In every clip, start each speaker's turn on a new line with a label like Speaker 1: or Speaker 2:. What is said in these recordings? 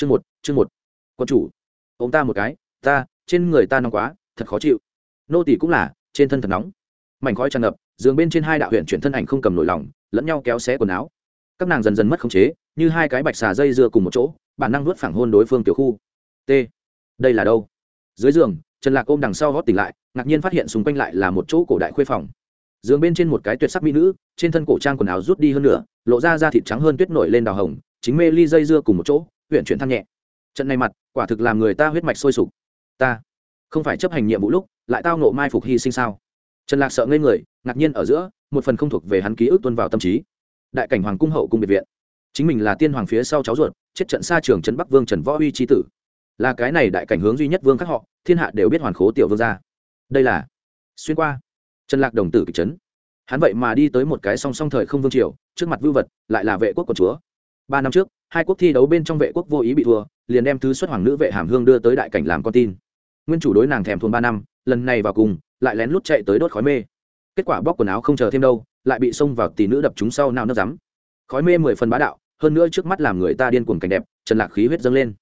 Speaker 1: chương một chương một. Quân chủ ông ta một cái ta trên người ta nóng quá thật khó chịu. Nô tỷ cũng là trên thân thật nóng. Mảnh khói tràn ngập giường bên trên hai đạo huyện chuyển thân ảnh không cầm nổi lòng lẫn nhau kéo xé quần áo. Các nàng dần dần mất khống chế như hai cái bạch xà dây dưa cùng một chỗ bản năng nuốt phẳng hôn đối phương tiểu khu. T. Đây là đâu? Dưới giường trần lạc ôm đằng sau hót tỉnh lại ngạc nhiên phát hiện xung quanh lại là một chỗ cổ đại khuê phòng. Giường bên trên một cái tuyệt sắc mỹ nữ trên thân cổ trang quần áo rút đi hơn nửa, lộ ra da thịt trắng hơn tuyết nổi lên đào hồng chính mê ly dây dưa cùng một chỗ huyện chuyển thăng nhẹ. Trận này mặt, quả thực làm người ta huyết mạch sôi sục. Ta, không phải chấp hành nhiệm vụ lúc, lại tao nộ mai phục hy sinh sao? Trần lạc sợ ngây người, ngạc nhiên ở giữa, một phần không thuộc về hắn ký ức tuân vào tâm trí. Đại cảnh hoàng cung hậu cung biệt viện. Chính mình là tiên hoàng phía sau cháu ruột, chết trận xa trường trấn bắc vương trần võ uy trí tử. Là cái này đại cảnh hướng duy nhất vương các họ, thiên hạ đều biết hoàn khố tiểu vương gia. Đây là xuyên qua. Trần lạc đồng tử kịch trấn hắn vậy mà đi tới một cái song song thời không vương triều, trước mặt vưu vật, lại là vệ quốc của chúa ba năm trước, hai quốc thi đấu bên trong vệ quốc vô ý bị thua, liền đem thứ xuất hoàng nữ vệ hàm hương đưa tới đại cảnh làm con tin. Nguyên chủ đối nàng thèm thuồng ba năm, lần này vào cùng, lại lén lút chạy tới đốt khói mê. Kết quả bóc quần áo không chờ thêm đâu, lại bị xông vào tỷ nữ đập chúng sau nào nước rắm. Khói mê mười phần bá đạo, hơn nữa trước mắt làm người ta điên cuồng cảnh đẹp, trần lạc khí huyết dâng lên.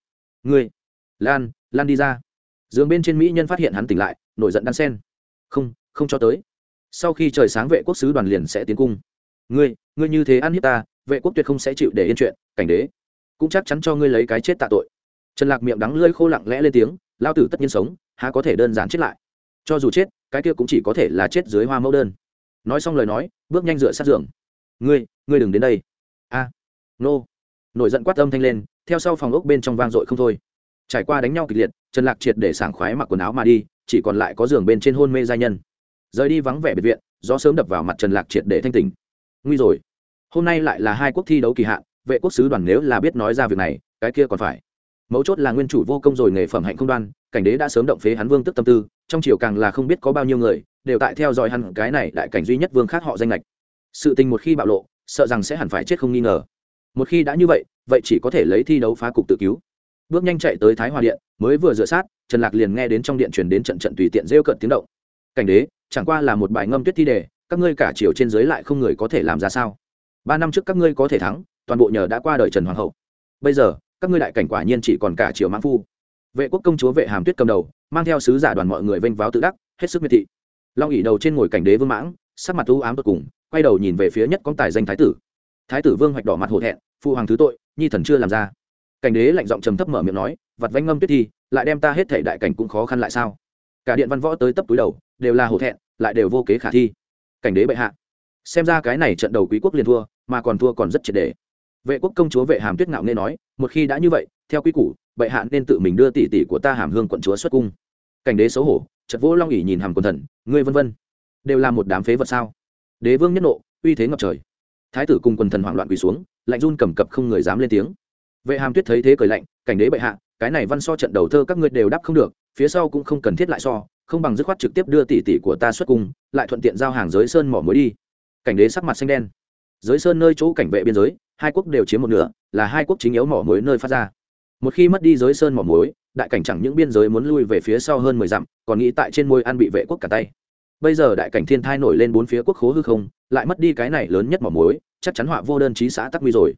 Speaker 1: Ngươi, lan lan đi ra. Giường bên trên mỹ nhân phát hiện hắn tỉnh lại, nổi giận đan sen. Không không cho tới. Sau khi trời sáng vệ quốc sứ đoàn liền sẽ tiến cung. Ngươi ngươi như thế ăn hiếp ta vệ quốc tuyệt không sẽ chịu để yên chuyện, cảnh đế cũng chắc chắn cho ngươi lấy cái chết tạ tội. Trần lạc miệng đắng lưỡi khô lặng lẽ lên tiếng, lao tử tất nhiên sống, há có thể đơn giản chết lại. Cho dù chết, cái kia cũng chỉ có thể là chết dưới hoa mẫu đơn. Nói xong lời nói, bước nhanh dựa sát giường. Ngươi ngươi đừng đến đây. A, nô. Nổi giận quát âm thanh lên, theo sau phòng ốc bên trong vang dội không thôi. Trải qua đánh nhau kịch liệt, trần lạc triệt để sảng khoái mặc quần áo mà đi, chỉ còn lại có giường bên trên hôn mê giai nhân. Rời đi vắng vẻ biệt viện, gió sớm đập vào mặt trần lạc triệt để thanh tỉnh. Nguy rồi hôm nay lại là hai quốc thi đấu kỳ hạn, vệ quốc sứ đoàn nếu là biết nói ra việc này, cái kia còn phải. Mấu chốt là nguyên chủ vô công rồi nghề phẩm hạnh không đoan, cảnh đế đã sớm động phế hắn vương tức tâm tư, trong triều càng là không biết có bao nhiêu người, đều tại theo dõi hắn, cái này đại cảnh duy nhất vương khác họ danh lệch sự tình một khi bạo lộ, sợ rằng sẽ hẳn phải chết không nghi ngờ. Một khi đã như vậy vậy chỉ có thể lấy thi đấu phá cục tự cứu. Bước nhanh chạy tới thái hòa điện, mới vừa dựa sát, trần lạc liền nghe đến trong điện truyền đến trận trận tùy tiện rêu cận tiếng động. Cảnh đế, chẳng qua là một bài ngâm tuyết thi đề, các ngươi cả chiều trên dưới lại không người có thể làm ra sao? Ba năm trước các ngươi có thể thắng, toàn bộ nhờ đã qua đời trần hoàng hậu. Bây giờ, các ngươi đại cảnh quả nhiên chỉ còn cả triều mãn phu. Vệ quốc công chúa vệ hàm tuyết cầm đầu, mang theo sứ giả đoàn mọi người vênh váo tự đắc, hết sức miệt thị. Long ỉ đầu trên ngồi cảnh đế vương mãng, sắc mặt u ám tột cùng, quay đầu nhìn về phía nhất con tài danh thái tử. Thái tử vương hoạch đỏ mặt hổ thẹn phụ hoàng thứ tội, nhi thần chưa làm ra. Cảnh đế lạnh giọng trầm thấp mở miệng nói, vặt vanh ngâm tuyết thi, lại đem ta hết thể đại cảnh cũng khó khăn lại sao? Cả điện văn võ tới tấp túi đầu, đều là hổ thẹn, lại đều vô kế khả thi. Cảnh đế bệ hạ, xem ra cái này trận đầu quý quốc liền thua mà còn thua còn rất triệt đề. Vệ quốc công chúa vệ hàm tuyết ngạo nghe nói, một khi đã như vậy, theo quy củ, bệ hạ nên tự mình đưa tỷ tỷ của ta hàm hương quận chúa xuất cung. Cảnh đế xấu hổ chật vỗ long ỉ nhìn hàm quần thần, ngươi vân vân, đều là một đám phế vật sao? Đế vương nhất nộ, uy thế ngập trời. Thái tử cùng quần thần hoảng loạn quỳ xuống, lạnh run cầm cập không người dám lên tiếng. Vệ hàm tuyết thấy thế cười lạnh, cảnh đế bệ hạ, cái này văn so trận đầu thơ các ngươi đều đáp không được, phía sau cũng không cần thiết lại so, không bằng dứt khoát trực tiếp đưa tỷ tỷ của ta xuất cung, lại thuận tiện giao hàng giới sơn mỏ mối đi. Cảnh đế sắc mặt xanh đen giới sơn nơi chỗ cảnh vệ biên giới hai quốc đều chiếm một nửa là hai quốc chính yếu mỏ muối nơi phát ra. Một khi mất đi giới sơn mỏ muối, đại cảnh chẳng những biên giới muốn lui về phía sau hơn mười dặm còn nghĩ tại trên môi ăn bị vệ quốc cả tay. Bây giờ đại cảnh thiên thai nổi lên bốn phía quốc khố hư không lại mất đi cái này lớn nhất mỏ muối, chắc chắn họa vô đơn trí xã tắc nguy rồi.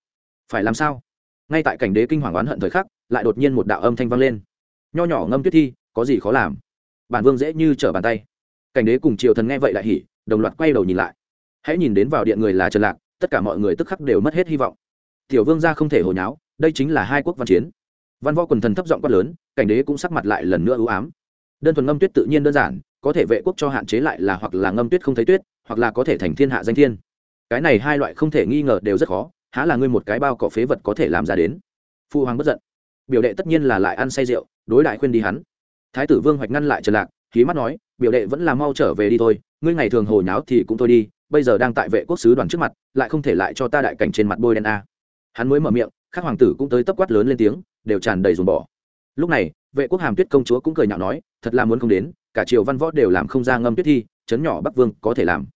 Speaker 1: Phải làm sao? Ngay tại cảnh đế kinh hoàng oán hận thời khắc lại đột nhiên một đạo âm thanh vang lên. Nho nhỏ ngâm tuyết thi có gì khó làm? Bản vương dễ như trở bàn tay. Cảnh đế cùng triều thần nghe vậy lại hỉ đồng loạt quay đầu nhìn lại. Hãy nhìn đến vào điện người là trần lạc tất cả mọi người tức khắc đều mất hết hy vọng. Tiểu vương gia không thể hồi nháo, đây chính là hai quốc văn chiến. Văn võ quần thần thấp giọng quát lớn, cảnh đế cũng sắc mặt lại lần nữa ưu ám. Đơn thuần ngâm tuyết tự nhiên đơn giản, có thể vệ quốc cho hạn chế lại là hoặc là ngâm tuyết không thấy tuyết, hoặc là có thể thành thiên hạ danh thiên. Cái này hai loại không thể nghi ngờ đều rất khó, há là ngươi một cái bao cỏ phế vật có thể làm ra đến. Phu hoàng bất giận. Biểu đệ tất nhiên là lại ăn say rượu, đối đại khuyên đi hắn. Thái tử vương hoạch ngăn lại trần lạc khí mắt nói, biểu đệ vẫn là mau trở về đi thôi, ngươi ngày thường hồ nháo thì cũng thôi đi bây giờ đang tại vệ quốc sứ đoàn trước mặt, lại không thể lại cho ta đại cảnh trên mặt bôi đen a. Hắn mới mở miệng các hoàng tử cũng tới tấp quát lớn lên tiếng, đều tràn đầy dùng bỏ. Lúc này, vệ quốc hàm tuyết công chúa cũng cười nhạo nói, thật là muốn không đến, cả triều văn võ đều làm không ra ngâm tuyết thi, chấn nhỏ bắc vương có thể làm.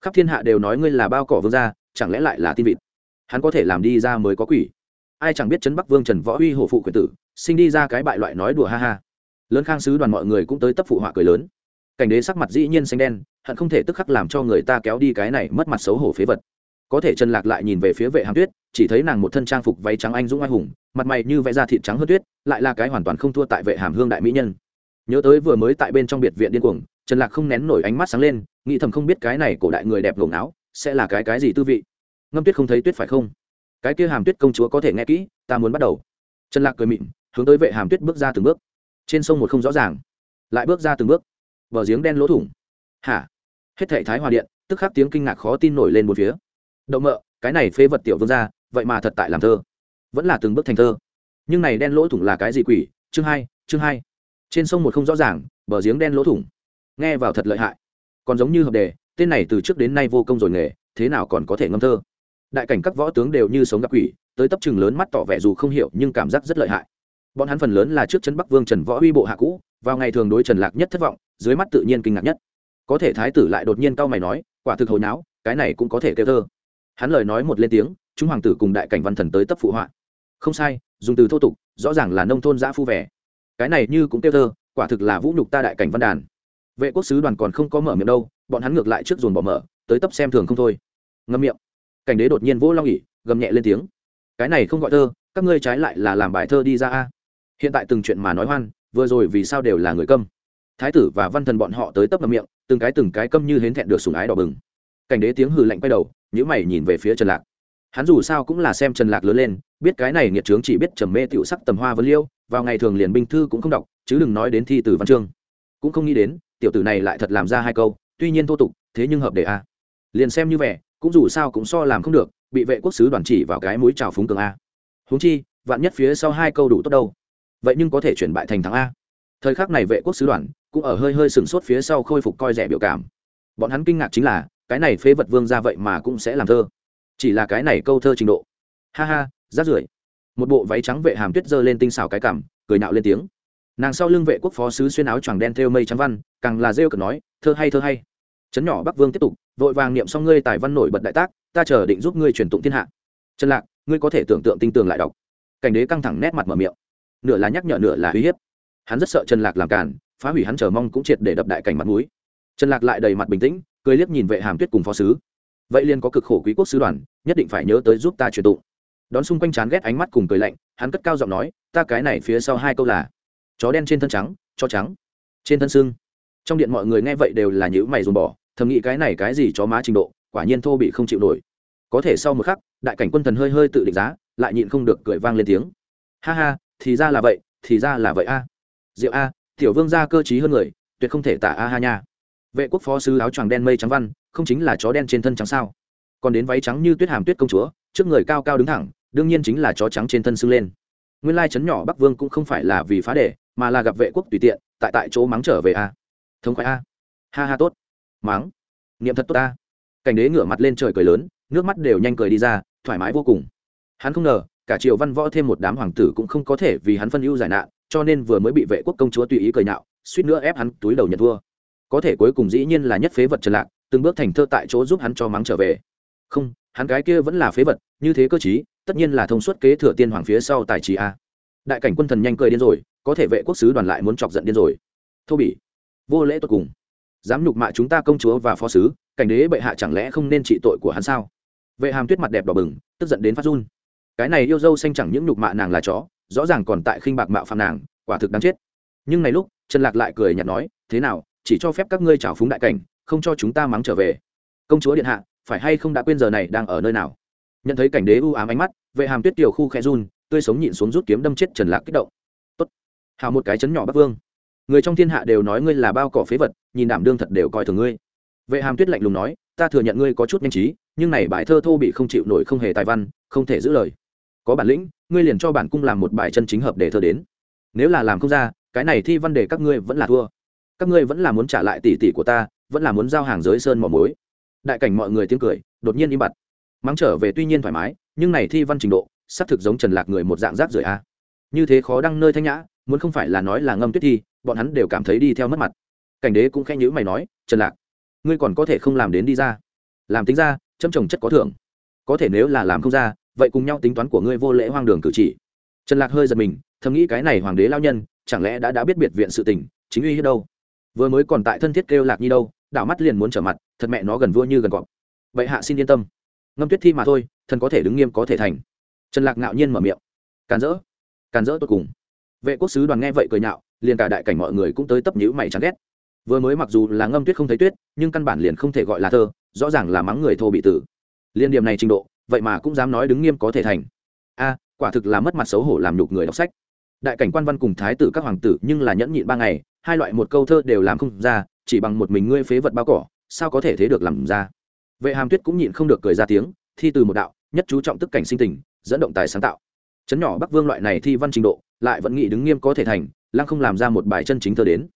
Speaker 1: Khắp thiên hạ đều nói ngươi là bao cỏ vương gia, chẳng lẽ lại là tin vịt? Hắn có thể làm đi ra mới có quỷ. Ai chẳng biết chấn bắc vương trần võ huy hổ phụ quyền tử, sinh đi ra cái bại loại nói đùa ha ha. Lớn khang sứ đoàn mọi người cũng tới tấp phụ họa cười lớn. Cảnh đế sắc mặt dĩ nhiên xanh đen hận không thể tức khắc làm cho người ta kéo đi cái này mất mặt xấu hổ phế vật. Có thể trần lạc lại nhìn về phía vệ hàm tuyết, chỉ thấy nàng một thân trang phục váy trắng anh dũng oai hùng, mặt mày như vẽ da thịt trắng hơn tuyết, lại là cái hoàn toàn không thua tại vệ hàm hương đại mỹ nhân. Nhớ tới vừa mới tại bên trong biệt viện điên cuồng, trần lạc không nén nổi ánh mắt sáng lên, nghĩ thầm không biết cái này cổ đại người đẹp lồng áo sẽ là cái cái gì tư vị. Ngâm tuyết không thấy tuyết phải không? Cái kia hàm tuyết công chúa có thể nghe kỹ, ta muốn bắt đầu. Trần lạc cười mịn hướng tới vệ hàm tuyết bước ra từng bước. Trên sông một không rõ ràng, lại bước ra từng bước. Bờ giếng đen lỗ thủng. Hả? Hết thệ thái hòa điện, tức khắc tiếng kinh ngạc khó tin nổi lên một phía. Đậu mợ, cái này phế vật tiểu vương ra vậy mà thật tại làm thơ. Vẫn là từng bước thành thơ. Nhưng này đen lỗ thủng là cái gì quỷ? Chương hai chương hai. Trên sông một không rõ ràng, bờ giếng đen lỗ thủng. Nghe vào thật lợi hại. Còn giống như hợp đề, tên này từ trước đến nay vô công rồi nghề, thế nào còn có thể ngâm thơ? Đại cảnh các võ tướng đều như sống gặp quỷ, tới tấp chừng lớn mắt tỏ vẻ dù không hiểu nhưng cảm giác rất lợi hại. Bọn hắn phần lớn là trước chân bắc vương trần võ uy bộ hạ cũ, vào ngày thường đối trần lạc nhất thất vọng, dưới mắt tự nhiên kinh ngạc nhất có thể thái tử lại đột nhiên cau mày nói, quả thực hồi não cái này cũng có thể kêu thơ. Hắn lời nói một lên tiếng, chúng hoàng tử cùng đại cảnh văn thần tới tấp phụ họa. Không sai, dùng từ thô tục, rõ ràng là nông thôn giã phu vẻ. Cái này như cũng kêu thơ, quả thực là vũ nhục ta đại cảnh văn đàn. Vệ quốc sứ đoàn còn không có mở miệng đâu, bọn hắn ngược lại trước dồn bỏ mở, tới tấp xem thường không thôi. Ngâm miệng. Cảnh đế đột nhiên vỗ long nghỉ gầm nhẹ lên tiếng. Cái này không gọi thơ, các ngươi trái lại là làm bài thơ đi ra a. Hiện tại từng chuyện mà nói hoan, vừa rồi vì sao đều là người câm? Thái tử và văn thần bọn họ tới tấp ngâm miệng, từng cái từng cái câm như hến thẹn được sùng ái đỏ bừng. Cảnh đế tiếng hừ lạnh quay đầu nhữ mày nhìn về phía trần lạc. Hắn dù sao cũng là xem trần lạc lớn lên, biết cái này nghiệt trướng chỉ biết trầm mê tiểu sắc tầm hoa vân liêu, vào ngày thường liền binh thư cũng không đọc, chứ đừng nói đến thi từ văn chương. Cũng không nghĩ đến, tiểu tử này lại thật làm ra hai câu, tuy nhiên thô tục, thế nhưng hợp đề a. Liền xem như vẻ, cũng dù sao cũng so làm không được, bị vệ quốc sứ đoàn chỉ vào cái mũi trào phúng cường a. Huống chi, vạn nhất phía sau hai câu đủ tốt đâu. Vậy nhưng có thể chuyển bại thành thắng a. Thời khắc này vệ quốc sứ đoàn cũng ở hơi hơi sừng sốt phía sau khôi phục coi rẻ biểu cảm. Bọn hắn kinh ngạc chính là, cái này phế vật vương ra vậy mà cũng sẽ làm thơ. Chỉ là cái này câu thơ trình độ. Ha ha, rát rưởi. Một bộ váy trắng vệ hàm tuyết giơ lên tinh xào cái cảm, cười nạo lên tiếng. Nàng sau lưng vệ quốc phó sứ xuyên áo choàng đen thêu mây trắng văn, càng là rêu cực nói, thơ hay thơ hay. Trấn nhỏ bắc vương tiếp tục, vội vàng niệm xong ngươi tài văn nổi bật đại tác, ta chờ định giúp ngươi truyền tụng thiên hạ. Trần lạc, ngươi có thể tưởng tượng tinh tường lại đọc. Cảnh đế căng thẳng nét mặt mở miệng. Nửa là nhắc nhở, nửa là uy hiếp. Hắn rất sợ trần lạc làm cản phá hủy hắn chờ mong cũng triệt để đập đại cảnh mặt mũi. trần lạc lại đầy mặt bình tĩnh, cười liếc nhìn vệ hàm tuyết cùng phó sứ. Vậy liền có cực khổ quý quốc sứ đoàn, nhất định phải nhớ tới giúp ta truyền tụng. Đón xung quanh chán ghét ánh mắt cùng cười lạnh, hắn cất cao giọng nói, ta cái này phía sau hai câu là, chó đen trên thân trắng, chó trắng trên thân sưng trong điện mọi người nghe vậy đều là nhữ mày dồn bỏ, thầm nghĩ cái này cái gì chó má trình độ, quả nhiên thô bị không chịu nổi. Có thể sau một khắc, đại cảnh quân thần hơi hơi tự định giá, lại nhịn không được cười vang lên tiếng. Ha ha, thì ra là vậy, thì ra là vậy a. Diệu a tiểu vương gia cơ trí hơn người, tuyệt không thể tả a ha nha. Vệ quốc phó sứ áo choàng đen mây trắng văn, không chính là chó đen trên thân trắng sao? Còn đến váy trắng như tuyết hàm tuyết công chúa, trước người cao cao đứng thẳng, đương nhiên chính là chó trắng trên thân sưng lên. Nguyên lai chấn nhỏ bắc vương cũng không phải là vì phá đề mà là gặp vệ quốc tùy tiện, tại tại chỗ mắng trở về a. Thống khoái a. Ha ha tốt. Mắng. Niệm thật tốt ta. Cảnh đế ngửa mặt lên trời cười lớn, nước mắt đều nhanh cười đi ra, thoải mái vô cùng. Hắn không ngờ, cả triều văn võ thêm một đám hoàng tử cũng không có thể vì hắn phân ưu giải nạn cho nên vừa mới bị vệ quốc công chúa tùy ý cười nhạo, suýt nữa ép hắn túi đầu nhận thua. Có thể cuối cùng dĩ nhiên là nhất phế vật trần lạc, từng bước thành thơ tại chỗ giúp hắn cho mắng trở về. Không, hắn gái kia vẫn là phế vật, như thế cơ chí, tất nhiên là thông suốt kế thừa tiên hoàng phía sau tài trí a. Đại cảnh quân thần nhanh cười điên rồi, có thể vệ quốc sứ đoàn lại muốn chọc giận điên rồi. Thô bỉ, vô lễ tốt cùng. Dám nhục mạ chúng ta công chúa và phó sứ, cảnh đế bệ hạ chẳng lẽ không nên trị tội của hắn sao? Vệ hàm tuyết mặt đẹp đỏ bừng, tức giận đến phát run. Cái này yêu dâu xanh chẳng những nhục mạ nàng là chó rõ ràng còn tại khinh bạc mạo phạm nàng, quả thực đáng chết. Nhưng này lúc, trần lạc lại cười nhạt nói, thế nào, chỉ cho phép các ngươi trào phúng đại cảnh, không cho chúng ta mắng trở về. Công chúa điện hạ, phải hay không đã quên giờ này đang ở nơi nào? Nhận thấy cảnh đế u ám ánh mắt, vệ hàm tuyết tiểu khu khe run, tươi sống nhịn xuống rút kiếm đâm chết trần lạc kích động. Tốt, hào một cái chấn nhỏ bắc vương. Người trong thiên hạ đều nói ngươi là bao cỏ phế vật, nhìn đảm đương thật đều coi thường ngươi. Vệ hàm tuyết lạnh lùng nói, ta thừa nhận ngươi có chút nhanh trí, nhưng này bài thơ thô bị không chịu nổi không hề tài văn, không thể giữ lời có bản lĩnh, ngươi liền cho bản cung làm một bài chân chính hợp để thơ đến. Nếu là làm không ra, cái này thi văn đề các ngươi vẫn là thua. Các ngươi vẫn là muốn trả lại tỷ tỷ của ta, vẫn là muốn giao hàng giới sơn mỏ mối đại cảnh mọi người tiếng cười, đột nhiên im bặt. Mắng trở về tuy nhiên thoải mái, nhưng này thi văn trình độ, xác thực giống trần lạc người một dạng rác rưởi a. Như thế khó đăng nơi thanh nhã, muốn không phải là nói là ngâm tuyết thi, bọn hắn đều cảm thấy đi theo mất mặt. Cảnh đế cũng khẽ nhữ mày nói, trần lạc, ngươi còn có thể không làm đến đi ra. Làm tính ra châm trồng chất có thưởng. Có thể nếu là làm không ra vậy cùng nhau tính toán của ngươi vô lễ hoang đường cử chỉ. Trần lạc hơi giật mình, thầm nghĩ cái này hoàng đế lao nhân, chẳng lẽ đã đã biết biệt viện sự tình, chính uy hết đâu? Vừa mới còn tại thân thiết kêu lạc nhi đâu, đảo mắt liền muốn trở mặt, thật mẹ nó gần vua như gần cọp. Vậy hạ xin yên tâm. Ngâm tuyết thi mà thôi, thần có thể đứng nghiêm có thể thành. Trần lạc ngạo nhiên mở miệng. Càn rỡ càn rỡ tốt cùng. Vệ quốc sứ đoàn nghe vậy cười nhạo, liền cả đại cảnh mọi người cũng tới tấp nhữ mày chán ghét. Vừa mới mặc dù là ngâm tuyết không thấy tuyết, nhưng căn bản liền không thể gọi là thơ, rõ ràng là mắng người thô bị tử. Liên điểm này trình độ vậy mà cũng dám nói đứng nghiêm có thể thành. A, quả thực là mất mặt xấu hổ làm nhục người đọc sách. Đại cảnh quan văn cùng thái tử các hoàng tử nhưng là nhẫn nhịn ba ngày, hai loại một câu thơ đều làm không ra, chỉ bằng một mình ngươi phế vật bao cỏ, sao có thể thế được làm ra? Vệ hàm tuyết cũng nhịn không được cười ra tiếng, thi từ một đạo, nhất chú trọng tức cảnh sinh tình, dẫn động tài sáng tạo. Chấn nhỏ bắc vương loại này thi văn trình độ, lại vẫn nghĩ đứng nghiêm có thể thành, lăng không làm ra một bài chân chính thơ đến.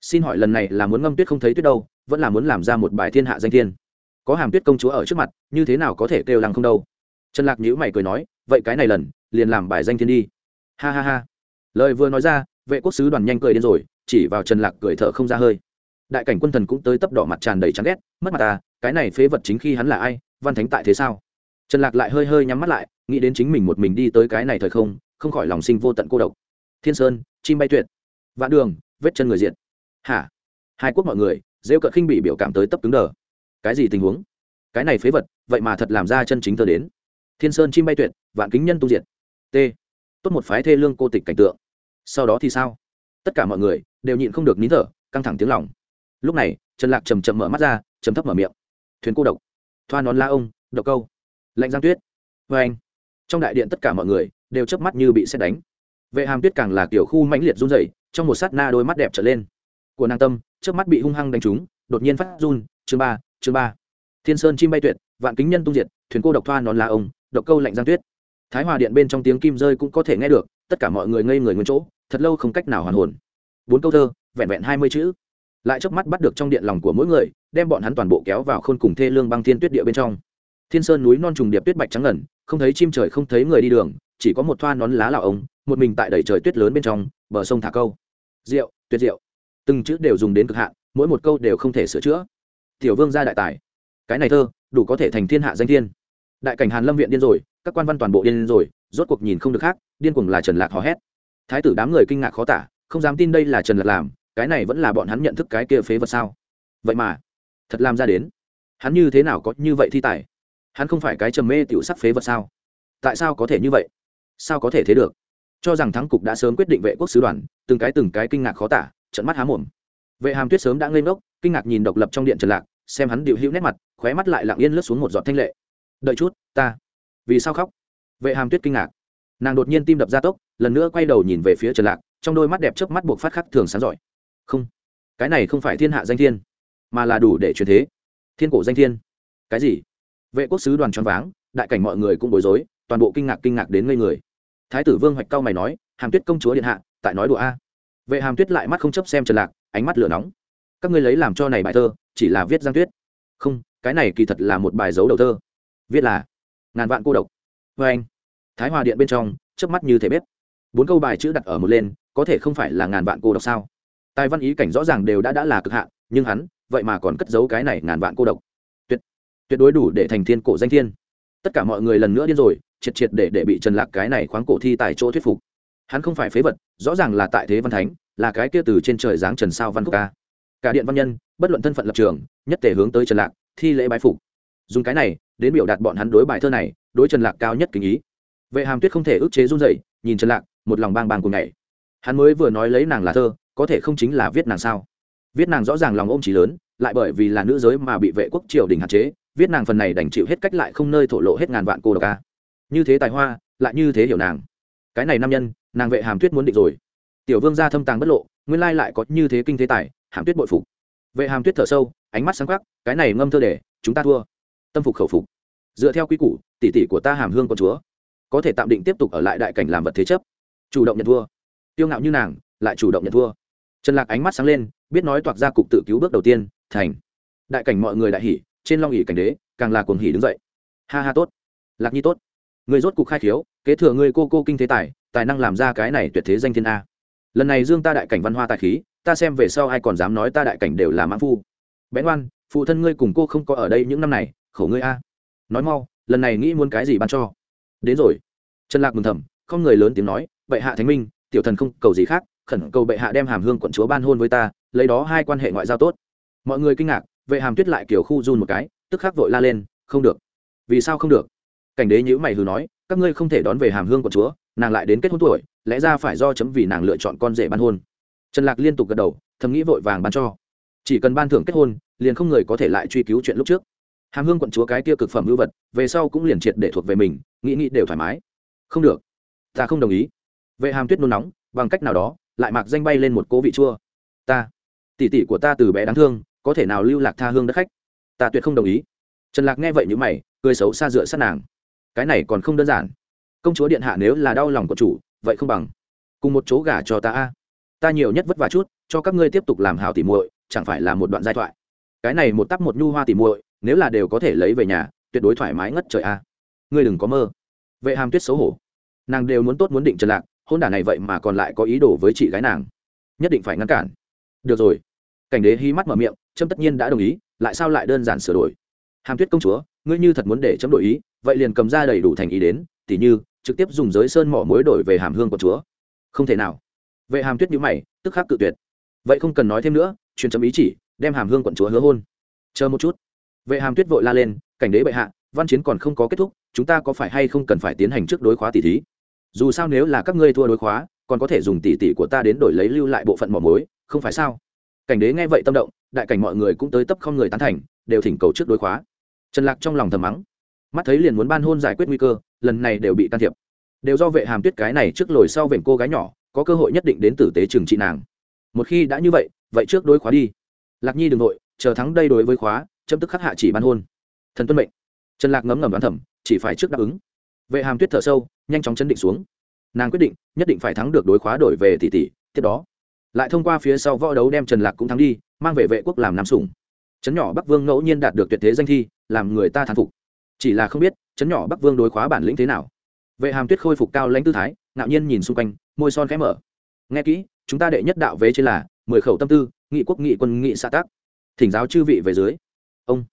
Speaker 1: Xin hỏi lần này là muốn ngâm tuyết không thấy tuyết đâu, vẫn là muốn làm ra một bài thiên hạ danh thiên? Có hàm tuyết công chúa ở trước mặt, như thế nào có thể kêu lăng không đâu? Trần lạc nhữ mày cười nói, vậy cái này lần, liền làm bài danh thiên đi. Ha ha ha. Lời vừa nói ra, vệ quốc sứ đoàn nhanh cười đến rồi, chỉ vào trần lạc cười thở không ra hơi. Đại cảnh quân thần cũng tới tấp đỏ mặt tràn đầy chán ghét, mất mặt ta cái này phế vật chính khi hắn là ai, văn thánh tại thế sao? Trần lạc lại hơi hơi nhắm mắt lại, nghĩ đến chính mình một mình đi tới cái này thời không không khỏi lòng sinh vô tận cô độc. Thiên sơn, chim bay tuyệt. Vạn đường, vết chân người diện hả? Hai quốc mọi người, rêu cợt khinh bị biểu cảm tới tấp cứng đờ cái gì tình huống? Cái này phế vật, vậy mà thật làm ra chân chính thơ đến. Thiên sơn chim bay tuyệt, vạn kính nhân tu diệt. T. Tốt một phái thê lương cô tịch cảnh tượng. Sau đó thì sao? Tất cả mọi người đều nhịn không được nín thở, căng thẳng tiếng lòng. Lúc này, trần lạc chầm chậm mở mắt ra, chấm thấp mở miệng. Thuyền cô độc. Thoa nón la ông, độc câu. Lạnh giang tuyết. Vê anh. Trong đại điện tất cả mọi người đều chớp mắt như bị xét đánh. Vệ hàm tuyết càng là kiểu khu mãnh liệt run rẩy, trong một sát na đôi mắt đẹp trở lên. Của nàng tâm chớp mắt bị hung hăng đánh trúng, đột nhiên phát run. Chương ba chương ba. Thiên sơn chim bay tuyệt, vạn kính nhân tung diệt, thuyền cô độc thoa nón lá ông, độc câu lạnh giang tuyết. Thái hòa điện bên trong tiếng kim rơi cũng có thể nghe được, tất cả mọi người ngây người nguyên chỗ, thật lâu không cách nào hoàn hồn. Bốn câu thơ, vẹn vẹn hai mươi chữ. Lại chớp mắt bắt được trong điện lòng của mỗi người, đem bọn hắn toàn bộ kéo vào khôn cùng thê lương băng thiên tuyết địa bên trong. Thiên sơn núi non trùng điệp tuyết bạch trắng ngẩn không thấy chim trời không thấy người đi đường, chỉ có một thoa nón lá lão ống một mình tại đầy trời tuyết lớn bên trong, bờ sông thả câu. Rượu, tuyệt rượu. Từng chữ đều dùng đến cực hạn, mỗi một câu đều không thể sửa chữa tiểu vương gia đại tài. Cái này thơ, đủ có thể thành thiên hạ danh thiên. Đại cảnh hàn lâm viện điên rồi, các quan văn toàn bộ điên rồi, rốt cuộc nhìn không được khác, điên cuồng là trần lạc hò hét. Thái tử đám người kinh ngạc khó tả, không dám tin đây là trần lạc làm, cái này vẫn là bọn hắn nhận thức cái kia phế vật sao? Vậy mà, thật làm ra đến. Hắn như thế nào có như vậy thi tài? Hắn không phải cái trầm mê tiểu sắc phế vật sao? Tại sao có thể như vậy? Sao có thể thế được? Cho rằng thắng cục đã sớm quyết định vệ quốc sứ đoàn, từng cái từng cái kinh ngạc khó tả, trận mắt há mồm vệ hàm tuyết sớm đã ngây ngốc, kinh ngạc nhìn độc lập trong điện trần lạc, xem hắn điệu hữu nét mặt, khóe mắt lại lặng yên lướt xuống một giọt thanh lệ. Đợi chút, ta. Vì sao khóc? Vệ hàm tuyết kinh ngạc. Nàng đột nhiên tim đập ra tốc, lần nữa quay đầu nhìn về phía trần lạc, trong đôi mắt đẹp trước mắt buộc phát khắc thường sáng giỏi. Không, cái này không phải thiên hạ danh thiên, mà là đủ để truyền thế. Thiên cổ danh thiên. Cái gì? Vệ quốc sứ đoàn choáng váng, đại cảnh mọi người cũng bối rối, toàn bộ kinh ngạc kinh ngạc đến ngây người. Thái tử vương hoạch cao mày nói, hàm tuyết công chúa điện hạ, tại nói đùa a. Vệ hàm tuyết lại mắt không chấp xem trần lạc ánh mắt lửa nóng. Các ngươi lấy làm cho này bài thơ, chỉ là viết giang tuyết. Không, cái này kỳ thật là một bài dấu đầu thơ. Viết là, ngàn vạn cô độc. Vê anh, thái hòa điện bên trong trước mắt như thể bếp. Bốn câu bài chữ đặt ở một lên, có thể không phải là ngàn vạn cô độc sao? Tài văn ý cảnh rõ ràng đều đã đã là cực hạn, nhưng hắn, vậy mà còn cất giấu cái này ngàn vạn cô độc. Tuyệt tuyệt đối đủ để thành thiên cổ danh thiên. Tất cả mọi người lần nữa điên rồi, triệt triệt để để bị trần lạc cái này khoáng cổ thi tại chỗ thuyết phục. Hắn không phải phế vật, rõ ràng là tại thế văn thánh là cái kia từ trên trời giáng trần sao văn quốc ca. Cả điện văn nhân, bất luận thân phận lập trường, nhất thể hướng tới trần lạc, thi lễ bái phục. Dùng cái này, đến biểu đạt bọn hắn đối bài thơ này, đối trần lạc cao nhất kính ý. Vệ hàm tuyết không thể ức chế run rẩy, nhìn trần lạc, một lòng bang bang cùng ngày hắn mới vừa nói lấy nàng là thơ, có thể không chính là viết nàng sao? Viết nàng rõ ràng lòng ôm chỉ lớn, lại bởi vì là nữ giới mà bị vệ quốc triều đình hạn chế, viết nàng phần này đành chịu hết cách lại không nơi thổ lộ hết ngàn vạn cô độc ca như thế tài hoa, lại như thế hiểu nàng. Cái này nam nhân, nàng vệ hàm tuyết muốn định rồi tiểu vương gia thâm tàng bất lộ, nguyên lai lại có như thế kinh thế tài, hàm tuyết bội phục. Vệ hàm tuyết thở sâu, ánh mắt sáng khắc, cái này ngâm thơ để, chúng ta thua. Tâm phục khẩu phục. Dựa theo quy củ, tỷ tỷ của ta hàm hương con chúa. Có thể tạm định tiếp tục ở lại đại cảnh làm vật thế chấp. Chủ động nhận thua. Tiêu ngạo như nàng, lại chủ động nhận thua. Trần lạc ánh mắt sáng lên, biết nói toạc ra cục tự cứu bước đầu tiên, thành. Đại cảnh mọi người đại hỉ, trên long ỉ cảnh đế, càng là cuồng hỉ đứng dậy. Ha ha tốt. Lạc nhi tốt. Người rốt cục khai khiếu, kế thừa người cô cô kinh thế tài tài năng làm ra cái này tuyệt thế danh thiên a lần này dương ta đại cảnh văn hoa tài khí, ta xem về sau ai còn dám nói ta đại cảnh đều là mãn phu. Bén oan phụ thân ngươi cùng cô không có ở đây những năm này, khổ ngươi a. Nói mau, lần này nghĩ muốn cái gì ban cho? Đến rồi. Trần lạc mừng thầm, không người lớn tiếng nói, bệ hạ thánh minh, tiểu thần không cầu gì khác, khẩn cầu bệ hạ đem hàm hương quận chúa ban hôn với ta, lấy đó hai quan hệ ngoại giao tốt. Mọi người kinh ngạc, vệ hàm tuyết lại kiểu khu run một cái, tức khắc vội la lên, không được. Vì sao không được? Cảnh đế nhữ mày hừ nói, các ngươi không thể đón về hàm hương quận chúa, nàng lại đến kết hôn tuổi lẽ ra phải do chấm vì nàng lựa chọn con rể ban hôn. Trần lạc liên tục gật đầu, thầm nghĩ vội vàng ban cho. Chỉ cần ban thưởng kết hôn, liền không người có thể lại truy cứu chuyện lúc trước. Hàm hương quận chúa cái kia cực phẩm hữu vật, về sau cũng liền triệt để thuộc về mình, nghĩ nghĩ đều thoải mái. Không được. Ta không đồng ý. Vệ hàm tuyết nôn nóng, bằng cách nào đó, lại mặc danh bay lên một cố vị chua. Ta, tỷ tỷ của ta từ bé đáng thương, có thể nào lưu lạc tha hương đất khách? Ta tuyệt không đồng ý. Trần lạc nghe vậy như mày, cười xấu xa dựa sát nàng. Cái này còn không đơn giản. Công chúa điện hạ nếu là đau lòng của chủ vậy không bằng. Cùng một chỗ gả cho ta a. Ta nhiều nhất vất vả chút, cho các ngươi tiếp tục làm hảo tỉ muội, chẳng phải là một đoạn giai thoại. Cái này một tắp một nhu hoa tỉ muội, nếu là đều có thể lấy về nhà, tuyệt đối thoải mái ngất trời a. Ngươi đừng có mơ. Vệ hàm tuyết xấu hổ. Nàng đều muốn tốt muốn định trần lạc, hôn đả này vậy mà còn lại có ý đồ với chị gái nàng. Nhất định phải ngăn cản. Được rồi. Cảnh đế hí mắt mở miệng, trâm tất nhiên đã đồng ý, lại sao lại đơn giản sửa đổi? Hàm tuyết công chúa, ngươi như thật muốn để chấm đổi ý, vậy liền cầm ra đầy đủ thành ý đến, tỉ như trực tiếp dùng giới sơn mỏ muối đổi về hàm hương của chúa. Không thể nào. Vệ hàm tuyết nhữ mày, tức khắc cự tuyệt. Vậy không cần nói thêm nữa, truyền chấm ý chỉ, đem hàm hương quận chúa hứa hôn. Chờ một chút. Vệ hàm tuyết vội la lên, cảnh đế bệ hạ, văn chiến còn không có kết thúc, chúng ta có phải hay không cần phải tiến hành trước đối khóa tỷ thí? Dù sao nếu là các ngươi thua đối khóa, còn có thể dùng tỷ tỷ của ta đến đổi lấy lưu lại bộ phận mỏ mối không phải sao? Cảnh đế nghe vậy tâm động, đại cảnh mọi người cũng tới tấp không người tán thành, đều thỉnh cầu trước đối khóa. Trần lạc trong lòng thầm mắng. Mắt thấy liền muốn ban hôn giải quyết nguy cơ lần này đều bị can thiệp. Đều do vệ hàm tuyết cái này trước lồi sau vểnh cô gái nhỏ, có cơ hội nhất định đến tử tế trừng trị nàng. Một khi đã như vậy vậy trước đối khóa đi. Lạc nhi đ ừ n g nội chờ thắng đây đối với khóa, chấm tức khắc hạ chỉ ban hôn. Thần tuân mệnh. Trần lạc ngấm ngầm đoán thẩm chỉ phải trước đáp ứng. Vệ hàm tuyết thở sâu, nhanh chóng chấn định xuống. Nàng quyết định, nhất định phải thắng được đối khóa đổi về tỷ tỷ, tiếp đó. Lại thông qua phía sau võ đấu đem trần lạc cũng thắng đi, mang về vệ quốc làm nam sủng. Trấn nhỏ bắc vương ngẫu nhiên đạt được tuyệt thế danh thi, làm người ta thán phục. Chỉ là không biết chấn nhỏ bắc vương đối khóa bản lĩnh thế nào? Vệ hàm tuyết khôi phục cao lãnh tư thái, ngạo nhiên nhìn xung quanh, môi son khẽ mở. Nghe kỹ, chúng ta đệ nhất đạo vế trên là mười khẩu tâm tư, nghị quốc, nghị quân, nghị xã tác. Thỉnh giáo chư vị về dưới. Ông.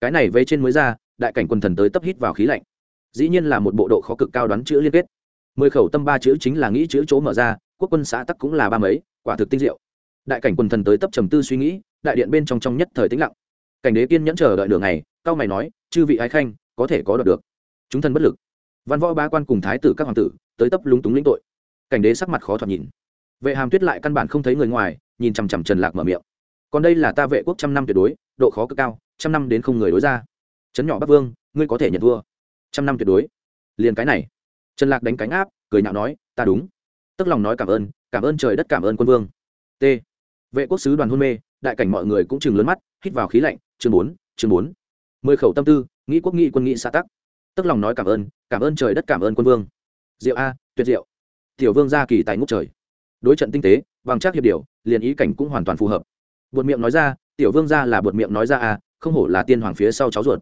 Speaker 1: Cái này vế trên mới ra, đại cảnh quân thần tới tấp hít vào khí lạnh. Dĩ nhiên là một bộ độ khó cực cao đoán chữ liên kết. Mười khẩu tâm ba chữ chính là nghĩ chữ chỗ mở ra, quốc quân xã tắc cũng là ba mấy, quả thực tinh diệu. Đại cảnh quần thần tới tấp trầm tư suy nghĩ, đại điện bên trong trong nhất thời tĩnh lặng. Cảnh đế kiên nhẫn chờ đợi đường này cao mày nói, chư vị ái khanh, có thể có đoạt được chúng thần bất lực. Văn võ ba quan cùng thái tử các hoàng tử tới tấp lúng túng lĩnh tội. Cảnh đế sắc mặt khó thoạt nhìn. Vệ hàm tuyết lại căn bản không thấy người ngoài, nhìn chằm chằm trần lạc mở miệng. Còn đây là ta vệ quốc trăm năm tuyệt đối, độ khó cực cao, trăm năm đến không người đối ra. Chấn nhỏ bắc vương, ngươi có thể nhận thua. Trăm năm tuyệt đối. Liền cái này. Trần lạc đánh cánh áp, cười nhạo nói, ta đúng. Tức lòng nói cảm ơn cảm ơn trời đất, cảm ơn quân vương. T. Vệ quốc sứ đoàn hôn mê, đại cảnh mọi người cũng chừng lớn mắt, hít vào khí lạnh, chương bốn chương bốn. Mười khẩu tâm tư, nghĩ quốc nghị quân nghị xã tắc tức lòng nói cảm ơn cảm ơn trời đất, cảm ơn quân vương. Diệu a, tuyệt diệu. Tiểu vương gia kỳ tài ngốc trời. Đối trận tinh tế, bằng chắc hiệp điều, liền ý cảnh cũng hoàn toàn phù hợp. Buột miệng nói ra, tiểu vương gia là buột miệng nói ra a, không hổ là tiên hoàng phía sau cháu ruột.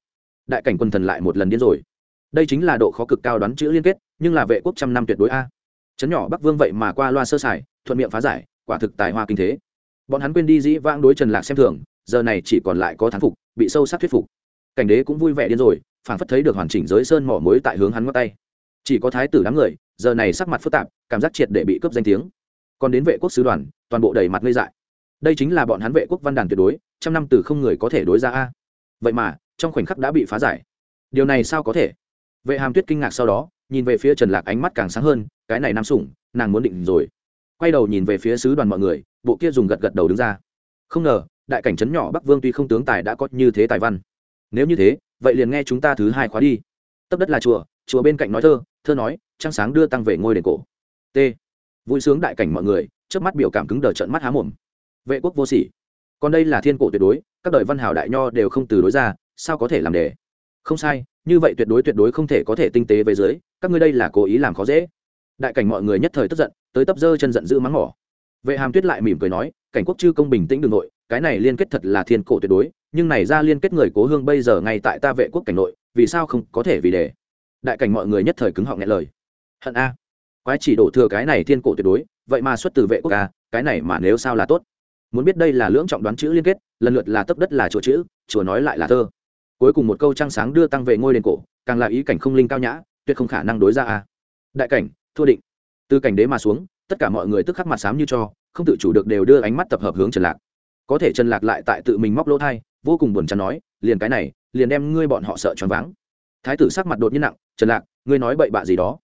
Speaker 1: Đại cảnh quân thần lại một lần điên rồi. Đây chính là độ khó cực cao đoán chữ liên kết, nhưng là vệ quốc trăm năm tuyệt đối a. Chấn nhỏ bắc vương vậy mà qua loa sơ sài, thuận miệng phá giải, quả thực tài hoa kinh thế. Bọn hắn quên đi dĩ vãng đối trần lạc xem thường, giờ này chỉ còn lại có thán phục, bị sâu sắc thuyết phục. Cảnh đế cũng vui vẻ điên rồi phản phất thấy được hoàn chỉnh giới sơn mỏ mối tại hướng hắn ngắt tay. Chỉ có thái tử đám người, giờ này sắc mặt phức tạp, cảm giác triệt để bị cướp danh tiếng. Còn đến vệ quốc sứ đoàn, toàn bộ đầy mặt ngây dại. Đây chính là bọn hắn vệ quốc văn đàn tuyệt đối, trăm năm từ không người có thể đối ra a. Vậy mà, trong khoảnh khắc đã bị phá giải. Điều này sao có thể? Vệ hàm tuyết kinh ngạc sau đó, nhìn về phía trần lạc ánh mắt càng sáng hơn, cái này nam sủng, nàng muốn định rồi. Quay đầu nhìn về phía sứ đoàn mọi người, bộ kia dùng gật gật đầu đứng ra. Không ngờ, đại cảnh trấn nhỏ bắc vương tuy không tướng tài đã có như thế tài văn. Nếu như thế vậy liền nghe chúng ta thứ hai khóa đi. Tấp đất là chùa chùa bên cạnh nói thơ thơ nói, trăng sáng đưa tăng về ngôi đền cổ. T. Vui sướng đại cảnh mọi người trước mắt biểu cảm cứng đờ trận mắt há mồm. Vệ quốc vô sỉ. Còn đây là thiên cổ tuyệt đối, các đời văn hào đại nho đều không từ đối ra, sao có thể làm đề? Không sai, như vậy tuyệt đối tuyệt đối không thể có thể tinh tế về dưới, các ngươi đây là cố ý làm khó dễ. Đại cảnh mọi người nhất thời tức giận, tới tấp dơ chân giận dữ mắng mỏ. Vệ hàm tuyết lại mỉm cười nói, cảnh quốc chư công bình tĩnh đường nội, cái này liên kết thật là thiên cổ tuyệt đối nhưng này ra liên kết người cố hương bây giờ ngay tại ta vệ quốc cảnh nội, vì sao không có thể vì để đại cảnh mọi người nhất thời cứng họng nghe lời. Hận a. Quái chỉ đổ thừa cái này thiên cổ tuyệt đối, vậy mà xuất từ vệ quốc a, cái này mà nếu sao là tốt? Muốn biết đây là lưỡng trọng đoán chữ liên kết, lần lượt là tấp đất là chỗ chữ, chùa nói lại là thơ. Cuối cùng một câu trăng sáng đưa tăng về ngôi đền cổ, càng là ý cảnh không linh cao nhã, tuyệt không khả năng đối ra a. Đại cảnh, thua định. Từ cảnh đế mà xuống, tất cả mọi người tức khắc mặt sám như cho, không tự chủ được đều đưa ánh mắt tập hợp hướng trần lạc có thể trần lạc lại tại tự mình móc lỗ thai, vô cùng buồn chán nói, liền cái này, liền đem ngươi bọn họ sợ choáng váng. Thái tử sắc mặt đột nhiên nặng, trần lạc, ngươi nói bậy bạ gì đó?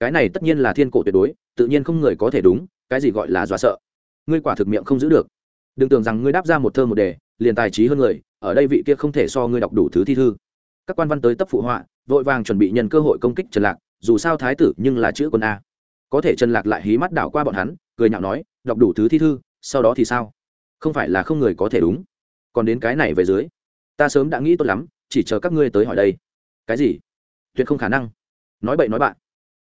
Speaker 1: Cái này tất nhiên là thiên cổ tuyệt đối, tự nhiên không người có thể đúng, cái gì gọi là dọa sợ? Ngươi quả thực miệng không giữ được. Đừng tưởng rằng ngươi đáp ra một thơ một đề, liền tài trí hơn người, ở đây vị kia không thể so ngươi đọc đủ thứ thi thư. Các quan văn tới tấp phụ họa, vội vàng chuẩn bị nhận cơ hội công kích trần lạc, dù sao thái tử nhưng là chữ quân a. Có thể trần lạc lại hí mắt đảo qua bọn hắn, cười nhạo nói, đọc đủ thứ thi thư, sau đó thì sao? Không phải là không người có thể đúng. Còn đến cái này về dưới ta sớm đã nghĩ tốt lắm chỉ chờ các ngươi tới hỏi đây. Cái gì? Tuyệt không khả năng. Nói bậy nói bạn.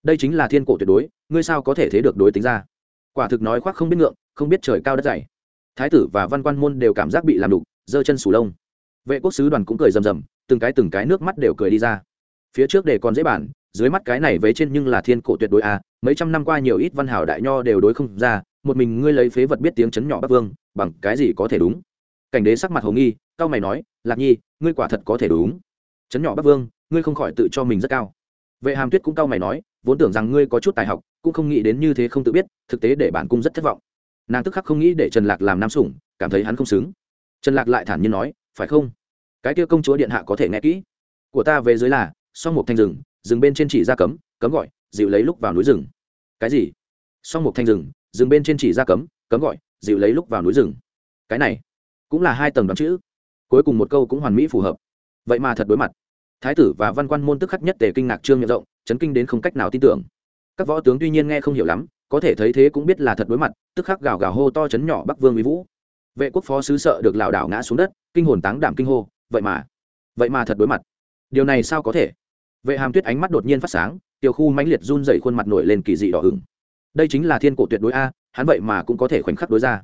Speaker 1: Đây chính là thiên cổ tuyệt đối ngươi sao có thể thế được đối tính ra? Quả thực nói khoác không biết ngượng không biết trời cao đất dày. Thái tử và văn quan môn đều cảm giác bị làm đục giơ chân sù lông. Vệ quốc sứ đoàn cũng cười rầm rầm từng cái từng cái nước mắt đều cười đi ra. Phía trước để còn dễ bản dưới mắt cái này vế trên nhưng là thiên cổ tuyệt đối à, mấy trăm năm qua nhiều ít văn hảo đại nho đều đối không ra một mình ngươi lấy phế vật biết tiếng chấn nhỏ bắc vương bằng cái gì có thể đúng? Cảnh đế sắc mặt hồng nghi cao mày nói, lạc nhi, ngươi quả thật có thể đúng. Chấn nhỏ bắc vương, ngươi không khỏi tự cho mình rất cao. Vệ hàm tuyết cũng cao mày nói, vốn tưởng rằng ngươi có chút tài học, cũng không nghĩ đến như thế không tự biết, thực tế để bản cung rất thất vọng. Nàng tức khắc không nghĩ để trần lạc làm nam sủng, cảm thấy hắn không xứng. Trần lạc lại thản nhiên nói, phải không? Cái kia công chúa điện hạ có thể nghe kỹ. Của ta về dưới là, song một thanh rừng rừng bên trên chỉ ra cấm cấm gọi, dịu lấy lúc vào núi rừng. Cái gì? Song một thanh rừng rừng bên trên chỉ ra cấm cấm gọi dịu lấy lúc vào núi rừng. Cái này cũng là hai tầng đoán chữ. Cuối cùng một câu cũng hoàn mỹ phù hợp. Vậy mà thật đối mặt. Thái tử và văn quan môn tức khắc nhất tề kinh ngạc trương miệng rộng, chấn kinh đến không cách nào tin tưởng. Các võ tướng tuy nhiên nghe không hiểu lắm, có thể thấy thế cũng biết là thật đối mặt, tức khắc gào gào hô to chấn nhỏ bắc vương uy vũ. Vệ quốc phó sứ sợ được lảo đảo ngã xuống đất, kinh hồn táng đảm kinh hô, vậy mà vậy mà thật đối mặt. Điều này sao có thể? Vệ hàm tuyết ánh mắt đột nhiên phát sáng, tiểu khu mãnh liệt run dày khuôn mặt nổi lên kỳ dị đỏ hừng đây chính là thiên cổ tuyệt đối a hắn vậy mà cũng có thể khoảnh khắc đối ra.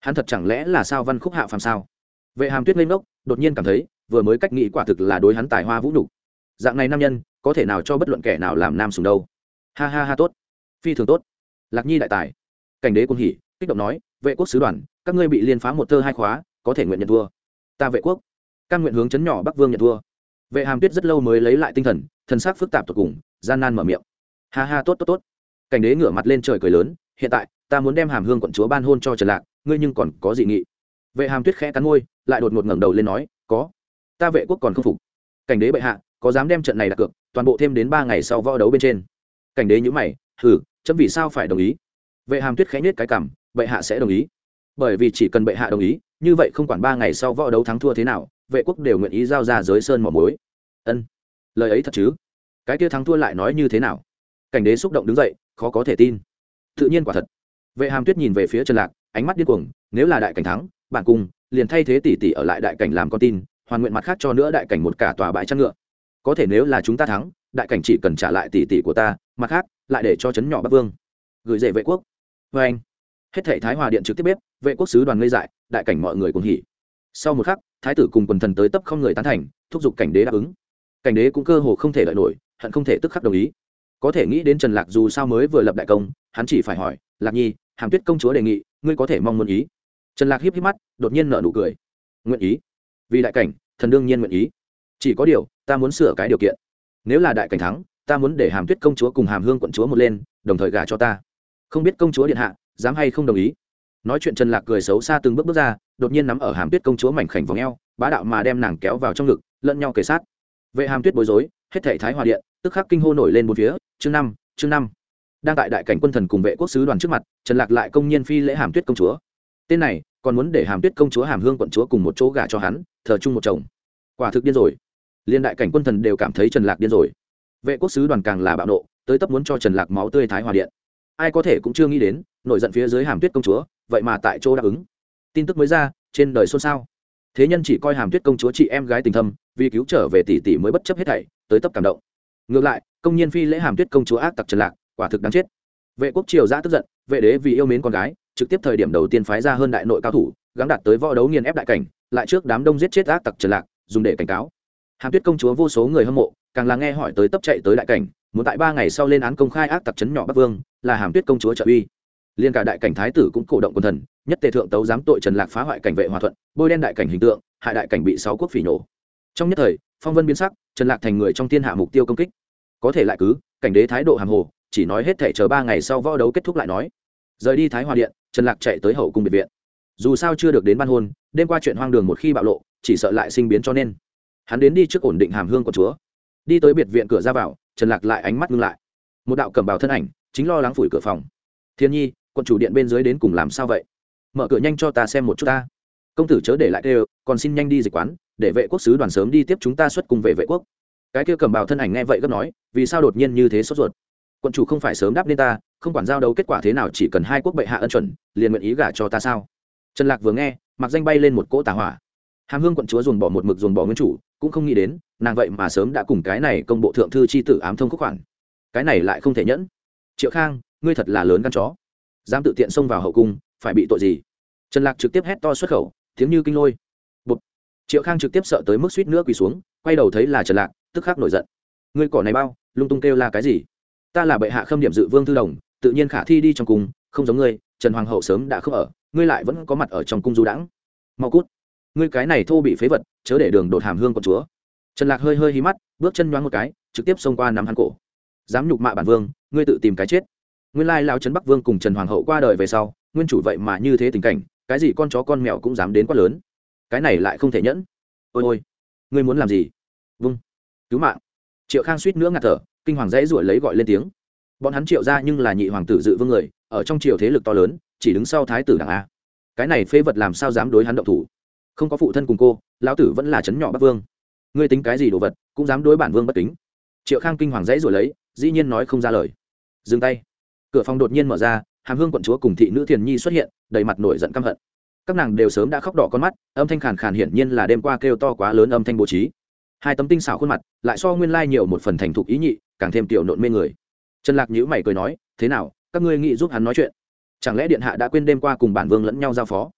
Speaker 1: Hắn thật chẳng lẽ là sao văn khúc hạ phàm sao? Vệ hàm tuyết lên ngốc, đột nhiên cảm thấy, vừa mới cách nghĩ quả thực là đối hắn tài hoa vũ nhục. Dạng này nam nhân, có thể nào cho bất luận kẻ nào làm nam sùng đâu? Ha ha ha, tốt. Phi thường tốt. Lạc nhi đại tài. Cảnh đế quân hỉ, kích động nói, vệ quốc sứ đoàn, các ngươi bị liên phá một thơ hai khóa, có thể nguyện nhận thua. Ta vệ quốc. Căn nguyện hướng chấn nhỏ bắc vương nhận thua. Vệ hàm tuyết rất lâu mới lấy lại tinh thần thân xác phức tạp tột cùng, gian nan mở miệng. Ha ha, tốt tốt tốt. Cảnh đế ngửa mặt lên trời cười lớn, hiện tại ta muốn đem hàm hương quận chúa ban hôn cho trần lạc, ngươi nhưng còn có gì nghị. Vệ hàm tuyết khẽ cắn môi, lại đột ngột ngẩng đầu lên nói, có. Ta vệ quốc còn không phục. Cảnh đế bệ hạ, có dám đem trận này đặt cược, toàn bộ thêm đến ba ngày sau võ đấu bên trên. Cảnh đế nhữ mày thử chấm vì sao phải đồng ý? Vệ hàm tuyết khẽ nhết cái cảm bệ hạ sẽ đồng ý. Bởi vì chỉ cần bệ hạ đồng ý, như vậy không quản ba ngày sau võ đấu thắng thua thế nào, vệ quốc đều nguyện ý giao ra giới sơn mỏ mối ân, lời ấy thật chứ? Cái kia thắng thua lại nói như thế nào? Cảnh đế xúc động đứng dậy, khó có thể tin. Tự nhiên quả thật vệ hàm tuyết nhìn về phía trần lạc, ánh mắt điên cuồng, nếu là đại cảnh thắng, bạn cùng, liền thay thế tỷ tỷ ở lại đại cảnh làm con tin, hoàn nguyện mặt khác cho nữa đại cảnh một cả tòa bãi chăn ngựa. Có thể nếu là chúng ta thắng, đại cảnh chỉ cần trả lại tỷ tỷ của ta, mặt khác, lại để cho chấn nhỏ bắc vương. Gửi dễ vệ quốc. Vê anh. Hết thể thái hòa điện trực tiếp bếp, vệ quốc sứ đoàn ngây dại, đại cảnh mọi người cùng hỉ. Sau một khắc, thái tử cùng quần thần tới tấp không người tán thành, thúc giục cảnh đế đáp ứng. Cảnh đế cũng cơ hồ không thể đợi nổi, hận không thể tức khắc đồng ý. Có thể nghĩ đến trần lạc dù sao mới vừa lập đại công, hắn chỉ phải hỏi, lạc nhi hàm tuyết công chúa đề nghị, ngươi có thể mong muốn ý. Trần lạc hiếp hiếp mắt, đột nhiên nở nụ cười. Nguyện ý. Vì đại cảnh, thần đương nhiên nguyện ý. Chỉ có điều, ta muốn sửa cái điều kiện. Nếu là đại cảnh thắng, ta muốn để hàm tuyết công chúa cùng hàm hương quận chúa một lên, đồng thời gả cho ta. Không biết công chúa điện hạ, dám hay không đồng ý? Nói chuyện trần lạc cười xấu xa từng bước bước ra, đột nhiên nắm ở hàm tuyết công chúa mảnh khảnh vòng eo, bá đạo mà đem nàng kéo vào trong ngực, lẫn nhau kề sát. Vệ hàm tuyết bối rối, hết thể thái hòa điện, tức khắc kinh hô nổi lên một phía, chương năm chương năm đang tại đại cảnh quân thần cùng vệ quốc sứ đoàn trước mặt, trần lạc lại công nhiên phi lễ hàm tuyết công chúa. Tên này, còn muốn để hàm tuyết công chúa hàm hương quận chúa cùng một chỗ gả cho hắn, thờ chung một chồng. Quả thực điên rồi. Liên đại cảnh quân thần đều cảm thấy trần lạc điên rồi. Vệ quốc sứ đoàn càng là bạo nộ, tới tấp muốn cho trần lạc máu tươi thái hòa điện. Ai có thể cũng chưa nghĩ đến, nổi giận phía dưới hàm tuyết công chúa, vậy mà tại chỗ đáp ứng. Tin tức mới ra, trên đời xôn xao. Thế nhân chỉ coi hàm tuyết công chúa chị em gái tình thâm, vì cứu trở về tỷ tỷ mới bất chấp hết thảy, tới tấp cảm động. Ngược lại, công nhân phi lễ hàm tuyết công chúa ác tặc trần lạc quả thực đáng chết. Vệ quốc triều giã tức giận, vệ đế vì yêu mến con gái, trực tiếp thời điểm đầu tiên phái ra hơn đại nội cao thủ, gắng đạt tới võ đấu nghiền ép đại cảnh, lại trước đám đông giết chết ác tặc trần lạc, dùng để cảnh cáo. Hàm tuyết công chúa vô số người hâm mộ, càng là nghe hỏi tới tấp chạy tới đại cảnh, muốn tại ba ngày sau lên án công khai ác tặc chấn nhỏ bắc vương, là hàm tuyết công chúa trợ uy. Liên cả đại cảnh thái tử cũng cổ động quân thần, nhất tề thượng tấu giám tội trần lạc phá hoại cảnh vệ hòa thuận, bôi đen đại cảnh hình tượng hại đại cảnh bị sáu quốc phỉ nổ. Trong nhất thời, phong vân biến sắc, trần lạc thành người trong thiên hạ mục tiêu công kích. Có thể lại cứ, cảnh đế thái độ hàm hồ chỉ nói hết thể chờ ba ngày sau võ đấu kết thúc lại nói. Rời đi thái hòa điện, trần lạc chạy tới hậu cung biệt viện. Dù sao chưa được đến ban hôn, đêm qua chuyện hoang đường một khi bạo lộ, chỉ sợ lại sinh biến cho nên. Hắn đến đi trước ổn định hàm hương của chúa. Đi tới biệt viện cửa ra vào, trần lạc lại ánh mắt ngưng lại. Một đạo cầm bào thân ảnh chính lo lắng phủi cửa phòng. Thiên nhi, quận chủ điện bên dưới đến cùng làm sao vậy? Mở cửa nhanh cho ta xem một chút ta. Công tử chớ để lại kêu còn xin nhanh đi dịch quán, để vệ quốc sứ đoàn sớm đi tiếp chúng ta xuất cùng về vệ quốc. Cái kia cầm bào thân ảnh nghe vậy gấp nói, vì sao đột nhiên như thế sốt ruột? Quận chủ không phải sớm đáp nên ta, không quản giao đấu kết quả thế nào chỉ cần hai quốc bệ hạ ân chuẩn, liền nguyện ý gả cho ta sao? Trần lạc vừa nghe, mặc danh bay lên một cỗ tà hỏa. Hàm hương quận chúa dồn bỏ một mực dồn bỏ nguyên chủ, cũng không nghĩ đến, nàng vậy mà sớm đã cùng cái này công bộ thượng thư chi tử ám thông khúc khoản. Cái này lại không thể nhẫn. Triệu khang, ngươi thật là lớn căn chó. Dám tự tiện xông vào hậu cung, phải bị tội gì? Trần lạc trực tiếp hét to xuất khẩu, tiếng như kinh lôi. Bụt. triệu khang trực tiếp sợ tới mức suýt nữa quỳ xuống, quay đầu thấy là trần lạc, tức khắc nổi giận. Ngươi cỏ này bao, lung tung kêu là cái gì? Ta là bệ hạ khâm điểm dự vương thư đồng, tự nhiên khả thi đi trong cung, không giống ngươi, trần hoàng hậu sớm đã không ở, ngươi lại vẫn có mặt ở trong cung du đãng. Mau cút. Ngươi cái này thô bị phế vật, chớ để đường đột hàm hương con chúa. Trần lạc hơi hơi hí mắt, bước chân nhoáng một cái, trực tiếp xông qua nắm hắn cổ. Dám nhục mạ bản vương, ngươi tự tìm cái chết. Nguyên lai lao trấn bắc vương cùng trần hoàng hậu qua đời về sau, nguyên chủ vậy mà như thế tình cảnh, cái gì con chó con mèo cũng dám đến quá lớn. Cái này lại không thể nhẫn. Ôi ôi, ngươi muốn làm gì? Vung. Cứu mạng. Triệu khang suýt nữa ngạt thở kinh hoàng dãy ruổi lấy gọi lên tiếng. Bọn hắn triệu ra nhưng là nhị hoàng tử dự vương người, ở trong triều thế lực to lớn, chỉ đứng sau thái tử đảng a. Cái này phế vật làm sao dám đối hắn động thủ? Không có phụ thân cùng cô, lão tử vẫn là chấn nhỏ bắc vương. Ngươi tính cái gì đồ vật, cũng dám đối bản vương bất kính. Triệu khang kinh hoàng dãy rồi lấy, dĩ nhiên nói không ra lời. Dừng tay. Cửa phòng đột nhiên mở ra, hàm hương quận chúa cùng thị nữ thiền nhi xuất hiện, đầy mặt nổi giận căm hận. Các nàng đều sớm đã khóc đỏ con mắt, âm thanh khàn khàn hiển nhiên là đêm qua kêu to quá lớn âm thanh bố trí. Hai tấm tinh xảo khuôn mặt, lại so nguyên lai nhiều một phần thành thục ý nhị càng thêm tiểu nộn mê người. Trần lạc nhữ mày cười nói, thế nào, các ngươi nghĩ giúp hắn nói chuyện? Chẳng lẽ điện hạ đã quên đêm qua cùng bản vương lẫn nhau giao phó?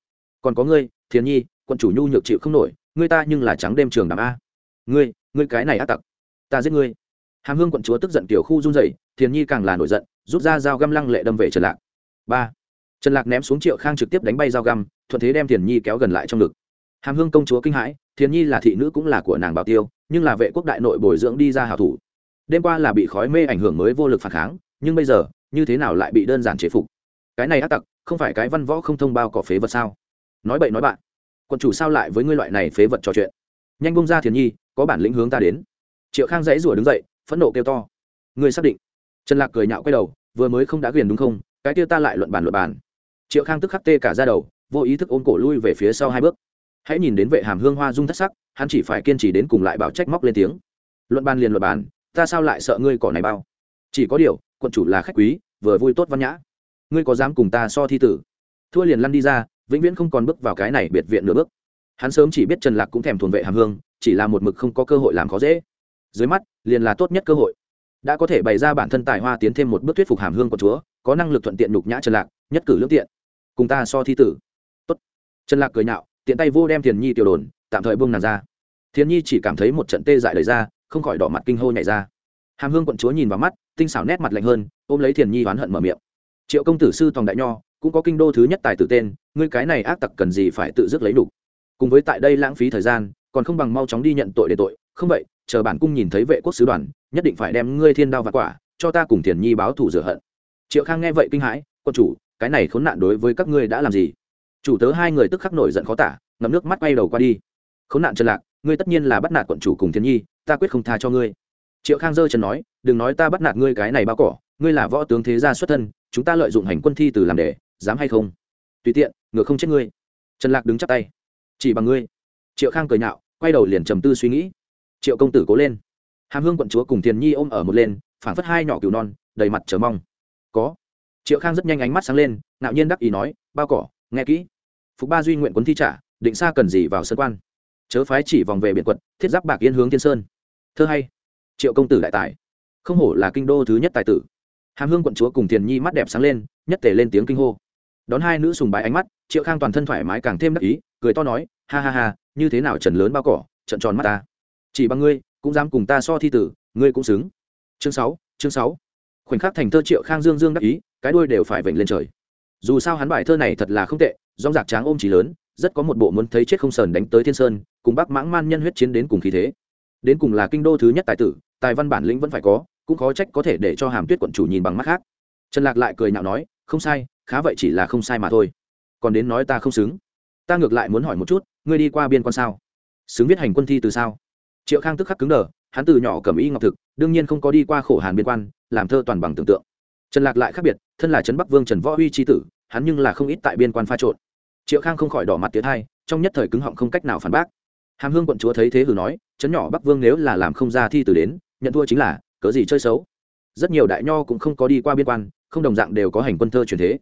Speaker 1: Còn có ngươi, thiền nhi, quận chủ nhu nhược chịu không nổi, ngươi ta nhưng là trắng đêm trường đàm a. Ngươi ngươi cái này á tặc, ta giết ngươi. Hàm hương quận chúa tức giận tiểu khu run rẩy, thiền nhi càng là nổi giận, rút ra dao găm lăng lệ đâm về trần lạc. Ba. Trần lạc ném xuống triệu khang trực tiếp đánh bay dao găm, thuận thế đem thiền nhi kéo gần lại trong ngực. Hàm hương công chúa kinh hãi, thiền nhi là thị nữ cũng là của nàng bảo tiêu, nhưng là vệ quốc đại nội bồi dưỡng đi ra hảo thủ đêm qua là bị khói mê ảnh hưởng mới vô lực phản kháng, nhưng bây giờ, như thế nào lại bị đơn giản chế phục? Cái này ác tặc, không phải cái văn võ không thông bao cỏ phế vật sao? Nói bậy nói bạn. Quận chủ sao lại với ngươi loại này phế vật trò chuyện? Nhanh bông ra thiền nhi, có bản lĩnh hướng ta đến. Triệu khang dãy rủa đứng dậy, phẫn nộ kêu to. Ngươi xác định. Trần lạc cười nhạo quay đầu, vừa mới không đã quyền đúng không? Cái kia ta lại luận bàn luận bàn. Triệu khang tức khắc tê cả ra đầu, vô ý thức ôm cổ lui về phía sau hai bước. Hãy nhìn đến vệ hàm hương hoa dung thất sắc, hắn chỉ phải kiên trì đến cùng lại bảo trách móc lên tiếng. Luận bàn liền luận bàn ta sao lại sợ ngươi cỏ này bao? Chỉ có điều, quận chủ là khách quý, vừa vui tốt văn nhã. Ngươi có dám cùng ta so thi tử? Thua liền lăn đi ra, vĩnh viễn không còn bước vào cái này biệt viện nửa bước. Hắn sớm chỉ biết trần lạc cũng thèm thuần vệ hàm hương, chỉ là một mực không có cơ hội làm khó dễ. Dưới mắt, liền là tốt nhất cơ hội. Đã có thể bày ra bản thân tài hoa tiến thêm một bước thuyết phục hàm hương của chúa, có năng lực thuận tiện nhục nhã trần lạc, nhất cử lương tiện. Cùng ta so thi tử. Tốt. Trần lạc cười nhạo, tiện tay vô đem thiền nhi tiểu đồn, tạm thời buông nàng ra. Thiền nhi chỉ cảm thấy một trận tê dại đời ra không khỏi đỏ mặt kinh hô nhảy ra. Hàm hương quận chúa nhìn vào mắt, tinh xảo nét mặt lạnh hơn, ôm lấy thiền nhi oán hận mở miệng. Triệu công tử sư tòng đại nho, cũng có kinh đô thứ nhất tài tử tên, ngươi cái này ác tặc cần gì phải tự dứt lấy đủ. Cùng với tại đây lãng phí thời gian, còn không bằng mau chóng đi nhận tội để tội. Không vậy, chờ bản cung nhìn thấy vệ quốc sứ đoàn, nhất định phải đem ngươi thiên đao và quả, cho ta cùng thiền nhi báo thù rửa hận. Triệu khang nghe vậy kinh hãi, quân chủ, cái này khốn nạn đối với các ngươi đã làm gì? Chủ tớ hai người tức khắc nổi giận khó tả, ngậm nước mắt bay đầu qua đi. Khốn nạn trần lạc, ngươi tất nhiên là bắt nạt quận chủ cùng thiên nhi ta quyết không tha cho ngươi. Triệu khang dơ chân nói, đừng nói ta bắt nạt ngươi cái này bao cỏ, ngươi là võ tướng thế gia xuất thân, chúng ta lợi dụng hành quân thi từ làm đề dám hay không? Tùy tiện ngựa không chết ngươi. Trần lạc đứng chắp tay. Chỉ bằng ngươi. Triệu khang cười nhạo, quay đầu liền trầm tư suy nghĩ. Triệu công tử cố lên. Hàm hương quận chúa cùng tiền nhi ôm ở một lên, phảng phất hai nhỏ cừu non, đầy mặt chờ mong. Có. Triệu khang rất nhanh ánh mắt sáng lên, ngạo nhiên đắc ý nói, bao cỏ, nghe kỹ. Phục ba duy nguyện quấn thi trả, định xa cần gì vào sân quan. Chớ phái chỉ vòng về biển quận, thiết giáp bạc yên hướng thiên sơn thơ hay. Triệu công tử đại tài. Không hổ là kinh đô thứ nhất tài tử. Hàm hương quận chúa cùng tiền nhi mắt đẹp sáng lên, nhất tề lên tiếng kinh hô. Đón hai nữ sùng bái ánh mắt, triệu khang toàn thân thoải mái càng thêm đắc ý, cười to nói, ha ha ha, như thế nào trần lớn bao cỏ trận tròn mắt ta. Chỉ bằng ngươi, cũng dám cùng ta so thi tử, ngươi cũng xứng. Chương sáu chương sáu. Khoảnh khắc thành thơ triệu khang dương dương đắc ý, cái đuôi đều phải vểnh lên trời. Dù sao hắn bài thơ này thật là không tệ dong dạc tráng ôm chỉ lớn, rất có một bộ muốn thấy chết không sờn đánh tới thiên sơn, cùng bắc mãng man nhân huyết chiến đến cùng khí thế đến cùng là kinh đô thứ nhất tài tử, tài văn bản lĩnh vẫn phải có, cũng khó trách có thể để cho hàm tuyết quận chủ nhìn bằng mắt khác. Trần lạc lại cười nhạo nói, không sai, khá vậy chỉ là không sai mà thôi. Còn đến nói ta không xứng. Ta ngược lại muốn hỏi một chút, ngươi đi qua biên quan sao? Xứng viết hành quân thi từ sao? Triệu khang tức khắc cứng đờ, hắn từ nhỏ cầm y ngọc thực, đương nhiên không có đi qua khổ hàn biên quan, làm thơ toàn bằng tưởng tượng. Trần lạc lại khác biệt, thân là trấn bắc vương trần võ huy tri tử, hắn nhưng là không ít tại biên quan pha trộn. Triệu khang không khỏi đỏ mặt tiến hai, trong nhất thời cứng họng không cách nào phản bác. Hàm hương quận chúa thấy thế hử nói chấn nhỏ bắc vương nếu là làm không ra thi từ đến, nhận thua chính là, cớ gì chơi xấu? Rất nhiều đại nho cũng không có đi qua biên quan, không đồng dạng đều có hành quân thơ truyền thế.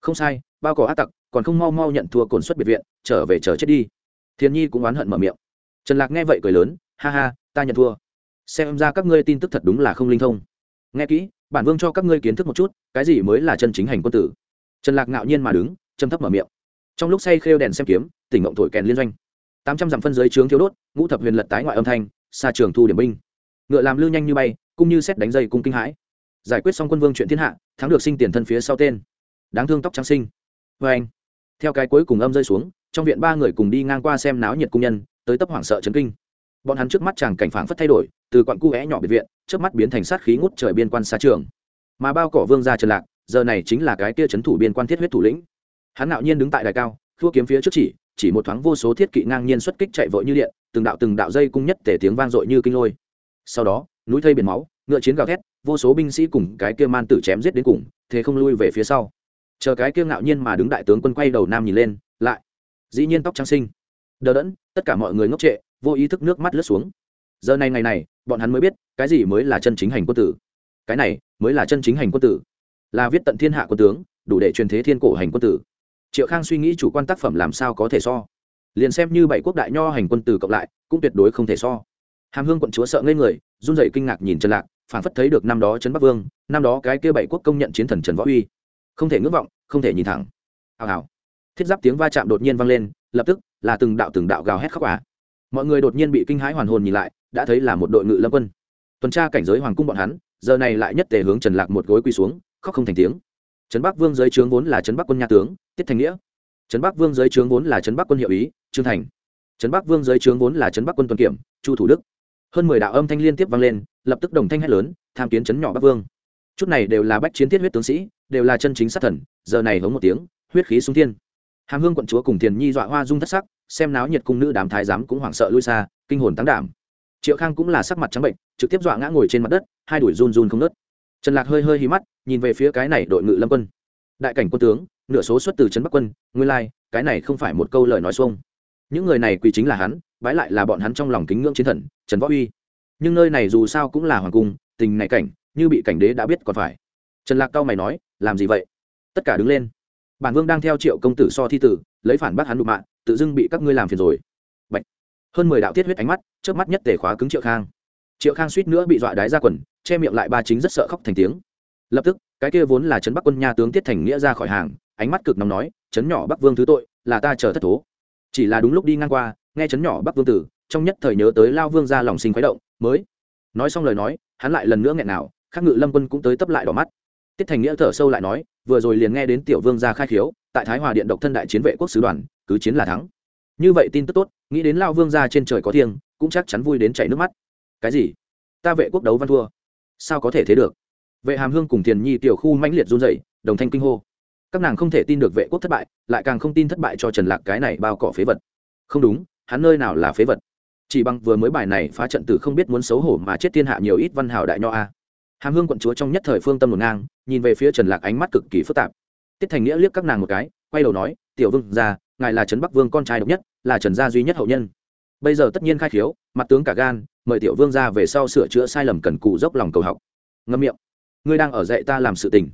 Speaker 1: Không sai, bao cỏ ác tặc, còn không mau mau nhận thua cồn xuất biệt viện, trở về chờ chết đi. Thiên nhi cũng oán hận mở miệng. Trần lạc nghe vậy cười lớn, ha ha, ta nhận thua. Xem ra các ngươi tin tức thật đúng là không linh thông. Nghe kỹ, bản vương cho các ngươi kiến thức một chút, cái gì mới là chân chính hành quân tử? Trần lạc ngạo nhiên mà đứng châm thấp mở miệng. Trong lúc say khêu đèn xem kiếm, tỉnh ngộng thổi kèn liên doanh tám trăm dặm phân giới trướng thiếu đốt, ngũ thập huyền lật tái ngoại âm thanh, xa trường thu điểm binh. Ngựa làm lưu nhanh như bay, cũng như xét đánh dây cung kinh hãi. Giải quyết xong quân vương chuyện thiên hạ, thắng được sinh tiền thân phía sau tên. Đáng thương tóc trắng sinh. Vê anh, theo cái cuối cùng âm rơi xuống, trong viện ba người cùng đi ngang qua xem náo nhiệt cung nhân, tới tấp hoảng sợ chấn kinh. Bọn hắn trước mắt chàng cảnh phảng phất thay đổi, từ quặng cu vẽ nhỏ biệt viện, trước mắt biến thành sát khí ngút trời biên quan xa trường. Mà bao cỏ vương ra trần lạc, giờ này chính là cái kia chấn thủ biên quan thiết huyết thủ lĩnh. Hắn ngạo nhiên đứng tại đài cao thua kiếm phía trước chỉ chỉ một thoáng vô số thiết kỵ ngang nhiên xuất kích chạy vội như điện, từng đạo từng đạo dây cung nhất tể tiếng vang dội như kinh lôi. Sau đó, núi thây biển máu, ngựa chiến gào thét, vô số binh sĩ cùng cái kia man tử chém giết đến cùng, thế không lui về phía sau. Chờ cái kia ngạo nhiên mà đứng đại tướng quân quay đầu nam nhìn lên, lại. Dĩ nhiên tóc trang sinh đờ đẫn, tất cả mọi người ngốc trệ, vô ý thức nước mắt lướt xuống. Giờ này ngày này, bọn hắn mới biết, cái gì mới là chân chính hành quân tử. Cái này, mới là chân chính hành quân tử. Là viết tận thiên hạ quân tướng, đủ để truyền thế thiên cổ hành quân tử triệu khang suy nghĩ chủ quan tác phẩm làm sao có thể so. Liền xem như bảy quốc đại nho hành quân từ cộng lại, cũng tuyệt đối không thể so. Hàm hương quận chúa sợ ngây người, run rẩy kinh ngạc nhìn trần lạc phản phất thấy được năm đó trấn bắc vương, năm đó cái kia bảy quốc công nhận chiến thần trần võ uy. Không thể ngước vọng, không thể nhìn thẳng. Hào hào. Thiết giáp tiếng va chạm đột nhiên vang lên, lập tức là từng đạo từng đạo gào hét khóc ả mọi người đột nhiên bị kinh hãi hoàn hồn nhìn lại, đã thấy là một đội ngự lâm quân. Tuần tra cảnh giới hoàng cung bọn hắn, giờ này lại nhất tề hướng trần lạc một gối quỳ xuống, khóc không thành tiếng trấn bắc vương giới trướng vốn là trấn bắc quân nhà tướng, tiết thành nghĩa. Trấn bắc vương giới trướng vốn là trấn bắc quân hiệu ý, trương thành. Trấn bắc vương giới trướng vốn là trấn bắc quân tuần kiểm, chu thủ đức. Hơn mười đạo âm thanh liên tiếp vang lên, lập tức đồng thanh hét lớn, tham kiến trấn nhỏ bắc vương. Chút này đều là bách chiến thiết huyết tướng sĩ, đều là chân chính sát thần, giờ này hống một tiếng, huyết khí xuống thiên. Hàm hương quận chúa cùng thiền nhi dọa hoa dung thất sắc, xem náo nhiệt cung nữ đàm thái giám cũng hoảng sợ lui xa, kinh hồn tăng đảm. Triệu khang cũng là sắc mặt trắng bệnh, trực tiếp dọa ngã ngồi trên mặt đất, hai đuổi run run không nớt trần lạc hơi hơi hí mắt, nhìn về phía cái này đội ngự lâm quân. Đại cảnh quân tướng, nửa số xuất từ trấn bắc quân, nguyên lai, cái này không phải một câu lời nói xuông. Những người này quỳ chính là hắn, bái lại là bọn hắn trong lòng kính ngưỡng chiến thần, trần võ uy. Nhưng nơi này dù sao cũng là hoàng cung, tình này cảnh, như bị cảnh đế đã biết còn phải. Trần lạc cao mày nói, làm gì vậy? Tất cả đứng lên. Bản vương đang theo triệu công tử so thi tử, lấy phản bác hắn đụng mạng, tự dưng bị các ngươi làm phiền rồi. Bạch. hơn mười đạo tiết huyết ánh mắt trước mắt nhất tề khóa cứng triệu khang triệu khang suýt nữa bị dọa đái ra quần, che miệng lại ba chính rất sợ khóc thành tiếng. Lập tức, cái kia vốn là trấn bắc quân nha tướng tiết thành nghĩa ra khỏi hàng, ánh mắt cực nóng nói, trấn nhỏ bắc vương thứ tội, là ta chờ thất thố. Chỉ là đúng lúc đi ngang qua, nghe trấn nhỏ bắc vương tử, trong nhất thời nhớ tới lao vương ra lòng sinh khuấy động, mới nói xong lời nói, hắn lại lần nữa nghẹn nào, khắc ngự lâm quân cũng tới tấp lại đỏ mắt. Tiết thành nghĩa thở sâu lại nói, vừa rồi liền nghe đến tiểu vương ra khai khiếu, tại thái hòa điện độc thân đại chiến vệ quốc sứ đoàn, cứ chiến là thắng. Như vậy tin tức tốt, nghĩ đến lao vương ra trên trời có thiêng, cũng chắc chắn vui đến chảy nước mắt cái gì? Ta vệ quốc đấu văn thua. Sao có thể thế được? Vệ hàm hương cùng thiền nhi tiểu khu mãnh liệt run dậy đồng thanh kinh hô. Các nàng không thể tin được vệ quốc thất bại, lại càng không tin thất bại cho trần lạc cái này bao cỏ phế vật. Không đúng, hắn nơi nào là phế vật? Chỉ bằng vừa mới bài này phá trận tử không biết muốn xấu hổ mà chết thiên hạ nhiều ít văn hào đại nho a. Hàm hương quận chúa trong nhất thời phương tâm ngổn ngang, nhìn về phía trần lạc ánh mắt cực kỳ phức tạp. Tiết thành nghĩa liếc các nàng một cái, quay đầu nói, tiểu vương gia, ngài là trấn bắc vương con trai độc nhất, là trần gia duy nhất hậu nhân. Bây giờ tất nhiên khai khiếu, mặt tướng cả gan mời tiểu vương ra về sau sửa chữa sai lầm cần cù dốc lòng cầu học. Ngâm miệng. Ngươi đang ở dạy ta làm sự tình.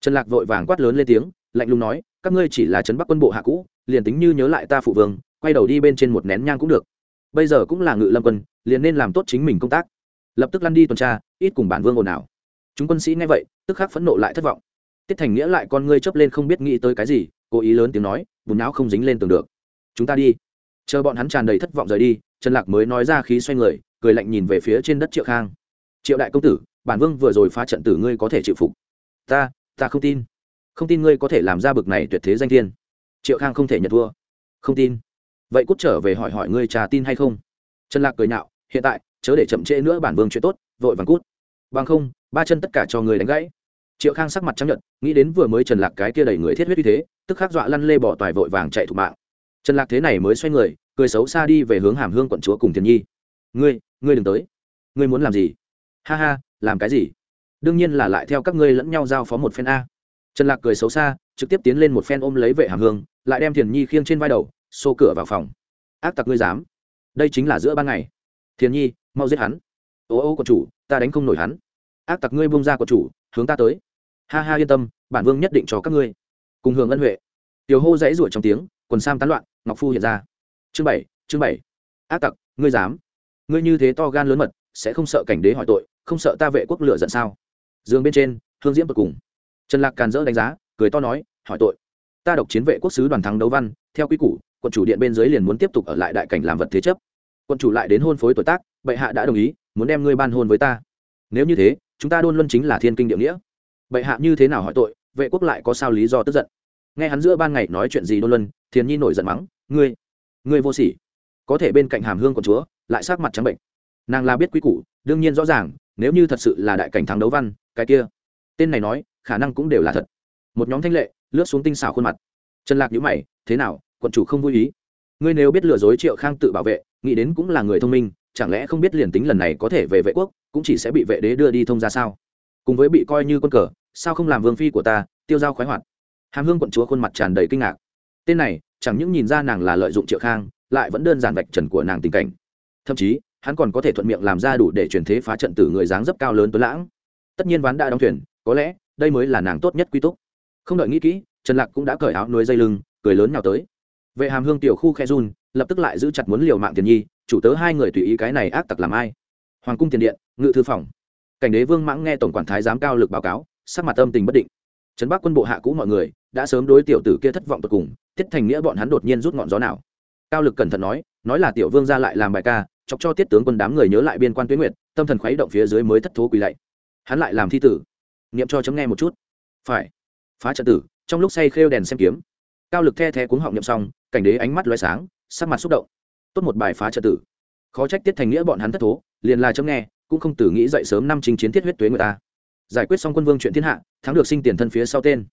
Speaker 1: Trần lạc vội vàng quát lớn lên tiếng, lạnh lùng nói, các ngươi chỉ là trấn bắc quân bộ hạ cũ, liền tính như nhớ lại ta phụ vương, quay đầu đi bên trên một nén nhang cũng được. Bây giờ cũng là ngự lâm quân, liền nên làm tốt chính mình công tác. Lập tức lăn đi tuần tra, ít cùng bản vương ồn ào. Chúng quân sĩ nghe vậy, tức khắc phẫn nộ lại thất vọng. Tiết thành nghĩa lại con ngươi chớp lên không biết nghĩ tới cái gì, cố ý lớn tiếng nói, bùn não không dính lên tường được. Chúng ta đi. Chờ bọn hắn tràn đầy thất vọng rời đi, trần lạc mới nói ra khí xoay người cười lạnh nhìn về phía trên đất triệu khang. Triệu đại công tử, bản vương vừa rồi phá trận tử ngươi có thể chịu phục. Ta ta không tin. Không tin ngươi có thể làm ra bực này tuyệt thế danh thiên. Triệu khang không thể nhận thua. Không tin. Vậy cút trở về hỏi hỏi ngươi trà tin hay không? Trần lạc cười nhạo, hiện tại, chớ để chậm trễ nữa bản vương chuyện tốt, vội vàng cút. Bằng không, ba chân tất cả cho người đánh gãy. Triệu khang sắc mặt chấp nhận nghĩ đến vừa mới trần lạc cái kia đẩy người thiết huyết như thế, tức khắc dọa lăn lê bỏ toài vội vàng chạy thủ mạng. Trần lạc thế này mới xoay người, cười xấu xa đi về hướng hàm hương quận chúa cùng thiền nhi. Ngươi ngươi đừng tới. Ngươi muốn làm gì? Ha ha, làm cái gì? Đương nhiên là lại theo các ngươi lẫn nhau giao phó một phen a. Trần lạc cười xấu xa, trực tiếp tiến lên một phen ôm lấy vệ hàm hương, lại đem thiền nhi khiêng trên vai đầu, xô cửa vào phòng. Ác tặc ngươi dám. Đây chính là giữa ban ngày. Thiền nhi, mau giết hắn. Ô ô của chủ, ta đánh không nổi hắn. Ác tặc ngươi buông ra của chủ, hướng ta tới. Ha ha, yên tâm, bản vương nhất định cho các ngươi. Cùng hưởng ân huệ. Tiểu hô dãy ruổi trong tiếng, quần sam tán loạn, ngọc phu hiện ra. Chương bảy chương bảy. Ác tặc, ngươi dám ngươi như thế to gan lớn mật, sẽ không sợ cảnh đế hỏi tội, không sợ ta vệ quốc lựa giận sao? Dương bên trên, hương diễm tột cùng. Trần lạc càn dỡ đánh giá, cười to nói, hỏi tội. Ta độc chiến vệ quốc sứ đoàn thắng đấu văn, theo quy củ, quận chủ điện bên dưới liền muốn tiếp tục ở lại đại cảnh làm vật thế chấp. Quận chủ lại đến hôn phối tuổi tác, bệ hạ đã đồng ý, muốn đem ngươi ban hôn với ta. Nếu như thế, chúng ta đôn luân chính là thiên kinh địa nghĩa. Bệ hạ như thế nào hỏi tội, vệ quốc lại có sao lý do tức giận? Nghe hắn giữa ban ngày nói chuyện gì đôn luân, thiền nhi nổi giận mắng, ngươi ngươi vô sỉ. Có thể bên cạnh hàm hương của chúa lại sát mặt trắng bệnh. Nàng là biết quy củ, đương nhiên rõ ràng, nếu như thật sự là đại cảnh thắng đấu văn, cái kia. Tên này nói, khả năng cũng đều là thật. Một nhóm thanh lệ, lướt xuống tinh xảo khuôn mặt. Trần lạc nhữ mày, thế nào, quận chủ không vui ý? Ngươi nếu biết lừa dối triệu khang tự bảo vệ, nghĩ đến cũng là người thông minh, chẳng lẽ không biết liền tính lần này có thể về vệ quốc, cũng chỉ sẽ bị vệ đế đưa đi thông ra sao? Cùng với bị coi như quân cờ, sao không làm vương phi của ta, tiêu giao khoái hoạt? Hàm hương quận chúa khuôn mặt tràn đầy kinh ngạc. Tên này, chẳng những nhìn ra nàng là lợi dụng triệu khang, lại vẫn đơn giản vạch trần của nàng tình cảnh thậm chí, hắn còn có thể thuận miệng làm ra đủ để chuyển thế phá trận tử người dáng dấp cao lớn tuấn lãng. Tất nhiên ván đã đóng thuyền, có lẽ, đây mới là nàng tốt nhất quy túc. Không đợi nghĩ kỹ, trần lạc cũng đã cởi áo nuôi dây lưng, cười lớn nhào tới. Vệ hàm hương tiểu khu khe run, lập tức lại giữ chặt muốn liều mạng tiền nhi, chủ tớ hai người tùy ý cái này ác tặc làm ai? Hoàng cung tiền điện, ngự thư phòng. Cảnh đế vương mãng nghe tổng quản thái giám cao lực báo cáo, sắc mặt âm tình bất định. Trấn bắc quân bộ hạ cũ mọi người, đã sớm đối tiểu tử kia thất vọng tột cùng, tiết thành nghĩa bọn hắn đột nhiên rút ngọn gió nào. Cao lực cẩn thận nói nói là tiểu vương ra lại làm bài ca chọc cho tiết tướng quân đám người nhớ lại biên quan tuyến nguyệt, tâm thần khuấy động phía dưới mới thất thố quỳ lạy. Hắn lại làm thi tử. Niệm cho chấm nghe một chút. Phải. Phá trận tử, trong lúc say khêu đèn xem kiếm. Cao lực the thé cuống họng nhậm xong, cảnh đế ánh mắt loé sáng, sắc mặt xúc động. Tốt một bài phá trận tử. Khó trách tiết thành nghĩa bọn hắn thất thố, liền là chấm nghe, cũng không tử nghĩ dậy sớm năm trình chiến thiết huyết tuế người ta. Giải quyết xong quân vương chuyện thiên hạ, thắng được sinh tiền thân phía sau tên.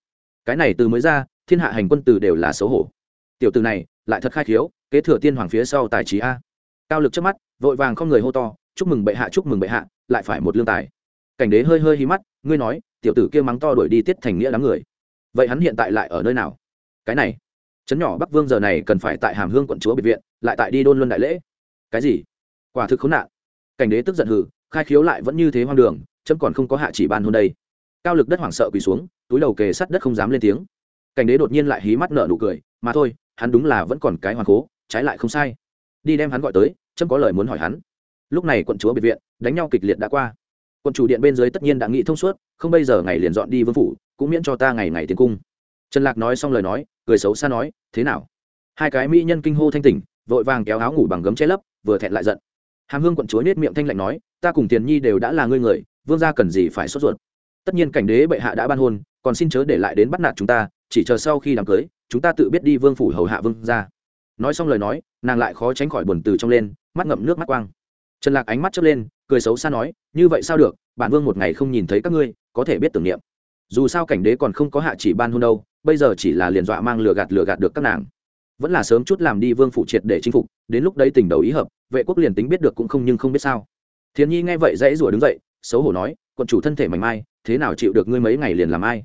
Speaker 1: Cái này từ mới ra, thiên hạ hành quân từ đều là xấu hổ. Tiểu từ này, lại thật khai thiếu kế thừa tiên hoàng phía sau tài trí a cao lực trước mắt, vội vàng không người hô to, chúc mừng bệ hạ, chúc mừng bệ hạ, lại phải một lương tài. Cảnh đế hơi hơi hí mắt, ngươi nói, tiểu tử kia mắng to đuổi đi tiết thành nghĩa đám người. Vậy hắn hiện tại lại ở nơi nào? Cái này, trấn nhỏ bắc vương giờ này cần phải tại hàm hương quận chúa biệt viện, lại tại đi đôn luân đại lễ. Cái gì? Quả thực khốn nạn. Cảnh đế tức giận hừ khai khiếu lại vẫn như thế hoang đường, chấm còn không có hạ chỉ ban hôn đây. Cao lực đất hoảng sợ quỳ xuống, túi đầu kề sắt đất không dám lên tiếng. Cảnh đế đột nhiên lại hí mắt nở nụ cười, mà thôi, hắn đúng là vẫn còn cái hoàng cố, trái lại không sai đi đem hắn gọi tới trâm có lời muốn hỏi hắn. Lúc này quận chúa biệt viện, đánh nhau kịch liệt đã qua. Quận chủ điện bên dưới tất nhiên đã nghĩ thông suốt, không bây giờ ngày liền dọn đi vương phủ, cũng miễn cho ta ngày ngày tiến cung. Trần lạc nói xong lời nói, cười xấu xa nói, thế nào? Hai cái mỹ nhân kinh hô thanh tỉnh, vội vàng kéo áo ngủ bằng gấm che lấp, vừa thẹn lại giận. Hàm hương quận chúa nết miệng thanh lạnh nói, ta cùng tiền nhi đều đã là ngươi người, vương gia cần gì phải sốt ruột. Tất nhiên cảnh đế bệ hạ đã ban hôn, còn xin chớ để lại đến bắt nạt chúng ta, chỉ chờ sau khi đám cưới, chúng ta tự biết đi vương phủ hầu hạ vương gia nói xong lời nói, nàng lại khó tránh khỏi buồn từ trong lên, mắt ngậm nước mắt quang. Trần lạc ánh mắt chớp lên, cười xấu xa nói, như vậy sao được, bản vương một ngày không nhìn thấy các ngươi, có thể biết tưởng niệm. Dù sao cảnh đế còn không có hạ chỉ ban hôn đâu, bây giờ chỉ là liền dọa mang lừa gạt lừa gạt được các nàng. Vẫn là sớm chút làm đi vương phụ triệt để chinh phục, đến lúc đấy tình đầu ý hợp, vệ quốc liền tính biết được cũng không nhưng không biết sao. Thiên nhi nghe vậy dãy rủa đứng dậy, xấu hổ nói, quận chủ thân thể mảnh mai, thế nào chịu được ngươi mấy ngày liền làm ai?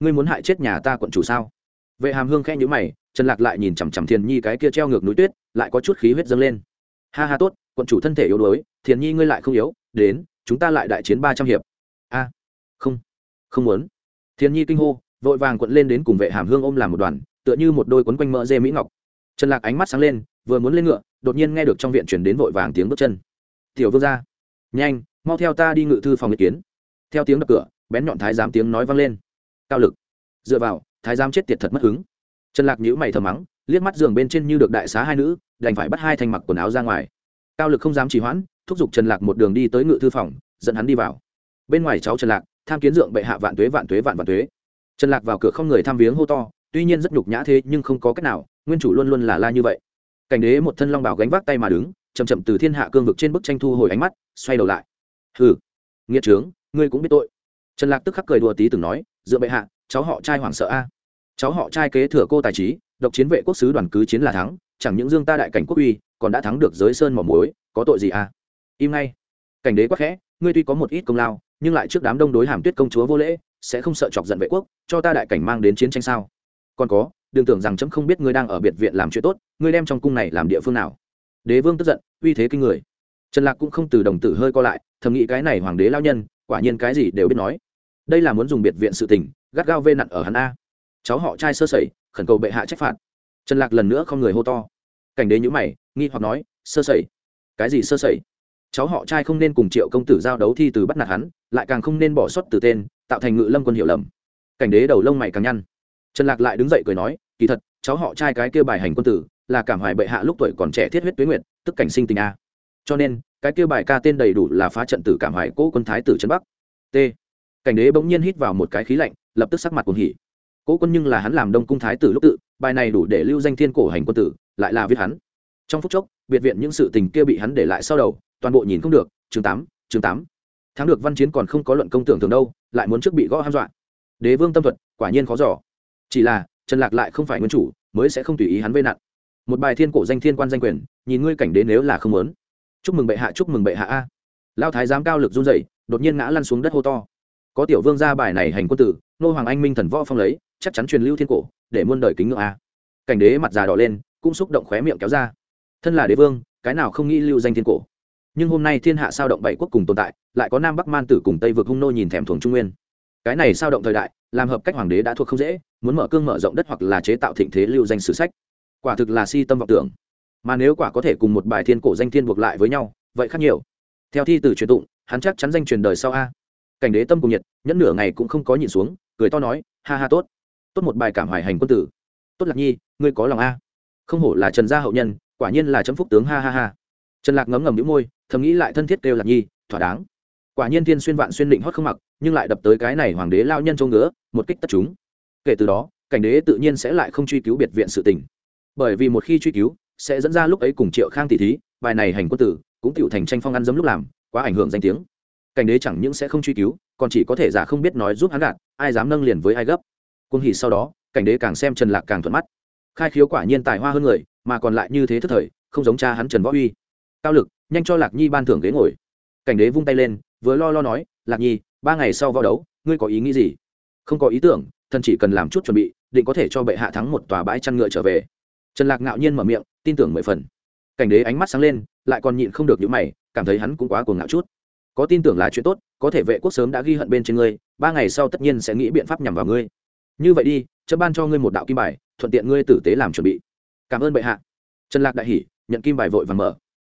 Speaker 1: Ngươi muốn hại chết nhà ta quận chủ sao? Vệ hàm hương khẽ nhữ mày trần lạc lại nhìn chằm chằm thiền nhi cái kia treo ngược núi tuyết, lại có chút khí huyết dâng lên. Ha ha tốt, quận chủ thân thể yếu đuối, thiền nhi ngươi lại không yếu, đến, chúng ta lại đại chiến ba trăm hiệp. A, không không muốn. Thiền nhi kinh hô, vội vàng quận lên đến cùng vệ hàm hương ôm làm một đoàn, tựa như một đôi quấn quanh mỡ dê mỹ ngọc. Trần lạc ánh mắt sáng lên, vừa muốn lên ngựa, đột nhiên nghe được trong viện chuyển đến vội vàng tiếng bước chân. Tiểu vương ra nhanh, mau theo ta đi ngự thư phòng ý kiến. Theo tiếng đập cửa, bén nhọn thái giám tiếng nói vang lên. Cao lực. Dựa vào, thái giám chết tiệt thật mất hứng trần lạc nhíu mày thầm mắng, liếc mắt giường bên trên như được đại xá hai nữ, đành phải bắt hai thanh mặc quần áo ra ngoài. Cao lực không dám trì hoãn, thúc giục trần lạc một đường đi tới ngự thư phòng, dẫn hắn đi vào. Bên ngoài cháu trần lạc, tham kiến dượng bệ hạ vạn tuế vạn tuế, vạn vạn tuế. Trần lạc vào cửa không người tham viếng hô to, tuy nhiên rất nhục nhã thế nhưng không có cách nào, nguyên chủ luôn luôn là la như vậy. Cảnh đế một thân long bảo gánh vác tay mà đứng, chậm chậm từ thiên hạ cương vực trên bức tranh thu hồi ánh mắt, xoay đầu lại. Hừ nghĩa trướng, ngươi cũng biết tội. Trần lạc tức khắc cười đùa tí từng nói dựa bệ hạ, cháu họ trai hoảng sợ a cháu họ trai kế thừa cô tài trí, độc chiến vệ quốc sứ đoàn cứ chiến là thắng, chẳng những dương ta đại cảnh quốc uy, còn đã thắng được giới sơn mỏ muối, có tội gì à? im ngay. Cảnh đế quắc khẽ, ngươi tuy có một ít công lao, nhưng lại trước đám đông đối hàm tuyết công chúa vô lễ, sẽ không sợ chọc giận vệ quốc, cho ta đại cảnh mang đến chiến tranh sao? Còn có, đừng tưởng rằng chấm không biết ngươi đang ở biệt viện làm chuyện tốt, ngươi đem trong cung này làm địa phương nào? Đế vương tức giận, uy thế kinh người. Trần lạc cũng không từ đồng tử hơi co lại, thầm nghĩ cái này hoàng đế lao nhân, quả nhiên cái gì đều biết nói. Đây là muốn dùng biệt viện sự tình, gắt gao vê nặn ở hắn a cháu họ trai sơ sẩy, khẩn cầu bệ hạ trách phạt. Trần lạc lần nữa không người hô to. Cảnh đế nhữ mày, nghi hoặc nói, sơ sẩy? Cái gì sơ sẩy? Cháu họ trai không nên cùng triệu công tử giao đấu thi từ bắt nạt hắn, lại càng không nên bỏ xuất từ tên, tạo thành ngự lâm quân hiểu lầm. Cảnh đế đầu lông mày càng nhăn. Trần lạc lại đứng dậy cười nói, kỳ thật, cháu họ trai cái kia bài hành quân tử, là cảm hoài bệ hạ lúc tuổi còn trẻ thiết huyết tuyến nguyện tức cảnh sinh tình a. Cho nên, cái kia bài ca tên đầy đủ là phá trận tử cảm hoài cố quân thái tử trấn bắc. T. Cảnh đế bỗng nhiên hít vào một cái khí lạnh, lập tức sắc mặt cuồng hỉ cố quân nhưng là hắn làm đông cung thái tử lúc tự, bài này đủ để lưu danh thiên cổ hành quân tử, lại là viết hắn. Trong phút chốc, biệt viện những sự tình kia bị hắn để lại sau đầu, toàn bộ nhìn không được, chương tám chương tám. Thắng được văn chiến còn không có luận công tưởng thường đâu, lại muốn trước bị gõ ham dọa. Đế vương tâm thuật, quả nhiên khó giỏ chỉ là, trần lạc lại không phải nguyên chủ, mới sẽ không tùy ý hắn vây nặng. Một bài thiên cổ danh thiên quan danh quyền, nhìn ngươi cảnh đến nếu là không muốn. Chúc mừng bệ hạ, chúc mừng bệ hạ a. Lao thái giám cao lực run rẩy, đột nhiên ngã lăn xuống đất hô to. Có tiểu vương ra bài này hành quân tử, nô hoàng anh minh thần võ phong lấy chắc chắn truyền lưu thiên cổ, để muôn đời kính ngưỡng a. Cảnh đế mặt già đỏ lên, cũng xúc động khóe miệng kéo ra. Thân là đế vương, cái nào không nghĩ lưu danh thiên cổ? Nhưng hôm nay thiên hạ sao động bảy quốc cùng tồn tại, lại có nam bắc man tử cùng tây vực hung nô nhìn thèm thuồng trung nguyên. Cái này sao động thời đại, làm hợp cách hoàng đế đã thuộc không dễ, muốn mở cương mở rộng đất hoặc là chế tạo thịnh thế lưu danh sử sách. Quả thực là si tâm vọng tưởng. Mà nếu quả có thể cùng một bài thiên cổ danh thiên buộc lại với nhau, vậy khác nhiều. Theo thi từ truyền tụng, hắn chắc chắn danh truyền đời sau a. Cảnh đế tâm cùng nhiệt, nhẫn nửa ngày cũng không có nhìn xuống, cười to nói, ha ha, tốt tốt một bài cảm hoài hành quân tử. Tốt lạc nhi, ngươi có lòng a? Không hổ là trần gia hậu nhân, quả nhiên là chấm phúc tướng, ha ha ha. Trần lạc ngấm ngầm những môi, thầm nghĩ lại thân thiết kêu lạc nhi, thỏa đáng. Quả nhiên thiên xuyên vạn xuyên định hót không mặc, nhưng lại đập tới cái này hoàng đế lao nhân châu ngứa, một kích tất chúng. Kể từ đó, cảnh đế tự nhiên sẽ lại không truy cứu biệt viện sự tình. Bởi vì một khi truy cứu, sẽ dẫn ra lúc ấy cùng triệu khang tỷ thí, bài này hành quân tử cũng tựu thành tranh phong ăn dấm lúc làm, quá ảnh hưởng danh tiếng. Cảnh đế chẳng những sẽ không truy cứu, còn chỉ có thể giả không biết nói giúp hắn gạt, ai dám nâng liền với ai gấp cung hỉ sau đó, cảnh đế càng xem trần lạc càng thuận mắt. Khai khiếu quả nhiên tài hoa hơn người, mà còn lại như thế thức thời, không giống cha hắn trần võ uy. Cao lực, nhanh cho lạc nhi ban thưởng ghế ngồi. Cảnh đế vung tay lên, vừa lo lo nói, lạc nhi, ba ngày sau võ đấu, ngươi có ý nghĩ gì? Không có ý tưởng thần chỉ cần làm chút chuẩn bị, định có thể cho bệ hạ thắng một tòa bãi chăn ngựa trở về. Trần lạc ngạo nhiên mở miệng, tin tưởng mười phần. Cảnh đế ánh mắt sáng lên, lại còn nhịn không được những mày, cảm thấy hắn cũng quá cuồng ngạo chút. Có tin tưởng là chuyện tốt, có thể vệ quốc sớm đã ghi hận bên trên ngươi, ba ngày sau tất nhiên sẽ nghĩ biện pháp nhằm vào ngươi như vậy đi chấm ban cho ngươi một đạo kim bài, thuận tiện ngươi tử tế làm chuẩn bị. Cảm ơn bệ hạ. Trần lạc đại Hỷ nhận kim bài vội và mở.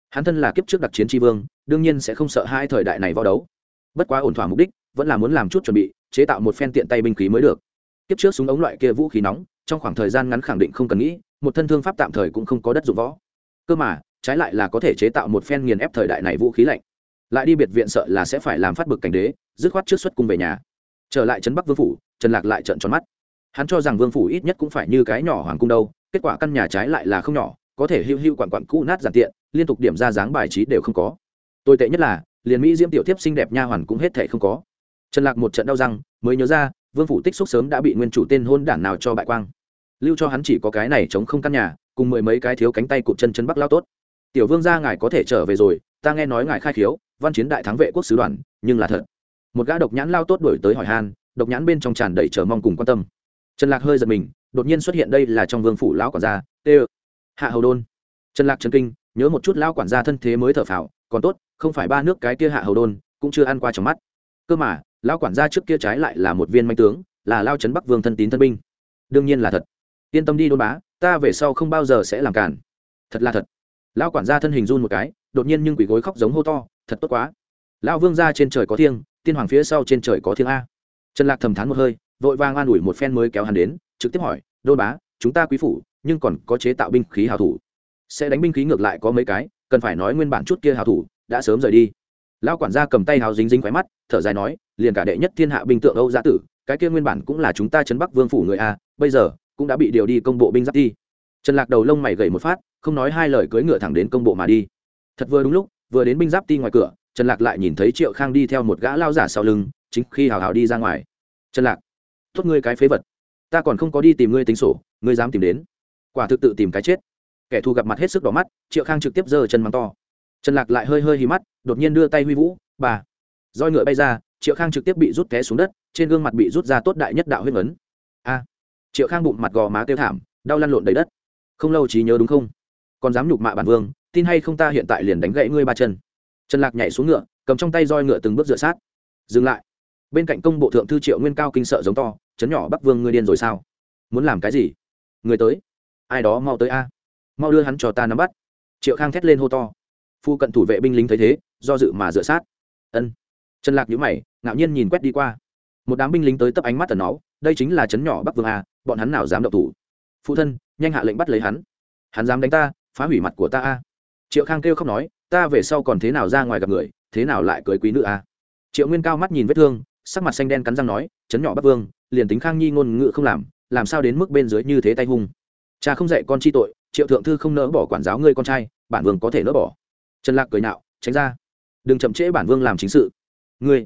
Speaker 1: Hắn thân là kiếp trước đặc chiến tri vương, đương nhiên sẽ không sợ hai thời đại này vào đấu. Bất quá ổn thỏa mục đích, vẫn là muốn làm chút chuẩn bị, chế tạo một phen tiện tay binh khí mới được. Kiếp trước súng ống loại kia vũ khí nóng, trong khoảng thời gian ngắn khẳng định không cần nghĩ, một thân thương pháp tạm thời cũng không có đất dụng võ. Cơ mà, trái lại là có thể chế tạo một phen nghiền ép thời đại này vũ khí lạnh. Lại đi biệt viện sợ là sẽ phải làm phát bực cảnh đế, dứt khoát trước xuất cung về nhà. Trở lại trấn bắc vương phủ trần lạc lại trợn tròn mắt. Hắn cho rằng vương phủ ít nhất cũng phải như cái nhỏ hoàng cung đâu, kết quả căn nhà trái lại là không nhỏ, có thể hưu hưu quản quản cũ nát giản tiện, liên tục điểm ra dáng bài trí đều không có. Tồi tệ nhất là, liền mỹ diễm tiểu thiếp xinh đẹp nha hoàn cũng hết thể không có. Trần lạc một trận đau răng, mới nhớ ra, vương phủ tích xúc sớm đã bị nguyên chủ tên hôn đản nào cho bại quang. Lưu cho hắn chỉ có cái này chống không căn nhà, cùng mười mấy cái thiếu cánh tay cụt chân chân bắc lao tốt. Tiểu vương gia ngài có thể trở về rồi, ta nghe nói ngài khai khiếu, văn chiến đại thắng vệ quốc sứ đoàn, nhưng là thật. Một gã độc nhãn lao tốt đổi tới hỏi han độc nhãn bên trong tràn đầy chờ mong cùng quan tâm. Trần lạc hơi giật mình, đột nhiên xuất hiện đây là trong vương phủ lão quản gia, tê hạ hầu đôn. Trần lạc trần kinh, nhớ một chút lão quản gia thân thế mới thở phào, còn tốt, không phải ba nước cái kia hạ hầu đôn, cũng chưa ăn qua trong mắt. Cơ mà, lão quản gia trước kia trái lại là một viên manh tướng, là lao trấn bắc vương thân tín thân binh. Đương nhiên là thật. Yên tâm đi đôn bá, ta về sau không bao giờ sẽ làm cản thật là thật. Lão quản gia thân hình run một cái, đột nhiên nhưng quỷ gối khóc giống hô to, thật tốt quá. Lão vương gia trên trời có thiêng, tiên hoàng phía sau trên trời có thiêng a trần lạc thầm thán một hơi, vội vàng an ủi một phen mới kéo hắn đến, trực tiếp hỏi, đôn bá, chúng ta quý phủ, nhưng còn có chế tạo binh khí hào thủ. Sẽ đánh binh khí ngược lại có mấy cái, cần phải nói nguyên bản chút kia hào thủ, đã sớm rời đi. Lão quản gia cầm tay hào dính dính khoái mắt, thở dài nói, liền cả đệ nhất thiên hạ binh tượng âu gia tử, cái kia nguyên bản cũng là chúng ta Trấn bắc vương phủ người a, bây giờ cũng đã bị điều đi công bộ binh giáp đi. Trần lạc đầu lông mày gầy một phát, không nói hai lời cưỡi ngựa thẳng đến công bộ mà đi. Thật vừa đúng lúc, vừa đến binh giáp ti ngoài cửa, trần lạc lại nhìn thấy triệu khang đi theo một gã lao giả sau lưng chính khi hào hào đi ra ngoài. Trần lạc, tốt ngươi cái phế vật. Ta còn không có đi tìm ngươi tính sổ, ngươi dám tìm đến. Quả thực tự tìm cái chết. Kẻ thù gặp mặt hết sức đỏ mắt, triệu khang trực tiếp giơ chân mắng to. Trần lạc lại hơi hơi hí mắt, đột nhiên đưa tay huy vũ, bà. Roi ngựa bay ra, triệu khang trực tiếp bị rút té xuống đất, trên gương mặt bị rút ra tốt đại nhất đạo huyết ấn. A. Triệu khang bụng mặt gò má kêu thảm, đau lăn lộn đầy đất. Không lâu trí nhớ đúng không? Còn dám nhục mạ bản vương, tin hay không ta hiện tại liền đánh gãy ngươi ba chân. Trần lạc nhảy xuống ngựa, cầm trong tay roi ngựa từng bước dựa sát. Dừng lại bên cạnh công bộ thượng thư triệu nguyên cao kinh sợ giống to chấn nhỏ bắc vương ngươi điên rồi sao? Muốn làm cái gì? Người tới. Ai đó mau tới a. Mau đưa hắn cho ta nắm bắt. Triệu khang thét lên hô to. Phu cận thủ vệ binh lính thấy thế, do dự mà dựa sát. Ân. Trần lạc nhíu mày, ngạo nhiên nhìn quét đi qua. Một đám binh lính tới tấp ánh mắt tần nó đây chính là chấn nhỏ bắc vương a, bọn hắn nào dám động thủ? Phụ thân, nhanh hạ lệnh bắt lấy hắn. Hắn dám đánh ta, phá hủy mặt của ta a. Triệu khang kêu khóc nói, ta về sau còn thế nào ra ngoài gặp người, thế nào lại cưới quý nữ a? Triệu nguyên cao mắt nhìn vết thương sắc mặt xanh đen cắn răng nói, chấn nhỏ bắc vương, liền tính khang nhi ngôn ngữ không làm làm sao đến mức bên dưới như thế tay hung? Cha không dạy con chi tội, triệu thượng thư không nỡ bỏ quản giáo ngươi con trai, bản vương có thể nỡ bỏ. Trần lạc cười nạo, tránh ra. Đừng chậm trễ bản vương làm chính sự. Ngươi.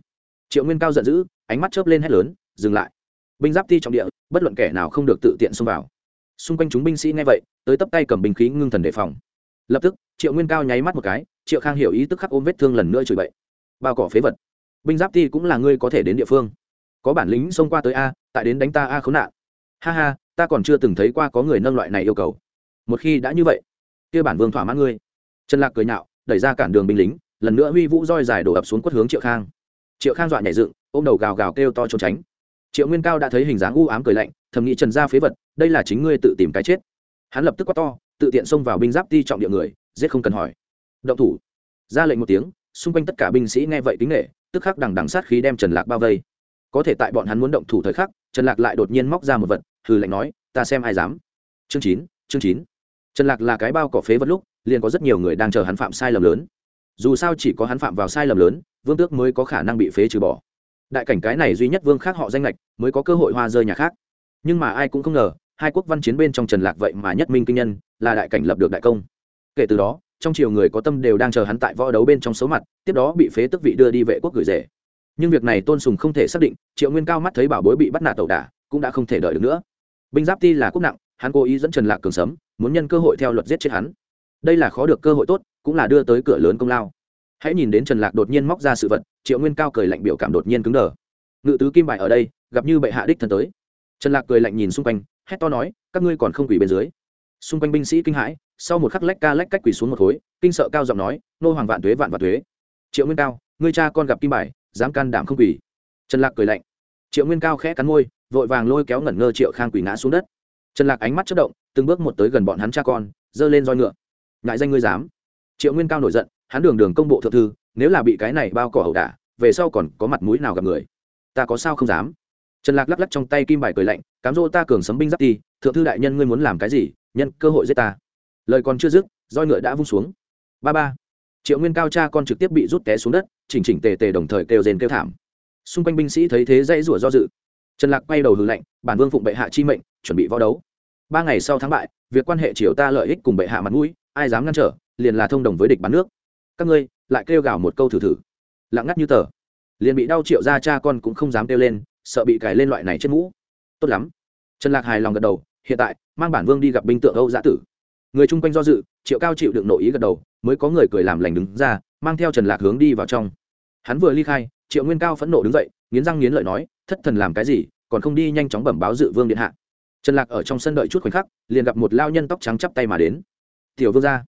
Speaker 1: Triệu nguyên cao giận dữ, ánh mắt chớp lên hét lớn, dừng lại. Binh giáp thi trọng địa, bất luận kẻ nào không được tự tiện xông vào. Xung quanh chúng binh sĩ nghe vậy, tới tấp tay cầm binh khí ngưng thần đề phòng. Lập tức, triệu nguyên cao nháy mắt một cái, triệu khang hiểu ý tức khắc ôm vết thương lần nữa chửi bậy. Bao cỏ phế vật binh giáp ti cũng là ngươi có thể đến địa phương. Có bản lính xông qua tới a, tại đến đánh ta a khốn nạn. Ha ha, ta còn chưa từng thấy qua có người nâng loại này yêu cầu. Một khi đã như vậy, kia bản vương thỏa mãn ngươi. Trần lạc cười nhạo, đẩy ra cản đường binh lính, lần nữa huy vũ roi dài đổ ập xuống quất hướng triệu khang. Triệu khang dọa nhảy dựng, ôm đầu gào gào kêu to trốn tránh. Triệu nguyên cao đã thấy hình dáng u ám cười lạnh, thầm nghĩ trần gia phế vật, đây là chính ngươi tự tìm cái chết. Hắn lập tức quát to, tự tiện xông vào binh giáp ti trọng địa người, giết không cần hỏi. Động thủ. Ra lệnh một tiếng, xung quanh tất cả binh sĩ nghe vậy kính nghệ tức khắc đằng đằng sát khí đem trần lạc bao vây. Có thể tại bọn hắn muốn động thủ thời khắc, trần lạc lại đột nhiên móc ra một vật, hừ lạnh nói, ta xem ai dám. Chương chín chương chín. Trần lạc là cái bao cỏ phế vật lúc, liền có rất nhiều người đang chờ hắn phạm sai lầm lớn. Dù sao chỉ có hắn phạm vào sai lầm lớn, vương tước mới có khả năng bị phế trừ bỏ. Đại cảnh cái này duy nhất vương khác họ danh lệch mới có cơ hội hoa rơi nhà khác. Nhưng mà ai cũng không ngờ, hai quốc văn chiến bên trong trần lạc vậy mà nhất minh kinh nhân, là đại cảnh lập được đại công. Kể từ đó trong triều người có tâm đều đang chờ hắn tại võ đấu bên trong số mặt, tiếp đó bị phế tức vị đưa đi vệ quốc gửi rể. Nhưng việc này tôn sùng không thể xác định, triệu nguyên cao mắt thấy bảo bối bị bắt nạt tẩu đả, cũng đã không thể đợi được nữa. Binh giáp ti là quốc nặng, hắn cố ý dẫn trần lạc cường sấm, muốn nhân cơ hội theo luật giết chết hắn. Đây là khó được cơ hội tốt, cũng là đưa tới cửa lớn công lao. Hãy nhìn đến trần lạc đột nhiên móc ra sự vật, triệu nguyên cao cười lạnh biểu cảm đột nhiên cứng đờ. Ngự tứ kim bài ở đây, gặp như bệ hạ đích thân tới. Trần lạc cười lạnh nhìn xung quanh, hét to nói, các ngươi còn không quỳ bên dưới. Xung quanh binh sĩ kinh hãi sau một khắc lách ca lách cách quỳ xuống một khối, kinh sợ cao giọng nói, nô hoàng vạn tuế, vạn vạn tuế. Triệu nguyên cao, ngươi cha con gặp kim bài, dám can đảm không quỳ? Trần lạc cười lạnh. Triệu nguyên cao khẽ cắn môi, vội vàng lôi kéo ngẩn ngơ triệu khang quỳ ngã xuống đất. Trần lạc ánh mắt chất động, từng bước một tới gần bọn hắn cha con, giơ lên roi ngựa. Ngại danh ngươi dám. Triệu nguyên cao nổi giận, hắn đường đường công bộ thượng thư, nếu là bị cái này bao cỏ ẩu đả, về sau còn có mặt mũi nào gặp người? Ta có sao không dám? Trần lạc lắc lắc trong tay kim bài cười lạnh, cám dỗ ta cường sấm binh giáp ti, thượng thư đại nhân ngươi muốn làm cái gì, nhân cơ hội giết ta lời còn chưa dứt, roi ngựa đã vung xuống. Ba ba. Triệu nguyên cao cha con trực tiếp bị rút té xuống đất, chỉnh chỉnh tề tề đồng thời kêu rền kêu thảm. Xung quanh binh sĩ thấy thế dãy rủa do dự. Trần lạc quay đầu hừ lạnh, bản vương phụng bệ hạ chi mệnh, chuẩn bị võ đấu. Ba ngày sau thắng bại, việc quan hệ triều ta lợi ích cùng bệ hạ mặt mũi, ai dám ngăn trở, liền là thông đồng với địch bán nước. Các ngươi, lại kêu gào một câu thử thử. Lặng ngắt như tờ. Liền bị đau triệu ra cha con cũng không dám kêu lên, sợ bị cài lên loại này trên mũ tốt lắm. Trần lạc hài lòng gật đầu, hiện tại, mang bản vương đi gặp binh tượng âu giã tử người chung quanh do dự, triệu cao chịu đựng nội ý gật đầu, mới có người cười làm lành đứng ra, mang theo trần lạc hướng đi vào trong. Hắn vừa ly khai, triệu nguyên cao phẫn nộ đứng dậy, nghiến răng nghiến lợi nói, thất thần làm cái gì, còn không đi nhanh chóng bẩm báo dự vương điện hạ. Trần lạc ở trong sân đợi chút khoảnh khắc, liền gặp một lao nhân tóc trắng chắp tay mà đến. Tiểu vương gia,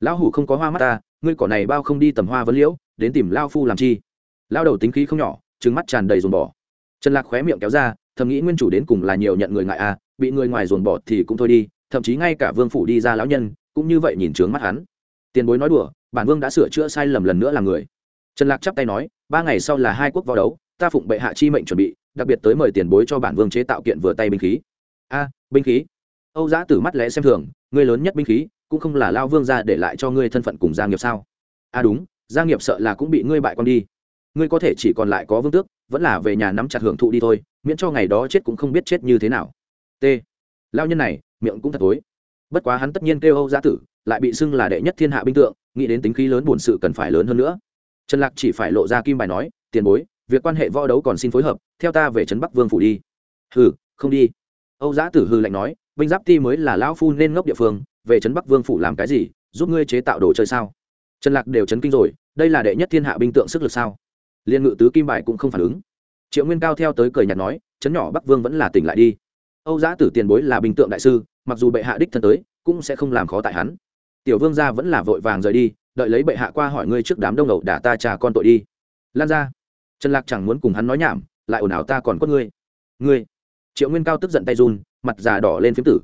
Speaker 1: lão hủ không có hoa mắt ta, ngươi cỏ này bao không đi tầm hoa vấn liễu, đến tìm lao phu làm chi? Lao đầu tính khí không nhỏ trứng mắt tràn đầy dồn bỏ. Trần lạc khóe miệng kéo ra, thầm nghĩ nguyên chủ đến cùng là nhiều nhận người ngại à bị người ngoài dồn bỏ thì cũng thôi đi thậm chí ngay cả vương phủ đi ra lão nhân cũng như vậy nhìn trướng mắt hắn. Tiền bối nói đùa, bản vương đã sửa chữa sai lầm lần nữa là người. Trần lạc chắp tay nói, ba ngày sau là hai quốc vào đấu, ta phụng bệ hạ chi mệnh chuẩn bị, đặc biệt tới mời tiền bối cho bản vương chế tạo kiện vừa tay binh khí. A, binh khí. Âu giã tử mắt lẽ xem thường, người lớn nhất binh khí cũng không là lao vương ra để lại cho ngươi thân phận cùng gia nghiệp sao? A, đúng, gia nghiệp sợ là cũng bị ngươi bại con đi. Ngươi có thể chỉ còn lại có vương tước, vẫn là về nhà nắm chặt hưởng thụ đi thôi, miễn cho ngày đó chết cũng không biết chết như thế nào. T. Lao nhân này miệng cũng thật tối bất quá hắn tất nhiên kêu âu gia tử, lại bị xưng là đệ nhất thiên hạ binh tượng, nghĩ đến tính khí lớn buồn sự cần phải lớn hơn nữa. Trần lạc chỉ phải lộ ra kim bài nói, tiền bối, việc quan hệ võ đấu còn xin phối hợp, theo ta về trấn bắc vương phủ đi. Hừ, không đi. Âu giã tử hư lạnh nói, binh giáp ti mới là lão phu nên ngốc địa phương, về trấn bắc vương phủ làm cái gì, giúp ngươi chế tạo đồ chơi sao? Trần lạc đều chấn kinh rồi, đây là đệ nhất thiên hạ binh tượng sức lực sao? Liên ngự tứ kim bài cũng không phản ứng. Triệu nguyên cao theo tới cười nhạt nói chấn nhỏ bắc vương vẫn là tỉnh lại đi. Âu giã tử tiền bối là binh tượng đại sư mặc dù bệ hạ đích thân tới, cũng sẽ không làm khó tại hắn. Tiểu vương gia vẫn là vội vàng rời đi, đợi lấy bệ hạ qua hỏi ngươi trước đám đông ẩu đả ta trà con tội đi. Lan ra trần lạc chẳng muốn cùng hắn nói nhảm, lại ồn ào ta còn có ngươi. Ngươi, triệu nguyên cao tức giận tay run, mặt già đỏ lên phiếm tử.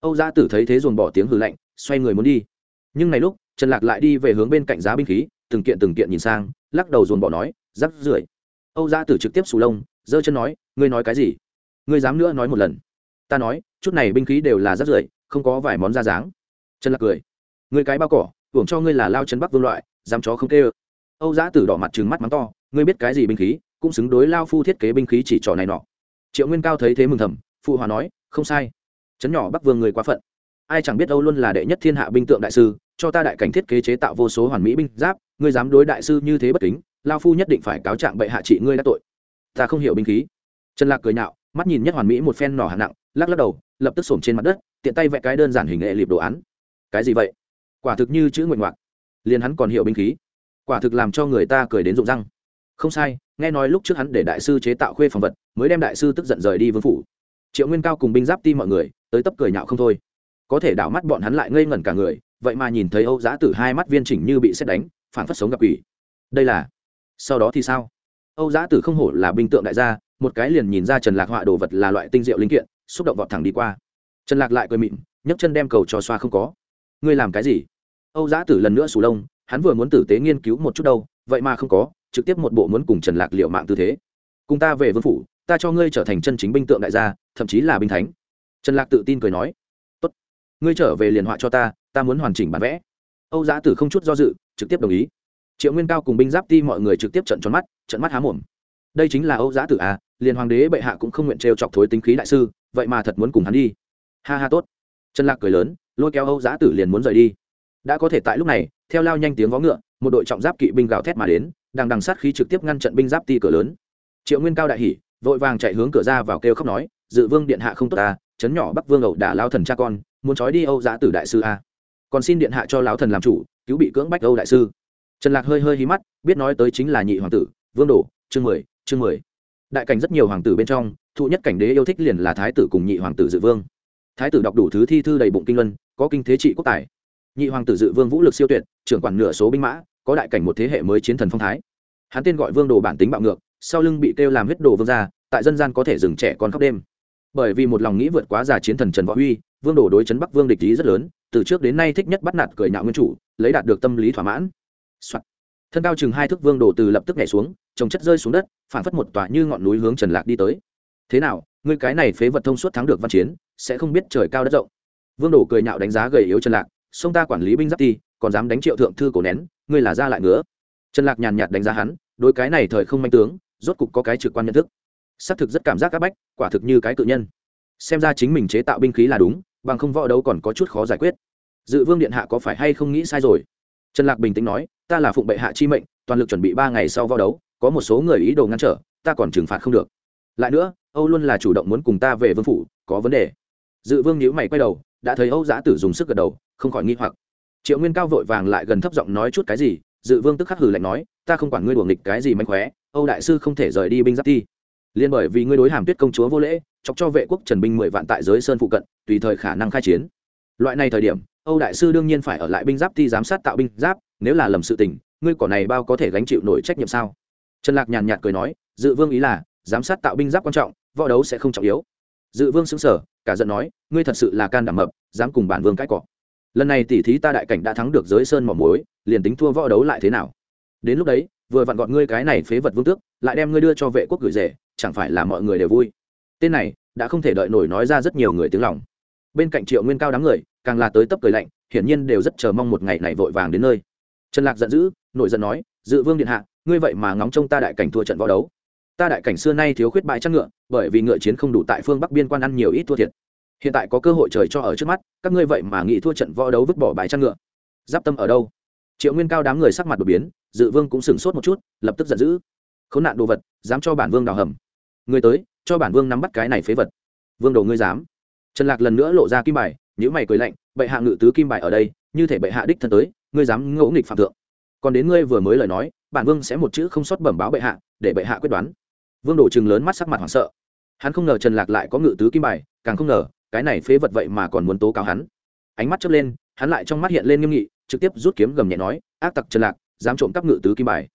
Speaker 1: Âu Gia tử thấy thế dồn bỏ tiếng hừ lạnh, xoay người muốn đi. Nhưng này lúc, trần lạc lại đi về hướng bên cạnh giá binh khí, từng kiện từng kiện nhìn sang, lắc đầu dồn bỏ nói, rắc rưởi. Âu Gia tử trực tiếp sù lông, giơ chân nói, ngươi nói cái gì? Ngươi dám nữa nói một lần. Ta nói chút này binh khí đều là rất rưởi, không có vài món ra dáng. Trần lạc cười. Ngươi cái bao cỏ, hưởng cho ngươi là lao chân bắc vương loại, dám chó không tê ơ âu giã tử đỏ mặt trừng mắt mắng to, ngươi biết cái gì binh khí, cũng xứng đối lao phu thiết kế binh khí chỉ trò này nọ. Triệu nguyên cao thấy thế mừng thầm, phụ hòa nói, không sai. Chấn nhỏ bắc vương người quá phận. Ai chẳng biết âu luôn là đệ nhất thiên hạ binh tượng đại sư, cho ta đại cảnh thiết kế chế tạo vô số hoàn mỹ binh giáp, ngươi dám đối đại sư như thế bất kính, lao phu nhất định phải cáo trạng bệ hạ trị ngươi đã tội. Ta không hiểu binh khí. Trần lạc cười nhạo, mắt nhìn nhất hoàn mỹ một phen nỏ hạng nặng lắc lắc đầu, lập tức xổm trên mặt đất, tiện tay vẽ cái đơn giản hình nghệ liệp đồ án. Cái gì vậy? Quả thực như chữ nguyện ngoạc. Liền hắn còn hiểu binh khí. Quả thực làm cho người ta cười đến rụng răng. Không sai, nghe nói lúc trước hắn để đại sư chế tạo khuê phòng vật, mới đem đại sư tức giận rời đi vương phủ. Triệu nguyên cao cùng binh giáp ti mọi người, tới tấp cười nhạo không thôi. Có thể đảo mắt bọn hắn lại ngây ngẩn cả người, vậy mà nhìn thấy âu giã tử hai mắt viên chỉnh như bị xét đánh phản phát sống gặp quỷ. Đây là, sau đó thì sao? Âu giã tử không hổ là binh tượng đại gia một cái liền nhìn ra trần lạc họa đồ vật là loại tinh diệu linh kiện, xúc động vọt thẳng đi qua. Trần lạc lại cười mịn nhấc chân đem cầu cho xoa không có. Ngươi làm cái gì? Âu giã tử lần nữa sù lông, hắn vừa muốn tử tế nghiên cứu một chút đâu, vậy mà không có, trực tiếp một bộ muốn cùng trần lạc liệu mạng tư thế. Cùng ta về vương phủ, ta cho ngươi trở thành chân chính binh tượng đại gia, thậm chí là binh thánh. Trần lạc tự tin cười nói. Tốt. Ngươi trở về liền họa cho ta ta muốn hoàn chỉnh bản vẽ. Âu giã tử không chút do dự, trực tiếp đồng ý. Triệu nguyên cao cùng binh giáp ti mọi người trực tiếp trận tròn mắt trận mắt há mồm. Đây chính là âu giã tử à liền hoàng đế bệ hạ cũng không nguyện trêu chọc thối tính khí đại sư, vậy mà thật muốn cùng hắn đi. Ha ha, tốt. Trần lạc cười lớn, lôi kéo âu giã tử liền muốn rời đi. Đã có thể tại lúc này, theo lao nhanh tiếng vó ngựa, một đội trọng giáp kỵ binh gào thét mà đến đang đằng sát khí trực tiếp ngăn trận binh giáp ti cửa lớn. Triệu nguyên cao đại hỉ, vội vàng chạy hướng cửa ra vào kêu khóc nói, dự vương điện hạ không tốt ta chấn nhỏ bắc vương ẩu đả lao thần cha con, muốn trói đi âu giã tử đại sư a. Còn xin điện hạ cho lão thần làm chủ, cứu bị cưỡng bách âu đại sư. Trần lạc hơi hơi hí mắt, biết nói tới chính là nhị hoàng tử, vương đồ chương mười chương mười đại cảnh rất nhiều hoàng tử bên trong, thụ nhất cảnh đế yêu thích liền là thái tử cùng nhị hoàng tử dự vương. Thái tử đọc đủ thứ thi thư đầy bụng kinh luân, có kinh thế trị quốc tài. Nhị hoàng tử dự vương vũ lực siêu tuyệt, trưởng quản nửa số binh mã, có đại cảnh một thế hệ mới chiến thần phong thái. Hắn tên gọi vương đồ bản tính bạo ngược, sau lưng bị kêu làm huyết đồ vương gia, tại dân gian có thể dừng trẻ con khóc đêm. Bởi vì một lòng nghĩ vượt quá già chiến thần trần võ huy, vương đồ đối chấn bắc vương địch lý rất lớn, từ trước đến nay thích nhất bắt nạt cười nhạo nguyên chủ, lấy đạt được tâm lý thỏa mãn、Soạn. thân cao chừng hai thước vương đồ từ lập tức nhảy xuống trồng chất rơi xuống đất phản phất một tòa như ngọn núi hướng trần lạc đi tới. Thế nào, ngươi cái này phế vật thông suốt thắng được văn chiến, sẽ không biết trời cao đất rộng. Vương đồ cười nhạo đánh giá gầy yếu trần lạc sông ta quản lý binh giáp ti, còn dám đánh triệu thượng thư cổ nén, ngươi là ra lại ngứa. Trần lạc nhàn nhạt đánh giá hắn, đối cái này thời không manh tướng, rốt cục có cái trực quan nhận thức. Xác thực rất cảm giác áp bách, quả thực như cái cự nhân. Xem ra chính mình chế tạo binh khí là đúng, bằng không võ đấu còn có chút khó giải quyết. Dự vương điện hạ có phải hay không nghĩ sai rồi? Trần lạc bình tĩnh nói, ta là phụng bệ hạ chi mệnh, toàn lực chuẩn bị ba ngày sau võ đấu có một số người ý đồ ngăn trở, ta còn trừng phạt không được. Lại nữa, âu luôn là chủ động muốn cùng ta về vương phủ, có vấn đề. Dự vương nhíu mày quay đầu, đã thấy âu giã tử dùng sức gật đầu, không khỏi nghi hoặc. Triệu nguyên cao vội vàng lại gần thấp giọng nói chút cái gì, dự vương tức khắc hử lạnh nói, ta không quản ngươi đuồng nghịch cái gì manh khóe, âu đại sư không thể rời đi binh giáp ti liên bởi vì ngươi đối hàm tuyết công chúa vô lễ, chọc cho vệ quốc trần binh mười vạn tại giới sơn phụ cận, tùy thời khả năng khai chiến. Loại này thời điểm, âu đại sư đương nhiên phải ở lại binh giáp ti giám sát tạo binh giáp, nếu là lầm sự tình, ngươi cỏ này bao có thể gánh chịu nổi trách nhiệm sao? Trần lạc nhàn nhạt cười nói, dự vương ý là, giám sát tạo binh giáp quan trọng, võ đấu sẽ không trọng yếu. Dự vương xứng sở cả giận nói, ngươi thật sự là can đảm mập, dám cùng bản vương cãi cọ. Lần này tỷ thí ta đại cảnh đã thắng được giới sơn mỏ muối, liền tính thua võ đấu lại thế nào? Đến lúc đấy, vừa vặn gọn ngươi cái này phế vật vương tước, lại đem ngươi đưa cho vệ quốc gửi rể, chẳng phải là mọi người đều vui? Tên này, đã không thể đợi nổi nói ra rất nhiều người tiếng lòng. Bên cạnh triệu nguyên cao đám người, càng là tới tấp cười lạnh, hiển nhiên đều rất chờ mong một ngày này vội vàng đến nơi. Trần lạc giận dữ, nổi giận nói, dự vương điện hạ ngươi vậy mà ngóng trông ta đại cảnh thua trận võ đấu. Ta đại cảnh xưa nay thiếu khuyết bại chắc ngựa, bởi vì ngựa chiến không đủ tại phương bắc biên quan ăn nhiều ít thua thiệt. Hiện tại có cơ hội trời cho ở trước mắt, các ngươi vậy mà nghĩ thua trận võ đấu vứt bỏ bãi chăn ngựa. Giáp tâm ở đâu? Triệu nguyên cao đám người sắc mặt đột biến, dự vương cũng sửng sốt một chút, lập tức giận dữ. Khốn nạn đồ vật, dám cho bản vương đào hầm. Người tới, cho bản vương nắm bắt cái này phế vật. Vương đồ ngươi dám. Trần lạc lần nữa lộ ra kim bài nhữ mày cười lạnh, bệ hạ ngự tứ kim bài ở đây, như thể bệ hạ đích thân tới, ngươi dám ngẫu nghịch phạm thượng. Còn đến ngươi vừa mới lời nói bản vương sẽ một chữ không sót bẩm báo bệ hạ, để bệ hạ quyết đoán. Vương đổ chừng lớn mắt sắc mặt hoảng sợ. Hắn không ngờ trần lạc lại có ngự tứ kim bài, càng không ngờ, cái này phế vật vậy mà còn muốn tố cáo hắn. Ánh mắt chớp lên, hắn lại trong mắt hiện lên nghiêm nghị, trực tiếp rút kiếm gầm nhẹ nói, ác tặc trần lạc, dám trộm cắp ngự tứ kim bài.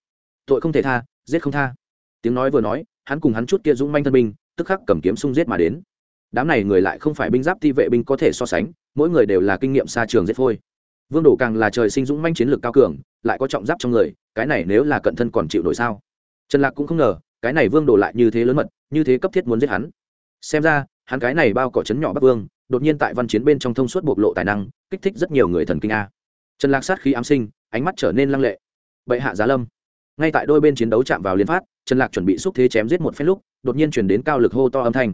Speaker 1: Tội không thể tha, giết không tha. Tiếng nói vừa nói, hắn cùng hắn chút kia dũng manh thân binh, tức khắc cầm kiếm xung giết mà đến. Đám này người lại không phải binh giáp ti vệ binh có thể so sánh, mỗi người đều là kinh nghiệm xa trường giết phôi. Vương đổ càng là trời sinh dũng manh chiến lược cao cường, lại có trọng giáp trong người cái này nếu là cận thân còn chịu nổi sao? Trần lạc cũng không ngờ, cái này vương đồ lại như thế lớn mật, như thế cấp thiết muốn giết hắn. Xem ra, hắn cái này bao cỏ chấn nhỏ bắc vương, đột nhiên tại văn chiến bên trong thông suốt bộc lộ tài năng, kích thích rất nhiều người thần kinh a. Trần lạc sát khí ám sinh, ánh mắt trở nên lăng lệ. Bệ hạ giá lâm. Ngay tại đôi bên chiến đấu chạm vào liên phát, trần lạc chuẩn bị xúc thế chém giết một phen lúc, đột nhiên chuyển đến cao lực hô to âm thanh.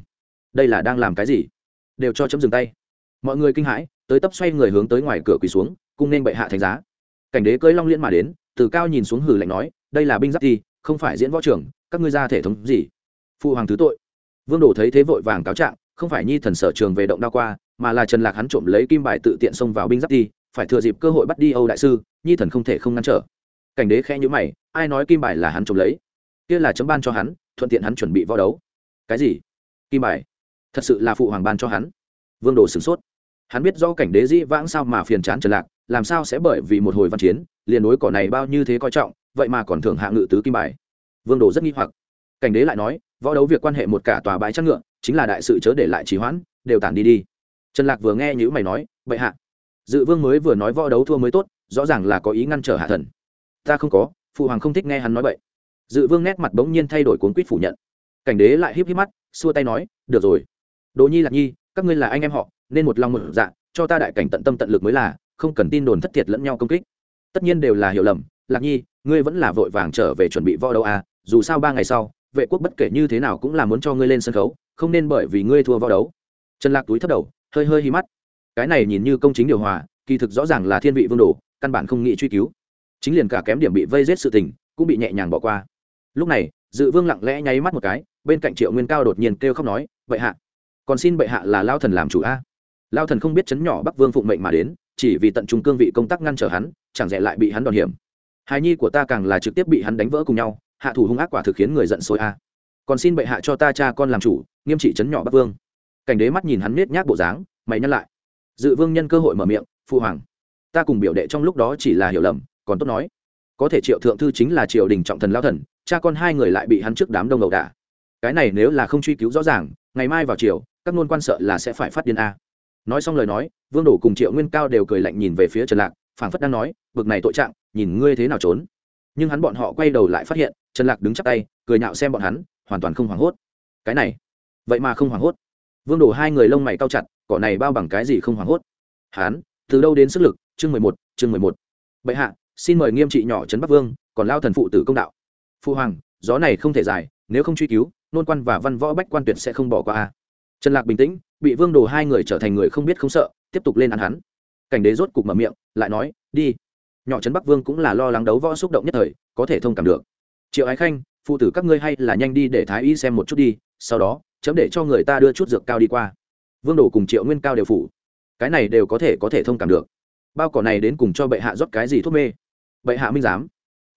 Speaker 1: Đây là đang làm cái gì? Đều cho chấm dừng tay. Mọi người kinh hãi, tới tấp xoay người hướng tới ngoài cửa quỳ xuống, cung nên bệ hạ thành giá. Cảnh đế cưỡi long liên mà đến từ cao nhìn xuống hử lạnh nói, đây là binh giáp thi, không phải diễn võ trưởng, các ngươi ra thể thống gì? Phụ hoàng thứ tội. Vương đồ thấy thế vội vàng cáo trạng, không phải nhi thần sở trường về động đao qua, mà là trần lạc hắn trộm lấy kim bài tự tiện xông vào binh giáp thi, phải thừa dịp cơ hội bắt đi âu đại sư, nhi thần không thể không ngăn trở. Cảnh đế khẽ nhữ mày, ai nói kim bài là hắn trộm lấy? Kia là chấm ban cho hắn, thuận tiện hắn chuẩn bị võ đấu. Cái gì? Kim bài. Thật sự là phụ hoàng ban cho hắn. Vương đồ sửng sốt hắn biết do cảnh đế dĩ vãng sao mà phiền chán trần lạc, làm sao sẽ bởi vì một hồi văn chiến, liền đối cỏ này bao như thế coi trọng, vậy mà còn thưởng hạ ngự tứ kim bài. Vương đồ rất nghi hoặc. Cảnh đế lại nói, võ đấu việc quan hệ một cả tòa bãi chắc ngựa, chính là đại sự chớ để lại trì hoãn, đều tản đi đi. Trần lạc vừa nghe những mày nói vậy hạ, dự vương mới vừa nói võ đấu thua mới tốt, rõ ràng là có ý ngăn trở hạ thần. Ta không có, phụ hoàng không thích nghe hắn nói vậy dự vương nét mặt bỗng nhiên thay đổi cuốn quýt phủ nhận. Cảnh đế lại híp híp mắt, xua tay nói, được rồi. Đồ nhi lạc nhi, các ngươi là anh em họ nên một lòng một dạ cho ta đại cảnh tận tâm tận lực mới là, không cần tin đồn thất thiệt lẫn nhau công kích. Tất nhiên đều là hiểu lầm, lạc nhi, ngươi vẫn là vội vàng trở về chuẩn bị võ đấu à dù sao ba ngày sau, vệ quốc bất kể như thế nào cũng là muốn cho ngươi lên sân khấu, không nên bởi vì ngươi thua võ đấu. Trần lạc túi thấp đầu, hơi hơi hí mắt. Cái này nhìn như công chính điều hòa, kỳ thực rõ ràng là thiên vị vương đồ, căn bản không nghĩ truy cứu. Chính liền cả kém điểm bị vây giết sự tình, cũng bị nhẹ nhàng bỏ qua. Lúc này, dự vương lặng lẽ nháy mắt một cái, bên cạnh triệu nguyên cao đột nhiên kêu khóc nói vậy hạ, còn xin bệ hạ là lao thần làm chủ a lao thần không biết chấn nhỏ bắc vương phụng mệnh mà đến, chỉ vì tận trung cương vị công tác ngăn trở hắn, chẳng dễ lại bị hắn đòn hiểm. Hài nhi của ta càng là trực tiếp bị hắn đánh vỡ cùng nhau, hạ thủ hung ác quả thực khiến người giận sôi a. Còn xin bệ hạ cho ta cha con làm chủ, nghiêm trị chấn nhỏ bắc vương. Cảnh đế mắt nhìn hắn nết nhác bộ dáng, mày nhắc lại. Dự vương nhân cơ hội mở miệng, phu hoàng, ta cùng biểu đệ trong lúc đó chỉ là hiểu lầm, còn tốt nói. Có thể triệu thượng thư chính là triều đình trọng thần lao thần, cha con hai người lại bị hắn trước đám đông đầu đả. Cái này nếu là không truy cứu rõ ràng, ngày mai vào chiều các ngôn quan sợ là sẽ phải phát điên a nói xong lời nói, vương đổ cùng triệu nguyên cao đều cười lạnh nhìn về phía trần lạc, phảng phất đang nói, bực này tội trạng, nhìn ngươi thế nào trốn? Nhưng hắn bọn họ quay đầu lại phát hiện, trần lạc đứng chắp tay, cười nhạo xem bọn hắn, hoàn toàn không hoảng hốt. Cái này, vậy mà không hoảng hốt. Vương đổ hai người lông mày cao chặt, cỏ này bao bằng cái gì không hoảng hốt? Hắn từ đâu đến sức lực? Chương mười một, chương mười một. Bệ hạ, xin mời nghiêm trị nhỏ trấn bắc vương, còn lao thần phụ tử công đạo. Phu hoàng, gió này không thể dài, nếu không truy cứu, nôn quan và văn võ bách quan tuyệt sẽ không bỏ qua a. Trần lạc bình tĩnh bị vương đồ hai người trở thành người không biết không sợ, tiếp tục lên ăn hắn. Cảnh đế rốt cục mở miệng, lại nói, đi. Nhỏ trấn bắc vương cũng là lo lắng đấu võ xúc động nhất thời, có thể thông cảm được. Triệu ái khanh, phụ tử các ngươi hay là nhanh đi để thái y xem một chút đi, sau đó, chấm để cho người ta đưa chút dược cao đi qua. Vương đồ cùng triệu nguyên cao đều phủ. Cái này đều có thể có thể thông cảm được. Bao cỏ này đến cùng cho bệ hạ rót cái gì thuốc mê? Bệ hạ minh giám.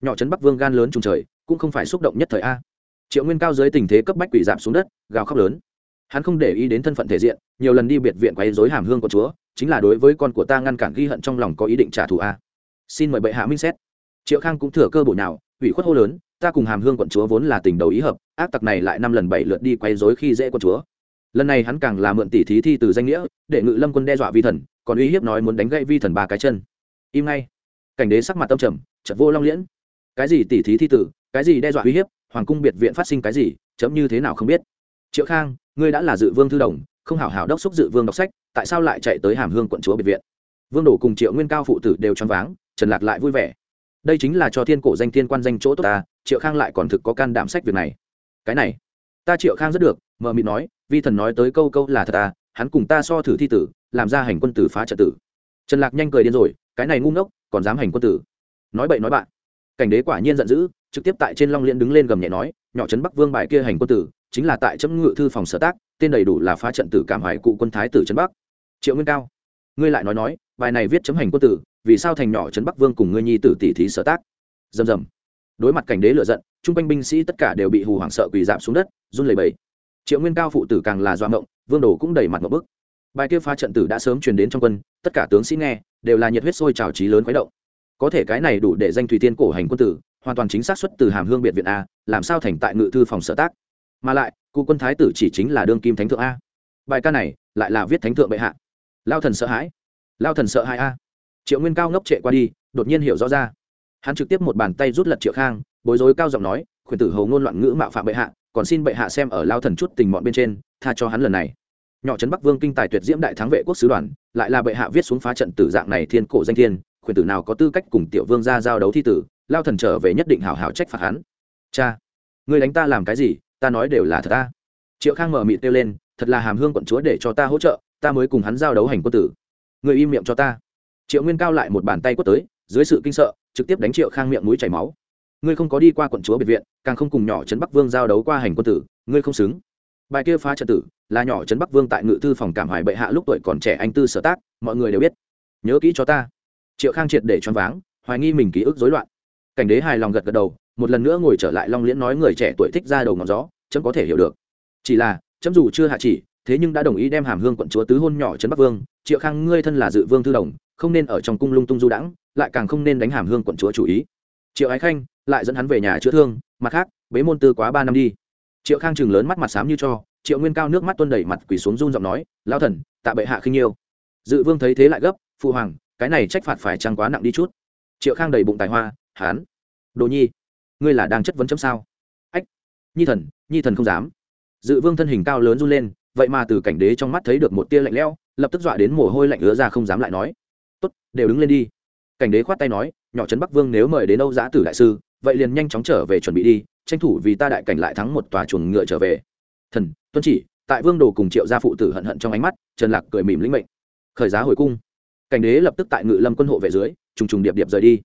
Speaker 1: Nhỏ trấn bắc vương gan lớn trùng trời, cũng không phải xúc động nhất thời a. Triệu nguyên cao dưới tình thế cấp bách quỷ giảm xuống đất, gào khóc lớn hắn không để ý đến thân phận thể diện, nhiều lần đi biệt viện quấy dối hàm hương của chúa, chính là đối với con của ta ngăn cản ghi hận trong lòng có ý định trả thù a. Xin mời bệ hạ minh xét. Triệu khang cũng thừa cơ bổ nào ủy khuất hô lớn, ta cùng hàm hương quận chúa vốn là tình đầu ý hợp, ác tặc này lại năm lần bảy lượt đi quấy dối khi dễ quận chúa. Lần này hắn càng là mượn tỷ thí thi từ danh nghĩa, để ngự lâm quân đe dọa vi thần, còn uy hiếp nói muốn đánh gãy vi thần ba cái chân. Im ngay. Cảnh đế sắc mặt tâm trầm chật vô long liễn. Cái gì tỷ thí thi tử cái gì đe dọa uy hiếp, hoàng cung biệt viện phát sinh cái gì, chấm như thế nào không biết. Triệu khang ngươi đã là dự vương thư đồng, không hảo hảo đốc xúc dự vương đọc sách, tại sao lại chạy tới hàm hương quận chúa biệt viện? Vương đổ cùng triệu nguyên cao phụ tử đều choáng váng, trần lạc lại vui vẻ. Đây chính là cho thiên cổ danh thiên quan danh chỗ tốt ta, triệu khang lại còn thực có can đảm sách việc này. Cái này, ta triệu khang rất được, mờ mịt nói, vi thần nói tới câu câu là thật à hắn cùng ta so thử thi tử, làm ra hành quân tử phá trật tử. Trần lạc nhanh cười điên rồi, cái này ngu ngốc, còn dám hành quân tử. Nói bậy nói bạn. Cảnh đế quả nhiên giận dữ, trực tiếp tại trên long liên đứng lên gầm nhẹ nói, nhỏ trấn bắc vương bài kia hành quân tử chính là tại chấm ngự thư phòng sở tác, tên đầy đủ là phá trận tử cảm hoài cụ quân thái tử trấn bắc. Triệu nguyên cao, ngươi lại nói nói, bài này viết chấm hành quân tử, vì sao thành nhỏ trấn bắc vương cùng ngươi nhi tử tỷ thí sở tác? Dầm dầm. Đối mặt cảnh đế lựa giận chung quanh binh sĩ tất cả đều bị hù hoảng sợ quỳ giảm xuống đất, run lẩy bẩy. Triệu nguyên cao phụ tử càng là doạ mộng vương đồ cũng đầy mặt một bức. Bài kia phá trận tử đã sớm truyền đến trong quân, tất cả tướng sĩ nghe, đều là nhiệt huyết sôi trào trí lớn khuấy động. Có thể cái này đủ để danh thủy tiên cổ hành quân tử, hoàn toàn chính xác xuất từ hàm hương biệt viện a, làm sao thành tại ngự thư phòng sở tác? Mà lại, cụ quân thái tử chỉ chính là đương kim thánh thượng a. Bài ca này lại là viết thánh thượng bệ hạ. Lao thần sợ hãi. Lao thần sợ hãi a. Triệu nguyên cao ngốc trệ qua đi, đột nhiên hiểu rõ ra. Hắn trực tiếp một bàn tay rút lật triệu khang, bối rối cao giọng nói, khuyển tử hầu ngôn loạn ngữ mạo phạm bệ hạ, còn xin bệ hạ xem ở lao thần chút tình mọn bên trên, tha cho hắn lần này. Nhỏ trấn bắc vương kinh tài tuyệt diễm đại thắng vệ quốc sứ đoàn, lại là bệ hạ viết xuống phá trận tử dạng này thiên cổ danh thiên, khuyển tử nào có tư cách cùng tiểu vương ra giao đấu thi tử, lao thần trở về nhất định hảo hảo trách phạt hắn. Cha người đánh ta làm cái gì? Ta nói đều là thật ta. Triệu khang mở mịt kêu lên, thật là hàm hương quận chúa để cho ta hỗ trợ, ta mới cùng hắn giao đấu hành quân tử. Người im miệng cho ta. Triệu nguyên cao lại một bàn tay quất tới, dưới sự kinh sợ, trực tiếp đánh triệu khang miệng mũi chảy máu. Ngươi không có đi qua quận chúa biệt viện, càng không cùng nhỏ trấn bắc vương giao đấu qua hành quân tử, ngươi không xứng. Bài kia phá trận tử, là nhỏ trấn bắc vương tại ngự thư phòng cảm hoài bệ hạ lúc tuổi còn trẻ anh tư sở tác, mọi người đều biết. Nhớ kỹ cho ta. Triệu khang triệt để choáng váng, hoài nghi mình ký ức rối loạn. Cảnh đế hài lòng gật gật đầu, một lần nữa ngồi trở lại long liễn nói người trẻ tuổi thích ra đầu ngọn gió chấm có thể hiểu được. Chỉ là, chấm dù chưa hạ chỉ, thế nhưng đã đồng ý đem hàm hương quận chúa tứ hôn nhỏ trấn bắc vương, triệu khang, ngươi thân là dự vương thư đồng, không nên ở trong cung lung tung du đãng, lại càng không nên đánh hàm hương quận chúa chủ ý. Triệu ái khanh lại dẫn hắn về nhà chữa thương, mặt khác, bế môn tư quá ba năm đi. Triệu khang chừng lớn mắt mặt xám như cho, triệu nguyên cao nước mắt tuân đẩy mặt quỳ xuống run giọng nói lao thần, tạ bệ hạ khinh yêu dự vương thấy thế lại gấp, phụ hoàng, cái này trách phạt phải trăng quá nặng đi chút? Triệu khang đầy bụng tài hoa, hán, đồ nhi, ngươi là đang chất vấn chấm sao? Nhi thần nhi thần không dám. Dự vương thân hình cao lớn run lên, vậy mà từ cảnh đế trong mắt thấy được một tia lạnh lẽo, lập tức dọa đến mồ hôi lạnh ứa ra không dám lại nói. Tốt, đều đứng lên đi. Cảnh đế khoát tay nói, nhỏ trấn bắc vương nếu mời đến âu giã tử đại sư, vậy liền nhanh chóng trở về chuẩn bị đi, tranh thủ vì ta đại cảnh lại thắng một tòa chuồng ngựa trở về. Thần, tuân chỉ, tại vương đồ cùng triệu gia phụ tử hận hận trong ánh mắt, trần lạc cười mỉm lĩnh mệnh. Khởi giá hồi cung. Cảnh đế lập tức tại ngự lâm quân hộ về dưới, trùng trùng điệp điệp rời đi.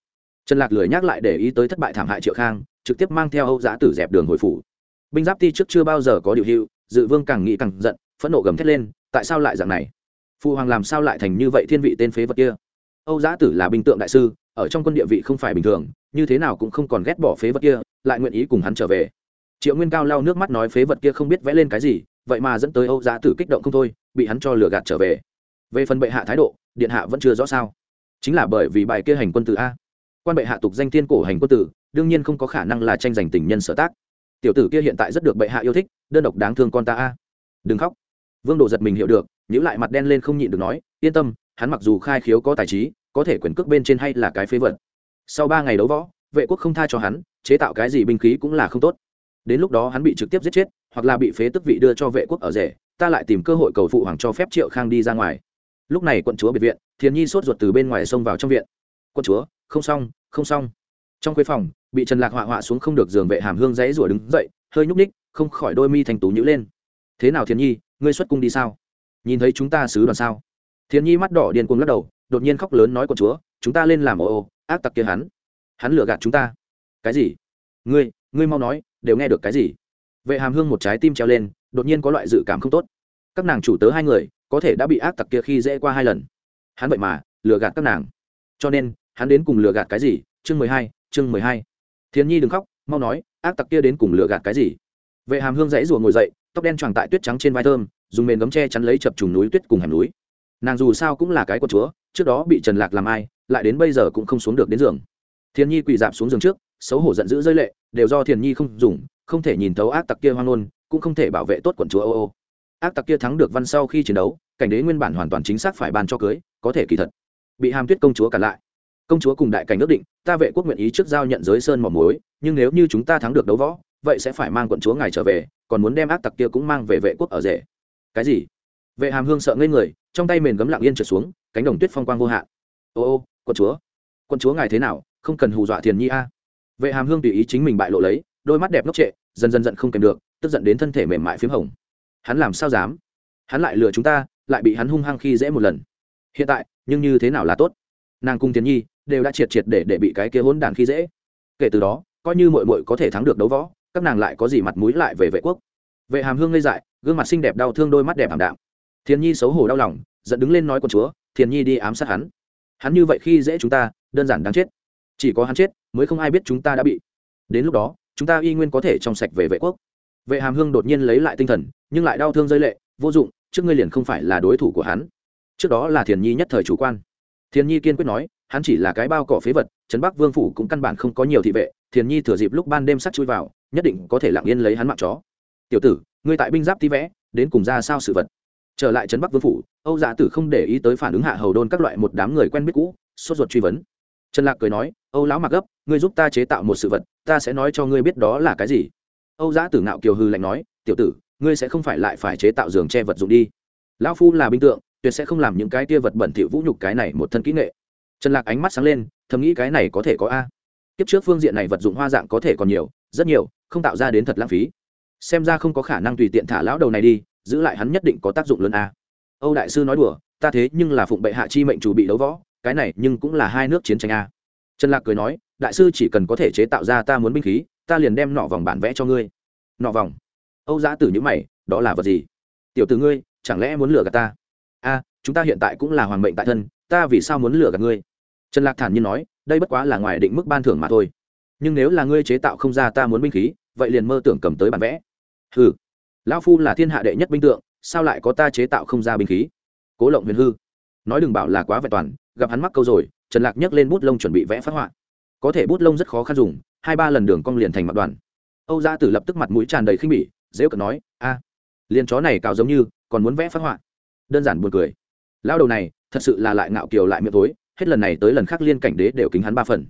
Speaker 1: Trần lạc lười nhắc lại để ý tới thất bại thảm hại triệu khang, trực tiếp mang theo âu giã tử dẹp đường hồi phủ binh giáp ti trước chưa bao giờ có điều hữu, dự vương càng nghĩ càng giận, phẫn nộ gầm thét lên, tại sao lại dạng này? Phụ hoàng làm sao lại thành như vậy thiên vị tên phế vật kia? Âu giã tử là binh tượng đại sư, ở trong quân địa vị không phải bình thường, như thế nào cũng không còn ghét bỏ phế vật kia, lại nguyện ý cùng hắn trở về. Triệu nguyên cao lau nước mắt nói phế vật kia không biết vẽ lên cái gì, vậy mà dẫn tới âu giã tử kích động không thôi, bị hắn cho lừa gạt trở về. Về phần bệ hạ thái độ, điện hạ vẫn chưa rõ sao? Chính là bởi vì bài kia hành quân tử a. Quan bệ hạ tục danh thiên cổ hành quân tử, đương nhiên không có khả năng là tranh giành tình nhân sở tác tiểu tử kia hiện tại rất được bệ hạ yêu thích, đơn độc đáng thương con ta a. Đừng khóc. Vương đồ giật mình hiểu được nhữ lại mặt đen lên không nhịn được nói, yên tâm, hắn mặc dù khai khiếu có tài trí, có thể quyền cước bên trên hay là cái phế vật. Sau ba ngày đấu võ, vệ quốc không tha cho hắn, chế tạo cái gì binh khí cũng là không tốt. Đến lúc đó hắn bị trực tiếp giết chết, hoặc là bị phế tức vị đưa cho vệ quốc ở rể, ta lại tìm cơ hội cầu phụ hoàng cho phép triệu khang đi ra ngoài. Lúc này quận chúa biệt viện, thiền nhi sốt ruột từ bên ngoài xông vào trong viện. Quận chúa, không xong không xong. Trong khuê phòng bị trần lạc họa họa xuống không được giường vệ hàm hương dãy rủa đứng dậy, hơi nhúc ních không khỏi đôi mi thành tú nhữ lên. Thế nào thiền nhi, ngươi xuất cung đi sao? Nhìn thấy chúng ta sứ đoàn sao? Thiền nhi mắt đỏ điên cuồng lắc đầu, đột nhiên khóc lớn nói con chúa, chúng ta lên làm ô ô, ác tặc kia hắn. Hắn lừa gạt chúng ta. Cái gì? Ngươi ngươi mau nói, đều nghe được cái gì? Vệ hàm hương một trái tim treo lên, đột nhiên có loại dự cảm không tốt. Các nàng chủ tớ hai người, có thể đã bị ác tặc kia khi dễ qua hai lần. Hắn vậy mà, lừa gạt các nàng. Cho nên, hắn đến cùng lừa gạt cái gì? Chương mười hai, chương mười hai. Thiên nhi đừng khóc, mau nói, ác tặc kia đến cùng lựa gạt cái gì? Vệ hàm hương dãy rùa ngồi dậy, tóc đen tròn tại tuyết trắng trên vai thơm, dùng mền gấm tre chắn lấy chập trùng núi tuyết cùng hẻm núi. Nàng dù sao cũng là cái con chúa, trước đó bị trần lạc làm ai, lại đến bây giờ cũng không xuống được đến giường. Thiên nhi quỳ dạp xuống giường trước, xấu hổ giận dữ rơi lệ, đều do Thiên nhi không dùng, không thể nhìn thấu ác tặc kia hoang nôn cũng không thể bảo vệ tốt quận chúa ô ô. Ác tặc kia thắng được văn sau khi chiến đấu, cảnh đế nguyên bản hoàn toàn chính xác phải ban cho cưới, có thể kỳ thật. Bị hàm tuyết công chúa cản lại công chúa cùng đại cảnh ước định, ta vệ quốc nguyện ý trước giao nhận giới sơn mỏ mối nhưng nếu như chúng ta thắng được đấu võ, vậy sẽ phải mang quận chúa ngài trở về, còn muốn đem ác tặc kia cũng mang về vệ quốc ở rể. Cái gì? Vệ hàm hương sợ ngây người, trong tay mền gấm lặng yên trượt xuống, cánh đồng tuyết phong quang vô hạn. Ô ô, quận chúa quận chúa ngài thế nào, không cần hù dọa thiền nhi a. Vệ hàm hương tùy ý chính mình bại lộ lấy, đôi mắt đẹp ngốc trệ, dần dần giận không kèm được, tức giận đến thân thể mềm mại p h í m hồng. Hắn làm sao dám? Hắn lại lừa chúng ta, lại bị hắn hung hăng khi dễ một lần. Hiện tại, nhưng như thế nào là tốt? Nàng cung thiền nhi đều đã triệt triệt để để bị cái kia hỗn đàn khi dễ. Kể từ đó, coi như mội mội có thể thắng được đấu võ, các nàng lại có gì mặt mũi lại về vệ quốc. Vệ hàm hương ngây dại, gương mặt xinh đẹp đau thương đôi mắt đẹp ảm đạm. Thiền nhi xấu hổ đau lòng, giận đứng lên nói con chúa, thiền nhi đi ám sát hắn. Hắn như vậy khi dễ chúng ta, đơn giản đáng chết. Chỉ có hắn chết, mới không ai biết chúng ta đã bị. Đến lúc đó, chúng ta y nguyên có thể trong sạch về vệ quốc. Vệ hàm hương đột nhiên lấy lại tinh thần, nhưng lại đau thương rơi lệ, vô dụng, trước ngươi liền không phải là đối thủ của hắn. Trước đó là thiền nhi nhất thời chủ quan. Thiền nhi kiên quyết nói hắn chỉ là cái bao cỏ phế vật, trấn bắc vương phủ cũng căn bản không có nhiều thị vệ, thiền nhi thừa dịp lúc ban đêm sắt chui vào, nhất định có thể lặng yên lấy hắn mạng chó. Tiểu tử, ngươi tại binh giáp tí vẽ, đến cùng ra sao sự vật? Trở lại trấn bắc vương phủ, âu dạ tử không để ý tới phản ứng hạ hầu đôn các loại một đám người quen biết cũ, sốt ruột truy vấn. Trần lạc cười nói, âu lão mặc gấp, ngươi giúp ta chế tạo một sự vật, ta sẽ nói cho ngươi biết đó là cái gì. Âu dạ tử ngạo kiều hư lạnh nói, tiểu tử, ngươi sẽ không phải lại phải chế tạo giường che vật dụng đi. Lão phu là binh tượng, tuyệt sẽ không làm những cái tia vật bẩn thỉu vũ nhục cái này một thân kỹ nghệ trần lạc ánh mắt sáng lên, thầm nghĩ cái này có thể có a. Kiếp trước phương diện này vật dụng hoa dạng có thể còn nhiều, rất nhiều, không tạo ra đến thật lãng phí. Xem ra không có khả năng tùy tiện thả lão đầu này đi, giữ lại hắn nhất định có tác dụng lớn a. Âu đại sư nói đùa, ta thế nhưng là phụng bệ hạ chi mệnh chủ bị đấu võ, cái này nhưng cũng là hai nước chiến tranh a. Trần lạc cười nói, đại sư chỉ cần có thể chế tạo ra ta muốn binh khí, ta liền đem nọ vòng bản vẽ cho ngươi. Nọ vòng? Âu giã tử nhữ mày, đó là vật gì? Tiểu tử ngươi, chẳng lẽ muốn lừa gạt ta? A, chúng ta hiện tại cũng là hoàng mệnh tại thân, ta vì sao muốn lừa gạt ngươi? Trần lạc thản nhiên nói đây bất quá là ngoài định mức ban thưởng mà thôi. Nhưng nếu là ngươi chế tạo không ra ta muốn binh khí vậy liền mơ tưởng cầm tới bản vẽ. Hừ lão phu là thiên hạ đệ nhất binh tượng sao lại có ta chế tạo không ra binh khí? Cố lộng huyền hư nói đừng bảo là quá vẹn toàn gặp hắn mắc câu rồi trần lạc nhấc lên bút lông chuẩn bị vẽ phát họa. Có thể bút lông rất khó khăn dùng hai ba lần đường cong liền thành mặt đoàn. Âu gia tử lập tức mặt mũi tràn đầy khinh bỉ dễ cận nói a à, liền chó này cào giống như còn muốn vẽ phát họa. Đơn giản buồn cười. Lao đầu này thật sự là lại ngạo kiều lại miệng tối hết lần này tới lần khác liên cảnh đế đều kính hắn ba phần.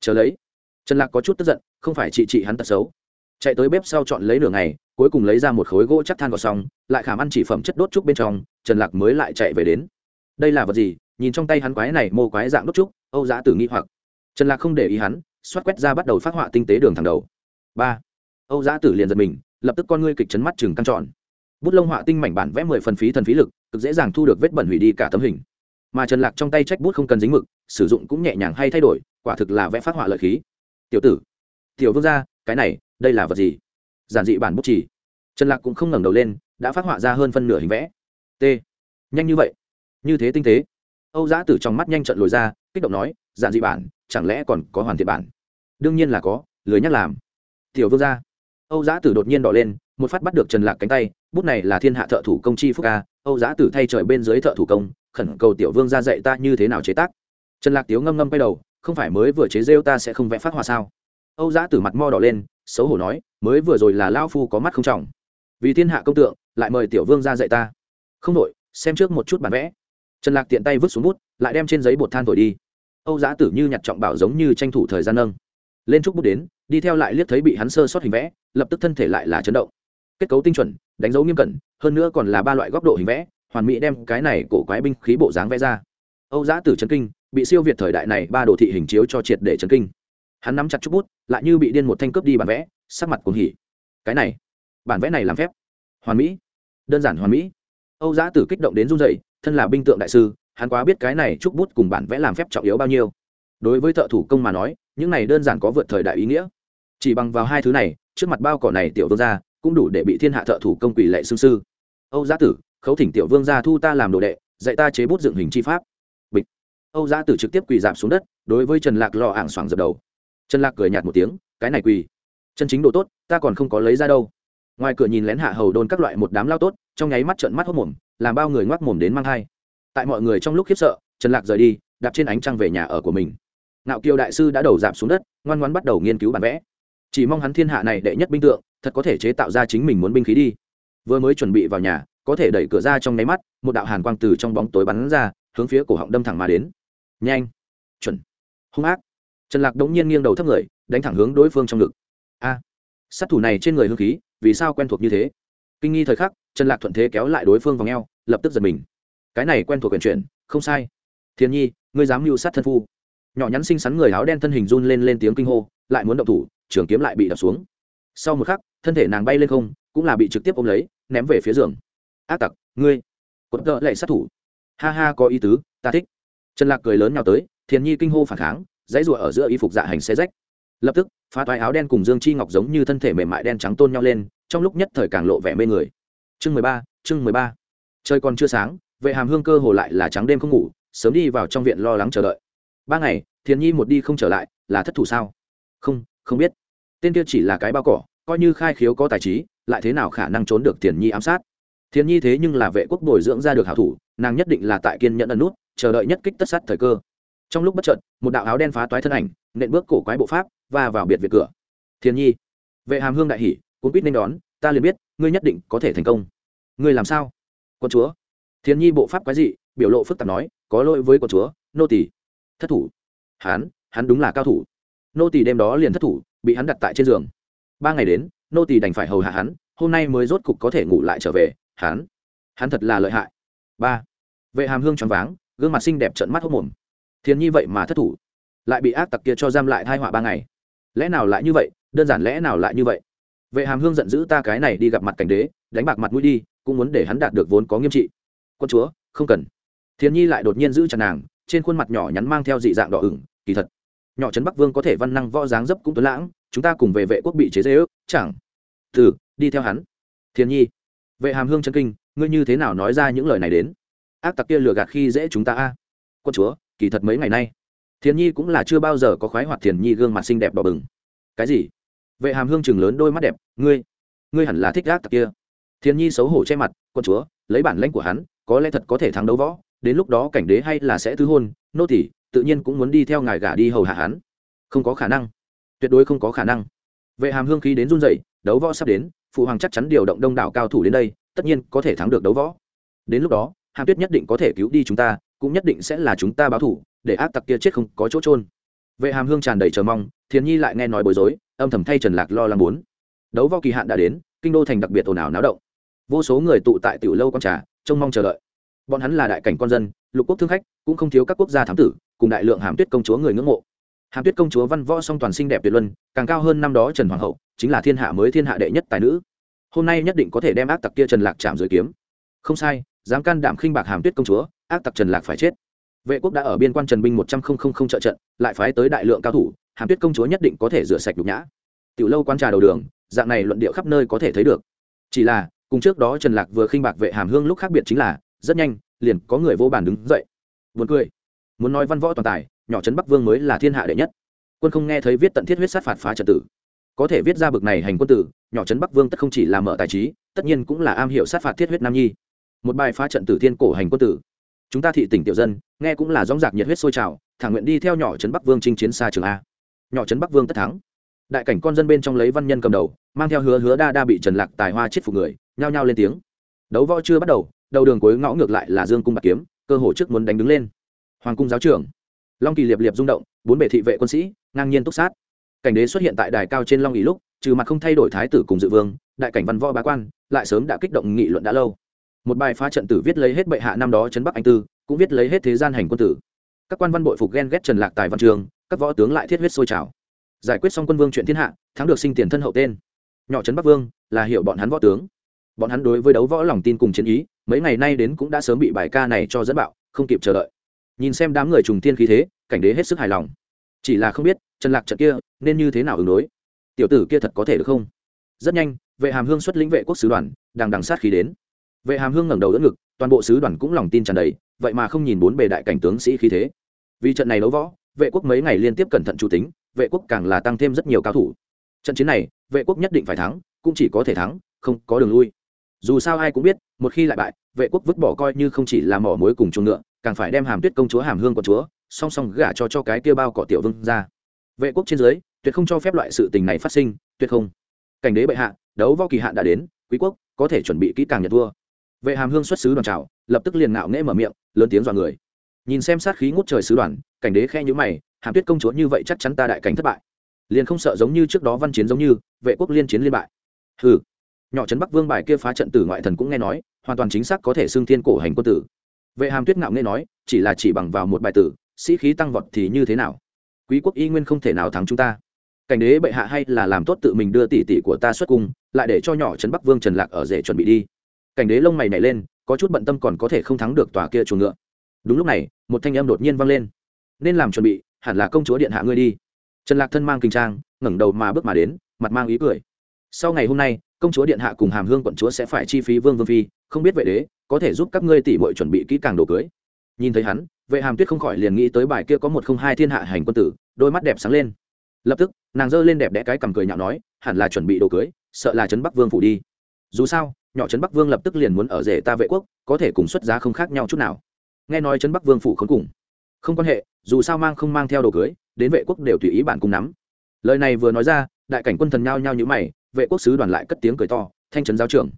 Speaker 1: Chờ lấy, trần lạc có chút tức giận, không phải chị chị hắn tật xấu. Chạy tới bếp sau chọn lấy nửa ngày, cuối cùng lấy ra một khối gỗ chắc than vào xong, lại khảm ăn chỉ phẩm chất đốt trúc bên trong, trần lạc mới lại chạy về đến. Đây là vật gì? Nhìn trong tay hắn quái này mô quái dạng đốt trúc, âu giã tử nghi hoặc. Trần lạc không để ý hắn, xoát quét ra bắt đầu phát họa tinh tế đường thẳng đầu. Ba. Âu giã tử liền giật mình, lập tức con ngươi kịch chấn mắt chừng căng tròn. Bút lông họa tinh mảnh bản vẽ mười phần phí thần phí lực, cực dễ dàng thu được vết bẩn hủy đi cả tấm hình mà trần lạc trong tay trách bút không cần dính mực, sử dụng cũng nhẹ nhàng hay thay đổi, quả thực là vẽ phát họa lợi khí. Tiểu tử, tiểu vương gia, cái này, đây là vật gì? Giản dị bản bút chỉ. Trần lạc cũng không ngẩng đầu lên, đã phát họa ra hơn phân nửa hình vẽ. T. Nhanh như vậy. Như thế tinh tế. Âu giã tử trong mắt nhanh trận lồi ra, kích động nói, giản dị bản, chẳng lẽ còn có hoàn thiện bản? Đương nhiên là có, lười nhắc làm. Tiểu vương gia. Âu giã tử đột nhiên đỏ lên một phát bắt được trần lạc cánh tay, bút này là thiên hạ thợ thủ công chi phúc ca âu giã tử thay trời bên dưới thợ thủ công, khẩn cầu tiểu vương ra dạy ta như thế nào chế tác. Trần lạc tiếu ngâm ngâm quay đầu, không phải mới vừa chế rêu ta sẽ không vẽ phát hoa sao? Âu giã tử mặt mo đỏ lên, xấu hổ nói, mới vừa rồi là lao phu có mắt không trọng. Vì thiên hạ công tượng, lại mời tiểu vương ra dạy ta. Không đội xem trước một chút bản vẽ. Trần lạc tiện tay vứt xuống bút, lại đem trên giấy bột than thổi đi. Âu giã tử như nhặt trọng bảo giống như tranh thủ thời gian nâng. Lên trúc bút đến, đi theo lại liếc thấy bị hắn sơ sót hình vẽ, lập tức thân thể lại là chấn động kết cấu tinh chuẩn, đánh dấu nghiêm cẩn, hơn nữa còn là ba loại góc độ hình vẽ, hoàn mỹ đem cái này cổ quái binh khí bộ dáng vẽ ra. Âu giã tử trấn kinh, bị siêu việt thời đại này ba đồ thị hình chiếu cho triệt để trấn kinh. Hắn nắm chặt chút bút, lại như bị điên một thanh cướp đi bản vẽ, sắc mặt cuồng hỉ. Cái này, bản vẽ này làm phép. Hoàn mỹ. Đơn giản hoàn mỹ. Âu giã tử kích động đến run dậy thân là binh tượng đại sư, hắn quá biết cái này chúc bút cùng bản vẽ làm phép trọng yếu bao nhiêu. Đối với thợ thủ công mà nói, những này đơn giản có vượt thời đại ý nghĩa. Chỉ bằng vào hai thứ này, trước mặt bao cỏ này tiểu vương ra cũng đủ để bị thiên hạ thợ thủ công quỷ lệ xương sư. Âu gia tử, khấu thỉnh tiểu vương gia thu ta làm đồ đệ, dạy ta chế bút dựng hình chi pháp. Bịch. Âu gia tử trực tiếp quỳ giảm xuống đất, đối với trần lạc lò ảng xoảng dập đầu. Trần lạc cười nhạt một tiếng, cái này quỳ. Chân chính đồ tốt, ta còn không có lấy ra đâu. Ngoài cửa nhìn lén hạ hầu đôn các loại một đám lao tốt, trong nháy mắt trợn mắt hốc mồm, làm bao người ngoác mồm đến mang hai tại mọi người trong lúc khiếp sợ, trần lạc rời đi, đạp trên ánh trăng về nhà ở của mình. Ngạo kiều đại sư đã đầu giảm xuống đất, ngoan ngoan bắt đầu nghiên cứu bản vẽ chỉ mong hắn thiên hạ này đệ nhất binh tượng, thật có thể chế tạo ra chính mình muốn binh khí đi. Vừa mới chuẩn bị vào nhà, có thể đẩy cửa ra trong nháy mắt, một đạo hàn quang từ trong bóng tối bắn ra, hướng phía cổ họng đâm thẳng mà đến. Nhanh! Chuẩn! Hung ác! Trần lạc đống nhiên nghiêng đầu thấp người, đánh thẳng hướng đối phương trong ngực. A! Sát thủ này trên người hương khí, vì sao quen thuộc như thế? Kinh nghi thời khắc, trần lạc thuận thế kéo lại đối phương vào ngheo lập tức giật mình. Cái này quen thuộc quyền chuyển, không sai. Thiên nhi, ngươi dám mưu sát thân phu. Nhỏ nhắn xinh xắn người áo đen thân hình run lên lên tiếng kinh hô lại muốn động thủ, trường kiếm lại bị đập xuống. Sau một khắc, thân thể nàng bay lên không, cũng là bị trực tiếp ôm lấy, ném về phía giường. Ác tặc, ngươi, quật gợ lệ sát thủ. Ha ha, có ý tứ, ta thích. Trần lạc cười lớn nào tới, thiền nhi kinh hô phản kháng, dãy rụa ở giữa y phục dạ hành xe rách. Lập tức, phá toái áo đen cùng dương chi ngọc giống như thân thể mềm mại đen trắng tôn nhau lên, trong lúc nhất thời càng lộ vẻ mê người. Chương mười ba, chương mười ba. Trời còn chưa sáng, vệ hàm hương cơ hồ lại là trắng đêm không ngủ, sớm đi vào trong viện lo lắng chờ đợi. Ba ngày, thiền nhi một đi không trở lại, là thất thủ sao? Không không biết. Tên kia chỉ là cái bao cỏ coi như khai khiếu có tài trí lại thế nào khả năng trốn được thiền nhi ám sát? Thiền nhi thế nhưng là vệ quốc bồi dưỡng ra được hảo thủ nàng nhất định là tại kiên nhẫn ẩn nút chờ đợi nhất kích tất sát thời cơ. Trong lúc bất chợt một đạo áo đen phá toái thân ảnh nện bước cổ quái bộ pháp và vào biệt viện cửa. Thiền nhi vệ hàm hương đại hỉ cuốn quýt nên đón ta liền biết ngươi nhất định có thể thành công. Ngươi làm sao? Quân chúa. Thiền nhi bộ pháp quái dị biểu lộ phức tạp nói có lỗi với quân chúa nô tỳ, thất thủ. Hắn hắn đúng là cao thủ nô tỳ đêm đó liền thất thủ, bị hắn đặt tại trên giường. Ba ngày đến, nô tỳ đành phải hầu hạ hắn, hôm nay mới rốt cục có thể ngủ lại trở về, hắn hắn thật là lợi hại. Ba, vệ hàm hương choáng váng, gương mặt xinh đẹp trận mắt hốc mồm. Thiền nhi vậy mà thất thủ, lại bị ác tặc kia cho giam lại thai họa ba ngày. Lẽ nào lại như vậy, đơn giản lẽ nào lại như vậy? Vệ hàm hương giận dữ ta cái này đi gặp mặt cảnh đế, đánh bạc mặt mũi đi, cũng muốn để hắn đạt được vốn có nghiêm trị. Quân chúa, không cần. Thiền nhi lại đột nhiên giữ chặt nàng, trên khuôn mặt nhỏ nhắn mang theo dị dạng đỏ ửng, kỳ thật nhỏ trấn bắc vương có thể văn năng võ dáng dấp cũng tuấn lãng, chúng ta cùng về vệ quốc bị chế dễ ước chẳng. Từ, đi theo hắn. Thiên nhi, vệ hàm hương chân kinh, ngươi như thế nào nói ra những lời này đến? Ác tặc kia lừa gạt khi dễ chúng ta a. Quân chúa, kỳ thật mấy ngày nay Thiên nhi cũng là chưa bao giờ có khoái hoạt thiền nhi gương mặt xinh đẹp đỏ bừng. Cái gì? Vệ hàm hương chừng lớn đôi mắt đẹp, ngươi ngươi hẳn là thích ác tặc kia. Thiên nhi xấu hổ che mặt, quân chúa, lấy bản lãnh của hắn, có lẽ thật có thể thắng đấu võ, đến lúc đó cảnh đế hay là sẽ thứ hôn, nô tỷ tự nhiên cũng muốn đi theo ngài gả đi hầu hạ hắn. Không có khả năng. Tuyệt đối không có khả năng. Vệ hàm hương khí đến run dậy đấu võ sắp đến, phụ hoàng chắc chắn điều động đông đảo cao thủ đến đây, tất nhiên có thể thắng được đấu võ. Đến lúc đó, hàm tuyết nhất định có thể cứu đi chúng ta, cũng nhất định sẽ là chúng ta báo thủ, để ác tặc kia chết không có chỗ trôn vệ hàm hương tràn đầy chờ mong, thiền nhi lại nghe nói bối rối, âm thầm thay trần lạc lo lắng muốn đấu võ kỳ hạn đã đến, kinh đô thành đặc biệt ồn ào náo động. Vô số người tụ tại tiểu lâu con trà, trông mong chờ đợi. Bọn hắn là đại cảnh con dân lục quốc thương khách, cũng không thiếu các quốc gia thám tử, cùng đại lượng hàm tuyết công chúa người ngưỡng mộ. Hàm tuyết công chúa văn võ song toàn xinh đẹp tuyệt luân, càng cao hơn năm đó trần hoàng hậu, chính là thiên hạ mới thiên hạ đệ nhất tài nữ. Hôm nay nhất định có thể đem ác tặc kia trần lạc chạm dưới kiếm. Không sai, dám can đảm khinh bạc hàm tuyết công chúa, ác tặc trần lạc phải chết. Vệ quốc đã ở biên quan trần binh một trăm linh trợ trận, lại phái tới đại lượng cao thủ, hàm tuyết công chúa nhất định có thể rửa sạch nhục nhã. Tiểu lâu quan trà đầu đường, dạng này luận điệu khắp nơi có thể thấy được. Chỉ là, cùng trước đó trần lạc vừa khinh bạc vệ hàm hương lúc khác biệt chính là, rất nhanh liền có người vô bàn đứng dậy. Buồn cười. Muốn nói văn võ toàn tài, nhỏ trấn bắc vương mới là thiên hạ đệ nhất. Quân không nghe thấy viết tận thiết huyết sát phạt phá trật tử. Có thể viết ra bực này hành quân tử, nhỏ trấn bắc vương tất không chỉ là mở tài trí, tất nhiên cũng là am hiểu sát phạt thiết huyết nam nhi. Một bài phá trận tử thiên cổ hành quân tử. Chúng ta thị tỉnh tiểu dân, nghe cũng là dóng dạc nhiệt huyết sôi trào, thả nguyện đi theo nhỏ trấn bắc vương chinh chiến xa trường a. Nhỏ trấn bắc vương tất thắng. Đại cảnh con dân bên trong lấy văn nhân cầm đầu, mang theo hứa hứa đa đa bị trần lạc tài hoa chết phục người, nhao nhao lên tiếng. Đấu võ chưa bắt đầu đầu đường cuối ngõ ngược lại là dương cung bạc kiếm, cơ hội trước muốn đánh đứng lên. Hoàng cung giáo trưởng, long kỳ liệp liệp rung động, bốn bề thị vệ quân sĩ, ngang nhiên túc sát. Cảnh đế xuất hiện tại đài cao trên long ý lúc, trừ mặt không thay đổi thái tử cùng dự vương, đại cảnh văn võ bá quan, lại sớm đã kích động nghị luận đã lâu. Một bài phá trận tử viết lấy hết bệ hạ năm đó chấn bắc anh tư, cũng viết lấy hết thế gian hành quân tử. Các quan văn bội phục ghen ghét trần lạc tài văn trường, các võ tướng lại thiết huyết sôi trào. Giải quyết xong quân vương chuyện thiên hạ, thắng được sinh tiền thân hậu tên. Nhỏ trấn bắc vương, là hiệu bọn hắn võ tướng. Bọn hắn đối với đấu võ lòng tin cùng chiến ý mấy ngày nay đến cũng đã sớm bị bài ca này cho dẫn bạo, không kịp chờ đợi. Nhìn xem đám người trùng tiên khí thế, cảnh đế hết sức hài lòng. Chỉ là không biết, trần lạc trận kia nên như thế nào ứng đối. Tiểu tử kia thật có thể được không? Rất nhanh, vệ hàm hương xuất lĩnh vệ quốc sứ đoàn, đang đằng sát khí đến. Vệ hàm hương ngẩng đầu đỡ ngực, toàn bộ sứ đoàn cũng lòng tin tràn đầy, vậy mà không nhìn bốn bề đại cảnh tướng sĩ khí thế. Vì trận này đấu võ, vệ quốc mấy ngày liên tiếp cẩn thận chủ tính, vệ quốc càng là tăng thêm rất nhiều cao thủ. Trận chiến này, vệ quốc nhất định phải thắng, cũng chỉ có thể thắng, không có đường lui. Dù sao ai cũng biết, một khi lại bại vệ quốc vứt bỏ coi như không chỉ là mỏ muối cùng chuồng ngựa, càng phải đem hàm tuyết công chúa, hàm hương của chúa, song song gả cho cho cái kia bao cỏ tiểu vương ra. Vệ quốc trên dưới, tuyệt không cho phép loại sự tình này phát sinh, tuyệt không. Cảnh đế bệ hạ, đấu võ kỳ hạn đã đến, quý quốc có thể chuẩn bị kỹ càng nhật vua. Vệ hàm hương xuất sứ đoàn trào lập tức liền ngạo nghễ mở miệng, lớn tiếng dọa người. Nhìn xem sát khí ngút trời sứ đoàn, cảnh đế khe nhữ mày, hàm tuyết công chúa như vậy chắc chắn ta đại cảnh thất bại. Liền không sợ giống như trước đó văn chiến giống như, vệ quốc liên chiến liên bại. Hừ. Nhỏ trấn bắc vương bài kia phá trận tử ngoại thần cũng nghe nói hoàn toàn chính xác có thể xưng thiên cổ hành quân tử. Vệ hàm tuyết ngạo nghe nói, chỉ là chỉ bằng vào một bài tử, sĩ khí tăng vọt thì như thế nào? Quý quốc y nguyên không thể nào thắng chúng ta. Cảnh đế bệ hạ hay là làm tốt tự mình đưa tỷ tỷ của ta xuất cung, lại để cho nhỏ trấn bắc vương trần lạc ở rể chuẩn bị đi. Cảnh đế lông mày nhảy lên, có chút bận tâm còn có thể không thắng được tòa kia chuồng ngựa. Đúng lúc này, một thanh âm đột nhiên vang lên. Nên làm chuẩn bị, hẳn là công chúa điện hạ ngươi đi. Trần lạc thân mang kinh trang, ngẩng đầu mà bước mà đến, mặt mang ý cười. Sau ngày hôm nay, công chúa điện hạ cùng hàm hương quận chúa sẽ phải chi phí vương vương phi không biết vệ đế có thể giúp các ngươi tỉ mọi chuẩn bị kỹ càng đồ cưới. Nhìn thấy hắn, vệ hàm tuyết không khỏi liền nghĩ tới bài kia có một không hai thiên hạ hành quân tử, đôi mắt đẹp sáng lên. Lập tức, nàng giơ lên đẹp đẽ cái cầm cười nhạo nói, hẳn là chuẩn bị đồ cưới, sợ là trấn bắc vương phủ đi. Dù sao, nhỏ trấn bắc vương lập tức liền muốn ở rể ta vệ quốc, có thể cùng xuất giá không khác nhau chút nào. Nghe nói trấn bắc vương phủ không cùng. Không quan hệ, dù sao mang không mang theo đồ cưới, đến vệ quốc đều tùy ý bản cùng nắm. Lời này vừa nói ra, đại cảnh quân thần nhao nhao như mày, vệ quốc sứ đoàn lại cất tiếng cười to, thanh trấn giáo trưởng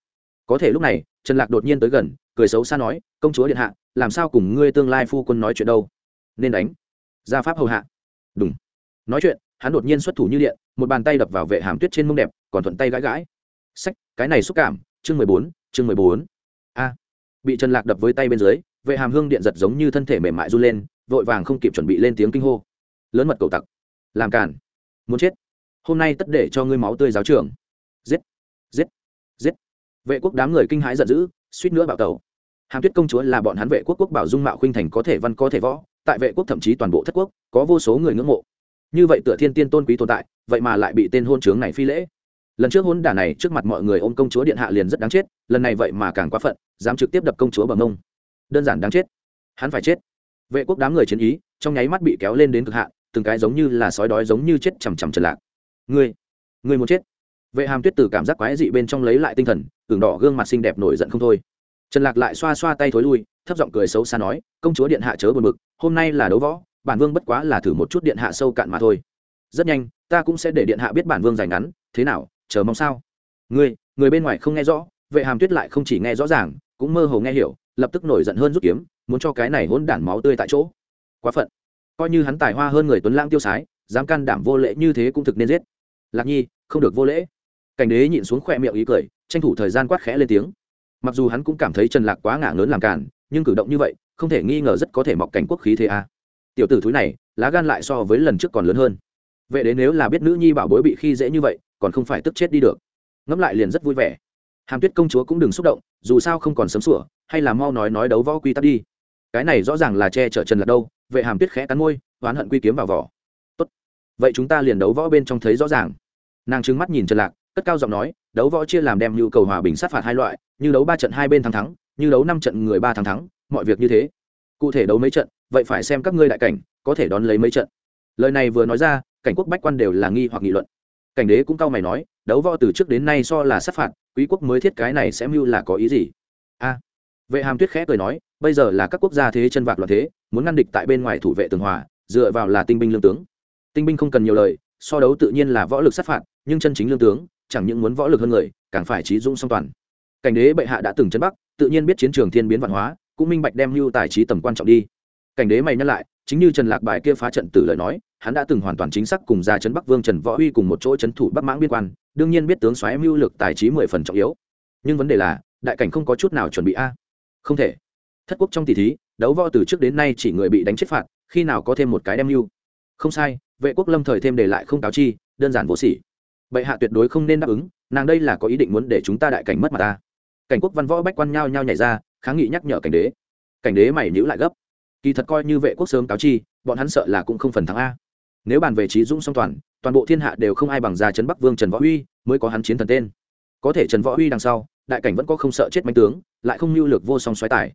Speaker 1: có thể lúc này, trần lạc đột nhiên tới gần, cười xấu xa nói, công chúa điện hạ, làm sao cùng ngươi tương lai phu quân nói chuyện đâu? Nên đánh. Gia pháp hầu hạ. Đúng nói chuyện, hắn đột nhiên xuất thủ như điện, một bàn tay đập vào vệ hàm tuyết trên mông đẹp, còn thuận tay gãi gãi. Sách, cái này xúc cảm, chương mười bốn, chương mười bốn. A. Bị trần lạc đập với tay bên dưới, vệ hàm hương điện giật giống như thân thể mềm mại run lên, vội vàng không kịp chuẩn bị lên tiếng kinh hô. Lớn mật cầu tặc. Làm cản muốn chết. Hôm nay tất để cho ngươi máu tươi giáo trưởng giết. Giết. Giết vệ quốc đám người kinh hãi giận dữ, suýt nữa bạo tàu hàm tuyết công chúa là bọn hắn vệ quốc quốc bảo dung mạo khuynh thành có thể văn có thể võ, tại vệ quốc thậm chí toàn bộ thất quốc, có vô số người ngưỡng mộ. Như vậy tựa thiên tiên tôn quý tồn tại, vậy mà lại bị tên hôn trướng này phi lễ. Lần trước hôn đả này trước mặt mọi người ôm công chúa điện hạ liền rất đáng chết, lần này vậy mà càng quá phận, dám trực tiếp đập công chúa bằng ông. Đơn giản đáng chết. Hắn phải chết. Vệ quốc đám người chiến ý, trong nháy mắt bị kéo lên đến cực hạn, từng cái giống như là sói đói giống như chết chằm chằm trần lạc. Ngươi ngươi muốn chết. Vệ hàm tuyết từ cảm giác quái dị bên trong lấy lại tinh thần ửng đỏ gương mặt xinh đẹp nổi giận không thôi. Trần lạc lại xoa xoa tay thối lui, thấp giọng cười xấu xa nói, công chúa điện hạ chớ buồn mực. hôm nay là đấu võ, bản vương bất quá là thử một chút điện hạ sâu cạn mà thôi. Rất nhanh, ta cũng sẽ để điện hạ biết bản vương dài ngắn, thế nào, chờ mong sao? Ngươi, người bên ngoài không nghe rõ, vệ hàm tuyết lại không chỉ nghe rõ ràng, cũng mơ hồ nghe hiểu, lập tức nổi giận hơn rút kiếm, muốn cho cái này hỗn đản máu tươi tại chỗ. Quá phận. Coi như hắn tài hoa hơn người tuấn lãng tiêu sái, dám can đảm vô lễ như thế cũng thực nên giết. Lạc nhi, không được vô lễ. Cảnh đế nhịn xuống khỏe miệng ý cười tranh thủ thời gian quát khẽ lên tiếng. Mặc dù hắn cũng cảm thấy trần lạc quá ngả lớn làm cản nhưng cử động như vậy, không thể nghi ngờ rất có thể mọc cảnh quốc khí thế a. Tiểu tử thúi này, lá gan lại so với lần trước còn lớn hơn. Vệ đế nếu là biết nữ nhi bảo bối bị khi dễ như vậy, còn không phải tức chết đi được. Ngẫm lại liền rất vui vẻ. Hàm tuyết công chúa cũng đừng xúc động, dù sao không còn sấm sủa, hay là mau nói nói đấu võ quy tắc đi. Cái này rõ ràng là che chở trần lạc đâu, vệ hàm tuyết khẽ cắn môi, oán hận quy kiếm vào vỏ. Tốt. Vậy chúng ta liền đấu võ bên trong thấy rõ ràng. Nàng trừng mắt nhìn trần lạc, cất cao giọng nói đấu võ chia làm đem nhu cầu hòa bình sát phạt hai loại, như đấu ba trận hai bên thắng thắng, như đấu năm trận người ba thắng thắng, mọi việc như thế. Cụ thể đấu mấy trận, vậy phải xem các ngươi đại cảnh, có thể đón lấy mấy trận. Lời này vừa nói ra, cảnh quốc bách quan đều là nghi hoặc nghị luận. Cảnh đế cũng cao mày nói, đấu võ từ trước đến nay so là sát phạt, quý quốc mới thiết cái này sẽ mưu là có ý gì? A. Vệ hàm tuyết khẽ cười nói, bây giờ là các quốc gia thế chân vạc loạn thế, muốn ngăn địch tại bên ngoài thủ vệ tường hòa, dựa vào là tinh binh lương tướng. Tinh binh không cần nhiều lời, so đấu tự nhiên là võ lực sát phạt, nhưng chân chính lương tướng chẳng những muốn võ lực hơn người, càng phải trí dũng song toàn. Cảnh đế bệ hạ đã từng chân bắc, tự nhiên biết chiến trường thiên biến văn hóa, cũng minh bạch đem lưu tài trí tầm quan trọng đi. Cảnh đế mày nhắc lại, chính như trần lạc bài kia phá trận tử lời nói, hắn đã từng hoàn toàn chính xác cùng ra trấn bắc vương trần võ huy cùng một chỗ trấn thủ bắc mãng biên quan, đương nhiên biết tướng xoáy mưu lực tài trí mười phần trọng yếu. Nhưng vấn đề là, đại cảnh không có chút nào chuẩn bị a. Không thể. Thất quốc trong tỷ thí, đấu võ từ trước đến nay chỉ người bị đánh chết phạt, khi nào có thêm một cái đem mưu. Không sai, vệ quốc lâm thời thêm để lại không cáo chi, đơn giản vô sỉ bệ hạ tuyệt đối không nên đáp ứng, nàng đây là có ý định muốn để chúng ta đại cảnh mất mặt ta. Cảnh quốc văn võ bách quan nhao nhao nhảy ra, kháng nghị nhắc nhở cảnh đế. Cảnh đế mày nhữ lại gấp. Kỳ thật coi như vệ quốc sớm cáo chi, bọn hắn sợ là cũng không phần thắng a. Nếu bàn về trí dũng song toàn toàn bộ thiên hạ đều không ai bằng ra trấn bắc vương trần võ huy, mới có hắn chiến thần tên. Có thể trần võ huy đằng sau, đại cảnh vẫn có không sợ chết manh tướng, lại không mưu lược vô song xoáy tải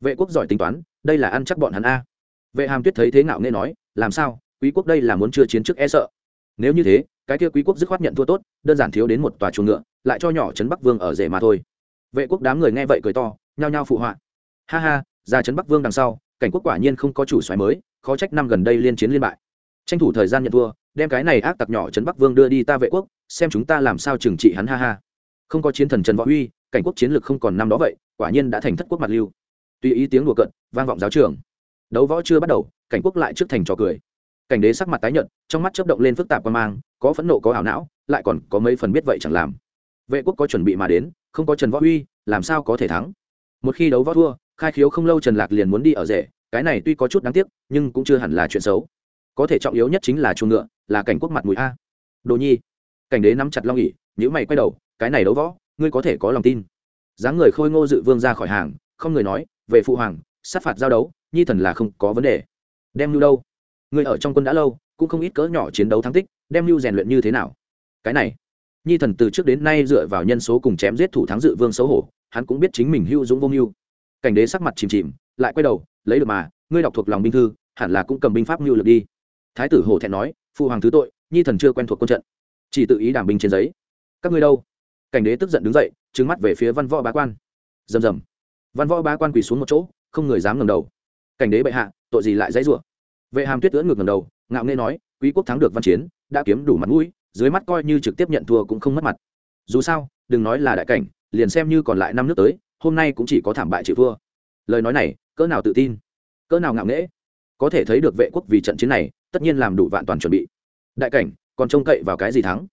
Speaker 1: vệ quốc giỏi tính toán, đây là ăn chắc bọn hắn a. Vệ hàm tuyết thấy thế ngạo nghe nói, làm sao? Quý quốc đây là muốn chưa chiến trước e sợ nếu như thế, cái kia quý quốc dứt khoát nhận thua tốt, đơn giản thiếu đến một tòa chuồng ngựa, lại cho nhỏ trấn bắc vương ở rể mà thôi. Vệ quốc đám người nghe vậy cười to, nhao nhao phụ họa. Ha ha, ra trấn bắc vương đằng sau, cảnh quốc quả nhiên không có chủ xoáy mới, khó trách năm gần đây liên chiến liên bại. Tranh thủ thời gian nhận thua, đem cái này ác tặc nhỏ trấn bắc vương đưa đi ta vệ quốc, xem chúng ta làm sao trừng trị hắn, ha ha. Không có chiến thần trần võ huy, cảnh quốc chiến lược không còn năm đó vậy, quả nhiên đã thành thất quốc mặt lưu. Tuy ý tiếng đùa cận vang vọng giáo trường. Đấu võ chưa bắt đầu, cảnh quốc lại trước thành trò cười cảnh đế sắc mặt tái nhợt, trong mắt chớp động lên phức tạp quan mang, có phẫn nộ, có ảo não, lại còn có mấy phần biết vậy chẳng làm. Vệ quốc có chuẩn bị mà đến, không có trần võ huy, làm sao có thể thắng? Một khi đấu võ thua, khai khiếu không lâu trần lạc liền muốn đi ở rể, cái này tuy có chút đáng tiếc, nhưng cũng chưa hẳn là chuyện xấu. Có thể trọng yếu nhất chính là chuồng ngựa, là cảnh quốc mặt mũi a. Đồ nhi, cảnh đế nắm chặt long ỉ nhữ mày quay đầu, cái này đấu võ, ngươi có thể có lòng tin. Dáng người khôi ngô dự vương ra khỏi hàng, không người nói, về phụ hoàng, sát phạt giao đấu, nhi thần là không có vấn đề. Đem lưu đâu? Ngươi ở trong quân đã lâu, cũng không ít cỡ nhỏ chiến đấu thắng tích, đem lưu rèn luyện như thế nào? Cái này, nhi thần từ trước đến nay dựa vào nhân số cùng chém giết thủ thắng dự vương xấu hổ, hắn cũng biết chính mình hưu dũng vô mưu. Cảnh đế sắc mặt chìm chìm, lại quay đầu, lấy được mà, ngươi đọc thuộc lòng binh thư, hẳn là cũng cầm binh pháp mưu lực đi. Thái tử hồ thẹn nói phụ hoàng thứ tội, nhi thần chưa quen thuộc quân trận. Chỉ tự ý đảm binh trên giấy. Các ngươi đâu? Cảnh đế tức giận đứng dậy trứng mắt về phía văn võ bá quan. Rầm rầm. Văn võ bá quan quỳ xuống một chỗ, không người dám ngẩng đầu. Cảnh đế bệ hạ, tội gì lại dãy rủa? Vệ hàm tuyết ưỡn ngược ngầm đầu, ngạo nghê nói, quý quốc thắng được văn chiến, đã kiếm đủ mặt mũi, dưới mắt coi như trực tiếp nhận thua cũng không mất mặt. Dù sao, đừng nói là đại cảnh, liền xem như còn lại năm nước tới, hôm nay cũng chỉ có thảm bại chịu thua. Lời nói này, cỡ nào tự tin, cỡ nào ngạo nghễ. Có thể thấy được vệ quốc vì trận chiến này, tất nhiên làm đủ vạn toàn chuẩn bị. Đại cảnh, còn trông cậy vào cái gì thắng?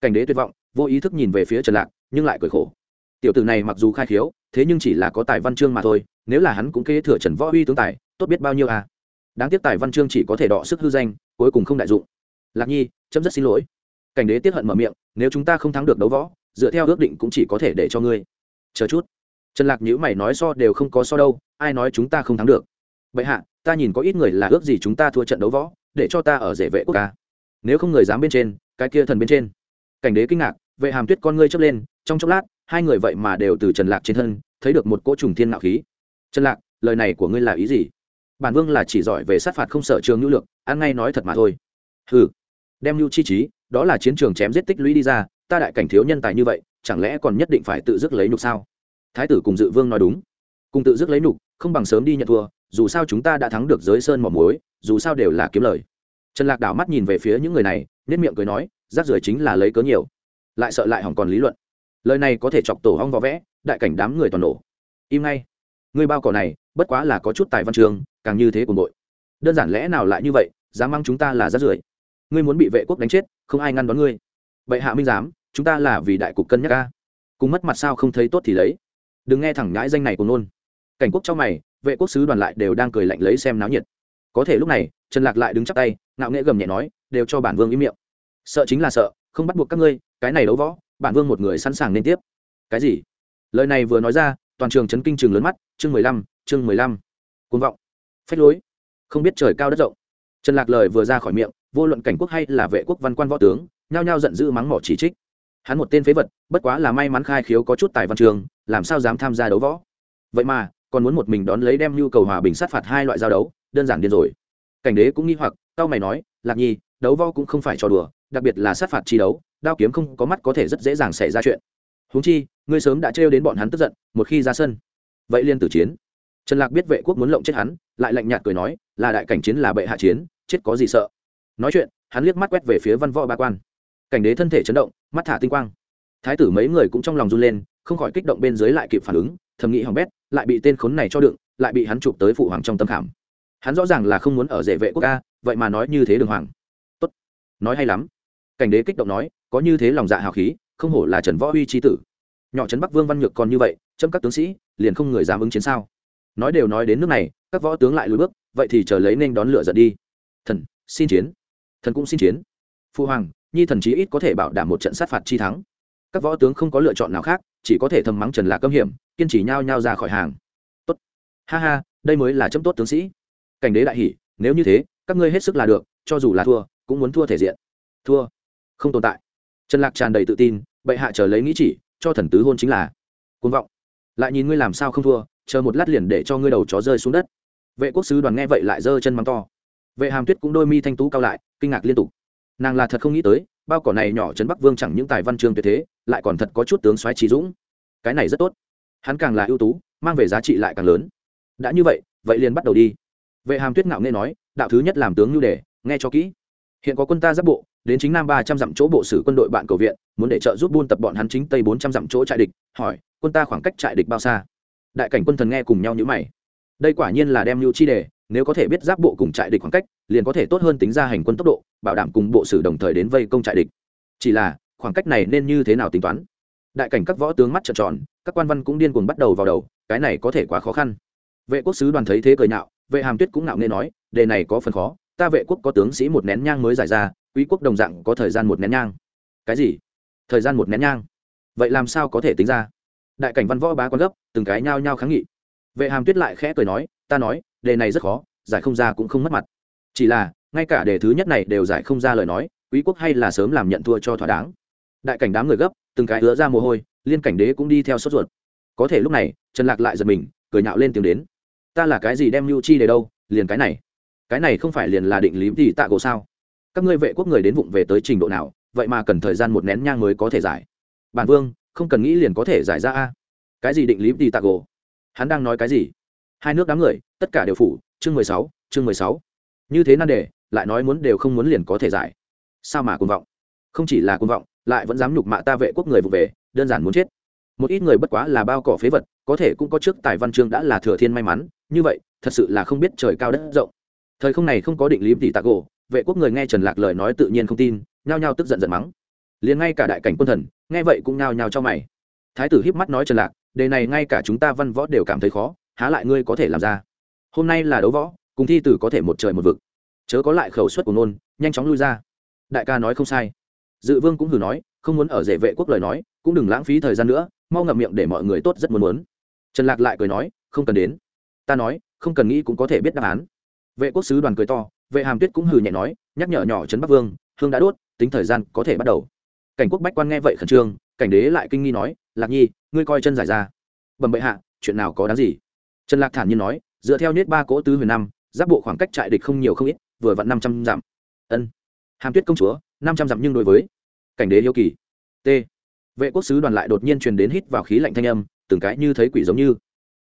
Speaker 1: Cảnh đế tuyệt vọng, vô ý thức nhìn về phía trần lạc, nhưng lại cười khổ. Tiểu tử này mặc dù khai khiếu, thế nhưng chỉ là có tài văn chương mà thôi, nếu là hắn cũng kế thừa trần võ uy tướng tài, tốt biết bao nhiêu à? Đáng tiếc tài văn chương chỉ có thể đọ sức hư danh, cuối cùng không đại dụng. Lạc nhi, chấm rất xin lỗi. Cảnh đế tiết hận mở miệng, nếu chúng ta không thắng được đấu võ, dựa theo ước định cũng chỉ có thể để cho ngươi. Chờ chút. Trần lạc nhữ mày nói so đều không có so đâu, ai nói chúng ta không thắng được. Bệ hạ, ta nhìn có ít người là ước gì chúng ta thua trận đấu võ, để cho ta ở rể vệ quốc ca. Nếu không người dám bên trên, cái kia thần bên trên. Cảnh đế kinh ngạc, vệ hàm tuyết con ngươi chớp lên, trong chốc lát, hai người vậy mà đều từ trần lạc trên thân, thấy được một cỗ trùng thiên ngạo khí. Trần lạc, lời này của ngươi là ý gì? Bản vương là chỉ giỏi về sát phạt không sợ trường nhu lược, ăn ngay nói thật mà thôi. Hừ, đem nhu chi trí, đó là chiến trường chém giết tích lũy đi ra, ta đại cảnh thiếu nhân tài như vậy, chẳng lẽ còn nhất định phải tự dứt lấy nhục sao? Thái tử cùng dự vương nói đúng. Cùng tự dứt lấy nhục, không bằng sớm đi nhận thua, dù sao chúng ta đã thắng được giới sơn mỏ muối, dù sao đều là kiếm lời. Trần lạc đảo mắt nhìn về phía những người này nết miệng cười nói, rác rưởi chính là lấy cớ nhiều. Lại sợ lại hỏng còn lý luận. Lời này có thể chọc tổ hong vò vẽ, đại cảnh đám người toàn nổ. Im ngay. Người bao cỏ này, bất quá là có chút tài văn trường càng như thế cùng đội đơn giản lẽ nào lại như vậy, dám mang chúng ta là rác rưởi. Ngươi muốn bị vệ quốc đánh chết, không ai ngăn đón ngươi. Vậy hạ minh giám, chúng ta là vì đại cục cân nhắc ca cùng mất mặt sao không thấy tốt thì lấy. Đừng nghe thẳng ngãi danh này của nôn. Cảnh quốc trong mày, vệ quốc sứ đoàn lại đều đang cười lạnh lấy xem náo nhiệt. Có thể lúc này, trần lạc lại đứng chắc tay, ngạo nghễ gầm nhẹ nói, đều cho bản vương im miệng. Sợ chính là sợ, không bắt buộc các ngươi, cái này đấu võ, bản vương một người sẵn sàng nên tiếp. Cái gì? Lời này vừa nói ra, toàn trường chấn kinh trường lớn mắt, chương mười lăm, chương mười lăm. Côn vọng phách lối. Không biết trời cao đất rộng. Trần lạc lời vừa ra khỏi miệng, vô luận cảnh quốc hay là vệ quốc văn quan võ tướng, nhao nhao giận dữ mắng mỏ chỉ trích. Hắn một tên phế vật, bất quá là may mắn khai khiếu có chút tài văn trường, làm sao dám tham gia đấu võ. Vậy mà, còn muốn một mình đón lấy đem nhu cầu hòa bình sát phạt hai loại giao đấu, đơn giản điên rồi. Cảnh đế cũng nghi hoặc tao mày nói, lạc nhi, đấu võ cũng không phải trò đùa, đặc biệt là sát phạt chi đấu, đao kiếm không có mắt có thể rất dễ dàng xảy ra chuyện. Huống chi, ngươi sớm đã trêu đến bọn hắn tức giận, một khi ra sân, vậy liên tử chiến trần lạc biết vệ quốc muốn lộng chết hắn, lại lạnh nhạt cười nói, là đại cảnh chiến là bệ hạ chiến, chết có gì sợ? Nói chuyện, hắn liếc mắt quét về phía văn võ ba quan. Cảnh đế thân thể chấn động, mắt thả tinh quang. Thái tử mấy người cũng trong lòng run lên, không khỏi kích động bên dưới lại kịp phản ứng, thầm nghĩ hỏng bét, lại bị tên khốn này cho đựng, lại bị hắn chụp tới phụ hoàng trong tâm khảm. Hắn rõ ràng là không muốn ở rể vệ quốc ca vậy mà nói như thế đường hoàng. Tốt. Nói hay lắm. Cảnh đế kích động nói, có như thế lòng dạ hào khí, không hổ là trần võ uy trí tử. Nhỏ trấn bắc vương văn nhược còn như vậy chấm các tướng sĩ, liền không người dám ứng chiến sao? Nói đều nói đến nước này, các võ tướng lại lùi bước, vậy thì chờ lấy nên đón lửa giận đi. Thần, xin chiến. Thần cũng xin chiến. Phu hoàng, nhi thần chí ít có thể bảo đảm một trận sát phạt chi thắng. Các võ tướng không có lựa chọn nào khác, chỉ có thể thầm mắng trần lạc câm hiểm, kiên trì nhau nhau ra khỏi hàng. Tốt. Ha ha, đây mới là chấm tốt tướng sĩ. Cảnh đế đại hỷ nếu như thế, các ngươi hết sức là được, cho dù là thua, cũng muốn thua thể diện. Thua. Không tồn tại. Trần lạc tràn đầy tự tin, bệ hạ chờ lấy nghĩ chỉ, cho thần tứ hôn chính là côn vọng. Lại nhìn ngươi làm sao không thua chờ một lát liền để cho ngươi đầu chó rơi xuống đất. Vệ quốc sứ đoàn nghe vậy lại giơ chân mắng to. Vệ hàm tuyết cũng đôi mi thanh tú cao lại, kinh ngạc liên tục. Nàng là thật không nghĩ tới, bao cỏ này nhỏ trấn bắc vương chẳng những tài văn chương tuyệt thế, lại còn thật có chút tướng soái trí dũng. Cái này rất tốt. Hắn càng là ưu tú, mang về giá trị lại càng lớn. Đã như vậy vậy liền bắt đầu đi. Vệ hàm tuyết ngạo nghe nói, đạo thứ nhất làm tướng nhu đề, nghe cho kỹ. Hiện có quân ta giáp bộ, đến chính nam ba trăm dặm chỗ bộ sử quân đội bạn cầu viện, muốn để trợ giúp buôn tập bọn hắn chính tây bốn trăm dặm chỗ trại địch, hỏi, quân ta khoảng cách trại địch bao xa? Đại cảnh quân thần nghe cùng nhau nhữ mày. Đây quả nhiên là đem lưu chi đề nếu có thể biết giáp bộ cùng trại địch khoảng cách liền có thể tốt hơn tính ra hành quân tốc độ bảo đảm cùng bộ sử đồng thời đến vây công trại địch. Chỉ là khoảng cách này nên như thế nào tính toán? Đại cảnh các võ tướng mắt trợn tròn các quan văn cũng điên cuồng bắt đầu vào đầu cái này có thể quá khó khăn. Vệ quốc sứ đoàn thấy thế cười nạo, vệ hàm tuyết cũng nạo nghe nói đề này có phần khó ta vệ quốc có tướng sĩ một nén nhang mới giải ra quý quốc đồng dạng có thời gian một nén nhang. Cái gì? Thời gian một nén nhang? Vậy làm sao có thể tính ra? Đại cảnh văn võ bá quan gấp, từng cái nhao nhao kháng nghị. Vệ hàm tuyết lại khẽ cười nói, ta nói, đề này rất khó, giải không ra cũng không mất mặt. Chỉ là, ngay cả đề thứ nhất này đều giải không ra lời nói, quý quốc hay là sớm làm nhận thua cho thỏa đáng. Đại cảnh đám người gấp, từng cái hứa ra mồ hôi, liên cảnh đế cũng đi theo sốt ruột. Có thể lúc này, trần lạc lại giật mình, cười nhạo lên tiếng đến. Ta là cái gì đem mưu chi để đâu, liền cái này. Cái này không phải liền là định lý thì tạ gỗ sao? Các ngươi vệ quốc người đến vụng về tới trình độ nào, vậy mà cần thời gian một nén nhang mới có thể giải. Bản vương không cần nghĩ liền có thể giải ra a. Cái gì định lý đi tạc gỗ hắn đang nói cái gì? Hai nước đám người, tất cả đều phủ, chương mười sáu, chương mười sáu. Như thế nan đề, lại nói muốn đều không muốn liền có thể giải. Sao mà cuồng vọng? Không chỉ là cuồng vọng, lại vẫn dám nhục mạ ta vệ quốc người vụ về, đơn giản muốn chết. Một ít người bất quá là bao cỏ phế vật, có thể cũng có trước tài văn chương đã là thừa thiên may mắn, như vậy, thật sự là không biết trời cao đất rộng. Thời không này không có định lý tỷ tạc gỗ vệ quốc người nghe trần lạc lời nói tự nhiên không tin, nhao nhao tức giận giận mắng liền ngay cả đại cảnh quân thần, nghe vậy cũng nhao nhao cho mày. Thái tử híp mắt nói trần lạc, đề này ngay cả chúng ta văn võ đều cảm thấy khó, há lại ngươi có thể làm ra? Hôm nay là đấu võ, cùng thi tử có thể một trời một vực. Chớ có lại khẩu suất của nôn nhanh chóng lui ra. Đại ca nói không sai. Dự vương cũng hử nói, không muốn ở rể vệ quốc lời nói, cũng đừng lãng phí thời gian nữa, mau ngậm miệng để mọi người tốt rất muốn muốn. Trần lạc lại cười nói, không cần đến. Ta nói, không cần nghĩ cũng có thể biết đáp án. Vệ quốc sứ đoàn cười to, vệ hàm tuyết cũng hừ nhẹ nói, nhắc nhở nhỏ trấn bắc vương, hương đã đốt, tính thời gian có thể bắt đầu cảnh quốc bách quan nghe vậy khẩn trương, cảnh đế lại kinh nghi nói, lạc nhi, ngươi coi chân giải ra. Bẩm bệ hạ, chuyện nào có đáng gì? Trần lạc thản nhiên nói, dựa theo nết ba cỗ tứ huyền năm, giáp bộ khoảng cách trại địch không nhiều không ít, vừa vặn năm trăm dặm. Ân, hàm tuyết công chúa, năm trăm dặm nhưng đối với cảnh đế yêu kỳ. T. Vệ quốc sứ đoàn lại đột nhiên truyền đến hít vào khí lạnh thanh âm, từng cái như thấy quỷ giống như.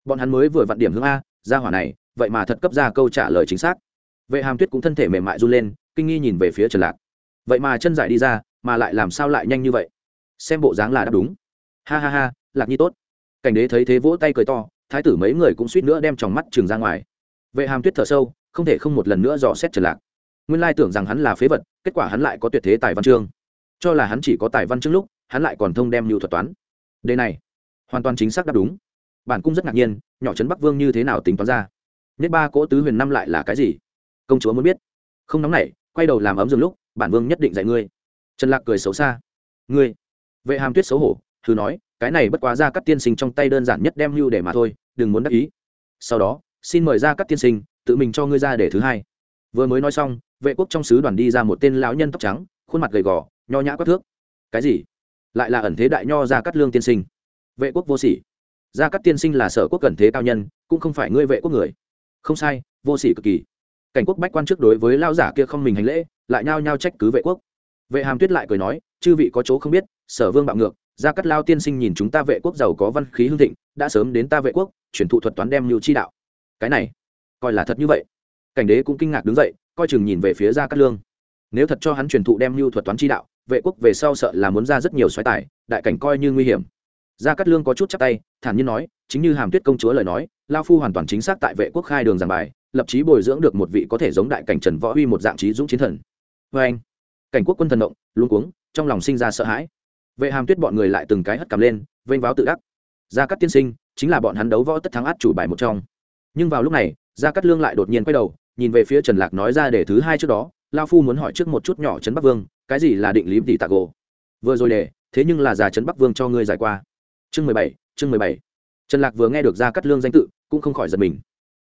Speaker 1: Bọn hắn mới vừa vặn điểm hướng a ra hỏa này, vậy mà thật cấp ra câu trả lời chính xác. Vệ hàm tuyết cũng thân thể mềm mại run lên, kinh nghi nhìn về phía trần lạc. Vậy mà chân giải đi ra mà lại làm sao lại nhanh như vậy? Xem bộ dáng là đáp đúng. Ha ha ha, lạc nhi tốt. Cảnh đế thấy thế vỗ tay cười to, thái tử mấy người cũng suýt nữa đem tròng mắt trường ra ngoài. Vệ hàm tuyết thở sâu, không thể không một lần nữa dò xét trần lạc. Nguyên lai tưởng rằng hắn là phế vật, kết quả hắn lại có tuyệt thế tài văn chương. Cho là hắn chỉ có tài văn chương lúc, hắn lại còn thông đem lưu thuật toán. Đề này, hoàn toàn chính xác đáp đúng. Bản cung rất ngạc nhiên, nhỏ trấn bắc vương như thế nào tính toán ra? Nhất ba cỗ tứ huyền năm lại là cái gì? Công chúa muốn biết. Không nóng nảy, quay đầu làm ấm dừng lúc, bản vương nhất định dạy ngươi trần lạc cười xấu xa. Ngươi, vệ hàm tuyết xấu hổ, thử nói, cái này bất quá ra các tiên sinh trong tay đơn giản nhất đem lưu để mà thôi, đừng muốn đắc ý. Sau đó, xin mời ra các tiên sinh, tự mình cho ngươi ra để thứ hai. Vừa mới nói xong, vệ quốc trong sứ đoàn đi ra một tên lão nhân tóc trắng, khuôn mặt gầy gò, nho nhã quát thước. Cái gì? Lại là ẩn thế đại nho ra cắt lương tiên sinh. Vệ quốc vô sỉ. Gia cắt tiên sinh là sở quốc cần thế cao nhân, cũng không phải ngươi vệ quốc người. Không sai, vô sỉ cực kỳ. Cảnh quốc bách quan trước đối với lao giả kia không mình hành lễ, lại nhao nhao trách cứ vệ quốc vệ hàm tuyết lại cười nói, chư vị có chỗ không biết, sở vương bạo ngược, gia cắt lao tiên sinh nhìn chúng ta vệ quốc giàu có văn khí hương thịnh, đã sớm đến ta vệ quốc, chuyển thụ thuật toán đem lưu chi đạo. Cái này, coi là thật như vậy. Cảnh đế cũng kinh ngạc đứng dậy, coi chừng nhìn về phía gia cát lương. Nếu thật cho hắn truyền thụ đem lưu thuật toán chi đạo, vệ quốc về sau sợ là muốn ra rất nhiều xoáy tài, đại cảnh coi như nguy hiểm. Gia cát lương có chút chắc tay, thản nhiên nói, chính như hàm tuyết công chúa lời nói, lao phu hoàn toàn chính xác tại vệ quốc khai đường giảng bài, lập chí bồi dưỡng được một vị có thể giống đại cảnh trần võ huy một dạng trí dũng chiến thần. Vê anh cảnh quốc quân thần động luôn cuống, trong lòng sinh ra sợ hãi. Vệ hàm tuyết bọn người lại từng cái hất cầm lên, vênh váo tự đắc. Gia cát tiên sinh, chính là bọn hắn đấu võ tất thắng át chủ bài một trong. Nhưng vào lúc này, gia cát lương lại đột nhiên quay đầu, nhìn về phía trần lạc nói ra để thứ hai trước đó, lao phu muốn hỏi trước một chút nhỏ trấn bắc vương, cái gì là định lý tỷ tạc gỗ vừa rồi để thế nhưng là già trấn bắc vương cho ngươi giải qua. Chương mười bảy, chương mười bảy. Trần lạc vừa nghe được gia cát lương danh tự, cũng không khỏi giật mình.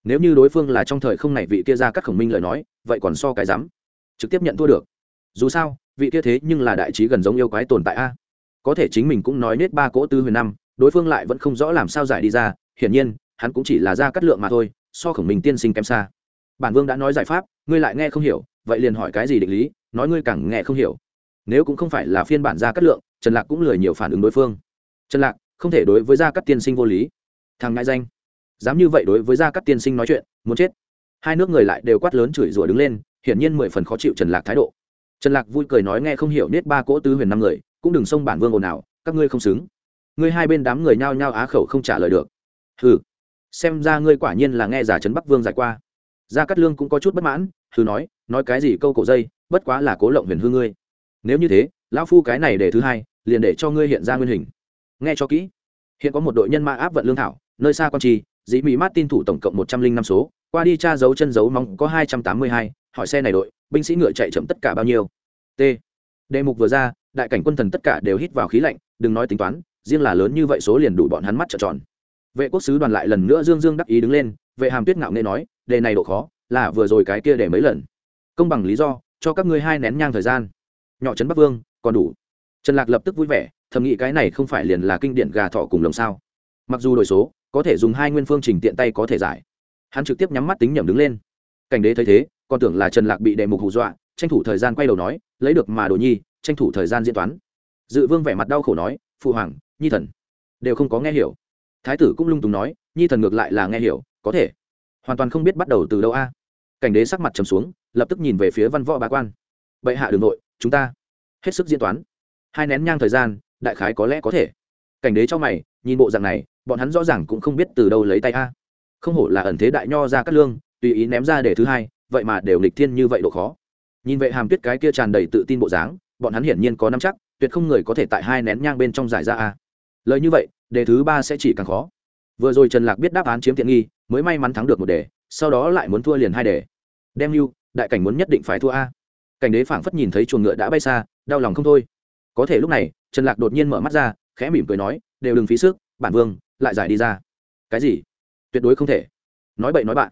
Speaker 1: Nếu như đối phương là trong thời không này vị kia gia cát khổng minh lời nói, vậy còn so cái dám trực tiếp nhận thua được dù sao, vị kia thế nhưng là đại trí gần giống yêu quái tồn tại a. Có thể chính mình cũng nói nết ba cỗ tư huyền năm, đối phương lại vẫn không rõ làm sao giải đi ra, hiển nhiên, hắn cũng chỉ là gia cát lượng mà thôi, so khổng minh tiên sinh kém xa. Bản vương đã nói giải pháp, ngươi lại nghe không hiểu, vậy liền hỏi cái gì định lý, nói ngươi càng nghe không hiểu. Nếu cũng không phải là phiên bản gia cát lượng, trần lạc cũng lười nhiều phản ứng đối phương. Trần lạc, không thể đối với gia cát tiên sinh vô lý. Thằng ngại danh. Dám như vậy đối với gia cát tiên sinh nói chuyện, muốn chết. Hai nước người lại đều quát lớn chửi rủa đứng lên, hiển nhiên mười phần khó chịu trần lạc thái độ trần lạc vui cười nói nghe không hiểu nết ba cỗ tứ huyền năm người, cũng đừng xông bản vương ồn nào các ngươi không xứng. Ngươi hai bên đám người nhao nhao á khẩu không trả lời được. Hừ. Xem ra ngươi quả nhiên là nghe giả trấn bắc vương giải qua. Gia cát lương cũng có chút bất mãn, hừ nói nói cái gì câu cổ dây, bất quá là cố lộng huyền hư ngươi. Nếu như thế, lão phu cái này để thứ hai, liền để cho ngươi hiện ra nguyên hình. Nghe cho kỹ. Hiện có một đội nhân mã áp vận lương thảo, nơi xa con trì, dĩ mỹ mát tin thủ tổng cộng một trăm linh năm số qua đi tra dấu chân dấu mong có hai trăm tám mươi hai, hỏi xe này đội, binh sĩ ngựa chạy chậm tất cả bao nhiêu? T. Đề mục vừa ra, đại cảnh quân thần tất cả đều hít vào khí lạnh, đừng nói tính toán, riêng là lớn như vậy số liền đủ bọn hắn mắt trợn tròn. Vệ quốc sứ đoàn lại lần nữa dương dương đắc ý đứng lên, vệ hàm tuyết ngạo nghễ nói, đề này độ khó, là vừa rồi cái kia để mấy lần. Công bằng lý do, cho các ngươi hai nén nhang thời gian. Nhỏ trấn bắc vương, còn đủ. Trần lạc lập tức vui vẻ, thầm nghĩ cái này không phải liền là kinh điển gà thọ cùng lồng sao. Mặc dù đổi số, có thể dùng hai nguyên phương trình tiện tay có thể giải hắn trực tiếp nhắm mắt tính nhầm đứng lên. Cảnh đế thấy thế, còn tưởng là trần lạc bị đệ mục hù dọa, tranh thủ thời gian quay đầu nói, lấy được mà đồ nhi, tranh thủ thời gian diễn toán. Dự vương vẻ mặt đau khổ nói, phụ hoàng, nhi thần đều không có nghe hiểu. Thái tử cũng lung túng nói, nhi thần ngược lại là nghe hiểu, có thể. Hoàn toàn không biết bắt đầu từ đâu a. Cảnh đế sắc mặt trầm xuống, lập tức nhìn về phía văn võ bá quan. Bệ hạ đường nội, chúng ta hết sức diễn toán. Hai nén nhang thời gian, đại khái có lẽ có thể. Cảnh đế cho mày, nhìn bộ dạng này, bọn hắn rõ ràng cũng không biết từ đâu lấy tay a không hổ là ẩn thế đại nho ra cắt lương, tùy ý ném ra để thứ hai, vậy mà đều nghịch thiên như vậy độ khó. Nhìn vệ hàm tuyết cái kia tràn đầy tự tin bộ dáng, bọn hắn hiển nhiên có năm chắc, tuyệt không người có thể tại hai nén nhang bên trong giải ra a. Lời như vậy, đề thứ ba sẽ chỉ càng khó. Vừa rồi trần lạc biết đáp án chiếm tiện nghi, mới may mắn thắng được một đề, sau đó lại muốn thua liền hai đề. Đem lưu, đại cảnh muốn nhất định phải thua a. Cảnh đế phảng phất nhìn thấy chuồng ngựa đã bay xa, đau lòng không thôi. Có thể lúc này, trần lạc đột nhiên mở mắt ra, khẽ mỉm cười nói, đều đừng phí sức, bản vương, lại giải đi ra. Cái gì? Tuyệt đối không thể. Nói bậy nói bạn.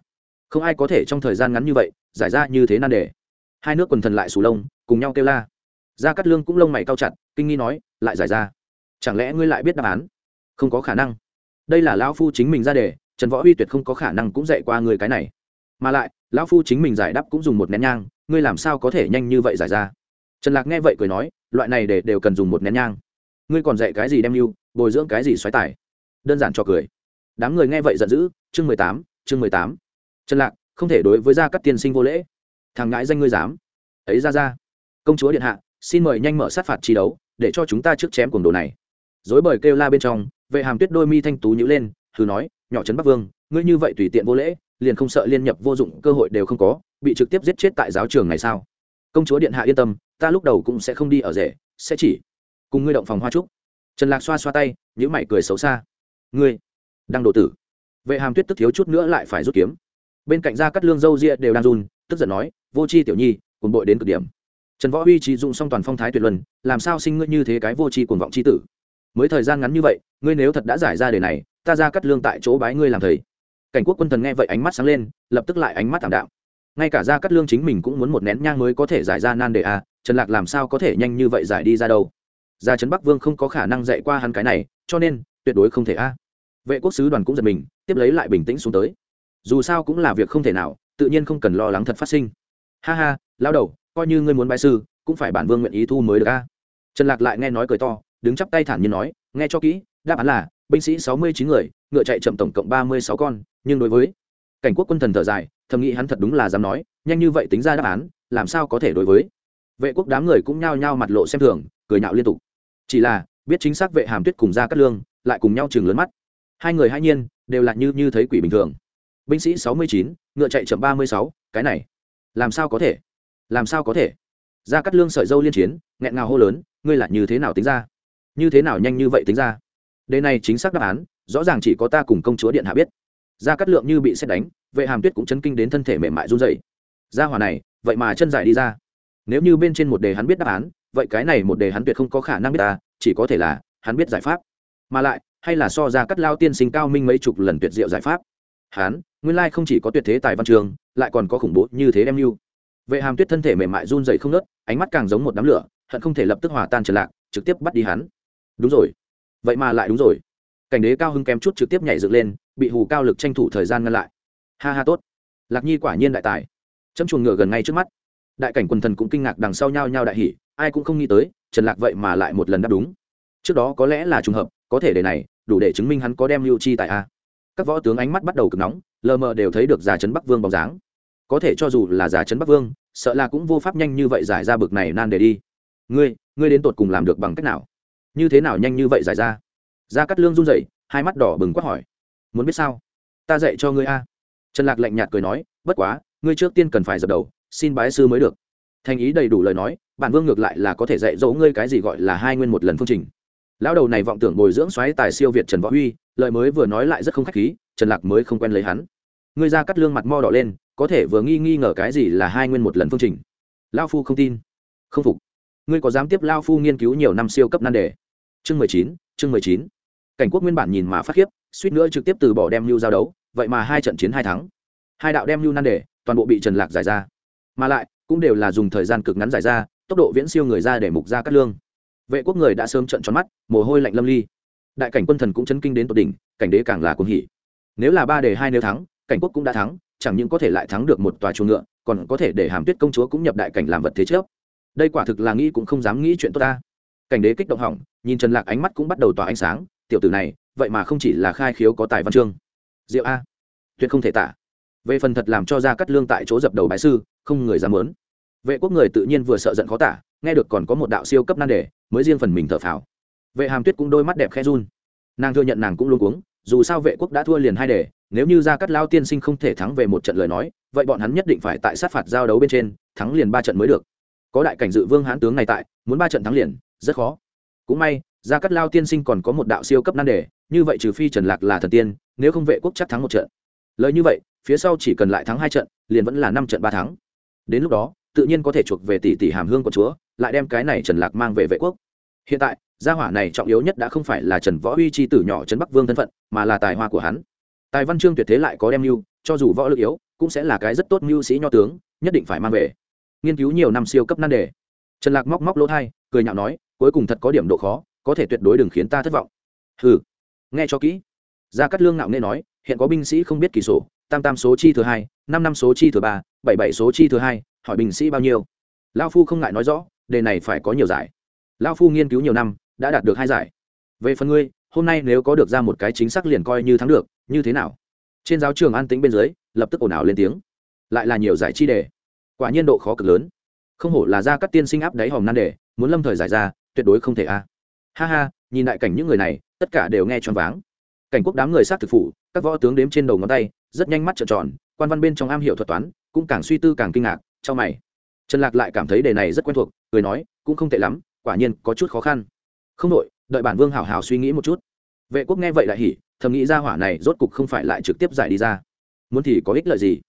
Speaker 1: Không ai có thể trong thời gian ngắn như vậy, giải ra như thế nan đề. Hai nước quần thần lại sù lông, cùng nhau kêu la. Gia cát lương cũng lông mày cao chặt, kinh nghi nói, lại giải ra. Chẳng lẽ ngươi lại biết đáp án? Không có khả năng. Đây là lão phu chính mình ra đề, trần võ uy tuyệt không có khả năng cũng dạy qua người cái này. Mà lại, lão phu chính mình giải đáp cũng dùng một nén nhang, ngươi làm sao có thể nhanh như vậy giải ra? Trần lạc nghe vậy cười nói, loại này để đều cần dùng một nén nhang. Ngươi còn dạy cái gì đem mưu bồi dưỡng cái gì xoáy tải đơn giản cho cười đám người nghe vậy giận dữ, chương mười tám, chương mười tám. Trần lạc, không thể đối với gia các tiên sinh vô lễ. Thằng ngãi danh ngươi dám. Ấy ra ra. Công chúa điện hạ, xin mời nhanh mở sát phạt chi đấu, để cho chúng ta trước chém cuồng đồ này. Dối bời kêu la bên trong, vệ hàm tuyết đôi mi thanh tú nhữ lên thử nói, nhỏ trấn bắc vương, ngươi như vậy tùy tiện vô lễ, liền không sợ liên nhập vô dụng, cơ hội đều không có, bị trực tiếp giết chết tại giáo trường này sao? Công chúa điện hạ yên tâm, ta lúc đầu cũng sẽ không đi ở rể, sẽ chỉ cùng ngươi động phòng hoa trúc trần lạc xoa xoa tay nhữ mày cười xấu xa. Ngươi đang đồ tử. Vệ hàm tuyết tức thiếu chút nữa lại phải rút kiếm. Bên cạnh ra cắt lương dâu ria đều đang run, tức giận nói, vô c h i tiểu nhi cùng bội đến cực điểm. Trần võ huy trí dụng song toàn phong thái tuyệt luân, làm sao sinh ngươi như thế cái vô tri cuồng vọng c h i tử? Mới thời gian ngắn như vậy, ngươi nếu thật đã giải ra đề này, ta ra cắt lương tại chỗ bái ngươi làm thầy. Cảnh quốc quân thần nghe vậy ánh mắt sáng lên, lập tức lại ánh mắt thảm đạo ngay cả ra cắt lương chính mình cũng muốn một nén nhang mới có thể giải ra nan đề a trần lạc làm sao có thể nhanh như vậy giải đi ra đâu? Ra trấn bắc vương không có khả năng dạy qua hắn cái này, cho nên tuyệt đối không thể a vệ quốc sứ đoàn cũng giật mình, tiếp lấy lại bình tĩnh xuống tới. Dù sao cũng là việc không thể nào, tự nhiên không cần lo lắng thật phát sinh. Ha ha lao đầu, coi như ngươi muốn bài sư, cũng phải bản vương nguyện ý thu mới được a. Trần lạc lại nghe nói cười to, đứng chắp tay thản nhiên nói, nghe cho kỹ, đáp án là, binh sĩ sáu mươi chín người, ngựa chạy chậm tổng cộng ba mươi sáu con, nhưng đối với cảnh quốc quân thần thở dài, thầm nghĩ hắn thật đúng là dám nói, nhanh như vậy tính ra đáp án, làm sao có thể đối với vệ quốc đám người cũng nhao nhao mặt lộ xem thường, cười nhạo liên tục. Chỉ là, biết chính xác vệ hàm tuyết cùng ra cắt lương, lại cùng nhau chừng lớn mắt hai người hai nhiên đều là như như thấy quỷ bình thường. Binh sĩ sáu mươi chín, ngựa chạy chậm ba mươi sáu, cái này, làm sao có thể? Làm sao có thể? Ra cắt lương sợi dâu liên chiến, nghẹn ngào hô lớn, ngươi là như thế nào tính ra? Như thế nào nhanh như vậy tính ra? Đề này chính xác đáp án, rõ ràng chỉ có ta cùng công chúa điện hạ biết. Ra cắt lượng như bị xét đánh, vệ hàm tuyết cũng chấn kinh đến thân thể mềm mại run dậy ra hòa này, vậy mà chân dài đi ra. Nếu như bên trên một đề hắn biết đáp án, vậy cái này một đề hắn tuyệt không có khả năng biết ta, chỉ có thể là hắn biết giải pháp. Mà lại hay là so ra cắt lao tiên sinh cao minh mấy chục lần tuyệt diệu giải pháp. Hắn nguyên lai không chỉ có tuyệt thế tài văn trường, lại còn có khủng bố như thế đem mưu vệ hàm tuyết thân thể mềm mại run dậy không nớt ánh mắt càng giống một đám lửa, hận không thể lập tức hòa tan trở lạc trực tiếp bắt đi hắn. Đúng rồi. Vậy mà lại đúng rồi. Cảnh đế cao hưng kém chút trực tiếp nhảy dựng lên, bị hù cao lực tranh thủ thời gian ngăn lại. Ha ha tốt. Lạc nhi quả nhiên đại tài. Chấm chuồng ngựa gần ngay trước mắt. Đại cảnh quần thần cũng kinh ngạc đằng sau nhau nhau đại hỉ, ai cũng không nghĩ tới, trần lạc vậy mà lại một lần đáp đúng. Trước đó có lẽ là trùng hợp, có thể để này đủ để chứng minh hắn có đem lưu chi tại a. Các võ tướng ánh mắt bắt đầu cực nóng, lờ mờ đều thấy được già trấn bắc vương bóng dáng. Có thể cho dù là già trấn bắc vương, sợ là cũng vô pháp nhanh như vậy giải ra bực này nan để đi. Ngươi ngươi đến tột cùng làm được bằng cách nào? Như thế nào nhanh như vậy giải ra? Ra cắt lương run rẩy, hai mắt đỏ bừng quát hỏi. Muốn biết sao? Ta dạy cho ngươi a. Trần lạc lạnh nhạt cười nói, bất quá, ngươi trước tiên cần phải dập đầu, xin bái sư mới được. Thành ý đầy đủ lời nói, bản vương ngược lại là có thể dạy dỗ ngươi cái gì gọi là hai nguyên một lần phương trình lão đầu này vọng tưởng bồi dưỡng xoáy tài siêu việt trần võ huy, lời mới vừa nói lại rất không khách khí, trần lạc mới không quen lấy hắn. Người ra cắt lương mặt mo đỏ lên, có thể vừa nghi nghi ngờ cái gì là hai nguyên một lần phương trình. Lao phu không tin. Không phục. Ngươi có dám tiếp lao phu nghiên cứu nhiều năm siêu cấp nan đề? Chương mười chín, chương mười chín. Cảnh quốc nguyên bản nhìn mà phát khiếp, suýt nữa trực tiếp từ bỏ đem lưu giao đấu, vậy mà hai trận chiến hai thắng. Hai đạo đem lưu nan đề, toàn bộ bị trần lạc giải ra. Mà lại, cũng đều là dùng thời gian cực ngắn giải ra, tốc độ viễn siêu người ra để mục ra cắt lương vệ quốc người đã sớm trận tròn mắt, mồ hôi lạnh lâm ly. Đại cảnh quân thần cũng chấn kinh đến tột đỉnh, cảnh đế càng là cuồng hỉ. Nếu là ba đề hai nếu thắng, cảnh quốc cũng đã thắng, chẳng những có thể lại thắng được một tòa chuồng ngựa, còn có thể để hàm tuyết công chúa cũng nhập đại cảnh làm vật thế trước. Đây quả thực là nghĩ cũng không dám nghĩ chuyện tốt ta. Cảnh đế kích động hỏng, nhìn trần lạc ánh mắt cũng bắt đầu tỏa ánh sáng, tiểu tử này, vậy mà không chỉ là khai khiếu có tài văn chương. Diệu a, tuyệt không thể tả. Về phần thật làm cho ra cắt lương tại chỗ dập đầu bái sư, không người dám muốn vệ quốc người tự nhiên vừa sợ giận khó tả, nghe được còn có một đạo siêu cấp nan đề, mới riêng phần mình thở phào. Vệ hàm tuyết cũng đôi mắt đẹp khe run. Nàng thừa nhận nàng cũng luôn cuống, dù sao vệ quốc đã thua liền hai đề, nếu như Gia cắt lao tiên sinh không thể thắng về một trận lời nói, vậy bọn hắn nhất định phải tại sát phạt giao đấu bên trên, thắng liền ba trận mới được. Có đại cảnh dự vương hãn tướng này tại, muốn ba trận thắng liền, rất khó. Cũng may Gia cắt lao tiên sinh còn có một đạo siêu cấp nan đề, như vậy trừ phi trần lạc là thần tiên, nếu không vệ quốc chắc thắng một trận. Lời như vậy, phía sau chỉ cần lại thắng hai trận, liền vẫn là năm trận ba thắng. Đến lúc đó tự nhiên có thể chuộc về tỷ tỷ hàm hương của chúa, lại đem cái này trần lạc mang về vệ quốc. Hiện tại, gia hỏa này trọng yếu nhất đã không phải là trần võ uy chi tử nhỏ trấn bắc vương thân phận, mà là tài hoa của hắn. Tài văn chương tuyệt thế lại có đem mưu, cho dù võ lực yếu, cũng sẽ là cái rất tốt mưu sĩ nho tướng, nhất định phải mang về. Nghiên cứu nhiều năm siêu cấp nan đề. Trần lạc móc móc lỗ thai, cười nhạo nói, cuối cùng thật có điểm độ khó, có thể tuyệt đối đừng khiến ta thất vọng. Ừ nghe cho kỹ. Gia cát lương nạo nghe nói, hiện có binh sĩ không biết kỳ sổ, tam tam số chi thứ hai, năm năm số chi thứ ba, bảy bảy số chi thứ hai hỏi binh sĩ bao nhiêu? Lao phu không ngại nói rõ, đề này phải có nhiều giải. Lao phu nghiên cứu nhiều năm, đã đạt được hai giải. Về phần ngươi, hôm nay nếu có được ra một cái chính xác liền coi như thắng được, như thế nào? Trên giáo trường an tĩnh bên dưới, lập tức ồn ào lên tiếng. Lại là nhiều giải chi đề. Quả nhiên độ khó cực lớn. Không hổ là ra các tiên sinh áp đáy hòm nan đề, muốn lâm thời giải ra, tuyệt đối không thể a. Ha ha, nhìn lại cảnh những người này, tất cả đều nghe choáng váng. Cảnh quốc đám người sát thực phủ, các võ tướng đếm trên đầu ngón tay, rất nhanh mắt trợn tròn, quan văn bên trong am hiểu thuật toán, cũng càng suy tư càng kinh ngạc cho mày. Trần lạc lại cảm thấy đề này rất quen thuộc người nói, cũng không tệ lắm, quả nhiên có chút khó khăn. Không đội đợi bản vương hảo hảo suy nghĩ một chút. Vệ quốc nghe vậy lại hỉ, thầm nghĩ ra hỏa này rốt cục không phải lại trực tiếp giải đi ra. Muốn thì có ích lợi gì?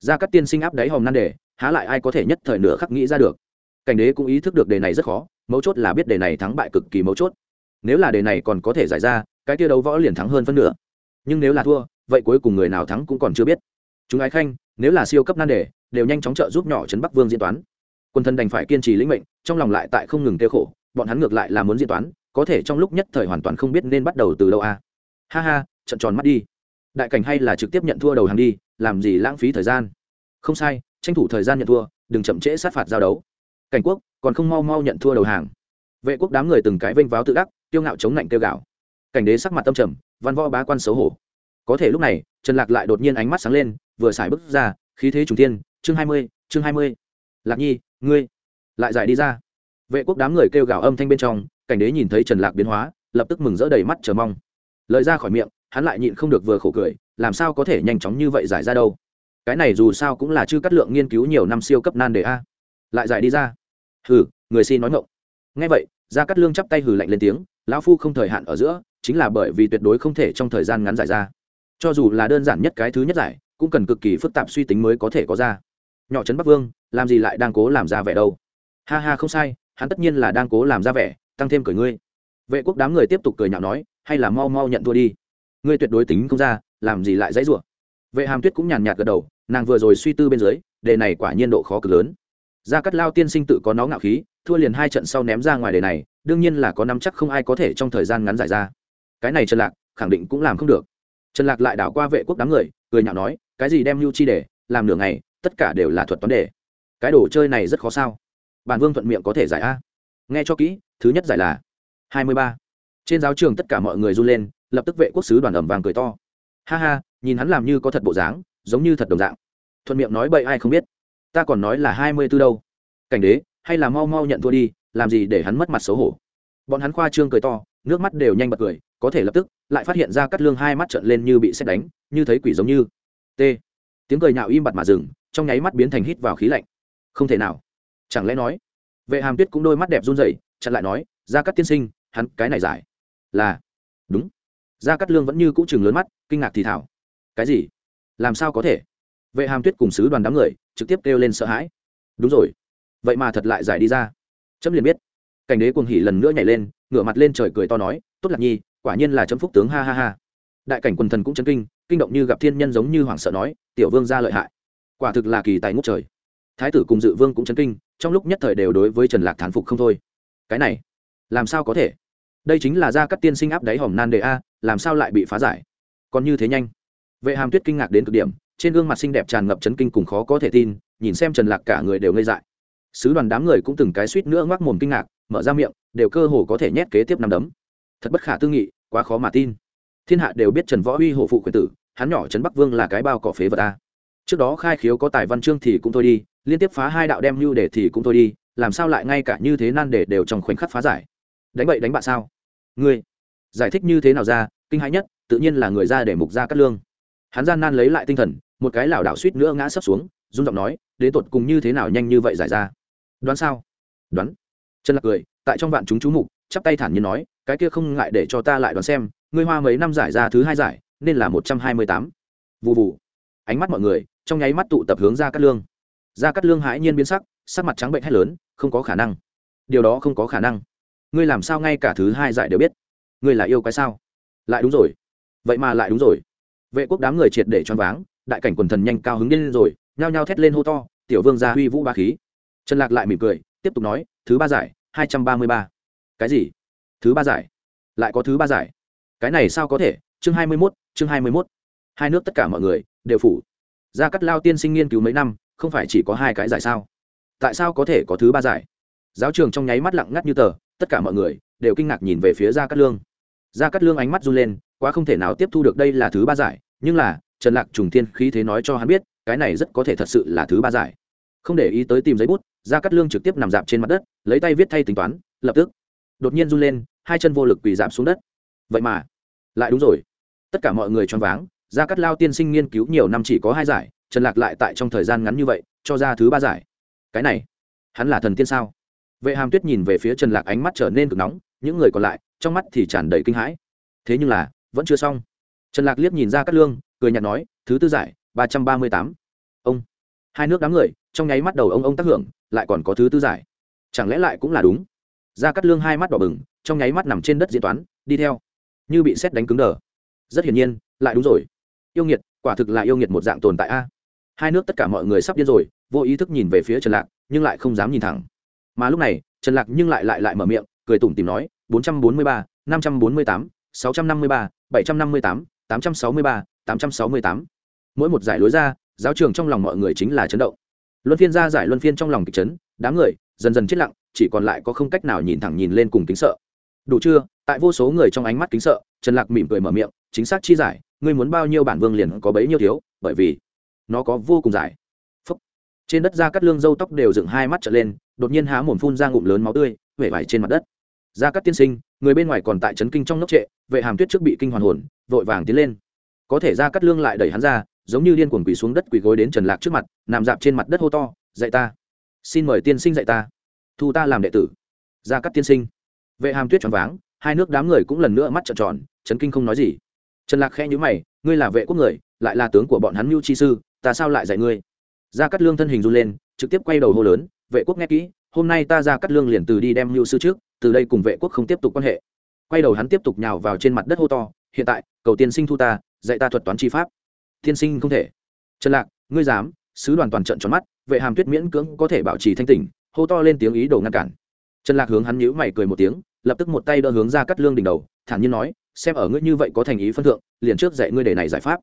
Speaker 1: Ra các tiên sinh áp đáy hòm nan đề, há lại ai có thể nhất thời nửa khắc nghĩ ra được? Cảnh đế cũng ý thức được đề này rất khó, mấu chốt là biết đề này thắng bại cực kỳ mấu chốt. Nếu là đề này còn có thể giải ra, cái tia đấu võ liền thắng hơn phân nửa. Nhưng nếu là thua, vậy cuối cùng người nào thắng cũng còn chưa biết. Chúng ái khanh, nếu là siêu cấp nan đề đều nhanh chóng trợ giúp nhỏ trấn bắc vương diễn toán. Quân thân đành phải kiên trì lĩnh mệnh, trong lòng lại tại không ngừng tiêu khổ, bọn hắn ngược lại là muốn diễn toán, có thể trong lúc nhất thời hoàn toàn không biết nên bắt đầu từ đâu a. Ha ha, trận tròn mắt đi. Đại cảnh hay là trực tiếp nhận thua đầu hàng đi, làm gì lãng phí thời gian? Không sai, tranh thủ thời gian nhận thua, đừng chậm trễ sát phạt giao đấu. Cảnh quốc, còn không mau mau nhận thua đầu hàng. Vệ quốc đám người từng cái vênh váo tự đắc tiêu ngạo chống lạnh tiêu gạo cảnh đế sắc mặt tâm trầm, văn võ bá quan xấu hổ. Có thể lúc này, trần lạc lại đột nhiên ánh mắt sáng lên, vừa xài bước ra, khí thế trùng tiên chương hai mươi, chương hai mươi. Lạc nhi, ngươi, lại giải đi ra. Vệ quốc đám người kêu gào âm thanh bên trong, cảnh đế nhìn thấy trần lạc biến hóa, lập tức mừng rỡ đầy mắt chờ mong. Lời ra khỏi miệng, hắn lại nhịn không được vừa khổ cười, làm sao có thể nhanh chóng như vậy giải ra đâu? Cái này dù sao cũng là chư cắt lượng nghiên cứu nhiều năm siêu cấp nan đề a. Lại giải đi ra. Hừ, người xin nói ngộng nghe vậy, gia cắt lương chắp tay hừ lạnh lên tiếng, lão phu không thời hạn ở giữa, chính là bởi vì tuyệt đối không thể trong thời gian ngắn giải ra. Cho dù là đơn giản nhất cái thứ nhất giải, cũng cần cực kỳ phức tạp suy tính mới có thể có ra nhỏ trấn bắc vương, làm gì lại đang cố làm ra vẻ đâu? Ha ha, không sai, hắn tất nhiên là đang cố làm ra vẻ, tăng thêm cười ngươi. Vệ quốc đám người tiếp tục cười nhạo nói, hay là mau mau nhận thua đi. Ngươi tuyệt đối tính không ra, làm gì lại dãy rủa. Vệ hàm tuyết cũng nhàn nhạt gật đầu, nàng vừa rồi suy tư bên dưới, đề này quả nhiên độ khó cực lớn. Gia cắt lao tiên sinh tự có nó ngạo khí, thua liền hai trận sau ném ra ngoài đề này, đương nhiên là có nắm chắc không ai có thể trong thời gian ngắn giải ra. Cái này trần lạc, khẳng định cũng làm không được. Trần lạc lại đảo qua vệ quốc đám người, cười nhạo nói, cái gì đem lưu chi để, làm nửa ngày tất cả đều là thuật toán đề. Cái đồ chơi này rất khó sao? Bản vương thuận miệng có thể giải a. Nghe cho kỹ, thứ nhất giải là hai mươi ba. Trên giáo trường tất cả mọi người run lên, lập tức vệ quốc sứ đoàn ẩm vàng cười to. Ha ha, nhìn hắn làm như có thật bộ dáng, giống như thật đồng dạng. Thuận miệng nói bậy ai không biết. Ta còn nói là hai mươi tư đâu. Cảnh đế, hay là mau mau nhận thua đi, làm gì để hắn mất mặt xấu hổ. Bọn hắn khoa trương cười to, nước mắt đều nhanh bật cười, có thể lập tức, lại phát hiện ra cắt lương hai mắt trợn lên như bị xét đánh, như thấy quỷ giống như. T. Tiếng cười nhạo im bặt mà dừng trong nháy mắt biến thành hít vào khí lạnh. Không thể nào. Chẳng lẽ nói, vệ hàm tuyết cũng đôi mắt đẹp run rẩy, chặn lại nói ra cát tiên sinh, hắn cái này giải. Là. Đúng. Gia cát lương vẫn như cũ chừng lớn mắt, kinh ngạc thì thảo cái gì? Làm sao có thể? Vệ hàm tuyết cùng sứ đoàn đám người trực tiếp kêu lên sợ hãi. Đúng rồi. Vậy mà thật lại giải đi ra. Chấm liền biết. Cảnh đế cuồng hỉ lần nữa nhảy lên, ngửa mặt lên trời cười to nói, tốt lạc nhi, quả nhiên là chấm phúc tướng, ha ha ha. Đại cảnh quần thần cũng chấn kinh kinh động như gặp thiên nhân giống như hoàng sợ nói, tiểu vương ra lợi hại quả thực là kỳ tài ngút trời. Thái tử cùng dự vương cũng chấn kinh, trong lúc nhất thời đều đối với trần lạc thán phục không thôi. Cái này, làm sao có thể? Đây chính là gia cắt tiên sinh áp đáy hòm nan đề a, làm sao lại bị phá giải? Còn như thế nhanh. Vệ hàm tuyết kinh ngạc đến cực điểm, trên gương mặt xinh đẹp tràn ngập chấn kinh cùng khó có thể tin, nhìn xem trần lạc cả người đều ngây dại. Sứ đoàn đám người cũng từng cái suýt nữa ngoác mồm kinh ngạc, mở ra miệng, đều cơ hồ có thể nhét kế tiếp năm đấm. Thật bất khả tư nghị, quá khó mà tin. Thiên hạ đều biết trần võ uy hổ phụ quyền tử, hắn nhỏ trấn bắc vương là cái bao cỏ phế vật ta trước đó khai khiếu có tài văn chương thì cũng thôi đi, liên tiếp phá hai đạo đem lưu để thì cũng thôi đi, làm sao lại ngay cả như thế nan để đều trong khoảnh khắc phá giải? Đánh bậy đánh bạ sao? Ngươi, giải thích như thế nào ra, kinh hãi nhất, tự nhiên là người ra để mục ra cắt lương. Hắn gian nan lấy lại tinh thần, một cái lảo đảo suýt nữa ngã sấp xuống, run giọng nói, đến tột cùng như thế nào nhanh như vậy giải ra? Đoán sao? Đoán. Trần lạc cười, tại trong vạn chúng chú mục, chắp tay thản nhiên nói, cái kia không ngại để cho ta lại đoán xem, ngươi hoa mấy năm giải ra thứ hai giải, nên là một trăm hai mươi tám. Vụ vụ ánh mắt mọi người trong nháy mắt tụ tập hướng ra cắt lương. Ra cắt lương hãi nhiên biến sắc sắc mặt trắng bệnh hay lớn, không có khả năng. Điều đó không có khả năng. Ngươi làm sao ngay cả thứ hai giải đều biết? Ngươi là yêu cái sao? Lại đúng rồi. Vậy mà lại đúng rồi. Vệ quốc đám người triệt để choáng váng, đại cảnh quần thần nhanh cao hứng lên rồi, nhao nhao thét lên hô to, tiểu vương gia huy vũ ba khí. Trần lạc lại mỉm cười, tiếp tục nói, thứ ba giải, hai trăm ba mươi ba. Cái gì? Thứ ba giải. Lại có thứ ba giải. Cái này sao có thể? Chương hai mươi mốt, chương hai mươi mốt. Hai nước tất cả mọi người đều phủ gia cắt lao tiên sinh nghiên cứu mấy năm, không phải chỉ có hai cái giải sao? Tại sao có thể có thứ ba giải? Giáo trường trong nháy mắt lặng ngắt như tờ, tất cả mọi người đều kinh ngạc nhìn về phía gia cát lương. Gia cát lương ánh mắt run lên, quá không thể nào tiếp thu được đây là thứ ba giải, nhưng là, trần lạc trùng thiên khí thế nói cho hắn biết, cái này rất có thể thật sự là thứ ba giải. Không để ý tới tìm giấy bút, gia cát lương trực tiếp nằm dạp trên mặt đất, lấy tay viết thay tính toán, lập tức, đột nhiên run lên, hai chân vô lực quỳ giảm xuống đất. Vậy mà, lại đúng rồi. Tất cả mọi người choáng váng gia cát lao tiên sinh nghiên cứu nhiều năm chỉ có hai giải, trần lạc lại tại trong thời gian ngắn như vậy, cho ra thứ ba giải. Cái này, hắn là thần tiên sao? Vệ hàm tuyết nhìn về phía trần lạc ánh mắt trở nên cực nóng, những người còn lại, trong mắt thì tràn đầy kinh hãi. Thế nhưng là, vẫn chưa xong. Trần lạc liếc nhìn ra cát lương, cười nhạt nói, thứ tư giải, ba trăm ba mươi tám. Ông, hai nước đám người, trong nháy mắt đầu ông ông tác hưởng, lại còn có thứ tư giải. Chẳng lẽ lại cũng là đúng? Ra cát lương hai mắt đỏ bừng, trong nháy mắt nằm trên đất diễn toán, đi theo. Như bị xét đánh cứng đờ. Rất hiển nhiên, lại đúng rồi yêu nghiệt, quả thực là yêu nghiệt một dạng tồn tại a. Hai nước tất cả mọi người sắp điên rồi, vô ý thức nhìn về phía trần lạc, nhưng lại không dám nhìn thẳng. Mà lúc này, trần lạc nhưng lại lại lại mở miệng, cười tủm tìm nói, bốn trăm bốn mươi ba, năm trăm bốn mươi tám, sáu trăm năm mươi ba, bảy trăm năm mươi tám tám trăm sáu mươi ba, tám trăm sáu mươi tám. Mỗi một giải lối ra, giáo trường trong lòng mọi người chính là chấn động. Luân phiên ra giải luân phiên trong lòng kịch chấn, đám người dần dần chết lặng, chỉ còn lại có không cách nào nhìn thẳng nhìn lên cùng kính sợ. Đủ chưa? Tại vô số người trong ánh mắt kính sợ, trần lạc mỉm cười mở miệng, chính xác chi giải ngươi muốn bao nhiêu bản vương liền có bấy nhiêu thiếu, bởi vì nó có vô cùng dài. Phúc. trên đất da cắt lương dâu tóc đều dựng hai mắt trở lên, đột nhiên há mồm phun ra ngụm lớn máu tươi huệ vải trên mặt đất. Da cắt tiên sinh, người bên ngoài còn tại trấn kinh trong nốc trệ, vệ hàm tuyết trước bị kinh hoàn hồn, vội vàng tiến lên. Có thể da cắt lương lại đẩy hắn ra, giống như điên cuồng quỳ xuống đất quỳ gối đến trần lạc trước mặt, nằm dạp trên mặt đất hô to, dạy ta. Xin mời tiên sinh dạy ta. Thu ta làm đệ tử. Da cắt tiên sinh. Vệ hàm tuyết choáng váng, hai nước đám người cũng lần nữa mắt trợn tròn trấn kinh không nói gì trần lạc khẽ nhíu mày, ngươi là vệ quốc người, lại là tướng của bọn hắn mưu chi sư, ta sao lại dạy ngươi? Gia cát lương thân hình run lên, trực tiếp quay đầu hô lớn, vệ quốc nghe kỹ, hôm nay ta gia cát lương liền từ đi đem mưu sư trước, từ đây cùng vệ quốc không tiếp tục quan hệ. Quay đầu hắn tiếp tục nhào vào trên mặt đất hô to, hiện tại, cầu tiên sinh thu ta, dạy ta thuật toán chi pháp. Tiên sinh không thể. Trần lạc, ngươi dám, sứ đoàn toàn trận tròn mắt, vệ hàm tuyết miễn cưỡng có thể bảo trì thanh tỉnh, hô to lên tiếng ý đồ ngăn cản. Trần lạc hướng hắn nhíu mày cười một tiếng, lập tức một tay đỡ hướng ra cắt lương đỉnh đầu, thản nhiên nói xem ở ngươi như vậy có thành ý phân thượng, liền trước dạy ngươi để này giải pháp.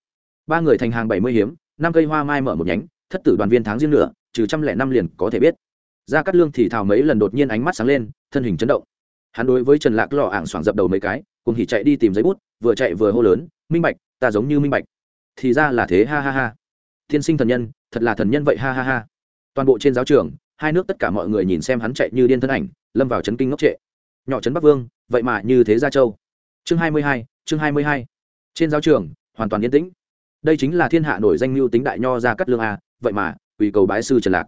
Speaker 1: Ba người thành hàng bảy mươi hiếm, năm cây hoa mai mở một nhánh, thất tử đoàn viên tháng riêng nữa trừ trăm lẻ năm liền có thể biết. Ra cắt lương thì thào mấy lần đột nhiên ánh mắt sáng lên, thân hình chấn động. Hắn đối với trần lạc lọ ảng xoảng dập đầu mấy cái, cùng hỉ chạy đi tìm giấy bút, vừa chạy vừa hô lớn, minh bạch, ta giống như minh bạch. Thì ra là thế, ha ha ha. Thiên sinh thần nhân, thật là thần nhân vậy, ha ha ha. Toàn bộ trên giáo trường, hai nước tất cả mọi người nhìn xem hắn chạy như điên thân ảnh, lâm vào chấn kinh ngốc trệ. Nhỏ trấn bắc vương, vậy mà như thế gia châu chương hai mươi hai, chương hai mươi hai. Trên giáo trường, hoàn toàn yên tĩnh. Đây chính là thiên hạ nổi danh mưu tính đại nho ra cắt lương a, vậy mà ủy cầu bái sư trần lạc.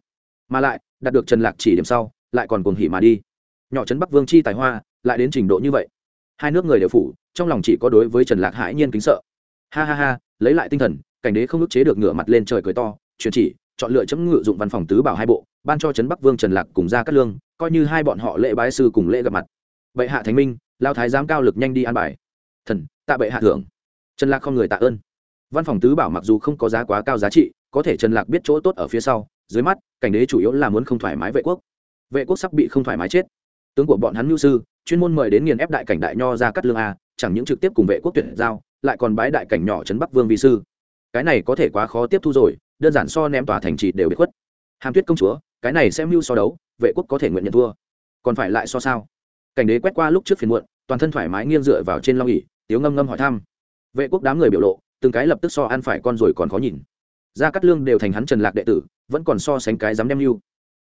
Speaker 1: Mà lại, đạt được trần lạc chỉ điểm sau, lại còn cuồng hỉ mà đi. Nhỏ trấn bắc vương chi tài hoa, lại đến trình độ như vậy. Hai nước người đều phủ, trong lòng chỉ có đối với trần lạc hãi nhiên kính sợ. Ha ha ha, lấy lại tinh thần, cảnh đế không ức chế được ngửa mặt lên trời cười to, truyền chỉ, chọn lựa chấm ngự dụng văn phòng tứ bảo hai bộ, ban cho trấn bắc vương trần lạc cùng ra cát lương, coi như hai bọn họ lễ bái sư cùng lễ gặp mặt. Bệ hạ thánh minh lao thái giám cao lực nhanh đi an bài. Thần, tạ bệ hạ thưởng. Trần lạc không người tạ ơn. Văn phòng tứ bảo mặc dù không có giá quá cao giá trị, có thể trần lạc biết chỗ tốt ở phía sau, dưới mắt, cảnh đế chủ yếu là muốn không thoải mái vệ quốc. Vệ quốc sắp bị không thoải mái chết. Tướng của bọn hắn nhu sư, chuyên môn mời đến nghiền ép đại cảnh đại nho ra cắt lương a, chẳng những trực tiếp cùng vệ quốc tuyển giao, lại còn bái đại cảnh nhỏ trấn bắc vương vi sư. Cái này có thể quá khó tiếp thu rồi, đơn giản so ném tòa thành trì đều bị khuất. Hàm tuyết công chúa, cái này xem mưu so đấu, vệ quốc có thể nguyện nhận thua. Còn phải lại so sao? Cảnh đế quét qua lúc trước phiền muộn, toàn thân thoải mái nghiêng dựa vào trên long ỉ tiếu ngâm ngâm hỏi thăm. Vệ quốc đám người biểu lộ, từng cái lập tức so ăn phải con rồi còn khó nhìn. Ra cắt lương đều thành hắn trần lạc đệ tử, vẫn còn so sánh cái dám đem mưu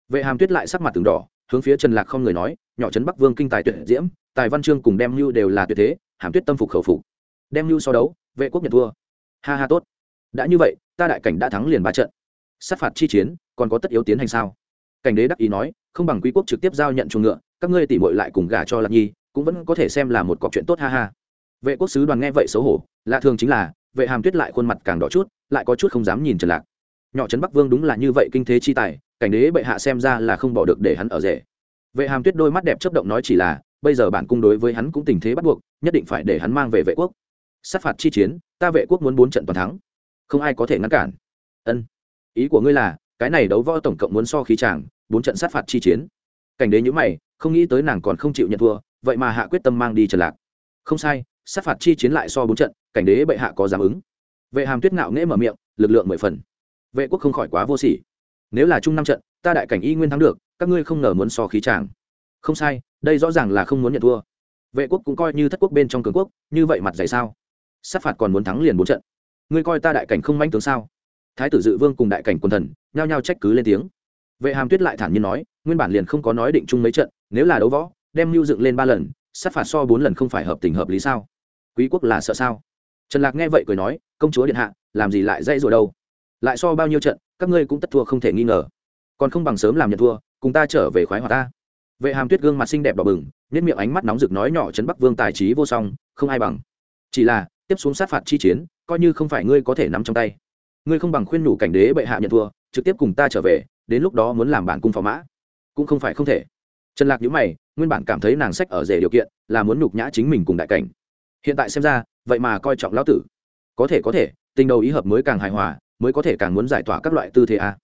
Speaker 1: vệ hàm tuyết lại sắc mặt từng đỏ, hướng phía trần lạc không người nói, nhỏ trấn bắc vương kinh tài tuyệt diễm, tài văn chương cùng đem mưu đều là tuyệt thế, hàm tuyết tâm phục khẩu phục. Đem mưu so đấu, vệ quốc nhận thua. Ha ha, tốt. Đã như vậy, ta đại cảnh đã thắng liền ba trận. Sát phạt chi chiến, còn có tất yếu tiến hành sao? Cảnh đế đắc ý nói, không bằng quý quốc trực tiếp giao nhận chuồng ngựa các ngươi tỉ mội lại cùng gả cho lạc nhi, cũng vẫn có thể xem là một cọc chuyện tốt, ha ha. Vệ quốc sứ đoàn nghe vậy xấu hổ, lạ thường chính là, vệ hàm tuyết lại khuôn mặt càng đỏ chút, lại có chút không dám nhìn trần lạc. Nhỏ trấn bắc vương đúng là như vậy kinh thế chi tài, cảnh đế bệ hạ xem ra là không bỏ được để hắn ở rể. Vệ hàm tuyết đôi mắt đẹp chấp động nói chỉ là, bây giờ bản cung đối với hắn cũng tình thế bắt buộc, nhất định phải để hắn mang về vệ quốc. Sát phạt chi chiến, ta vệ quốc muốn bốn trận toàn thắng. Không ai có thể ngăn cản. Ân. Ý của ngươi là, cái này đấu võ tổng cộng muốn so khí tràng bốn trận sát phạt chi chiến. Cảnh đế nhữ mày không nghĩ tới nàng còn không chịu nhận thua, vậy mà hạ quyết tâm mang đi trần lạc. Không sai, sát phạt chi chiến lại so bốn trận, cảnh đế bệ hạ có dám ứng. Vệ hàm tuyết ngạo nghễ mở miệng, lực lượng mười phần. Vệ quốc không khỏi quá vô sỉ. Nếu là chung năm trận, ta đại cảnh y nguyên thắng được, các ngươi không ngờ muốn so khí tràng không sai, đây rõ ràng là không muốn nhận thua. Vệ quốc cũng coi như thất quốc bên trong cường quốc, như vậy mặt dày sao? Sát phạt còn muốn thắng liền bốn trận. Ngươi coi ta đại cảnh không manh tướng sao? Thái tử dự vương cùng đại cảnh quân thần, nhao nhao trách cứ lên tiếng. Vệ hàm tuyết lại thản nhiên nói, nguyên bản liền không có nói định chung mấy trận nếu là đấu võ, đem mưu dựng lên ba lần, sát phạt so bốn lần không phải hợp tình hợp lý sao? Quý quốc là sợ sao? Trần lạc nghe vậy cười nói, công chúa điện hạ, làm gì lại dây rồi đâu? Lại so bao nhiêu trận, các ngươi cũng tất thua không thể nghi ngờ. Còn không bằng sớm làm nhận thua, cùng ta trở về khoái hòa ta. Vệ hàm tuyết gương mặt xinh đẹp đỏ bừng nhất miệng ánh mắt nóng rực nói nhỏ trấn bắc vương tài trí vô song, không ai bằng. Chỉ là, tiếp xuống sát phạt chi chiến, coi như không phải ngươi có thể nắm trong tay. Ngươi không bằng khuyên nhủ cảnh đế bệ hạ nhận thua, trực tiếp cùng ta trở về, đến lúc đó muốn làm bản cung phò mã. Cũng không phải không thể trần lạc nhíu mày, nguyên bản cảm thấy nàng sách ở rể điều kiện, là muốn nhục nhã chính mình cùng đại cảnh. Hiện tại xem ra, vậy mà coi trọng lão tử. Có thể có thể, tình đầu ý hợp mới càng hài hòa, mới có thể càng muốn giải tỏa các loại tư thế a.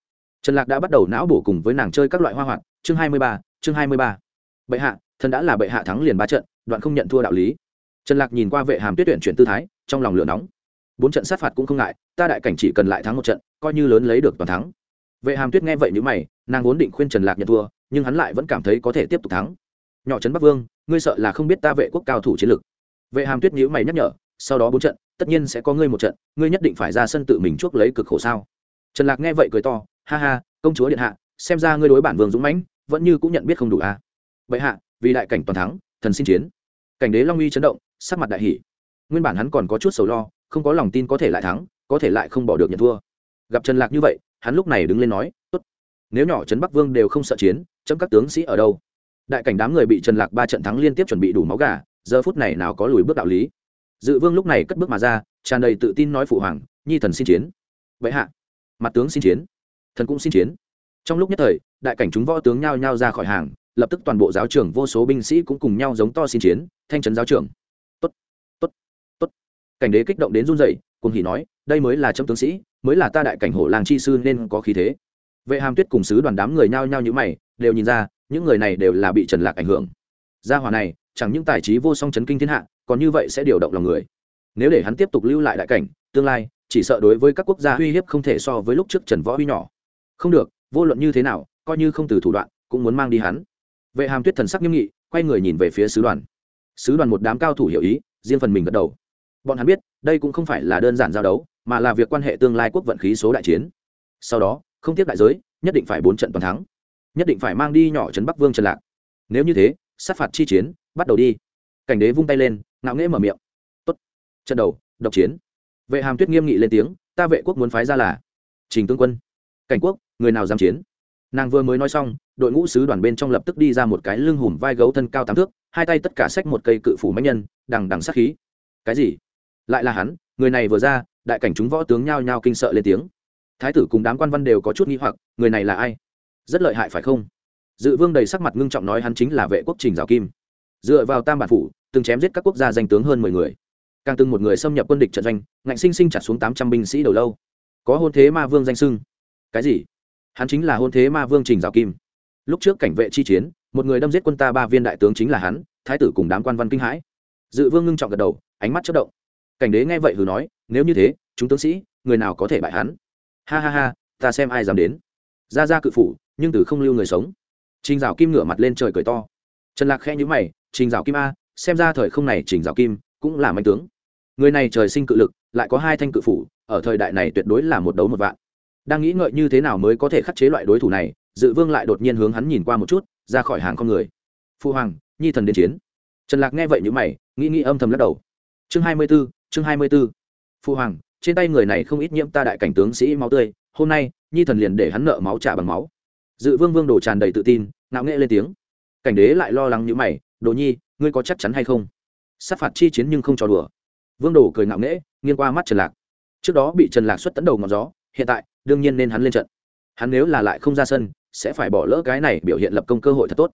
Speaker 1: Trần lạc đã bắt đầu não bổ cùng với nàng chơi các loại hoa hoạt, chương hai mươi ba, chương hai mươi ba. Bệ hạ, thần đã là bệ hạ thắng liền ba trận, đoạn không nhận thua đạo lý. Trần lạc nhìn qua vệ hàm tuyết tuyển chuyển tư thái, trong lòng lửa nóng. Bốn trận sát phạt cũng không ngại, ta đại cảnh chỉ cần lại thắng một trận, coi như lớn lấy được toàn thắng vệ hàm tuyết nghe vậy n mày, nàng vốn định khuyên trần lạc nhận thua, nhưng hắn lại vẫn cảm thấy có thể tiếp tục thắng. Nhỏ trấn bắc vương, ngươi sợ là không biết ta vệ quốc cao thủ chiến lực. Vệ hàm tuyết nhữ mày nhắc nhở, sau đó bốn trận, tất nhiên sẽ có ngươi một trận, ngươi nhất định phải ra sân tự mình chuốc lấy cực khổ sao? Trần lạc nghe vậy cười to, ha ha, công chúa điện hạ, xem ra ngươi đối bản vương dũng mãnh, vẫn như cũng nhận biết không đủ à. vậy hạ, vì đại cảnh toàn thắng, thần xin chiến. Cảnh đế long uy chấn động, sắc mặt đại hỷ nguyên bản hắn còn có chút sầu lo, không có lòng tin có thể lại thắng, có thể lại không bỏ được nhận thua. Gặp trần lạc như vậy hắn lúc này đứng lên nói, tốt. Nếu nhỏ trấn bắc vương đều không sợ chiến, chấm các tướng sĩ ở đâu? Đại cảnh đám người bị trần lạc ba trận thắng liên tiếp chuẩn bị đủ máu gà, giờ phút này nào có lùi bước đạo lý. Dự vương lúc này cất bước mà ra, tràn đầy tự tin nói phụ hoàng, nhi thần xin chiến. Vậy hạ, mặt tướng xin chiến. Thần cũng xin chiến. Trong lúc nhất thời, đại cảnh chúng võ tướng nhao nhao ra khỏi hàng, lập tức toàn bộ giáo trưởng vô số binh sĩ cũng cùng nhau giống to xin chiến, thanh trấn giáo trưởng. Tốt tốt tốt. Cảnh đế kích động đến run rẩy cùng hỉ nói, đây mới là trâm tướng sĩ mới là ta đại cảnh hổ làng chi sư nên có khí thế. Vệ hàm tuyết cùng sứ đoàn đám người nhao nhao như mày, đều nhìn ra, những người này đều là bị trần lạc ảnh hưởng. Gia hỏa này, chẳng những tài trí vô song chấn kinh thiên hạ, còn như vậy sẽ điều động lòng người. Nếu để hắn tiếp tục lưu lại đại cảnh, tương lai, chỉ sợ đối với các quốc gia uy hiếp không thể so với lúc trước trần võ huy nhỏ. Không được, vô luận như thế nào, coi như không từ thủ đoạn, cũng muốn mang đi hắn. Vệ hàm tuyết thần sắc nghiêm nghị, quay người nhìn về phía sứ đoàn. Sứ đoàn một đám cao thủ hiểu ý, riêng phần mình gật đầu. Bọn hắn biết, đây cũng không phải là đơn giản giao đấu mà là việc quan hệ tương lai quốc vận khí số đại chiến. Sau đó, không tiếp đại giới, nhất định phải bốn trận toàn thắng. Nhất định phải mang đi nhỏ trấn bắc vương trần lạc. Nếu như thế, sát phạt chi chiến, bắt đầu đi. Cảnh đế vung tay lên, ngạo nghễ mở miệng. Tốt. Trận đầu, độc chiến. Vệ hàm tuyết nghiêm nghị lên tiếng, ta vệ quốc muốn phái ra là trình tướng quân. Cảnh quốc, người nào dám chiến? Nàng vừa mới nói xong, đội ngũ sứ đoàn bên trong lập tức đi ra một cái lưng hùm vai gấu thân cao tám thước, hai tay tất cả xách một cây cự phủ máy nhân, đằng đằng sát khí. Cái gì? Lại là hắn, người này vừa ra đại cảnh chúng võ tướng nhao nhao kinh sợ lên tiếng. Thái tử cùng đám quan văn đều có chút nghi hoặc, người này là ai? Rất lợi hại phải không? Dự vương đầy sắc mặt ngưng trọng nói hắn chính là vệ quốc trình giáo kim. Dựa vào tam bản phủ, từng chém giết các quốc gia danh tướng hơn mười người. Càng từng một người xâm nhập quân địch trận doanh, ngạnh sinh sinh chặt xuống tám trăm binh sĩ đầu lâu. Có hôn thế ma vương danh sưng cái gì? Hắn chính là hôn thế ma vương trình giáo kim. Lúc trước cảnh vệ chi chiến, một người đâm giết quân ta ba viên đại tướng chính là hắn, thái tử cùng đám quan văn kinh hãi. Dự vương ngưng trọng gật đầu, ánh mắt chất động cảnh đế nghe vậy hừ nói nếu như thế chúng tướng sĩ người nào có thể bại hắn? Ha ha ha ta xem ai dám đến. Ra ra cự phủ nhưng từ không lưu người sống. Trình dạo kim ngửa mặt lên trời cười to. Trần lạc khẽ nhữ mày trình dạo kim a xem ra thời không này trình dạo kim cũng là mạnh tướng. Người này trời sinh cự lực lại có hai thanh cự phủ ở thời đại này tuyệt đối là một đấu một vạn. Đang nghĩ ngợi như thế nào mới có thể khắc chế loại đối thủ này dự vương lại đột nhiên hướng hắn nhìn qua một chút ra khỏi hàng con người. Phu hoàng nhi thần đến chiến. Trần lạc nghe vậy như mày nghĩ nghĩ âm thầm lắc đầu. Chương hai mươi 24, chương hai mươi 24. phu hoàng, trên tay người này không ít nhiễm ta đại cảnh tướng sĩ máu tươi, hôm nay, nhi thần liền để hắn nợ máu trả bằng máu. Dự vương vương đổ tràn đầy tự tin, ngạo nghễ lên tiếng. Cảnh đế lại lo lắng như mày, đồ nhi, ngươi có chắc chắn hay không? Sát phạt chi chiến nhưng không trò đùa. Vương đồ cười ngạo nghễ, nghiêng qua mắt trần lạc. Trước đó bị trần lạc xuất tấn đầu ngọn gió, hiện tại, đương nhiên nên hắn lên trận. Hắn nếu là lại không ra sân, sẽ phải bỏ lỡ cái này biểu hiện lập công cơ hội thật tốt.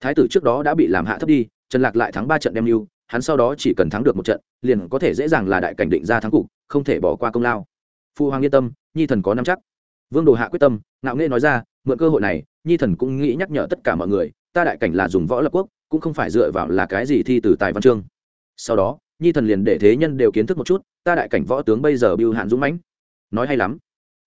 Speaker 1: Thái tử trước đó đã bị làm hạ thấp đi, trần lạc lại thắng ba trận đem mưu hắn sau đó chỉ cần thắng được một trận, liền có thể dễ dàng là đại cảnh định ra thắng cục, không thể bỏ qua công lao. Phu hoàng yên tâm, nhi thần có năm chắc. Vương đồ hạ quyết tâm, ngạo nghễ nói ra, mượn cơ hội này, nhi thần cũng nghĩ nhắc nhở tất cả mọi người, ta đại cảnh là dùng võ lập quốc, cũng không phải dựa vào là cái gì thi từ tài văn chương. Sau đó, nhi thần liền để thế nhân đều kiến thức một chút, ta đại cảnh võ tướng bây giờ biêu hạn dũng mãnh. Nói hay lắm.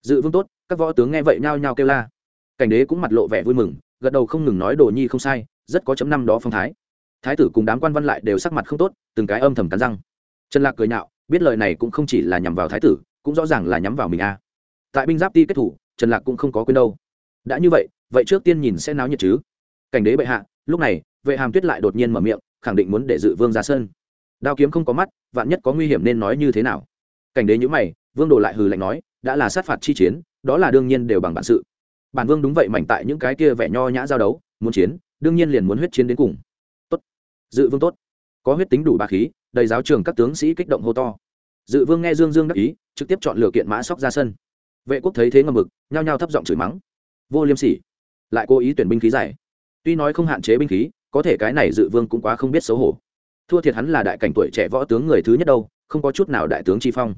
Speaker 1: Dự vương tốt, các võ tướng nghe vậy nhao nhao kêu la. Cảnh đế cũng mặt lộ vẻ vui mừng, gật đầu không ngừng nói đồ nhi không sai, rất có chấm năm đó phong thái thái tử cùng đám quan văn lại đều sắc mặt không tốt, từng cái âm thầm cắn răng. Trần lạc cười nhạo, biết lời này cũng không chỉ là nhằm vào thái tử, cũng rõ ràng là nhắm vào mình a. Tại binh giáp ti kết thủ, trần lạc cũng không có quên đâu. Đã như vậy vậy trước tiên nhìn sẽ náo nhiệt chứ. Cảnh đế bệ hạ, lúc này, vệ hàm tuyết lại đột nhiên mở miệng, khẳng định muốn để dự vương ra sân. Đao kiếm không có mắt, vạn nhất có nguy hiểm nên nói như thế nào? Cảnh đế nhữ mày, vương đồ lại hừ lạnh nói, đã là sát phạt chi chiến, đó là đương nhiên đều bằng bản sự. Bản vương đúng vậy mảnh tại những cái kia vẻ nho nhã giao đấu, muốn chiến, đương nhiên liền muốn huyết chiến đến cùng dự vương tốt. Có huyết tính đủ ba khí, đầy giáo trường các tướng sĩ kích động hô to. Dự vương nghe dương dương đắc ý, trực tiếp chọn lựa kiện mã sóc ra sân. Vệ quốc thấy thế ngầm mực, nhao nhao thấp giọng chửi mắng. Vô liêm sỉ. Lại cố ý tuyển binh khí giải. Tuy nói không hạn chế binh khí, có thể cái này dự vương cũng quá không biết xấu hổ. Thua thiệt hắn là đại cảnh tuổi trẻ võ tướng người thứ nhất đâu, không có chút nào đại tướng chi phong.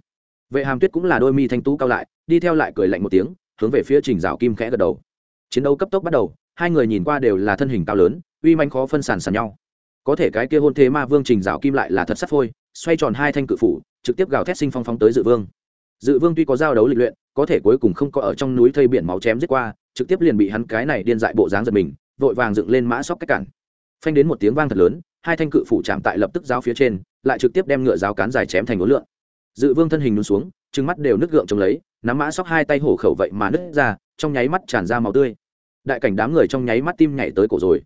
Speaker 1: Vệ hàm tuyết cũng là đôi mi thanh tú cao lại, đi theo lại cười lạnh một tiếng, hướng về phía trình rào kim khẽ gật đầu. Chiến đấu cấp tốc bắt đầu, hai người nhìn qua đều là thân hình cao lớn, uy manh khó phân sàn sàn nhau có thể cái kia hôn thế ma vương trình rào kim lại là thật sắt phôi, xoay tròn hai thanh cự phủ, trực tiếp gào thét sinh phong phóng tới dự vương. Dự vương tuy có giao đấu lịch luyện, có thể cuối cùng không có ở trong núi thây biển máu chém giết qua, trực tiếp liền bị hắn cái này điên dại bộ dáng giật mình, vội vàng dựng lên mã sóc cách cản. Phanh đến một tiếng vang thật lớn, hai thanh cự phủ chạm tại lập tức giáo phía trên, lại trực tiếp đem ngựa giáo cán dài chém thành ngũ lượng dự vương thân hình nút xuống, trừng mắt đều nứt gượng trông lấy, nắm mã sóc hai tay hổ khẩu vậy mà nứt ra, trong nháy mắt tràn ra màu tươi. Đại cảnh đám người trong nháy mắt tim nhảy tới cổ rồi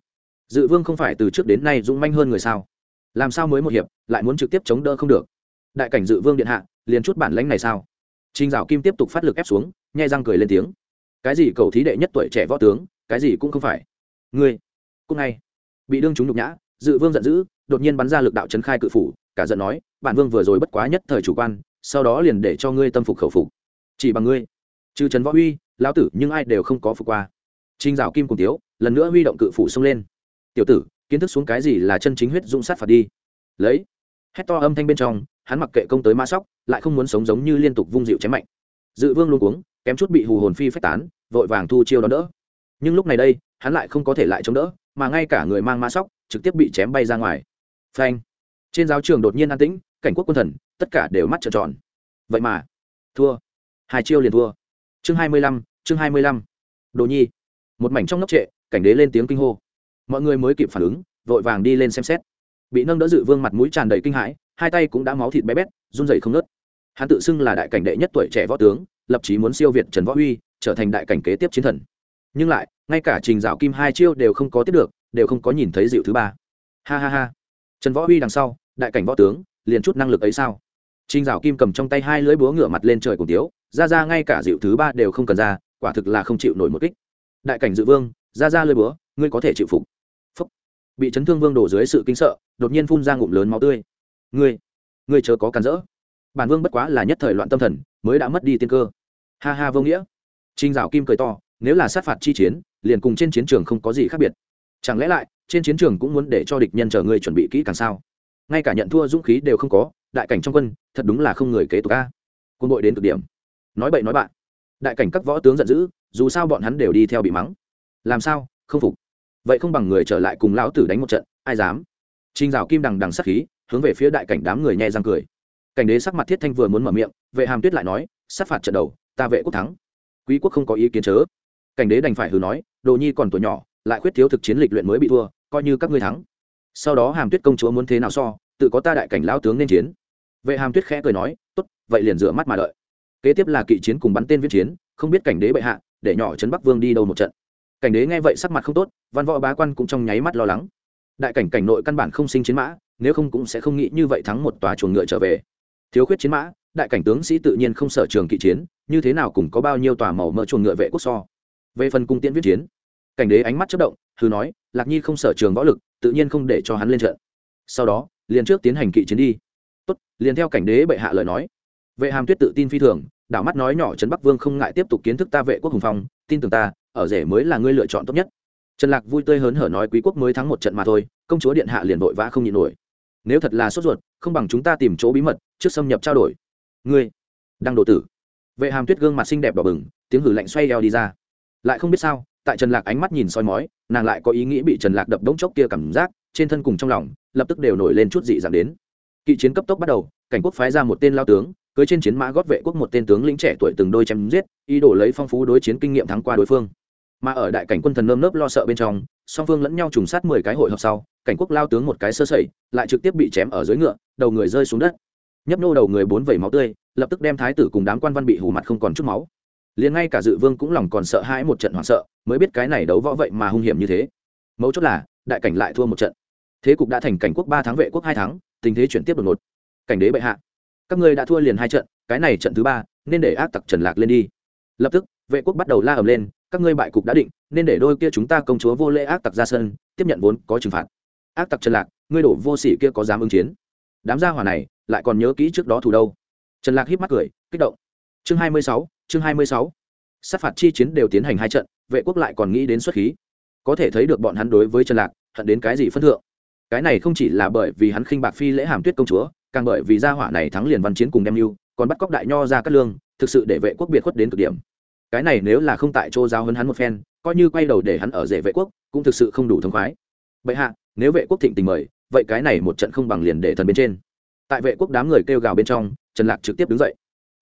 Speaker 1: dự vương không phải từ trước đến nay dũng manh hơn người sao làm sao mới một hiệp lại muốn trực tiếp chống đỡ không được đại cảnh dự vương điện hạ liền chút bản lãnh này sao Trình Dạo Kim tiếp tục phát lực ép xuống, nhai răng cười lên tiếng. Cái gì cầu thí đệ nhất tuổi trẻ võ tướng, cái gì cũng không phải. Ngươi, cũng ngay. Bị đương chúng nhục nhã, Dự Vương giận dữ, đột nhiên bắn ra lực đạo chấn khai cự phủ, cả giận nói, bản vương vừa rồi bất quá nhất thời chủ quan, sau đó liền để cho ngươi tâm phục khẩu phục. Chỉ bằng ngươi, trừ Trần Võ Huy, lão tử nhưng ai đều không có phục qua. Trình Dạo Kim cùng tiếu, lần nữa huy động cự phủ xông lên. Tiểu tử, kiến thức xuống cái gì là chân chính huyết dũng sát phạt đi. Lấy. Hét to âm thanh bên trong, hắn mặc kệ công tới ma sóc lại không muốn sống giống như liên tục vung dịu chém mạnh. Dự vương luôn cuống kém chút bị hù hồn phi phách tán vội vàng thu chiêu đón đỡ. Nhưng lúc này đây hắn lại không có thể lại chống đỡ mà ngay cả người mang ma sóc trực tiếp bị chém bay ra ngoài. Phanh! Trên giáo trường đột nhiên an tĩnh cảnh quốc quân thần tất cả đều mắt trợn tròn. Vậy mà thua. Hai chiêu liền thua. Chương hai mươi lăm chương hai mươi lăm. Đồ nhi. Một mảnh trong nóc trệ cảnh đế lên tiếng kinh hô mọi người mới kịp phản ứng, vội vàng đi lên xem xét. Bị nâng đỡ dự vương mặt mũi tràn đầy kinh hãi, hai tay cũng đã máu thịt bé bét, run rẩy không nớt hắn tự xưng là đại cảnh đệ nhất tuổi trẻ võ tướng, lập chí muốn siêu việt trần võ huy, trở thành đại cảnh kế tiếp chiến thần. Nhưng lại, ngay cả trình dạo kim hai chiêu đều không có tiếp được, đều không có nhìn thấy dịu thứ ba. Ha ha ha. Trần võ huy đằng sau, đại cảnh võ tướng, liền chút năng lực ấy sao? Trình dạo kim cầm trong tay hai lưỡi búa ngựa mặt lên trời cùng tiếu, ra ra ngay cả dịu thứ ba đều không cần ra, quả thực là không chịu nổi một kích. Đại cảnh dự vương, ra ra lưỡi búa, ngươi có thể chịu phục bị chấn thương vương đổ dưới sự kinh sợ, đột nhiên phun ra ngụm lớn máu tươi. Ngươi ngươi chớ có cản rỡ. Bản vương bất quá là nhất thời loạn tâm thần, mới đã mất đi tiên cơ. Ha ha, vô nghĩa. Trinh dạo kim cười to, nếu là sát phạt chi chiến, liền cùng trên chiến trường không có gì khác biệt. Chẳng lẽ lại, trên chiến trường cũng muốn để cho địch nhân chờ ngươi chuẩn bị kỹ càng sao? Ngay cả nhận thua dũng khí đều không có, đại cảnh trong quân, thật đúng là không người kế tục ca quân đội đến cực điểm. Nói bậy nói bạn. Đại cảnh các võ tướng giận dữ, dù sao bọn hắn đều đi theo bị mắng. Làm sao, không phục vậy không bằng người trở lại cùng lão tử đánh một trận, ai dám? Trinh rào kim đằng đằng sắc khí, hướng về phía đại cảnh đám người nhẹ răng cười. Cảnh đế sắc mặt thiết thanh vừa muốn mở miệng, vệ hàm tuyết lại nói, sát phạt trận đầu, ta vệ quốc thắng. Quý quốc không có ý kiến chớ. Cảnh đế đành phải hừ nói, đồ nhi còn tuổi nhỏ, lại khuyết thiếu thực chiến lịch luyện mới bị thua, coi như các ngươi thắng. Sau đó hàm tuyết công chúa muốn thế nào so, tự có ta đại cảnh lão tướng nên chiến. Vệ hàm tuyết khẽ cười nói, tốt, vậy liền rửa mắt mà đợi. Kế tiếp là kỵ chiến cùng bắn tên viễn chiến, không biết cảnh đế bệ hạ, để nhỏ trấn bắc vương đi đâu một trận cảnh đế nghe vậy sắc mặt không tốt, văn võ bá quan cũng trong nháy mắt lo lắng. Đại cảnh cảnh nội căn bản không sinh chiến mã, nếu không cũng sẽ không nghĩ như vậy thắng một tòa chuồng ngựa trở về. Thiếu khuyết chiến mã, đại cảnh tướng sĩ tự nhiên không sở trường kỵ chiến, như thế nào cũng có bao nhiêu tòa màu mỡ chuồng ngựa vệ quốc so? Về phần cung tiễn viết chiến, cảnh đế ánh mắt chất động thư nói, lạc nhi không sở trường võ lực, tự nhiên không để cho hắn lên trận. Sau đó, liền trước tiến hành kỵ chiến đi. Tốt, liền theo cảnh đế bệ hạ lời nói. Vệ hàm tuyết tự tin phi thường, đảo mắt nói nhỏ trấn bắc vương không ngại tiếp tục kiến thức ta vệ quốc hùng phong, tin tưởng ta ở rể mới là ngươi lựa chọn tốt nhất. Trần lạc vui tươi hớn hở nói quý quốc mới thắng một trận mà thôi, công chúa điện hạ liền vội vã không nhịn nổi. Nếu thật là sốt ruột, không bằng chúng ta tìm chỗ bí mật, trước xâm nhập trao đổi. Ngươi đang độ tử. Vệ hàm tuyết gương mặt xinh đẹp đỏ bừng, tiếng hử lạnh xoay eo đi ra. Lại không biết sao, tại trần lạc ánh mắt nhìn soi mói, nàng lại có ý nghĩ bị trần lạc đập đống chốc kia cảm giác, trên thân cùng trong lòng, lập tức đều nổi lên chút dị dạng đến. Kỵ chiến cấp tốc bắt đầu, cảnh quốc phái ra một tên lao tướng, cưới trên chiến mã gót vệ quốc một tên tướng lĩnh trẻ tuổi từng đôi chém giết, ý đồ lấy phong phú đối chiến kinh nghiệm thắng qua đối phương mà ở đại cảnh quân thần nơm nớp lo sợ bên trong, song phương lẫn nhau trùng sát mười cái hội hợp sau, cảnh quốc lao tướng một cái sơ sẩy, lại trực tiếp bị chém ở dưới ngựa, đầu người rơi xuống đất. Nhấp nô đầu người bốn vẩy máu tươi, lập tức đem thái tử cùng đám quan văn bị hù mặt không còn chút máu. Liền ngay cả dự vương cũng lòng còn sợ hãi một trận hoảng sợ, mới biết cái này đấu võ vậy mà hung hiểm như thế. Mấu chốt là, đại cảnh lại thua một trận. Thế cục đã thành cảnh quốc ba tháng vệ quốc hai tháng, tình thế chuyển tiếp đột ngột. Cảnh đế bệ hạ, các ngươi đã thua liền hai trận, cái này trận thứ ba, nên để ác tặc trần lạc lên đi. Lập tức, vệ quốc bắt đầu la ầm lên các ngươi bại cục đã định nên để đôi kia chúng ta công chúa vô lễ ác tặc ra sân tiếp nhận vốn có trừng phạt. Ác tặc trần lạc ngươi đổ vô sỉ kia có dám ứng chiến? Đám gia hỏa này lại còn nhớ kỹ trước đó thủ đâu? Trần lạc híp mắt cười kích động. Chương hai mươi sáu chương hai mươi sáu. Sát phạt chi chiến đều tiến hành hai trận vệ quốc lại còn nghĩ đến xuất khí. Có thể thấy được bọn hắn đối với trần lạc hận đến cái gì phân thượng. Cái này không chỉ là bởi vì hắn khinh bạc phi lễ hàm tuyết công chúa càng bởi vì gia hỏa này thắng liền văn chiến cùng đem lưu, còn bắt cóc đại nho ra cắt lương thực sự để vệ quốc biệt khuất đến cực điểm cái này nếu là không tại chỗ giáo hơn hắn một phen, coi như quay đầu để hắn ở rể vệ quốc, cũng thực sự không đủ thông khoái. Bệ hạ, nếu vệ quốc thịnh tình mời, vậy cái này một trận không bằng liền để thần bên trên. Tại vệ quốc đám người kêu gào bên trong, trần lạc trực tiếp đứng dậy.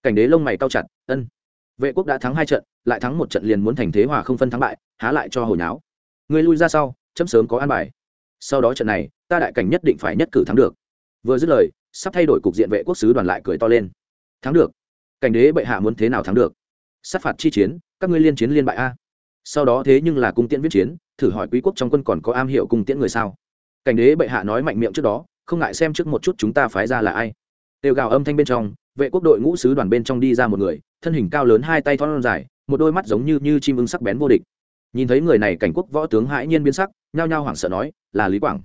Speaker 1: Cảnh đế lông mày cao chặt, ân. Vệ quốc đã thắng hai trận, lại thắng một trận liền muốn thành thế hòa không phân thắng bại, há lại cho hồi náo người lui ra sau, chấm sớm có an bài. Sau đó trận này, ta đại cảnh nhất định phải nhất cử thắng được. Vừa dứt lời, sắp thay đổi cục diện vệ quốc sứ đoàn lại cười to lên. Thắng được. Cảnh đế bệ hạ muốn thế nào thắng được? Sát phạt chi chiến, các ngươi liên chiến liên bại a. Sau đó thế nhưng là cung tiễn viết chiến, thử hỏi quý quốc trong quân còn có am hiểu cung tiễn người sao? Cảnh đế bệ hạ nói mạnh miệng trước đó, không ngại xem trước một chút chúng ta phái ra là ai. Đều gào âm thanh bên trong, vệ quốc đội ngũ sứ đoàn bên trong đi ra một người, thân hình cao lớn hai tay thon dài, một đôi mắt giống như như chim ưng sắc bén vô địch. Nhìn thấy người này cảnh quốc võ tướng hãi nhiên biến sắc, nhao nhao hoảng sợ nói, là lý quảng.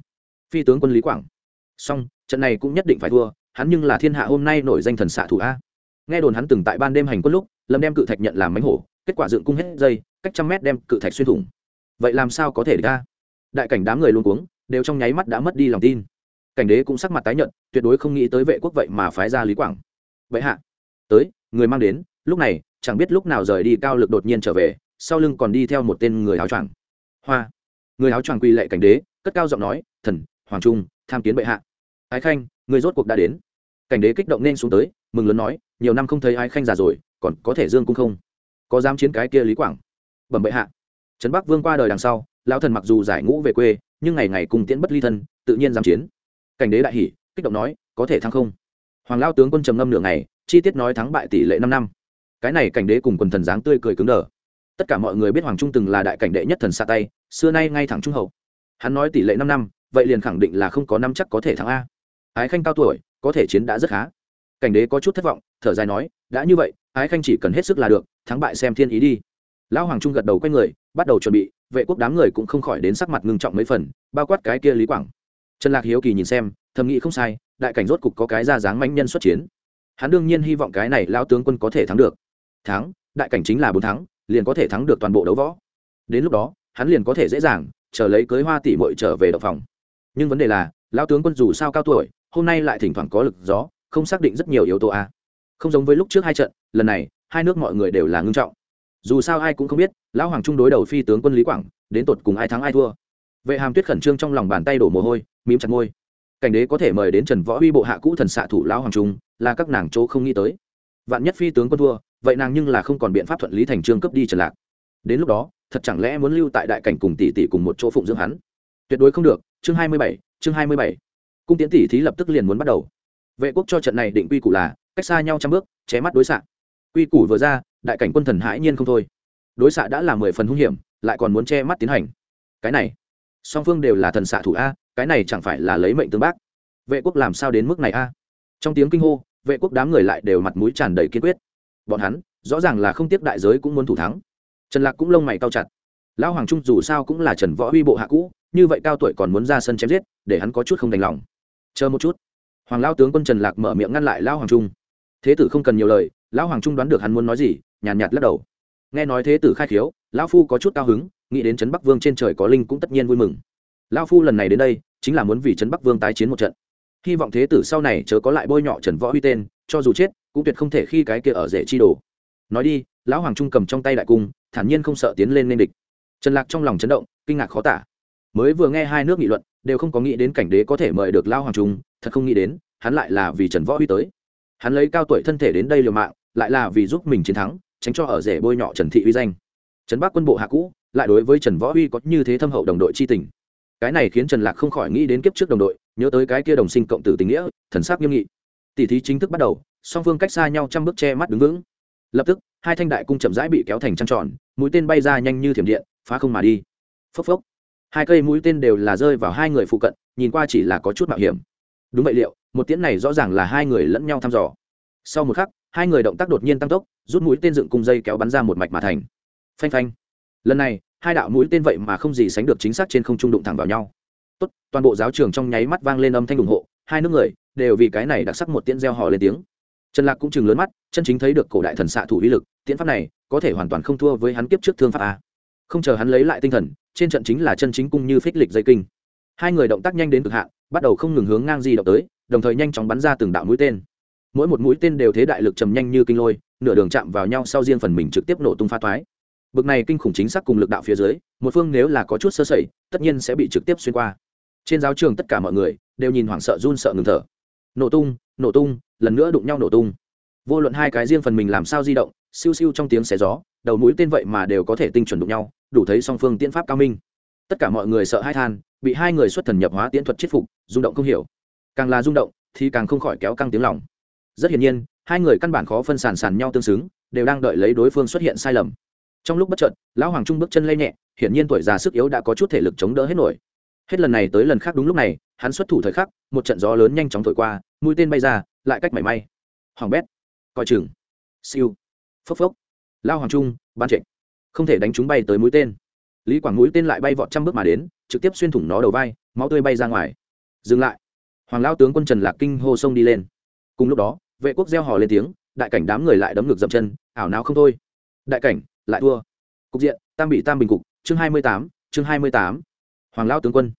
Speaker 1: Phi tướng quân lý quảng. Song trận này cũng nhất định phải thua, hắn nhưng là thiên hạ hôm nay nổi danh thần xạ thủ a. Nghe đồn hắn từng tại ban đêm hành quân lúc lâm đem cự thạch nhận làm mánh hổ, kết quả dựng cung hết dây, cách trăm mét đem cự thạch xuyên thủng. Vậy làm sao có thể ra đại cảnh đám người luôn cuống, đều trong nháy mắt đã mất đi lòng tin. Cảnh đế cũng sắc mặt tái nhận tuyệt đối không nghĩ tới vệ quốc vậy mà phái ra lý quảng. Vậy hạ, tới, người mang đến, lúc này, chẳng biết lúc nào rời đi cao lực đột nhiên trở về, sau lưng còn đi theo một tên người áo choàng. Hoa, người áo choàng quỳ lệ cảnh đế, cất cao giọng nói, thần, hoàng trung, tham kiến bệ hạ. Ái khanh, người rốt cuộc đã đến. Cảnh đế kích động nên xuống tới, mừng lớn nói, nhiều năm không thấy ái khanh già rồi còn có thể dương cung không? Có dám chiến cái kia lý quảng? Bẩm bệ hạ. Trấn bắc vương qua đời đằng sau, lão thần mặc dù giải ngũ về quê, nhưng ngày ngày cùng tiễn bất ly thân, tự nhiên dám chiến. Cảnh đế đại hỉ, kích động nói, có thể thắng không? Hoàng lao tướng quân trầm ngâm nửa ngày, chi tiết nói thắng bại tỷ lệ năm năm. Cái này cảnh đế cùng quần thần dáng tươi cười cứng đờ. Tất cả mọi người biết hoàng trung từng là đại cảnh đệ nhất thần xa tay, xưa nay ngay thẳng trung hậu. Hắn nói tỷ lệ năm năm, vậy liền khẳng định là không có năm chắc có thể thắng a. Ái khanh cao tuổi, có thể chiến đã rất khá. Cảnh đế có chút thất vọng, thở dài nói, đã như vậy ái khanh chỉ cần hết sức là được, thắng bại xem thiên ý đi. Lão hoàng trung gật đầu quay người, bắt đầu chuẩn bị, vệ quốc đám người cũng không khỏi đến sắc mặt ngưng trọng mấy phần, bao quát cái kia lý quảng. Trần lạc hiếu kỳ nhìn xem, thầm nghĩ không sai, đại cảnh rốt cục có cái ra dáng mãnh nhân xuất chiến. Hắn đương nhiên hy vọng cái này lão tướng quân có thể thắng được. Thắng, đại cảnh chính là bốn thắng, liền có thể thắng được toàn bộ đấu võ. Đến lúc đó, hắn liền có thể dễ dàng, chờ lấy cưới hoa tỷ muội trở về đậu phòng. Nhưng vấn đề là, lão tướng quân dù sao cao tuổi, hôm nay lại thỉnh thoảng có lực gió, không xác định rất nhiều yếu tố a không giống với lúc trước hai trận, lần này, hai nước mọi người đều là ngưng trọng. Dù sao ai cũng không biết, lão hoàng trung đối đầu phi tướng quân lý quảng, đến tột cùng ai thắng ai thua. Vệ hàm tuyết khẩn trương trong lòng bàn tay đổ mồ hôi, mím chặt môi. Cảnh đế có thể mời đến trần võ huy bộ hạ cũ thần xạ thủ lão hoàng trung, là các nàng chỗ không nghĩ tới. Vạn nhất phi tướng quân thua, vậy nàng nhưng là không còn biện pháp thuận lý thành trương cấp đi trần lạc. Đến lúc đó, thật chẳng lẽ muốn lưu tại đại cảnh cùng tỷ tỷ cùng một chỗ phụng dưỡng hắn? Tuyệt đối không được, chương hai mươi bảy, chương hai mươi bảy. Cung tiến tỷ thí lập tức liền muốn bắt đầu. Vệ quốc cho trận này định quy củ là cách xa nhau trăm bước ché mắt đối xạ. Quy củ vừa ra, đại cảnh quân thần hãi nhiên không thôi. Đối xạ đã là mười phần hung hiểm, lại còn muốn che mắt tiến hành. Cái này, song phương đều là thần xạ thủ a, cái này chẳng phải là lấy mệnh tương bác. Vệ quốc làm sao đến mức này a? Trong tiếng kinh hô, vệ quốc đám người lại đều mặt mũi tràn đầy kiên quyết. Bọn hắn, rõ ràng là không tiếp đại giới cũng muốn thủ thắng. Trần lạc cũng lông mày cao chặt. Lão hoàng trung dù sao cũng là trần võ huy bộ hạ cũ, như vậy cao tuổi còn muốn ra sân chém giết, để hắn có chút không đành lòng. Chờ một chút. Hoàng lao tướng quân trần lạc mở miệng ngăn lại lão hoàng trung thế tử không cần nhiều lời lão hoàng trung đoán được hắn muốn nói gì nhàn nhạt, nhạt lắc đầu. Nghe nói thế tử khai khiếu lão phu có chút cao hứng nghĩ đến trấn bắc vương trên trời có linh cũng tất nhiên vui mừng. Lão phu lần này đến đây chính là muốn vì trấn bắc vương tái chiến một trận. Hy vọng thế tử sau này chớ có lại bôi nhọ trần võ huy tên cho dù chết cũng tuyệt không thể khi cái kia ở rể chi đồ. Nói đi lão hoàng trung cầm trong tay đại cung thản nhiên không sợ tiến lên nên địch. Trần lạc trong lòng chấn động kinh ngạc khó tả. Mới vừa nghe hai nước nghị luận đều không có nghĩ đến cảnh đế có thể mời được lão hoàng trung thật không nghĩ đến hắn lại là vì trần võ huy tới hắn lấy cao tuổi thân thể đến đây liều mạng, lại là vì giúp mình chiến thắng, tránh cho ở rể bôi nhọ trần thị uy danh. Trấn bắc quân bộ hạ cũ, lại đối với trần võ uy có như thế thâm hậu đồng đội chi tình. Cái này khiến trần lạc không khỏi nghĩ đến kiếp trước đồng đội, nhớ tới cái kia đồng sinh cộng tử tình nghĩa, thần sắc nghiêm nghị. Tỷ thí chính thức bắt đầu, song phương cách xa nhau trăm bước che mắt đứng vững. Lập tức, hai thanh đại cung chậm rãi bị kéo thành trăng tròn, mũi tên bay ra nhanh như thiểm điện, phá không mà đi. Phốc phốc. Hai cây mũi tên đều là rơi vào hai người phụ cận, nhìn qua chỉ là có chút mạo hiểm đúng vậy liệu, một tiễn này rõ ràng là hai người lẫn nhau thăm dò. Sau một khắc, hai người động tác đột nhiên tăng tốc, rút mũi tên dựng cung dây kéo bắn ra một mạch mà thành. Phanh phanh. Lần này, hai đạo mũi tên vậy mà không gì sánh được chính xác trên không trung đụng thẳng vào nhau. Tốt, toàn bộ giáo trường trong nháy mắt vang lên âm thanh ủng hộ, hai nước người đều vì cái này đặc sắc một tiễn gieo hò lên tiếng. Trần lạc cũng chừng lớn mắt, chân chính thấy được cổ đại thần xạ thủ uy lực, tiễn pháp này có thể hoàn toàn không thua với hắn kiếp trước thương pháp a. Không chờ hắn lấy lại tinh thần, trên trận chính là chân chính cung như phích lịch dây kinh. Hai người động tác nhanh đến cực hạn bắt đầu không ngừng hướng ngang di động tới, đồng thời nhanh chóng bắn ra từng đạo mũi tên. Mỗi một mũi tên đều thế đại lực trầm nhanh như kinh lôi, nửa đường chạm vào nhau sau riêng phần mình trực tiếp nổ tung pha thoái. Bực này kinh khủng chính xác cùng lực đạo phía dưới, một phương nếu là có chút sơ sẩy, tất nhiên sẽ bị trực tiếp xuyên qua. Trên giáo trường tất cả mọi người đều nhìn hoảng sợ run sợ ngừng thở. Nổ tung nổ tung, lần nữa đụng nhau nổ tung. Vô luận hai cái riêng phần mình làm sao di động, siêu siêu trong tiếng xé gió, đầu mũi tên vậy mà đều có thể tinh chuẩn đụng nhau, đủ thấy song phương tiễn pháp cao minh tất cả mọi người sợ hai than, bị hai người xuất thần nhập hóa tiễn thuật chết phục, rung động không hiểu. Càng là rung động, thì càng không khỏi kéo căng tiếng lòng. Rất hiển nhiên, hai người căn bản khó phân sàn sàn nhau tương xứng, đều đang đợi lấy đối phương xuất hiện sai lầm. Trong lúc bất trợt lão hoàng trung bước chân lây nhẹ, hiển nhiên tuổi già sức yếu đã có chút thể lực chống đỡ hết nổi. Hết lần này tới lần khác đúng lúc này, hắn xuất thủ thời khắc, một trận gió lớn nhanh chóng thổi qua, mũi tên bay ra, lại cách mảy may. Hoàng bét, coi chừng. Siêu. Phốc phốc. Lao hoàng trung ban trịnh không thể đánh chúng bay tới mũi tên lý quảng mũi tên lại bay vọt trăm bước mà đến, trực tiếp xuyên thủng nó đầu vai, máu tươi bay ra ngoài. Dừng lại. Hoàng lao tướng quân trần lạc kinh hô sông đi lên. Cùng lúc đó, vệ quốc gieo hò lên tiếng, đại cảnh đám người lại đấm ngược dậm chân, ảo nào không thôi. Đại cảnh, lại thua. Cục diện, tam bị tam bình cục, chương hai mươi tám, chương hai mươi tám. Hoàng lao tướng quân.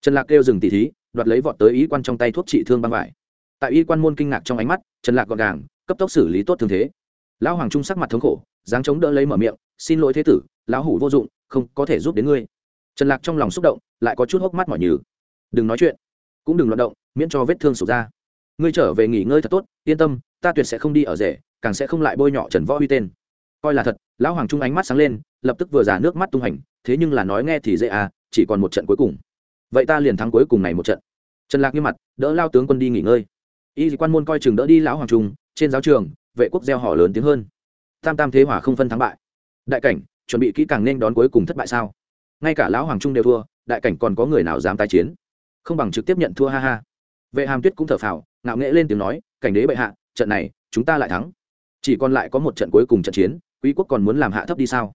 Speaker 1: Trần lạc kêu dừng tỉ thí, đoạt lấy vọt tới ý quan trong tay thuốc trị thương băng vải. Tại y quan môn kinh ngạc trong ánh mắt, trần lạc gọn gàng, cấp tốc xử lý tốt thương thế. Lão hoàng trung sắc mặt thống khổ, dáng chống đỡ lấy mở miệng xin lỗi thế tử, lão hủ vô dụng, không có thể giúp đến ngươi. Trần lạc trong lòng xúc động, lại có chút hốc mắt mỏi nhừ. Đừng nói chuyện, cũng đừng loạt động, miễn cho vết thương sụt ra. Ngươi trở về nghỉ ngơi thật tốt, yên tâm, ta tuyệt sẽ không đi ở rể, càng sẽ không lại bôi nhọ trần võ huy tên. Coi là thật, lão hoàng trung ánh mắt sáng lên, lập tức vừa giả nước mắt tung hành, thế nhưng là nói nghe thì dễ à chỉ còn một trận cuối cùng. Vậy ta liền thắng cuối cùng này một trận. Trần lạc như mặt, đỡ lao tướng quân đi nghỉ ngơi. Y quan môn coi chừng đỡ đi lão hoàng trung, trên giáo trường, vệ quốc gieo họ lớn tiếng hơn. Tam tam thế hỏa không phân thắng bại đại cảnh, chuẩn bị kỹ càng nên đón cuối cùng thất bại sao? Ngay cả lão hoàng trung đều thua, đại cảnh còn có người nào dám tái chiến? Không bằng trực tiếp nhận thua, ha ha. Vệ hàm tuyết cũng thở phào, ngạo nghễ lên tiếng nói, cảnh đế bệ hạ, trận này, chúng ta lại thắng. Chỉ còn lại có một trận cuối cùng trận chiến, quý quốc còn muốn làm hạ thấp đi sao?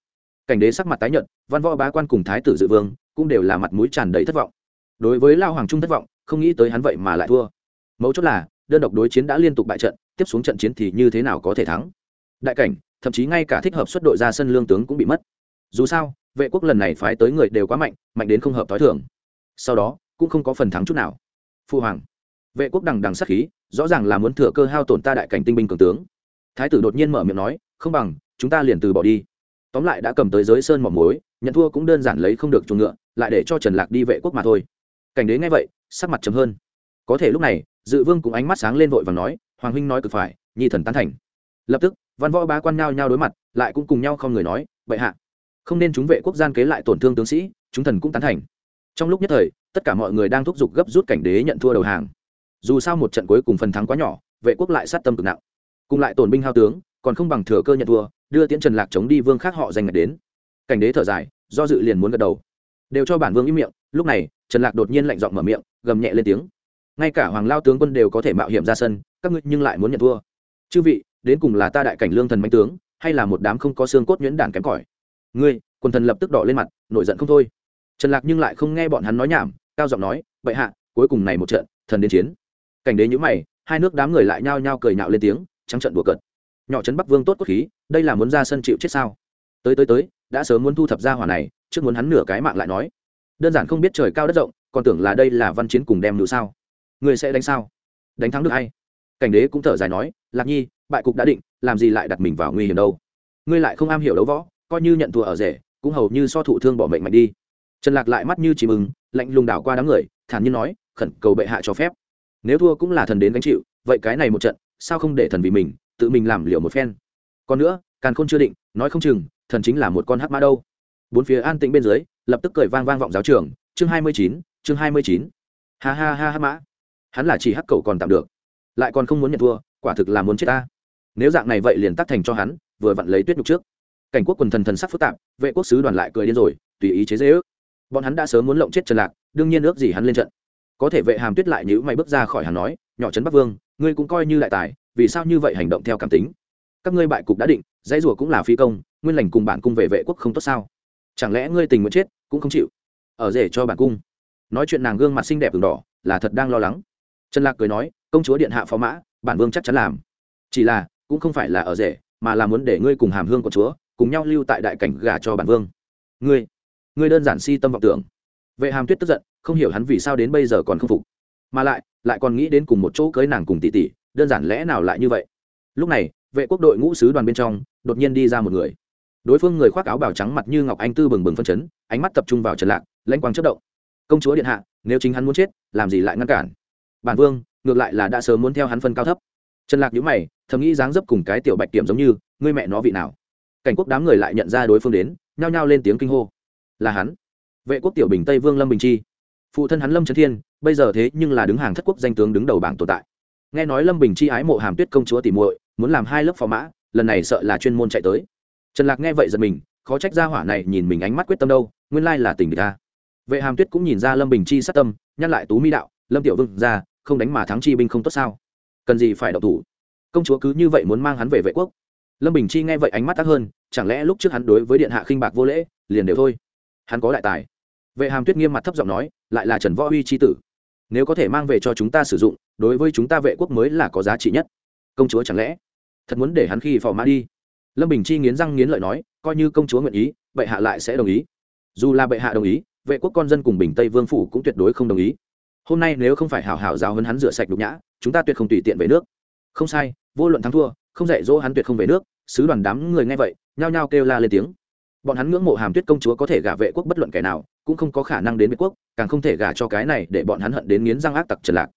Speaker 1: Cảnh đế sắc mặt tái nhợt, văn võ bá quan cùng thái tử dự vương cũng đều là mặt mũi tràn đầy thất vọng. Đối với lao hoàng trung thất vọng, không nghĩ tới hắn vậy mà lại thua. Mấu chốt là, đơn độc đối chiến đã liên tục bại trận, tiếp xuống trận chiến thì như thế nào có thể thắng? Đại cảnh thậm chí ngay cả thích hợp xuất đội ra sân lương tướng cũng bị mất. Dù sao, vệ quốc lần này phái tới người đều quá mạnh mạnh đến không hợp t h i thường. Sau đó, cũng không có phần thắng chút nào. Phu hoàng, vệ quốc đằng đằng sắc khí, rõ ràng là muốn thừa cơ hao tổn ta đại cảnh tinh binh cường tướng. Thái tử đột nhiên mở miệng nói, không bằng, chúng ta liền từ bỏ đi. Tóm lại đã cầm tới giới sơn mỏm mối nhận thua cũng đơn giản lấy không được chuồng ngựa, lại để cho trần lạc đi vệ quốc mà thôi. Cảnh đế nghe vậy, sắc mặt chấm hơn. Có thể lúc này, dự vương cũng ánh mắt sáng lên vội và nói, hoàng huynh nói cực phải, nhi thần tán thành. Lập tức văn võ bá quan nhao nhau đối mặt, lại cũng cùng nhau không người nói, bệ hạ, không nên chúng vệ quốc gian kế lại tổn thương tướng sĩ, chúng thần cũng tán thành. Trong lúc nhất thời, tất cả mọi người đang thúc giục gấp rút cảnh đế nhận thua đầu hàng. Dù sao một trận cuối cùng phần thắng quá nhỏ, vệ quốc lại sát tâm cực nặng. Cùng lại tổn binh hao tướng, còn không bằng thừa cơ nhận thua, đưa tiễn trần lạc chống đi vương khác họ giành ngạch đến. Cảnh đế thở dài, do dự liền muốn gật đầu. Đều cho bản vương im miệng, lúc này, trần lạc đột nhiên lạnh giọng mở miệng, gầm nhẹ lên tiếng. Ngay cả hoàng lao tướng quân đều có thể mạo hiểm ra sân, các ngươi nhưng lại muốn nhận thua. Chư vị đến cùng là ta đại cảnh lương thần mạnh tướng, hay là một đám không có xương cốt nhuyễn đản kém cỏi? Ngươi quân thần lập tức đỏ lên mặt, nổi giận không thôi. Trần lạc nhưng lại không nghe bọn hắn nói nhảm, cao giọng nói, bệ hạ, cuối cùng này một trận, thần đến chiến. Cảnh đế nhữ mày, hai nước đám người lại nhao nhao cười nhạo lên tiếng, trắng trận đùa cợt. Nhỏ trấn bắc vương tốt cốt khí, đây là muốn ra sân chịu chết sao? Tới tới tới, đã sớm muốn thu thập ra hỏa này, trước muốn hắn nửa cái mạng lại nói. Đơn giản không biết trời cao đất rộng, còn tưởng là đây là văn chiến cùng đem nữ sao? Người sẽ đánh sao? Đánh thắng được hay? Cảnh đế cũng thở dài nói, lạc nhi bại cục đã định, làm gì lại đặt mình vào nguy hiểm đâu? Ngươi lại không am hiểu đấu võ, coi như nhận thua ở rể, cũng hầu như so thụ thương bỏ mệnh mạnh đi. Trần lạc lại mắt như chỉ mừng lạnh lùng đảo qua đám người, thản nhiên nói, khẩn cầu bệ hạ cho phép. Nếu thua cũng là thần đến gánh chịu, vậy cái này một trận, sao không để thần vì mình, tự mình làm liệu một phen? Còn nữa, càn khôn chưa định, nói không chừng, thần chính là một con hắc mã đâu. Bốn phía an tĩnh bên dưới, lập tức cười vang vang vọng giáo trường, chương hai mươi chín, chương hai mươi chín. Ha ha ha ha mã. Hắn là chỉ hắc cầu còn tạm được, lại còn không muốn nhận thua, quả thực là muốn chết ta nếu dạng này vậy liền tắt thành cho hắn, vừa vặn lấy tuyết nhục trước. Cảnh quốc quần thần thần sắc phức tạp, vệ quốc sứ đoàn lại cười điên rồi, tùy ý chế dễ ước. Bọn hắn đã sớm muốn lộng chết trần lạc, đương nhiên ước gì hắn lên trận. Có thể vệ hàm tuyết lại nhữ mày bước ra khỏi hắn nói, nhỏ trấn bắc vương, ngươi cũng coi như đại tài, vì sao như vậy hành động theo cảm tính? Các ngươi bại cục đã định, dãy rùa cũng là phi công, nguyên lành cùng bản cung về vệ quốc không tốt sao? Chẳng lẽ ngươi tình nguyện chết, cũng không chịu? Ở rể cho bản cung. Nói chuyện nàng gương mặt xinh đẹp v đỏ, là thật đang lo lắng. Trần lạc cười nói, công chúa điện hạ phó mã, bản vương chắc chắn làm. Chỉ là cũng không phải là ở rể, mà là muốn để ngươi cùng hàm hương của chúa, cùng nhau lưu tại đại cảnh gà cho bản vương. Ngươi ngươi đơn giản si tâm vọng tưởng. Vệ hàm tuyết tức giận, không hiểu hắn vì sao đến bây giờ còn không phục. Mà lại lại còn nghĩ đến cùng một chỗ cưới nàng cùng tỷ tỷ, đơn giản lẽ nào lại như vậy? Lúc này, vệ quốc đội ngũ sứ đoàn bên trong, đột nhiên đi ra một người. Đối phương người khoác áo bào trắng mặt như ngọc anh tư bừng bừng phân chấn, ánh mắt tập trung vào trần lạc lãnh quang chất động. Công chúa điện hạ, nếu chính hắn muốn chết, làm gì lại ngăn cản? Bản vương, ngược lại là đã sớm muốn theo hắn phân cao thấp. Trần lạc nhíu mày thầm nghĩ dáng dấp cùng cái tiểu bạch kiểm giống như, ngươi mẹ nó vị nào? Cảnh quốc đám người lại nhận ra đối phương đến, nhao nhao lên tiếng kinh hô. Là hắn. Vệ quốc tiểu bình tây vương lâm bình chi. Phụ thân hắn lâm trấn thiên, bây giờ thế nhưng là đứng hàng thất quốc danh tướng đứng đầu bảng tồn tại. Nghe nói lâm bình chi ái mộ hàm tuyết công chúa tỉ muội, muốn làm hai lớp phò mã, lần này sợ là chuyên môn chạy tới. Trần lạc nghe vậy giật mình, khó trách ra hỏa này nhìn mình ánh mắt quyết tâm đâu, nguyên lai là tình địch ta. Vệ hàm tuyết cũng nhìn ra lâm bình chi sát tâm nhắc lại tú mỹ đạo, lâm tiểu vương ra, không đánh mà thắng chi binh không tốt sao? Cần gì phải đậu thủ? Công chúa cứ như vậy muốn mang hắn về vệ quốc. Lâm bình chi nghe vậy ánh mắt tắc hơn, chẳng lẽ lúc trước hắn đối với điện hạ khinh bạc vô lễ, liền đều thôi? Hắn có đại tài. Vệ hàm tuyết nghiêm mặt thấp giọng nói, lại là trần võ uy c tử. Nếu có thể mang về cho chúng ta sử dụng, đối với chúng ta vệ quốc mới là có giá trị nhất. Công chúa chẳng lẽ thật muốn để hắn khi phò mã đi? Lâm bình chi nghiến răng nghiến lợi nói, coi như công chúa nguyện ý, bệ hạ lại sẽ đồng ý. Dù là bệ hạ đồng ý, vệ quốc con dân cùng bình tây vương phủ cũng tuyệt đối không đồng ý. Hôm nay nếu không phải hảo hảo giáo hấn hắn rửa sạch đục nhã, chúng ta tuyệt không tùy tiện về nước không sai, vô luận thắng thua, không dạy dỗ hắn tuyệt không về nước, sứ đoàn đám người nghe vậy, nhao nhao kêu la lên tiếng. Bọn hắn ngưỡng mộ hàm tuyết công chúa có thể gả vệ quốc bất luận kẻ nào, cũng không có khả năng đến vệ quốc, càng không thể gả cho cái này để bọn hắn hận đến nghiến răng ác tặc trần lạc.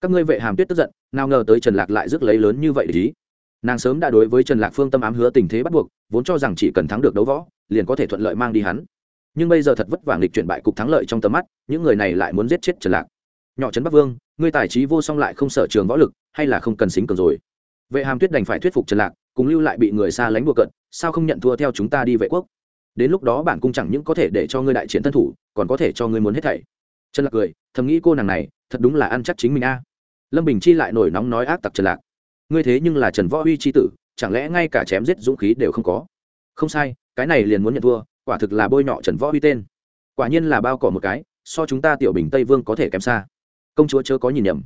Speaker 1: Các ngươi vệ hàm tuyết tức giận, nào ngờ tới trần lạc lại rước lấy lớn như vậy để ý. Nàng sớm đã đối với trần lạc phương tâm ám hứa tình thế bắt buộc, vốn cho rằng chỉ cần thắng được đấu võ, liền có thể thuận lợi mang đi hắn. Nhưng bây giờ thật vất vả nghịch chuyển bại cục thắng lợi trong tầm mắt, những người này lại muốn giết chết trần lạc. Nhỏ trấn bắc vương ngươi tài trí vô song lại không sợ trường võ lực, hay là không cần xính cường rồi? Vệ hàm tuyết đành phải thuyết phục trần lạc, cùng lưu lại bị người xa lánh buộc cận, sao không nhận thua theo chúng ta đi vệ quốc? Đến lúc đó bản cung chẳng những có thể để cho ngươi đại chiến thân thủ, còn có thể cho ngươi muốn hết thảy. Trần lạc cười, thầm nghĩ cô nàng này, thật đúng là ăn chắc chính mình a. Lâm bình chi lại nổi nóng nói ác tặc trần lạc. Ngươi thế nhưng là trần võ uy chi tử, chẳng lẽ ngay cả chém giết dũng khí đều không có? Không sai, cái này liền muốn nhận thua, quả thực là bôi nhọ trần võ uy tên. Quả nhiên là bao cỏ một cái, so chúng ta tiểu bình tây vương có thể kém xa công chúa chớ có nhìn nhầm.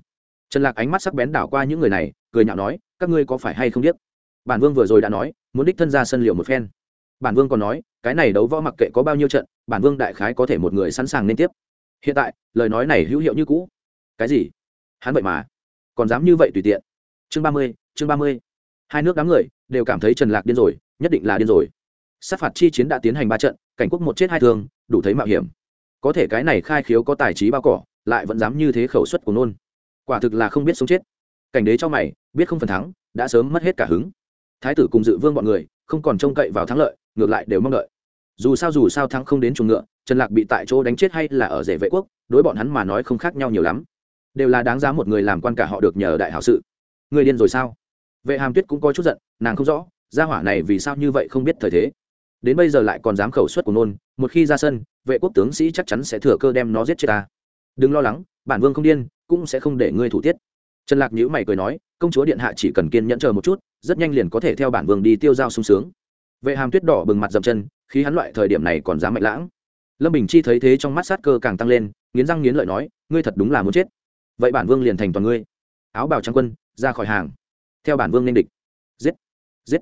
Speaker 1: Trần lạc ánh mắt sắc bén đảo qua những người này, cười nhạo nói, các ngươi có phải hay không biết bản vương vừa rồi đã nói, muốn đích thân ra sân liệu một phen. Bản vương còn nói, cái này đấu võ mặc kệ có bao nhiêu trận, bản vương đại khái có thể một người sẵn sàng nên tiếp. Hiện tại, lời nói này hữu hiệu như cũ. Cái gì? Hắn vậy mà còn dám như vậy tùy tiện. Chương ba mươi, chương ba mươi. Hai nước đám người đều cảm thấy trần lạc điên rồi, nhất định là điên rồi. Sát phạt chi chiến đã tiến hành ba trận, cảnh quốc một chết hai thương đủ thấy mạo hiểm. Có thể cái này khai khiếu có tài trí bao cỏ lại vẫn dám như thế khẩu suất của nôn. Quả thực là không biết sống chết. Cảnh đế cho mày, biết không phần thắng, đã sớm mất hết cả hứng. Thái tử cùng dự vương bọn người, không còn trông cậy vào thắng lợi, ngược lại đều mong đợi. Dù sao dù sao thắng không đến chuồng ngựa, trần lạc bị tại chỗ đánh chết hay là ở rể vệ quốc, đối bọn hắn mà nói không khác nhau nhiều lắm. Đều là đáng giá một người làm quan cả họ được nhờ đại hảo sự. Người điên rồi sao? Vệ hàm tuyết cũng có chút giận, nàng không rõ, gia hỏa này vì sao như vậy không biết thời thế. Đến bây giờ lại còn dám khẩu suất của nôn, một khi ra sân, vệ quốc tướng sĩ chắc chắn sẽ thừa cơ đem nó giết chết ta đừng lo lắng, bản vương không điên, cũng sẽ không để ngươi thủ tiết. Trần lạc nhữ mày cười nói, công chúa điện hạ chỉ cần kiên nhẫn chờ một chút, rất nhanh liền có thể theo bản vương đi tiêu dao sung sướng. Vệ hàm tuyết đỏ bừng mặt dầm chân khi hắn loại thời điểm này còn dám mạnh lãng. Lâm bình chi thấy thế trong mắt sát cơ càng tăng lên, nghiến răng nghiến lợi nói, ngươi thật đúng là muốn chết. Vậy bản vương liền thành toàn ngươi. Áo bào trang quân, ra khỏi hàng. Theo bản vương nên địch. Giết giết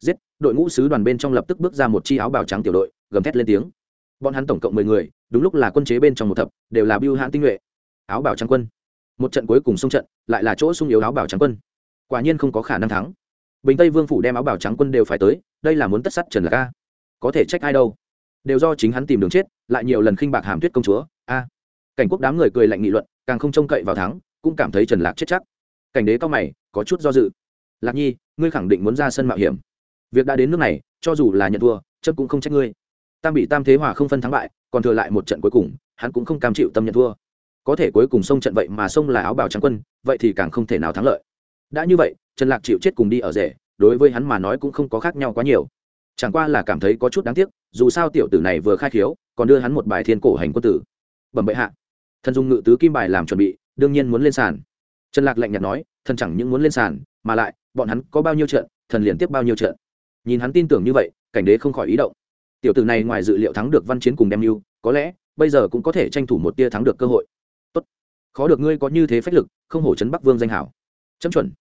Speaker 1: giết. Đội ngũ sứ đoàn bên trong lập tức bước ra một chi áo bào trắng tiểu đội, gầm thét lên tiếng. Bọn hắn tổng cộng mười người đúng lúc là quân chế bên trong một thập, đều là biêu hãn tinh nhuệ. Áo bảo trắng quân. Một trận cuối cùng xung trận, lại là chỗ sung yếu áo bảo trắng quân. Quả nhiên không có khả năng thắng. Bình tây vương phủ đem áo bảo trắng quân đều phải tới, đây là muốn tất sắt trần lạc a. Có thể trách ai đâu. Đều do chính hắn tìm đường chết, lại nhiều lần khinh bạc hàm tuyết công chúa, a. Cảnh quốc đám người cười lạnh nghị luận, càng không trông cậy vào thắng, cũng cảm thấy trần lạc chết chắc. Cảnh đế cao mày, có chút do dự. Lạc nhi, ngươi khẳng định muốn ra sân mạo hiểm. Việc đã đến nước này, cho dù là nhận thua chấp cũng không trách ngươi tam bị tam thế hòa không phân thắng bại, còn thừa lại một trận cuối cùng, hắn cũng không cam chịu tâm nhận thua. Có thể cuối cùng xông trận vậy mà xông là áo bào trắng quân, vậy thì càng không thể nào thắng lợi. Đã như vậy, trần lạc chịu chết cùng đi ở rể, đối với hắn mà nói cũng không có khác nhau quá nhiều. Chẳng qua là cảm thấy có chút đáng tiếc, dù sao tiểu tử này vừa khai khiếu, còn đưa hắn một bài thiên cổ hành quân tử. Bẩm bệ hạ. Thần dùng ngự tứ kim bài làm chuẩn bị, đương nhiên muốn lên sàn. Trần lạc lạnh nhạt nói, thần chẳng những muốn lên sàn, mà lại, bọn hắn có bao nhiêu trận, thần liền tiếp bao nhiêu trận. Nhìn hắn tin tưởng như vậy, cảnh đế không khỏi ý động tiểu tử này ngoài dự liệu thắng được văn chiến cùng đem mưu, có lẽ, bây giờ cũng có thể tranh thủ một tia thắng được cơ hội. Tốt. Khó được ngươi có như thế phách lực, không hổ chấn bắc vương danh hảo. Chấm chuẩn.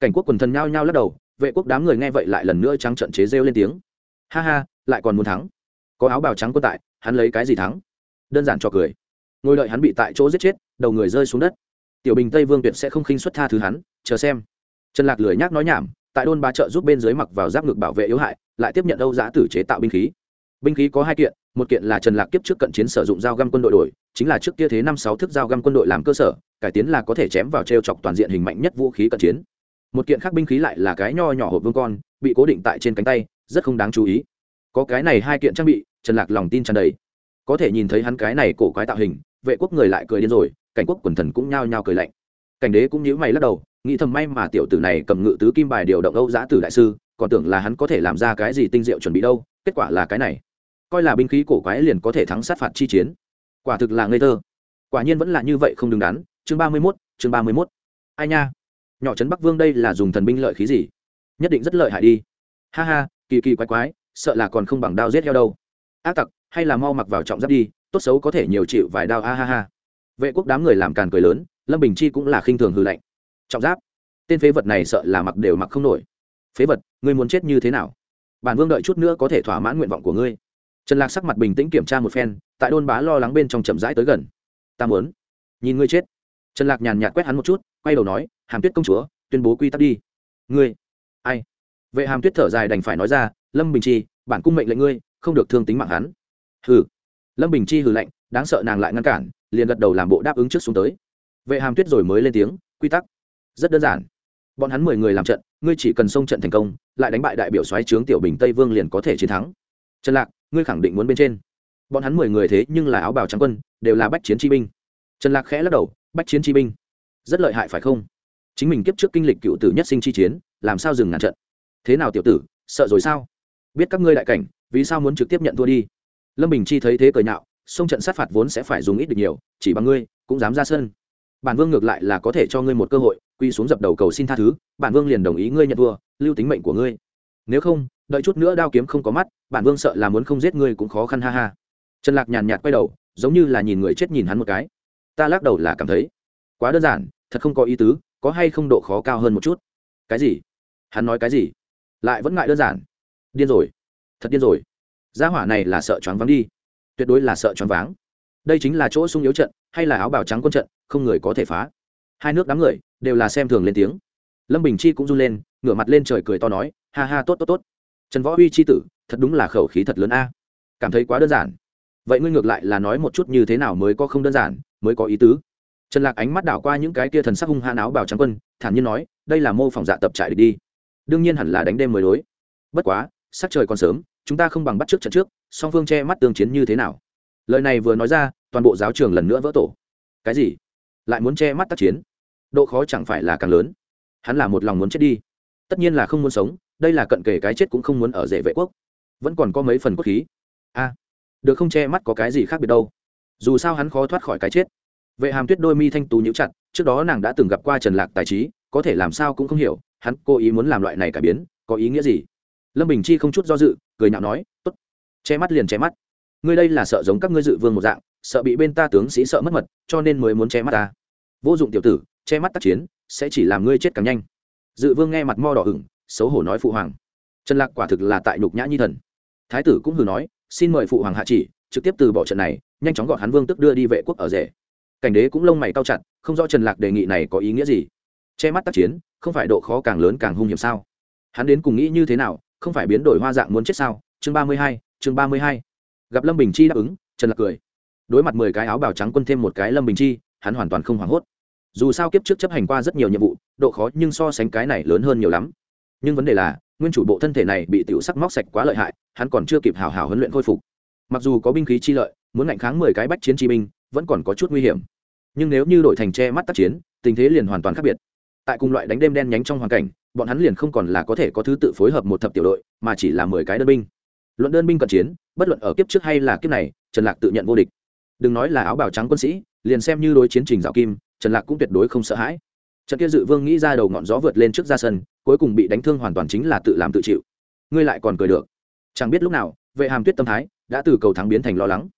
Speaker 1: Cảnh quốc quần thần nhao nhao lắc đầu, vệ quốc đám người nghe vậy lại lần nữa trắng trận chế rêu lên tiếng. Ha ha, lại còn muốn thắng. Có áo bào trắng quân tại, hắn lấy cái gì thắng? Đơn giản cho cười. Ngồi đợi hắn bị tại chỗ giết chết, đầu người rơi xuống đất. Tiểu bình tây vương tuyệt sẽ không khinh xuất tha thứ hắn, chờ xem. Trần lạc lười nhác nói nhảm, tại đôn ba trợ giúp bên dưới mặc vào giáp ngực bảo vệ yếu hại, lại tiếp nhận âu giã tử chế tạo binh khí binh khí có hai kiện, một kiện là trần lạc kiếp trước cận chiến sử dụng dao găm quân đội đổi, chính là trước kia thế năm sáu thước dao găm quân đội làm cơ sở, cải tiến là có thể chém vào t chọc toàn diện hình mạnh nhất vũ khí cận chiến. Một kiện khác binh khí lại là cái nho nhỏ hộp vương con, bị cố định tại trên cánh tay, rất không đáng chú ý. Có cái này hai kiện trang bị, trần lạc lòng tin tràn đầy. Có thể nhìn thấy hắn cái này cổ quái tạo hình, vệ quốc người lại cười điên rồi, cảnh quốc quần thần cũng nhao nhao cười lạnh. Cảnh đế cũng nhíu mày lắc đầu, nghĩ thầm may mà tiểu tử này cầm ngự tứ kim bài điều động âu giã tử đại sư, còn tưởng là hắn có thể làm ra cái gì tinh diệu chuẩn bị đâu, kết quả là cái này coi là binh khí cổ quái liền có thể thắng sát phạt chi chiến. Quả thực là ngây thơ. Quả nhiên vẫn là như vậy không đứng đắn. Chương ba mươi mốt, chương ba mươi mốt. Ai nha? Nhỏ trấn bắc vương đây là dùng thần binh lợi khí gì? Nhất định rất lợi hại đi. Ha ha, kỳ kỳ quái quái, sợ là còn không bằng đao giết heo đâu. Ác tặc, hay là mau mặc vào trọng giáp đi, tốt xấu có thể nhiều chịu vài đao a ha ha. Vệ quốc đám người làm càn cười lớn, lâm bình chi cũng là khinh thường hư lạnh trọng giáp. Tên phế vật này sợ là mặc đều mặc không nổi. Phế vật, ngươi muốn chết như thế nào? Bản vương đợi chút nữa có thể thỏa mãn nguyện vọng của ngươi trần lạc sắc mặt bình tĩnh kiểm tra một phen tại đôn bá lo lắng bên trong chậm rãi tới gần ta muốn nhìn ngươi chết trần lạc nhàn nhạt quét hắn một chút quay đầu nói hàm tuyết công chúa tuyên bố quy tắc đi ngươi ai vệ hàm tuyết thở dài đành phải nói ra lâm bình chi bản cung mệnh lệnh ngươi không được thương tính mạng hắn hừ lâm bình chi hừ lạnh đáng sợ nàng lại ngăn cản liền gật đầu làm bộ đáp ứng trước xuống tới vệ hàm tuyết rồi mới lên tiếng quy tắc rất đơn giản bọn hắn mười người làm trận ngươi chỉ cần xông trận thành công lại đánh bại đại biểu xoáy trướng tiểu bình tây vương liền có thể chiến thắng trần lạc ngươi khẳng định muốn bên trên. Bọn hắn mười người thế nhưng là áo bào trắng quân, đều là bách chiến chi binh. Trần lạc khẽ lắc đầu, bách chiến chi binh. Rất lợi hại phải không? Chính mình kiếp trước kinh lịch cựu tử nhất sinh chi chiến, làm sao dừng ngàn trận? Thế nào tiểu tử, sợ rồi sao? Biết các ngươi đại cảnh, vì sao muốn trực tiếp nhận thua đi? Lâm bình chi thấy thế cười nhạo, sông trận sát phạt vốn sẽ phải dùng ít được nhiều, chỉ bằng ngươi, cũng dám ra sân. Bản vương ngược lại là có thể cho ngươi một cơ hội, quy xuống dập đầu cầu xin tha thứ, bản vương liền đồng ý ngươi nhận thua, lưu tính mệnh của ngươi. Nếu không, đợi chút nữa đao kiếm không có mắt bản vương sợ là muốn không giết ngươi cũng khó khăn, ha ha. Trần lạc nhàn nhạt quay đầu, giống như là nhìn người chết nhìn hắn một cái. Ta lắc đầu là cảm thấy, quá đơn giản, thật không có ý tứ, có hay không độ khó cao hơn một chút. Cái gì? Hắn nói cái gì? Lại vẫn ngại đơn giản. Điên rồi, thật điên rồi. Gia hỏa này là sợ choáng váng đi. Tuyệt đối là sợ choáng váng. Đây chính là chỗ sung yếu trận, hay là áo bào trắng quân trận, không người có thể phá. Hai nước đám người đều là xem thường lên tiếng. Lâm bình chi cũng run lên, ngửa mặt lên trời cười to nói, ha ha, tốt tốt tốt. Trần võ huy c h i tử thật đúng là khẩu khí thật lớn a. Cảm thấy quá đơn giản. Vậy ngươi ngược lại là nói một chút như thế nào mới có không đơn giản, mới có ý tứ? Trần lạc ánh mắt đảo qua những cái kia thần sắc hung hãn áo bào trắng quân, thản nhiên nói, đây là mô phỏng dạ tập trại địch đi. Đương nhiên hẳn là đánh đêm mới đối. Bất quá, sắc trời còn sớm, chúng ta không bằng bắt trước trận trước, song phương che mắt tương chiến như thế nào? Lời này vừa nói ra, toàn bộ giáo trường lần nữa vỡ tổ. Cái gì? Lại muốn che mắt tác chiến? Độ khó chẳng phải là càng lớn. Hắn là một lòng muốn chết đi. Tất nhiên là không muốn sống, đây là cận kề cái chết cũng không muốn ở rể vệ quốc vẫn còn có mấy phần cốt khí. A được không che mắt có cái gì khác biệt đâu. Dù sao hắn khó thoát khỏi cái chết. Vệ hàm tuyết đôi mi thanh tú nhíu chặt, trước đó nàng đã từng gặp qua trần lạc tài trí, có thể làm sao cũng không hiểu, hắn cố ý muốn làm loại này cải biến, có ý nghĩa gì? Lâm bình chi không chút do dự, cười nhạo nói, tốt, che mắt liền che mắt. Ngươi đây là sợ giống các ngươi dự vương một dạng, sợ bị bên ta tướng sĩ sợ mất mật, cho nên mới muốn che mắt ta. Vô dụng tiểu tử, che mắt tác chiến, sẽ chỉ làm ngươi chết càng nhanh. Dự vương nghe mặt mo đỏ ửng, xấu hổ nói phụ hoàng, trần lạc quả thực là tại nhục nhã nhi thần thái tử cũng hừ nói, xin mời phụ hoàng hạ chỉ, trực tiếp từ bỏ trận này, nhanh chóng gọi hắn vương tức đưa đi vệ quốc ở rể. Cảnh đế cũng lông mày cao chặt, không rõ trần lạc đề nghị này có ý nghĩa gì. Che mắt tác chiến, không phải độ khó càng lớn càng hung hiểm sao? Hắn đến cùng nghĩ như thế nào, không phải biến đổi hoa dạng muốn chết sao? Chương ba mươi hai, chương ba mươi hai. Gặp lâm bình chi đáp ứng, trần lạc cười. Đối mặt mười cái áo bào trắng quân thêm một cái lâm bình chi, hắn hoàn toàn không hoảng hốt. Dù sao kiếp trước chấp hành qua rất nhiều nhiệm vụ, độ khó nhưng so sánh cái này lớn hơn nhiều lắm. Nhưng vấn đề là nguyên chủ bộ thân thể này bị tiểu sắc móc sạch quá lợi hại, hắn còn chưa kịp hào hào huấn luyện khôi phục. Mặc dù có binh khí chi lợi, muốn ngạnh kháng mười cái bách chiến chi binh, vẫn còn có chút nguy hiểm. Nhưng nếu như đổi thành che mắt tác chiến, tình thế liền hoàn toàn khác biệt. Tại cùng loại đánh đêm đen nhánh trong hoàn cảnh, bọn hắn liền không còn là có thể có thứ tự phối hợp một thập tiểu đội, mà chỉ là mười cái đơn binh. Luận đơn binh cận chiến, bất luận ở kiếp trước hay là kiếp này, trần lạc tự nhận vô địch. Đừng nói là áo bào trắng quân sĩ, liền xem như đối chiến trình dạo kim, trần lạc cũng tuyệt đối không sợ hãi. Trận kia dự vương nghĩ ra đầu ngọn gió vượt lên trước ra sân cuối cùng bị đánh thương hoàn toàn chính là tự làm tự chịu. Ngươi lại còn cười được. Chẳng biết lúc nào, vệ hàm tuyết tâm thái đã từ cầu thắng biến thành lo lắng.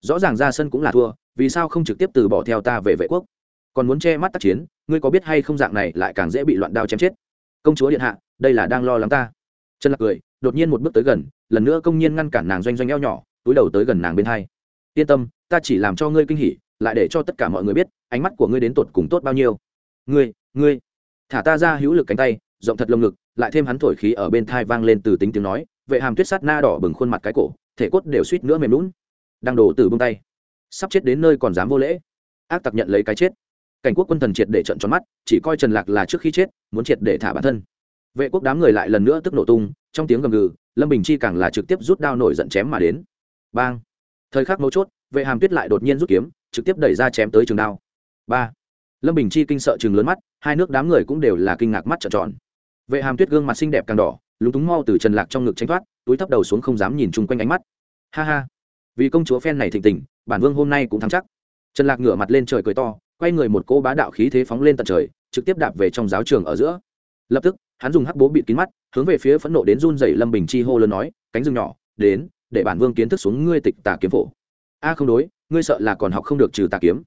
Speaker 1: Rõ ràng ra sân cũng là thua, vì sao không trực tiếp từ bỏ theo ta về vệ quốc? Còn muốn che mắt tác chiến, ngươi có biết hay không dạng này lại càng dễ bị loạn đao chém chết? Công chúa điện hạ, đây là đang lo lắng ta. Trần lạc cười, đột nhiên một bước tới gần, lần nữa công nhiên ngăn cản nàng doanh doanh eo nhỏ, túi đầu tới gần nàng bên hai. Yên tâm, ta chỉ làm cho ngươi kinh hỉ, lại để cho tất cả mọi người biết, ánh mắt của ngươi đến tột cùng tốt bao nhiêu. Ngươi ngươi, thả ta ra hữu lực cánh tay rộng thật lồng ngực, lại thêm hắn thổi khí ở bên thai vang lên từ tính tiếng nói, vệ hàm tuyết sát na đỏ bừng khuôn mặt cái cổ, thể cốt đều suýt nữa mềm lún. Đang đổ từ bông tay, sắp chết đến nơi còn dám vô lễ. Ác tặc nhận lấy cái chết. Cảnh quốc quân thần triệt để trận tròn mắt, chỉ coi trần lạc là trước khi chết, muốn triệt để thả bản thân. Vệ quốc đám người lại lần nữa tức nổ tung, trong tiếng gầm gừ, lâm bình chi càng là trực tiếp rút đao nổi giận chém mà đến. Bang! Thời khắc mấu chốt, vệ hàm tuyết lại đột nhiên rút kiếm, trực tiếp đẩy ra chém tới trường đao. Ba! Lâm bình chi kinh sợ chừng lớn mắt, hai nước đám người cũng đều là kinh ngạc mắt trợn tròn vệ hàm tuyết gương mặt xinh đẹp càng đỏ, lúng túng mau từ trần lạc trong ngực tranh thoát, túi thấp đầu xuống không dám nhìn chung quanh ánh mắt. Ha ha, vì công chúa phen này thịnh tình, bản vương hôm nay cũng thắng chắc. Trần lạc ngửa mặt lên trời cười to, quay người một cô bá đạo khí thế phóng lên tận trời, trực tiếp đạp về trong giáo trường ở giữa. Lập tức, hắn dùng hắc bố bịt kín mắt, hướng về phía phẫn nộ đến run dày lâm bình chi hô lớn nói, cánh rừng nhỏ, đến, để bản vương kiến thức xuống ngươi tịch tà kiếm phổ. A, không đối, ngươi sợ là còn học không được trừ tà kiếm.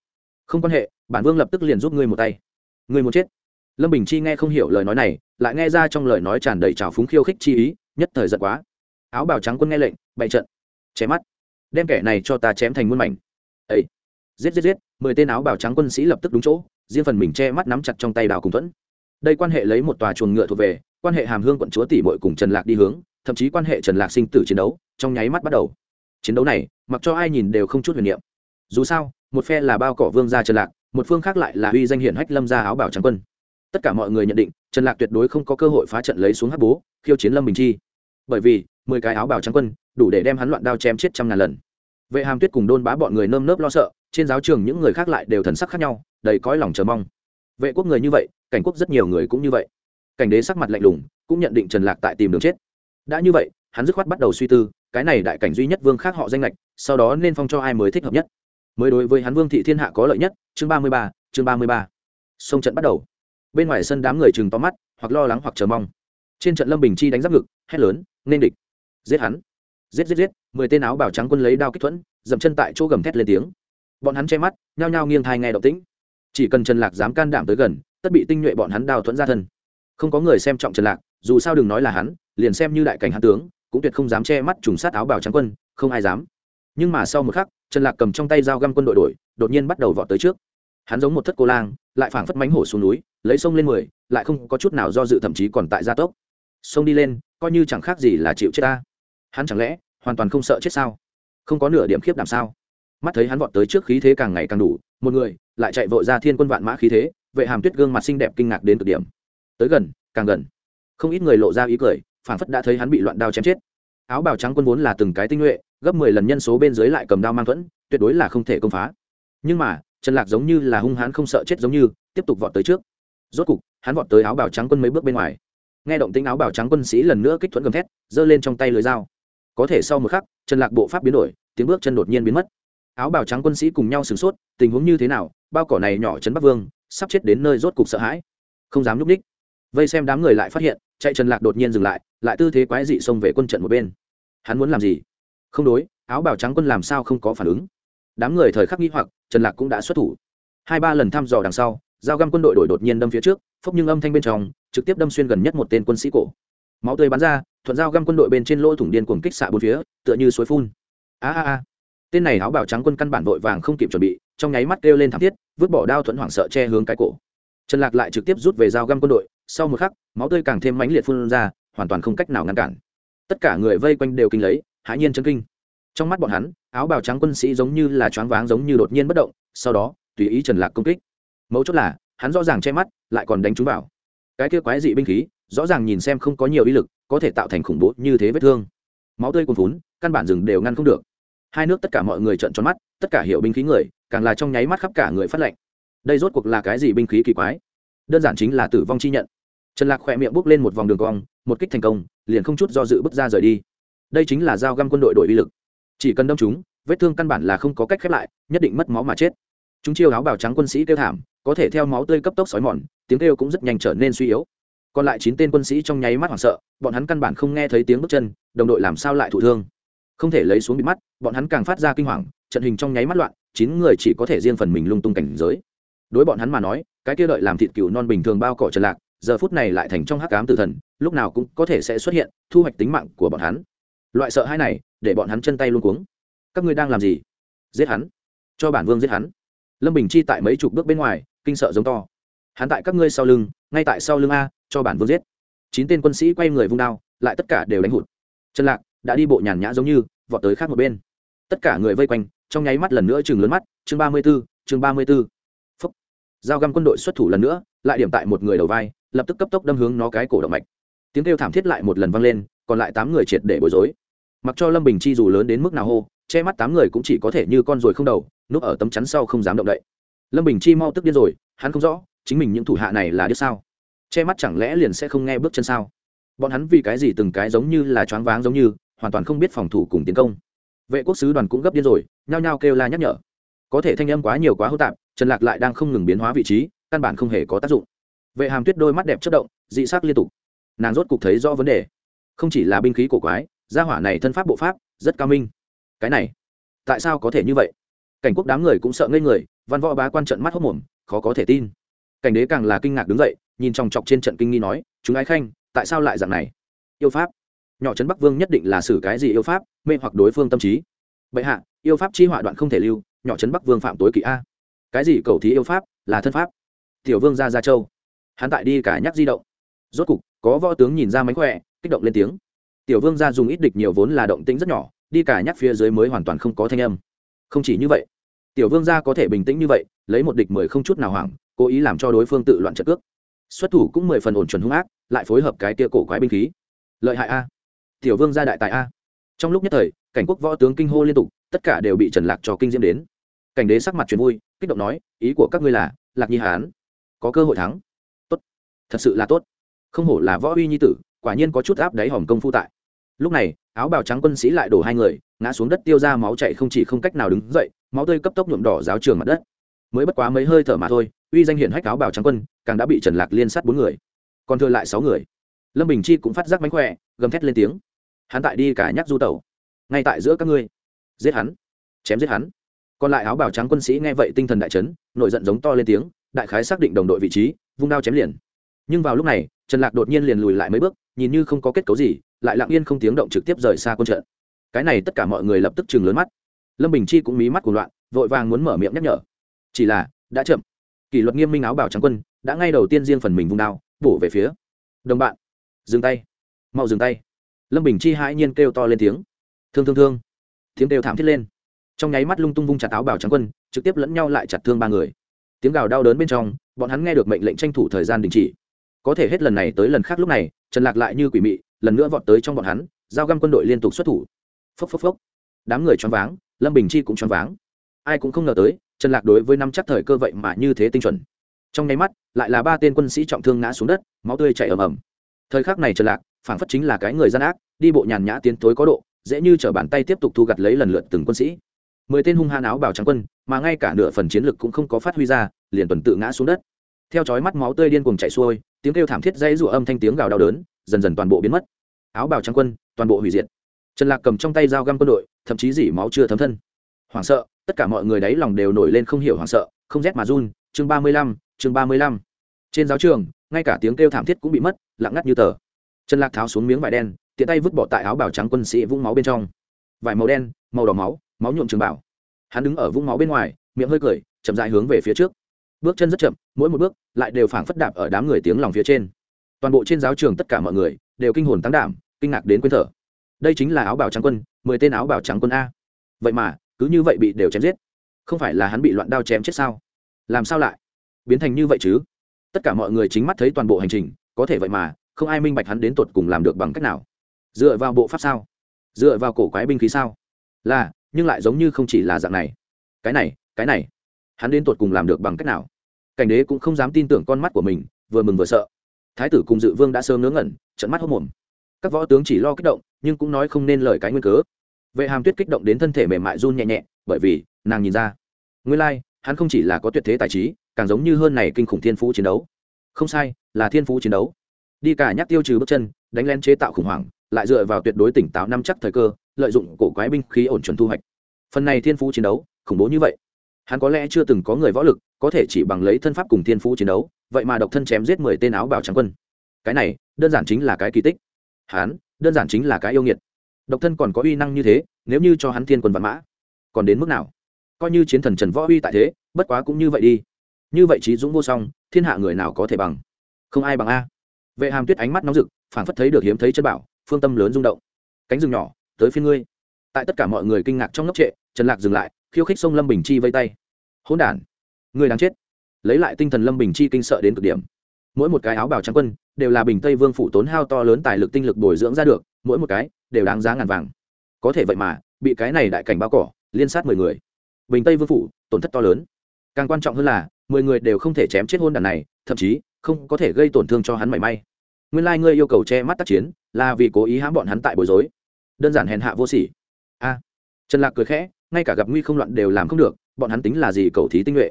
Speaker 1: Không quan hệ, bản vương lập tức liền giúp ngươi một tay. Ngươi muốn chết lâm bình chi nghe không hiểu lời nói này, lại nghe ra trong lời nói tràn đầy trào phúng khiêu khích chi ý, nhất thời giận quá. Áo bào trắng quân nghe lệnh bậy trận chém mắt. Đem kẻ này cho ta chém thành muôn mảnh. Ấy giết giết giết, mười tên áo bào trắng quân sĩ lập tức đúng chỗ, riêng phần mình che mắt nắm chặt trong tay đào cùng thuẫn. Đây quan hệ lấy một tòa chuồng ngựa thuộc về, quan hệ hàm hương quận chúa tỷ bội cùng trần lạc đi hướng, thậm chí quan hệ trần lạc sinh tử chiến đấu, trong nháy mắt bắt đầu. Chiến đấu này, mặc cho ai nhìn đều không chút huyền niệm. Dù sao, một phe là bao cỏ vương gia trần lạc, một phương khác lại là uy danh hiển hách lâm gia áo bảo trắng quân tất cả mọi người nhận định, trần lạc tuyệt đối không có cơ hội phá trận lấy xuống hắc bố, khiêu chiến lâm bình chi. Bởi vì, mười cái áo bào trắng quân, đủ để đem hắn loạn đao chém chết trăm ngàn lần. Vệ hàm tuyết cùng đôn bá bọn người nơm nớp lo sợ, trên giáo trường những người khác lại đều thần sắc khác nhau, đầy cõi lòng chờ mong. Vệ quốc người như vậy, cảnh quốc rất nhiều người cũng như vậy. Cảnh đế sắc mặt lạnh lùng, cũng nhận định trần lạc tại tìm đường chết. Đã như vậy, hắn dứt khoát bắt đầu suy tư, cái này đại cảnh duy nhất vương khác họ danh lệch sau đó nên phong cho ai mới thích hợp nhất? Mới đối với hắn vương thị thiên hạ có lợi nhất, chương ba mươi ba, chương ba mươi ba. Sông trận bắt đầu bên ngoài sân đám người chừng to mắt, hoặc lo lắng hoặc chờ mong. Trên trận lâm bình chi đánh giáp ngực, hét lớn, nên địch! Giết hắn! Giết giết giết! Mười tên áo bảo trắng quân lấy đao kích thuẫn, dậm chân tại chỗ gầm thét lên tiếng. Bọn hắn che mắt, nhao nhao nghiêng thai nghe động tĩnh. Chỉ cần trần lạc dám can đảm tới gần, tất bị tinh nhuệ bọn hắn đao thuẫn ra thân. Không có người xem trọng trần lạc, dù sao đừng nói là hắn, liền xem như đại cảnh hắn tướng, cũng tuyệt không dám che mắt trùng sát áo bảo trắng quân, không ai dám. Nhưng mà sau một khắc, trần lạc cầm trong tay dao găm quân đội đổi, đột nhiên bắt đầu vọt tới trước. Hắn giống một thất cô lang, lại phảng phất mánh hổ xuống núi lấy sông lên mười, lại không có chút nào do dự, thậm chí còn tại gia tốc. Sông đi lên, coi như chẳng khác gì là chịu chết ta. Hắn chẳng lẽ hoàn toàn không sợ chết sao? Không có nửa điểm khiếp đảm sao? Mắt thấy hắn vọt tới trước khí thế càng ngày càng đủ, một người lại chạy vội ra thiên quân vạn mã khí thế, vệ hàm tuyết gương mặt xinh đẹp kinh ngạc đến cực điểm. Tới gần, càng gần. Không ít người lộ ra ý cười, phảng phất đã thấy hắn bị loạn đao chém chết. Áo bào trắng quân vốn là từng cái tinh nhuệ, gấp mười lần nhân số bên dưới lại cầm đao mang thuẫn, tuyệt đối là không thể công phá. Nhưng mà, trần lạc giống như là hung hãn không sợ chết giống như, tiếp tục vọt tới trước rốt cục, hắn vọt tới áo bào trắng quân mấy bước bên ngoài. Nghe động tính áo bào trắng quân sĩ lần nữa kích thuẫn gầm thét, giơ lên trong tay lưới dao. Có thể sau một khắc trần lạc bộ pháp biến đổi, tiếng bước chân đột nhiên biến mất. Áo bào trắng quân sĩ cùng nhau sửng sốt, tình huống như thế nào, bao cỏ này nhỏ trấn bắc vương, sắp chết đến nơi rốt cục sợ hãi. Không dám núp ních vây xem đám người lại phát hiện, chạy trần lạc đột nhiên dừng lại lại tư thế quái dị xông về quân trận một bên. Hắn muốn làm gì? Không đối, áo bào trắng quân làm sao không có phản ứng? Đám người thời khắc nghi hoặc trần lạc cũng đã xuất thủ. Hai ba lần thăm dò đằng sau dao găm quân đội đổi đột nhiên đâm phía trước, phốc nhưng âm thanh bên trong, trực tiếp đâm xuyên gần nhất một tên quân sĩ cổ. Máu tươi bắn ra, thuận dao găm quân đội bên trên lỗ thủng điên cuồng kích xạ bốn phía, tựa như suối phun. A a a. Tên này áo bào trắng quân căn bản vội vàng không kịp chuẩn bị, trong nháy mắt kêu lên thảm thiết, vứt bỏ đao thuận hoảng sợ che hướng cái cổ. Trần lạc lại trực tiếp rút về dao găm quân đội, sau một khắc, máu tươi càng thêm mãnh liệt phun ra, hoàn toàn không cách nào ngăn cản. Tất cả người vây quanh đều kinh lấy, hãi nhiên chân kinh. Trong mắt bọn hắn, áo bào trắng quân sĩ giống như là choáng váng giống như đột nhiên bất động, sau đó, tùy ý trần lạc công kích mấu chốt là, hắn rõ ràng che mắt, lại còn đánh trúng vào. Cái kia quái dị binh khí, rõ ràng nhìn xem không có nhiều uy lực, có thể tạo thành khủng bố như thế vết thương. Máu tươi cuồn vốn căn bản rừng đều ngăn không được. Hai nước tất cả mọi người trợn tròn mắt, tất cả hiểu binh khí người, càng là trong nháy mắt khắp cả người phát lệnh. Đây rốt cuộc là cái gì binh khí kỳ quái? Đơn giản chính là tử vong chi nhận. Trần lạc khỏe miệng bước lên một vòng đường cong, một kích thành công, liền không chút do dự bước ra rời đi. Đây chính là dao găm quân đội đội uy lực. Chỉ cần đâm chúng, vết thương căn bản là không có cách khép lại, nhất định mất máu mà chết chúng chiêu áo bào trắng quân sĩ kêu thảm, có thể theo máu tươi cấp tốc sói mòn, tiếng kêu cũng rất nhanh trở nên suy yếu. Còn lại chín tên quân sĩ trong nháy mắt hoảng sợ, bọn hắn căn bản không nghe thấy tiếng bước chân, đồng đội làm sao lại thụ thương? Không thể lấy xuống bị mắt, bọn hắn càng phát ra kinh hoàng, trận hình trong nháy mắt loạn, chín người chỉ có thể riêng phần mình lung tung cảnh giới. Đối bọn hắn mà nói, cái kia đợi làm thịt cừu non bình thường bao cỏ trần lạc, giờ phút này lại thành trong hắc ám tử thần, lúc nào cũng có thể sẽ xuất hiện, thu hoạch tính mạng của bọn hắn. Loại sợ hãi này, để bọn hắn chân tay luôn cuống. Các ngươi đang làm gì? Giết hắn. Cho bản vương giết hắn lâm bình chi tại mấy chục bước bên ngoài, kinh sợ giống to. Hắn tại các ngươi sau lưng, ngay tại sau lưng a, cho bản vương giết. Chín tên quân sĩ quay người vung đao, lại tất cả đều đánh hụt. Trần lạc đã đi bộ nhàn nhã giống như, vọt tới khác một bên. Tất cả người vây quanh, trong nháy mắt lần nữa chừng lớn mắt, chương ba mươi b ố chương ba mươi b ố phúc. Dao găm quân đội xuất thủ lần nữa, lại điểm tại một người đầu vai, lập tức cấp tốc đâm hướng nó cái cổ động mạch. Tiếng kêu thảm thiết lại một lần vang lên, còn lại tám người triệt để bối rối. Mặc cho lâm bình chi dù lớn đến mức nào hô che mắt tám người cũng chỉ có thể như con ruồi không đầu, núp ở tấm chắn sau không dám động đậy. Lâm bình chi mau tức điên rồi, hắn không rõ, chính mình những thủ hạ này là đứa sao? Che mắt chẳng lẽ liền sẽ không nghe bước chân sao? Bọn hắn vì cái gì từng cái giống như là choáng váng giống như, hoàn toàn không biết phòng thủ cùng tiến công. Vệ quốc sứ đoàn cũng gấp điên rồi, nhao nhao kêu la nhắc nhở. Có thể thanh âm quá nhiều quá hô tạp, trần lạc lại đang không ngừng biến hóa vị trí, căn bản không hề có tác dụng. Vệ hàm tuyết đôi mắt đẹp chất động, dị sắc liên tục. Nàng rốt cục thấy rõ vấn đề. Không chỉ là binh khí cổ quái, gia hỏa này thân pháp bộ pháp, rất cao minh cái này, tại sao có thể như vậy? Cảnh quốc đám người cũng sợ ngây người, văn võ bá quan trận mắt hốc mồm, khó có thể tin. Cảnh đế càng là kinh ngạc đứng dậy, nhìn trong chọc trên trận kinh nghi nói, chúng ái khanh, tại sao lại dạng này? Yêu pháp, nhỏ trấn bắc vương nhất định là xử cái gì yêu pháp, mê hoặc đối phương tâm trí. Bệ hạ, yêu pháp chi họa đoạn không thể lưu, nhỏ trấn bắc vương phạm tối kỵ a. Cái gì cầu thí yêu pháp, là thân pháp. Tiểu vương ra ra châu. Hắn tại đi cả nhắc di động. Rốt cục, có võ tướng nhìn ra mánh khỏe, kích động lên tiếng. Tiểu vương ra dùng ít địch nhiều vốn là động tĩnh rất nhỏ đi cả nhắc phía dưới mới hoàn toàn không có thanh âm. Không chỉ như vậy, tiểu vương gia có thể bình tĩnh như vậy, lấy một địch mười không chút nào hoảng, cố ý làm cho đối phương tự loạn trận cước. Xuất thủ cũng mười phần ổn chuẩn hung ác, lại phối hợp cái tia cổ quái binh khí. Lợi hại a. Tiểu vương gia đại tài a. Trong lúc nhất thời, cảnh quốc võ tướng kinh hô liên tục, tất cả đều bị trần lạc cho kinh diễm đến. Cảnh đế sắc mặt chuyển vui, kích động nói, ý của các ngươi là, lạc nhi hán, có cơ hội thắng. Tốt, thật sự là tốt. Không hổ là võ uy nhi tử, quả nhiên có chút áp đáy hòm công phu tại lúc này, áo bào trắng quân sĩ lại đổ hai người, ngã xuống đất tiêu ra máu chạy không chỉ không cách nào đứng dậy, máu tươi cấp tốc nhuộm đỏ giáo trường mặt đất. Mới bất quá mấy hơi thở mà thôi, uy danh hiển hách áo bào trắng quân, càng đã bị trần lạc liên sát bốn người. Còn thừa lại sáu người. Lâm bình chi cũng phát giác mánh khỏe, gầm thét lên tiếng. Hắn tại đi cả nhắc du tẩu. Ngay tại giữa các ngươi. Giết hắn. Chém giết hắn. Còn lại áo bào trắng quân sĩ nghe vậy tinh thần đại chấn, nổi giận giống to lên tiếng, đại khái xác định đồng đội vị trí, vung đao chém liền. Nhưng vào lúc này, trần lạc đột nhiên liền lùi lại mấy bước, nhìn như không có kết cấu gì lại lặng yên không tiếng động trực tiếp rời xa quân trận. Cái này tất cả mọi người lập tức chừng lớn mắt. Lâm bình chi cũng mí mắt của loạn, vội vàng muốn mở miệng nhắc nhở. Chỉ là, đã chậm. Kỷ luật nghiêm minh áo bảo trắng quân, đã ngay đầu tiên riêng phần mình vung đao, bổ về phía. Đồng bạn, dừng tay. Mau dừng tay. Lâm bình chi hãi nhiên kêu to lên tiếng. Thương thương thương. Tiếng kêu thảm thiết lên. Trong nháy mắt lung tung vung chặt áo bảo trắng quân, trực tiếp lẫn nhau lại chặt thương ba người. Tiếng gào đau đớn bên trong, bọn hắn nghe được mệnh lệnh tranh thủ thời gian đình chỉ. Có thể hết lần này tới lần khác lúc này, trần lạc lại như quỷ mị lần nữa vọt tới trong bọn hắn, giao găm quân đội liên tục xuất thủ. Phốc phốc phốc. Đám người choáng váng, lâm bình chi cũng choáng váng. Ai cũng không ngờ tới, trần lạc đối với năm chắc thời cơ vậy mà như thế tinh chuẩn. Trong nháy mắt, lại là ba tên quân sĩ trọng thương ngã xuống đất, máu tươi chảy ầm ầm. Thời khắc này trần lạc, phảng phất chính là cái người gian ác, đi bộ nhàn nhã tiến tối có độ, dễ như trở bàn tay tiếp tục thu gặt lấy lần lượt từng quân sĩ. Mười tên hung hãn áo bảo trắng quân, mà ngay cả nửa phần chiến lực cũng không có phát huy ra, liền tuần tự ngã xuống đất. Theo chói mắt máu tươi điên cuồng chảy xuôi, tiếng kêu thảm thiết dãy rủa âm thanh tiếng gào đau đớn dần dần toàn bộ biến mất. Áo bào trắng quân, toàn bộ hủy diệt. Trần lạc cầm trong tay dao găm quân đội, thậm chí dỉ máu chưa thấm thân. Hoảng sợ, tất cả mọi người đáy lòng đều nổi lên không hiểu hoảng sợ, không rét mà run, chương ba mươi lăm, chương ba mươi lăm. Trên giáo trường, ngay cả tiếng kêu thảm thiết cũng bị mất, lặng ngắt như tờ. Trần lạc tháo xuống miếng vải đen, tiện tay vứt bỏ tại áo bào trắng quân sĩ vũng máu bên trong. Vải màu đen, màu đỏ máu máu nhuộm trường bảo hắn đứng ở vũng máu bên ngoài, miệng hơi cười, chậm dại hướng về phía trước. Bước chân rất chậm, mỗi một bước lại đều phảng phất đạp ở đám người tiếng lòng phía trên toàn bộ trên giáo trường tất cả mọi người đều kinh hồn tăng đảm, kinh ngạc đến quên thở. Đây chính là áo bào trắng quân, mười tên áo bào trắng quân a. Vậy mà, cứ như vậy bị đều chém giết. Không phải là hắn bị loạn đao chém chết sao? Làm sao lại? Biến thành như vậy chứ? Tất cả mọi người chính mắt thấy toàn bộ hành trình, có thể vậy mà, không ai minh bạch hắn đến tột cùng làm được bằng cách nào. Dựa vào bộ pháp sao? Dựa vào cổ quái binh khí sao? Là, nhưng lại giống như không chỉ là dạng này. Cái này cái này. Hắn đến tột cùng làm được bằng cách nào? Cảnh đế cũng không dám tin tưởng con mắt của mình, vừa mừng vừa sợ thái tử cùng dự vương đã sớm ngớ ngẩn trận mắt hốc mồm. Các võ tướng chỉ lo kích động nhưng cũng nói không nên lời cái nguyên cớ. Vệ hàm tuyết kích động đến thân thể mềm mại run nhẹ nhẹ bởi vì nàng nhìn ra. Nguyên lai、like, hắn không chỉ là có tuyệt thế tài trí càng giống như hơn này kinh khủng thiên phú chiến đấu. Không sai là thiên phú chiến đấu. Đi cả nhắc tiêu trừ bước chân đánh len chế tạo khủng hoảng lại dựa vào tuyệt đối tỉnh táo năm chắc thời cơ lợi dụng cổ quái binh khí ổn chuẩn thu hoạch. Phần này thiên phú chiến đấu khủng bố như vậy. Hắn có lẽ chưa từng có người võ lực có thể chỉ bằng lấy thân pháp cùng thiên phú chiến đấu vậy mà độc thân chém giết mười tên áo bào trắng quân. Cái này, đơn giản chính là cái kỳ tích. Hắn đơn giản chính là cái yêu nghiệt. Độc thân còn có uy năng như thế, nếu như cho hắn thiên quân văn mã, còn đến mức nào? Coi như chiến thần trần võ uy tại thế, bất quá cũng như vậy đi. Như vậy trí dũng vô song, thiên hạ người nào có thể bằng? Không ai bằng a. Vệ hàm tuyết ánh mắt nóng rực, phảng phất thấy được hiếm thấy chân bảo, phương tâm lớn rung động. Cánh rừng nhỏ, tới phiên ngươi. Tại tất cả mọi người kinh ngạc trong ngốc trệ, trần lạc dừng lại, khiêu khích sông lâm bình chi vây tay. Hỗn đản người đáng chết lấy lại tinh thần lâm bình chi kinh sợ đến cực điểm. Mỗi một cái áo bào trắng quân đều là bình tây vương phủ tốn hao to lớn tài lực tinh lực bồi dưỡng ra được, mỗi một cái đều đáng giá ngàn vàng. Có thể vậy mà, bị cái này đại cảnh bao cỏ, liên sát mười người. Bình tây vương phủ, tổn thất to lớn. Càng quan trọng hơn là, mười người đều không thể chém chết hôn đàn này, thậm chí, không có thể gây tổn thương cho hắn mảy may. Nguyên lai、like、ngươi yêu cầu che mắt tác chiến, là vì cố ý hãm bọn hắn tại bối rối. Đơn giản hèn hạ vô sỉ. A. Trần lạc cười khẽ, ngay cả gặp nguy không loạn đều làm không được, bọn hắn tính là gì cầu thí tinh nhuệ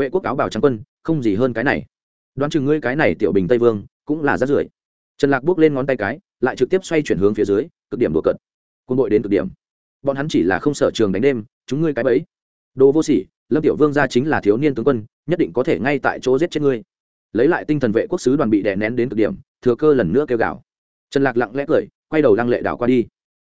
Speaker 1: vệ quốc áo bảo trắng quân, không gì hơn cái này. Đoán chừng ngươi cái này tiểu bình tây vương cũng là rát rưởi. Trần lạc bước lên ngón tay cái, lại trực tiếp xoay chuyển hướng phía dưới, cực điểm đùa cận quân đội đến cực điểm. Bọn hắn chỉ là không sở trường đánh đêm, chúng ngươi cái bẫy. Đồ vô sỉ, lâm tiểu vương gia chính là thiếu niên tướng quân, nhất định có thể ngay tại chỗ giết chết ngươi. Lấy lại tinh thần vệ quốc sứ đoàn bị đè nén đến cực điểm, thừa cơ lần nữa kêu gào. Trần lạc lặng lẽ cười, quay đầu lăng lệ đảo qua đi.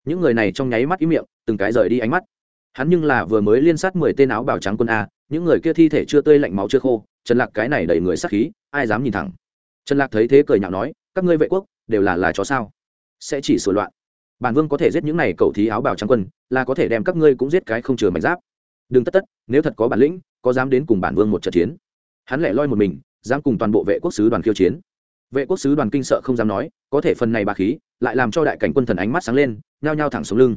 Speaker 1: Những người này trong nháy mắt ý miệng, từng cái rời đi ánh mắt. Hắn nhưng là vừa mới liên sát mười tên áo bào trắng quân a những người kia thi thể chưa tươi lạnh máu chưa khô, trần lạc cái này đầy người sắc khí, ai dám nhìn thẳng? Trần lạc thấy thế cười nhạo nói, các ngươi vệ quốc, đều là là chó sao? Sẽ chỉ sửa loạn. Bản vương có thể giết những này cầu thí áo bào trắng quân, là có thể đem các ngươi cũng giết cái không chừa mảnh giáp. Đừng tất tất, nếu thật có bản lĩnh, có dám đến cùng bản vương một trận chiến? Hắn lẻ loi một mình, dám cùng toàn bộ vệ quốc sứ đoàn khiêu chiến. Vệ quốc sứ đoàn kinh sợ không dám nói, có thể phần này bà khí, lại làm cho đại cảnh quân thần ánh mắt sáng lên, nhao nhao thẳng xuống lưng.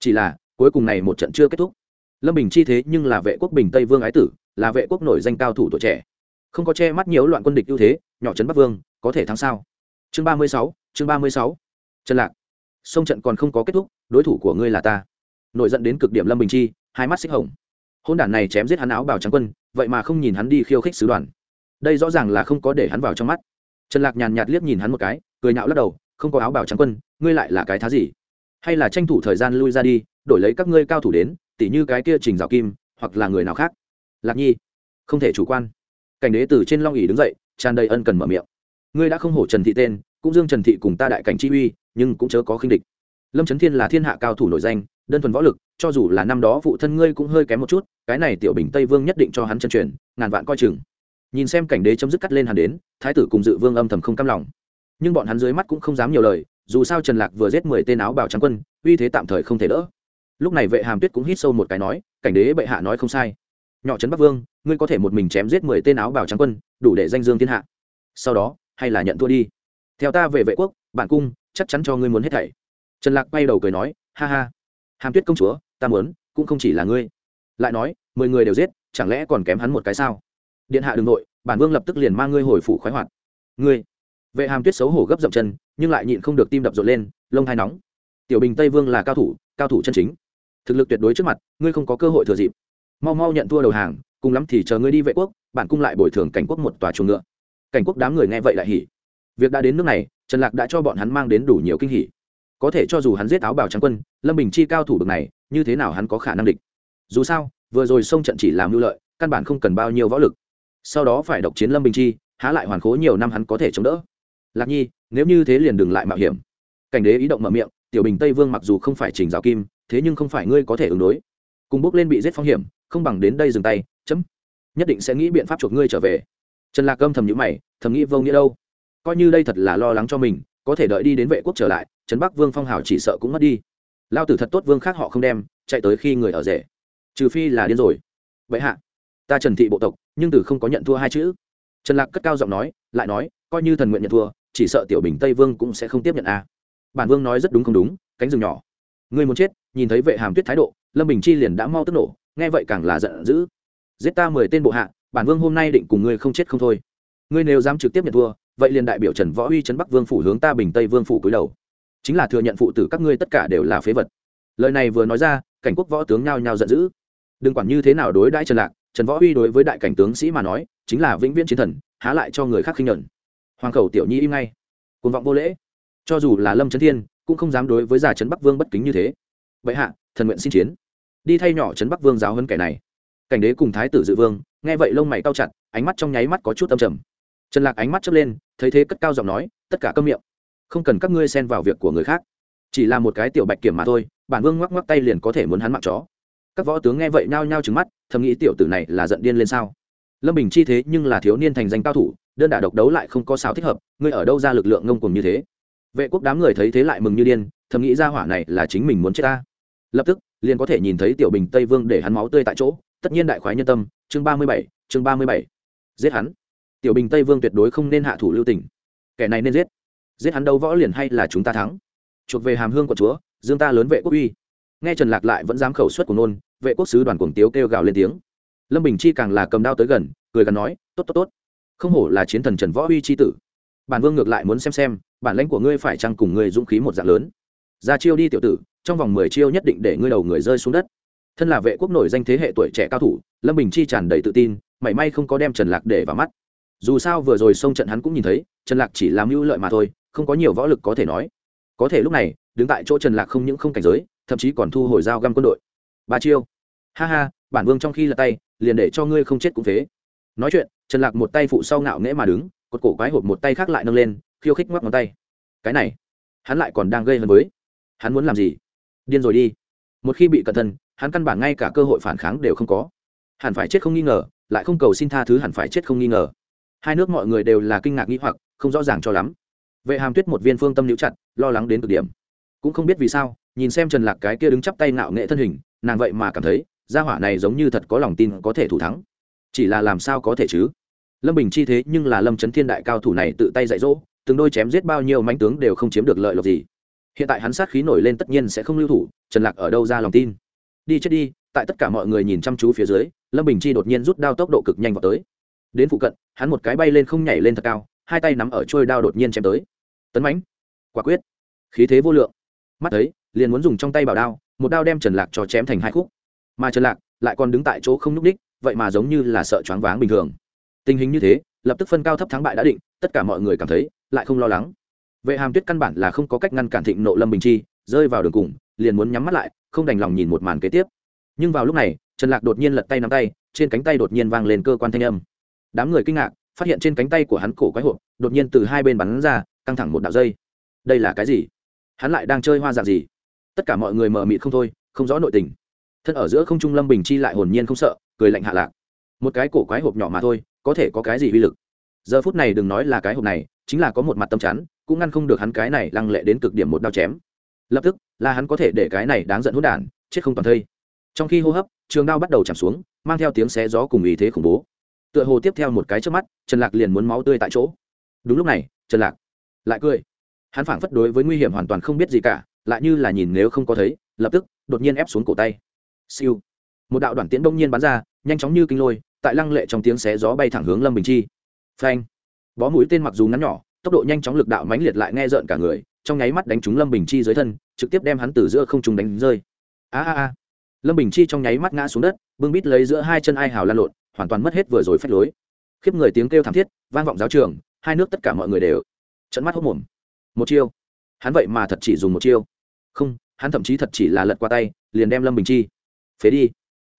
Speaker 1: Chỉ là, cuối cùng này một trận chưa kết thúc lâm bình chi thế nhưng là vệ quốc bình tây vương ái tử, là vệ quốc nổi danh cao thủ tuổi trẻ. Không có che mắt nhiều loạn quân địch ưu thế, nhỏ trấn bắc vương, có thể thắng sao? Chương ba mươi sáu, chương ba mươi sáu. Trần lạc. Sông trận còn không có kết thúc, đối thủ của ngươi là ta. Nổi dẫn đến cực điểm lâm bình chi, hai mắt xích hồng. Hôn đản này chém giết hắn áo bào trắng quân, vậy mà không nhìn hắn đi khiêu khích sứ đoàn. Đây rõ ràng là không có để hắn vào trong mắt. Trần lạc nhàn nhạt liếc nhìn hắn một cái, cười nhạo lắc đầu, không có áo bào trắng quân, ngươi lại là cái thá gì? Hay là tranh thủ thời gian lui ra đi, đổi lấy các ngươi cao thủ đến tỉ như cái kia trình rào kim, hoặc là người nào khác. Lạc nhi, không thể chủ quan. Cảnh đế từ trên long ỉ đứng dậy, tràn đầy ân cần mở miệng. Ngươi đã không hổ trần thị tên, cũng dương trần thị cùng ta đại cảnh chi uy, nhưng cũng chớ có khinh địch. Lâm trấn thiên là thiên hạ cao thủ nổi danh, đơn thuần võ lực, cho dù là năm đó phụ thân ngươi cũng hơi kém một chút, cái này tiểu bình tây vương nhất định cho hắn chân truyền, ngàn vạn coi chừng. Nhìn xem cảnh đế chấm dứt cắt lên hàn đến, thái tử cùng dự vương âm thầm không cam lòng. Nhưng bọn hắn dưới mắt cũng không dám nhiều lời, dù sao trần lạc vừa giết mười tên áo bào trắng quân, uy thế tạm thời không thể đỡ lúc này vệ hàm tuyết cũng hít sâu một cái nói, cảnh đế bệ hạ nói không sai. Nhỏ trấn bắc vương, ngươi có thể một mình chém giết mười tên áo bào trắng quân, đủ để danh dương thiên hạ. Sau đó, hay là nhận thua đi. Theo ta về vệ quốc, bản cung, chắc chắn cho ngươi muốn hết thảy. Trần lạc bay đầu cười nói, ha ha. Hàm tuyết công chúa, ta muốn, cũng không chỉ là ngươi. Lại nói, mười người đều giết, chẳng lẽ còn kém hắn một cái sao? Điện hạ đ ừ n g nội bản vương lập tức liền mang ngươi hồi phủ khoái hoạt. Ngươi? Vệ hàm tuyết xấu hổ gấp dậm chân, nhưng lại nhịn không được tim đập rộn lên, lông thai nóng. Tiểu bình tây vương là cao thủ cao thủ chân chính thực lực tuyệt đối trước mặt, ngươi không có cơ hội thừa dịp. Mau mau nhận thua đầu hàng, cùng lắm thì chờ ngươi đi vệ quốc, bản cung lại bồi thường cảnh quốc một tòa chuồng ngựa. Cảnh quốc đám người nghe vậy lại hỉ. Việc đã đến nước này, trần lạc đã cho bọn hắn mang đến đủ nhiều kinh hỉ. Có thể cho dù hắn giết áo bào trắng quân, lâm bình chi cao thủ bực này, như thế nào hắn có khả năng địch? Dù sao, vừa rồi sông trận chỉ làm mưu lợi, căn bản không cần bao nhiêu võ lực. Sau đó phải độc chiến lâm bình chi, há lại hoàn khố nhiều năm hắn có thể chống đỡ. Lạc nhi, nếu như thế liền đừng lại mạo hiểm. Cảnh đế ý động mở miệng, tiểu bình tây vương mặc dù không phải trình giáo kim thế nhưng không phải ngươi có thể ứng đối. Cùng bước lên bị giết phong hiểm, không bằng đến đây dừng tay, chấm. Nhất định sẽ nghĩ biện pháp chuộc ngươi trở về. Trần lạc âm thầm nhữ mày, thầm nghĩ vô nghĩa đâu. Coi như đây thật là lo lắng cho mình, có thể đợi đi đến vệ quốc trở lại, trấn bắc vương phong hào chỉ sợ cũng mất đi. Lao tử thật tốt vương khác họ không đem, chạy tới khi người ở rể. Trừ phi là điên rồi. Vậy hạ, ta trần thị bộ tộc, nhưng từ không có nhận thua hai chữ. Trần lạc cất cao giọng nói, lại nói, coi như thần nguyện nhận thua, chỉ sợ tiểu bình tây vương cũng sẽ không tiếp nhận a. Bản vương nói rất đúng không đúng, cánh rừng nhỏ ngươi muốn chết, nhìn thấy vệ hàm tuyết thái độ, lâm bình chi liền đã mau tức nổ, nghe vậy càng là giận dữ. Giết ta mười tên bộ hạ, bản vương hôm nay định cùng ngươi không chết không thôi. Ngươi nếu dám trực tiếp nhận thua, vậy liền đại biểu trần võ uy trấn bắc vương phủ hướng ta bình tây vương phủ cúi đầu. Chính là thừa nhận phụ tử các ngươi tất cả đều là phế vật. Lời này vừa nói ra, cảnh quốc võ tướng nhao nhao giận dữ. Đừng quản như thế nào đối đãi trần lạc, trần võ uy đối với đại cảnh tướng sĩ mà nói, chính là vĩnh viễn chiến thần, há lại cho người khác khinh nhẫn. Hoàng khẩu tiểu nhi im ngay. Cuồng vọng vô lễ. Cho dù là lâm trấn thiên cũng không dám đối với già trấn bắc vương bất kính như thế. Vậy hạ, thần nguyện xin chiến. Đi thay nhỏ trấn bắc vương giáo hơn kẻ này. Cảnh đế cùng thái tử dự vương, nghe vậy lông mày cao chặt, ánh mắt trong nháy mắt có chút âm trầm. Trần lạc ánh mắt chớp lên, thấy thế cất cao giọng nói, tất cả câm miệng. Không cần các ngươi xen vào việc của người khác. Chỉ là một cái tiểu bạch kiểm mà thôi, bản vương ngoắc ngoắc tay liền có thể muốn hắn mặc chó. Các võ tướng nghe vậy nao nhao trừng mắt, thầm nghĩ tiểu tử này là giận điên lên sao? Lâm bình chi thế nhưng là thiếu niên thành danh cao thủ, đơn đả độc đấu lại không có sao thích hợp, ngươi ở đâu ra lực lượng ngông cùng như thế? Vệ quốc đám người thấy thế lại mừng như điên, thầm nghĩ ra hỏa này là chính mình muốn chết ta. Lập tức, liền có thể nhìn thấy tiểu bình tây vương để hắn máu tươi tại chỗ, tất nhiên đại khoái nhân tâm, chương ba mươi bảy, chương ba mươi bảy. Giết hắn. Tiểu bình tây vương tuyệt đối không nên hạ thủ lưu tình. Kẻ này nên giết. Giết hắn đâu võ liền hay là chúng ta thắng. Chuộc về hàm hương của chúa, dương ta lớn vệ quốc uy. Nghe trần lạc lại vẫn dám khẩu suất của nôn, vệ quốc sứ đoàn cuồng tiếu kêu gào lên tiếng. Lâm bình chi càng là cầm đao tới gần, cười gắn nói, tốt tốt tốt. Không hổ là chiến thần trần võ uy chi tử bản vương ngược lại muốn xem xem, bản lãnh của ngươi phải chăng cùng ngươi dũng khí một dạng lớn. Ra chiêu đi tiểu tử, trong vòng mười chiêu nhất định để ngươi đầu người rơi xuống đất. Thân là vệ quốc nổi danh thế hệ tuổi trẻ cao thủ, lâm bình chi tràn đầy tự tin, mảy may không có đem trần lạc để vào mắt. Dù sao vừa rồi xông trận hắn cũng nhìn thấy, trần lạc chỉ làm mưu lợi mà thôi, không có nhiều võ lực có thể nói. Có thể lúc này, đứng tại chỗ trần lạc không những không cảnh giới, thậm chí còn thu hồi dao găm quân đội. Ba chiêu. Ha ha, bản vương trong khi là tay, liền để cho ngươi không chết cũng thế. Nói chuyện, trần lạc một tay phụ sau ngạo nghễ mà đứng cột cổ quái hộp một tay khác lại nâng lên, khiêu khích ngoắc ngón tay. Cái này, hắn lại còn đang gây hấn với. Hắn muốn làm gì? Điên rồi đi. Một khi bị cẩn thân hắn căn bản ngay cả cơ hội phản kháng đều không có. Hẳn phải chết không nghi ngờ, lại không cầu xin tha thứ hẳn phải chết không nghi ngờ. Hai nước mọi người đều là kinh ngạc nghĩ hoặc, không rõ ràng cho lắm. Vệ hàm tuyết một viên phương tâm níu chặt, lo lắng đến cực điểm. Cũng không biết vì sao, nhìn xem trần lạc cái kia đứng chắp tay ngạo nghệ thân hình, nàng vậy mà cảm thấy, gia hỏa này giống như thật có lòng tin có thể thủ thắng. Chỉ là làm sao có thể chứ? Lâm bình chi thế nhưng là lâm trấn thiên đại cao thủ này tự tay dạy dỗ, từng đôi chém giết bao nhiêu mánh tướng đều không chiếm được lợi lộc gì. Hiện tại hắn sát khí nổi lên tất nhiên sẽ không lưu thủ, trần lạc ở đâu ra lòng tin? Đi chết đi, tại tất cả mọi người nhìn chăm chú phía dưới, lâm bình chi đột nhiên rút đao tốc độ cực nhanh vào tới. Đến phụ cận, hắn một cái bay lên không nhảy lên thật cao, hai tay nắm ở trôi đao đột nhiên chém tới. Tấn mãnh, quả quyết. Khí thế vô lượng. Mắt thấy, liền muốn dùng trong tay bảo đao, một đao đem trần lạc cho chém thành hai khúc. Mà trần lạc lại còn đứng tại chỗ không nhúc đích vậy mà giống như là sợ choáng váng bình thường tình hình như thế, lập tức phân cao thấp thắng bại đã định, tất cả mọi người cảm thấy lại không lo lắng. Vệ hàm tuyết căn bản là không có cách ngăn cản thịnh nộ lâm bình chi, rơi vào đường cùng, liền muốn nhắm mắt lại, không đành lòng nhìn một màn kế tiếp. Nhưng vào lúc này, trần lạc đột nhiên lật tay nắm tay, trên cánh tay đột nhiên vang lên cơ quan thanh âm. Đám người kinh ngạc, phát hiện trên cánh tay của hắn cổ quái hộp, đột nhiên từ hai bên bắn ra, căng thẳng một đạo dây. Đây là cái gì? Hắn lại đang chơi hoa dạng gì? Tất cả mọi người mờ mịt không thôi, không rõ nội tình. Thân ở giữa không trung lâm bình chi lại hồn nhiên không sợ, cười lạnh hạ lạc. Một cái cổ quái hộp nhỏ mà thôi có thể có cái gì uy lực. Giờ phút này đừng nói là cái hộp này, chính là có một mặt tâm chắn, cũng ngăn không được hắn cái này lăng lệ đến cực điểm một đao chém. Lập tức, là hắn có thể để cái này đáng giận hốt đản, chết không toàn thây. Trong khi hô hấp, trường đao bắt đầu chạm xuống, mang theo tiếng xé gió cùng ý thế khủng bố. Tựa hồ tiếp theo một cái trước mắt, trần lạc liền muốn máu tươi tại chỗ. Đúng lúc này, trần lạc lại cười. Hắn phảng phất đối với nguy hiểm hoàn toàn không biết gì cả, lại như là nhìn nếu không có thấy, lập tức đột nhiên ép xuống cổ tay. Siêu. Một đạo đoạn tiễn đông nhiên bắn ra, nhanh chóng như kinh lôi tại lăng lệ trong tiếng xé gió bay thẳng hướng lâm bình chi. Phanh. Bó mũi tên mặc dù ngắn nhỏ, tốc độ nhanh chóng lực đạo mãnh liệt lại nghe rợn cả người, trong nháy mắt đánh trúng lâm bình chi dưới thân, trực tiếp đem hắn từ giữa không trùng đánh rơi. A a a. Lâm bình chi trong nháy mắt ngã xuống đất, bưng bít lấy giữa hai chân ai hào lan lộn, hoàn toàn mất hết vừa rồi phách lối. Khiếp người tiếng kêu thảm thiết, vang vọng giáo trường, hai nước tất cả mọi người đều trận mắt hốc mồm một chiêu. Hắn vậy mà thật chỉ dùng một chiêu. Không, hắn thậm chí thật chỉ là lật qua tay, liền đem lâm bình chi. Phế đi.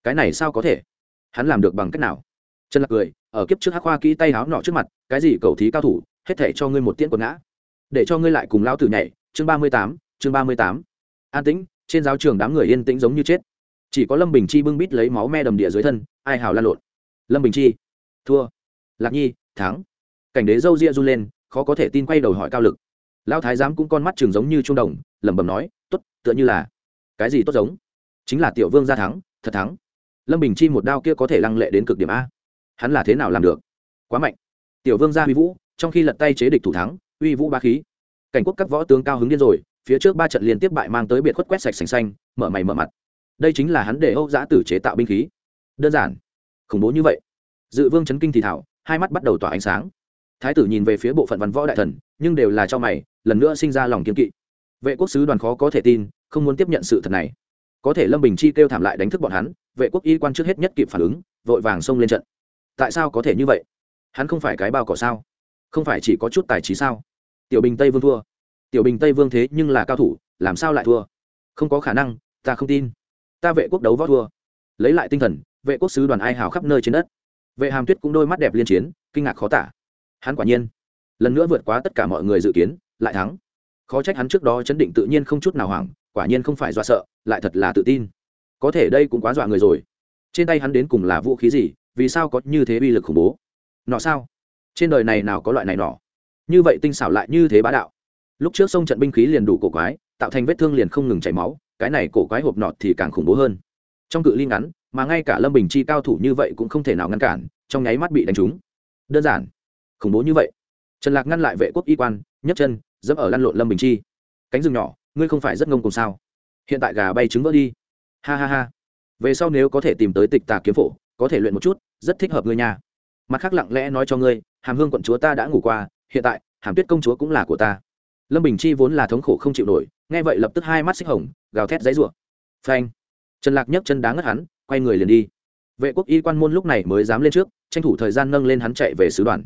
Speaker 1: Cái này sao có thể? Hắn làm được bằng cách nào? Trần lạc cười, ở kiếp trước hắc khoa kỹ tay háo nọ trước mặt, cái gì cầu thí cao thủ, hết thể cho ngươi một tiễn quần ngã. Để cho ngươi lại cùng lao tử nhảy, chương ba mươi tám, chương ba mươi tám. An tĩnh, trên giáo trường đám người yên tĩnh giống như chết. Chỉ có lâm bình chi bưng bít lấy máu me đầm địa dưới thân, ai hào lan lộn. Lâm bình chi, thua. Lạc nhi, thắng. Cảnh đế râu ria run lên, khó có thể tin quay đầu hỏi cao lực. Lão thái giám cũng con mắt trường giống như trung đồng, lẩm bẩm nói, tốt, tựa như là cái gì tốt giống? Chính là tiểu vương gia thắng, thật thắng lâm bình chi một đao kia có thể lăng lệ đến cực điểm a. Hắn là thế nào làm được? Quá mạnh. Tiểu vương gia uy vũ, trong khi lật tay chế địch thủ thắng, uy vũ ba khí. Cảnh quốc các võ tướng cao hứng điên rồi, phía trước ba trận liên tiếp bại mang tới biệt khuất quét sạch sành xanh, mở mày mở mặt. Đây chính là hắn để âu giã tử chế tạo binh khí. Đơn giản. Khủng bố như vậy. Dự vương chấn kinh thì thảo, hai mắt bắt đầu tỏa ánh sáng. Thái tử nhìn về phía bộ phận văn võ đại thần, nhưng đều là cho mày, lần nữa sinh ra lòng kiên kỵ. Vệ quốc sứ đoàn khó có thể tin, không muốn tiếp nhận sự thật này có thể lâm bình chi kêu thảm lại đánh thức bọn hắn, vệ quốc y quan trước hết nhất kịp phản ứng, vội vàng xông lên trận. Tại sao có thể như vậy? Hắn không phải cái bao cỏ sao? Không phải chỉ có chút tài trí sao? Tiểu bình tây vương thua. Tiểu bình tây vương thế nhưng là cao thủ, làm sao lại thua? Không có khả năng, ta không tin. Ta vệ quốc đấu võ thua. Lấy lại tinh thần, vệ quốc sứ đoàn ai hào khắp nơi trên đất. Vệ hàm tuyết cũng đôi mắt đẹp liên chiến, kinh ngạc khó tả. Hắn quả nhiên, lần nữa vượt quá tất cả mọi người dự kiến, lại thắng. Khó trách hắn trước đó chấn định tự nhiên không chút nào hoảng quả nhiên không phải dọa sợ, lại thật là tự tin. Có thể đây cũng quá dọa người rồi. Trên tay hắn đến cùng là vũ khí gì, vì sao có như thế uy lực khủng bố? Nọ sao? Trên đời này nào có loại này nọ? Như vậy tinh xảo lại như thế bá đạo. Lúc trước sông trận binh khí liền đủ cổ quái, tạo thành vết thương liền không ngừng chảy máu, cái này cổ quái hộp nọt thì càng khủng bố hơn. Trong cự ly ngắn, mà ngay cả lâm bình chi cao thủ như vậy cũng không thể nào ngăn cản, trong nháy mắt bị đánh trúng. Đơn giản, khủng bố như vậy. Trần lạc ngăn lại vệ quốc y quan, nhấc chân, dẫm ở lăn lộn lâm bình chi. Cánh rừng nhỏ ngươi không phải rất ngông cùng sao? Hiện tại gà bay trứng vỡ đi. Ha ha ha. Về sau nếu có thể tìm tới tịch tà kiếm phổ, có thể luyện một chút, rất thích hợp ngươi nha. Mặt khác lặng lẽ nói cho ngươi, hàm hương quận chúa ta đã ngủ qua, hiện tại, hàm tuyết công chúa cũng là của ta. Lâm bình chi vốn là thống khổ không chịu nổi, nghe vậy lập tức hai mắt xích hồng, gào thét dãy rủa. Phanh. Trần lạc nhấc chân đá ngất hắn, quay người liền đi. Vệ quốc y quan môn lúc này mới dám lên trước, tranh thủ thời gian nâng lên hắn chạy về sứ đoàn.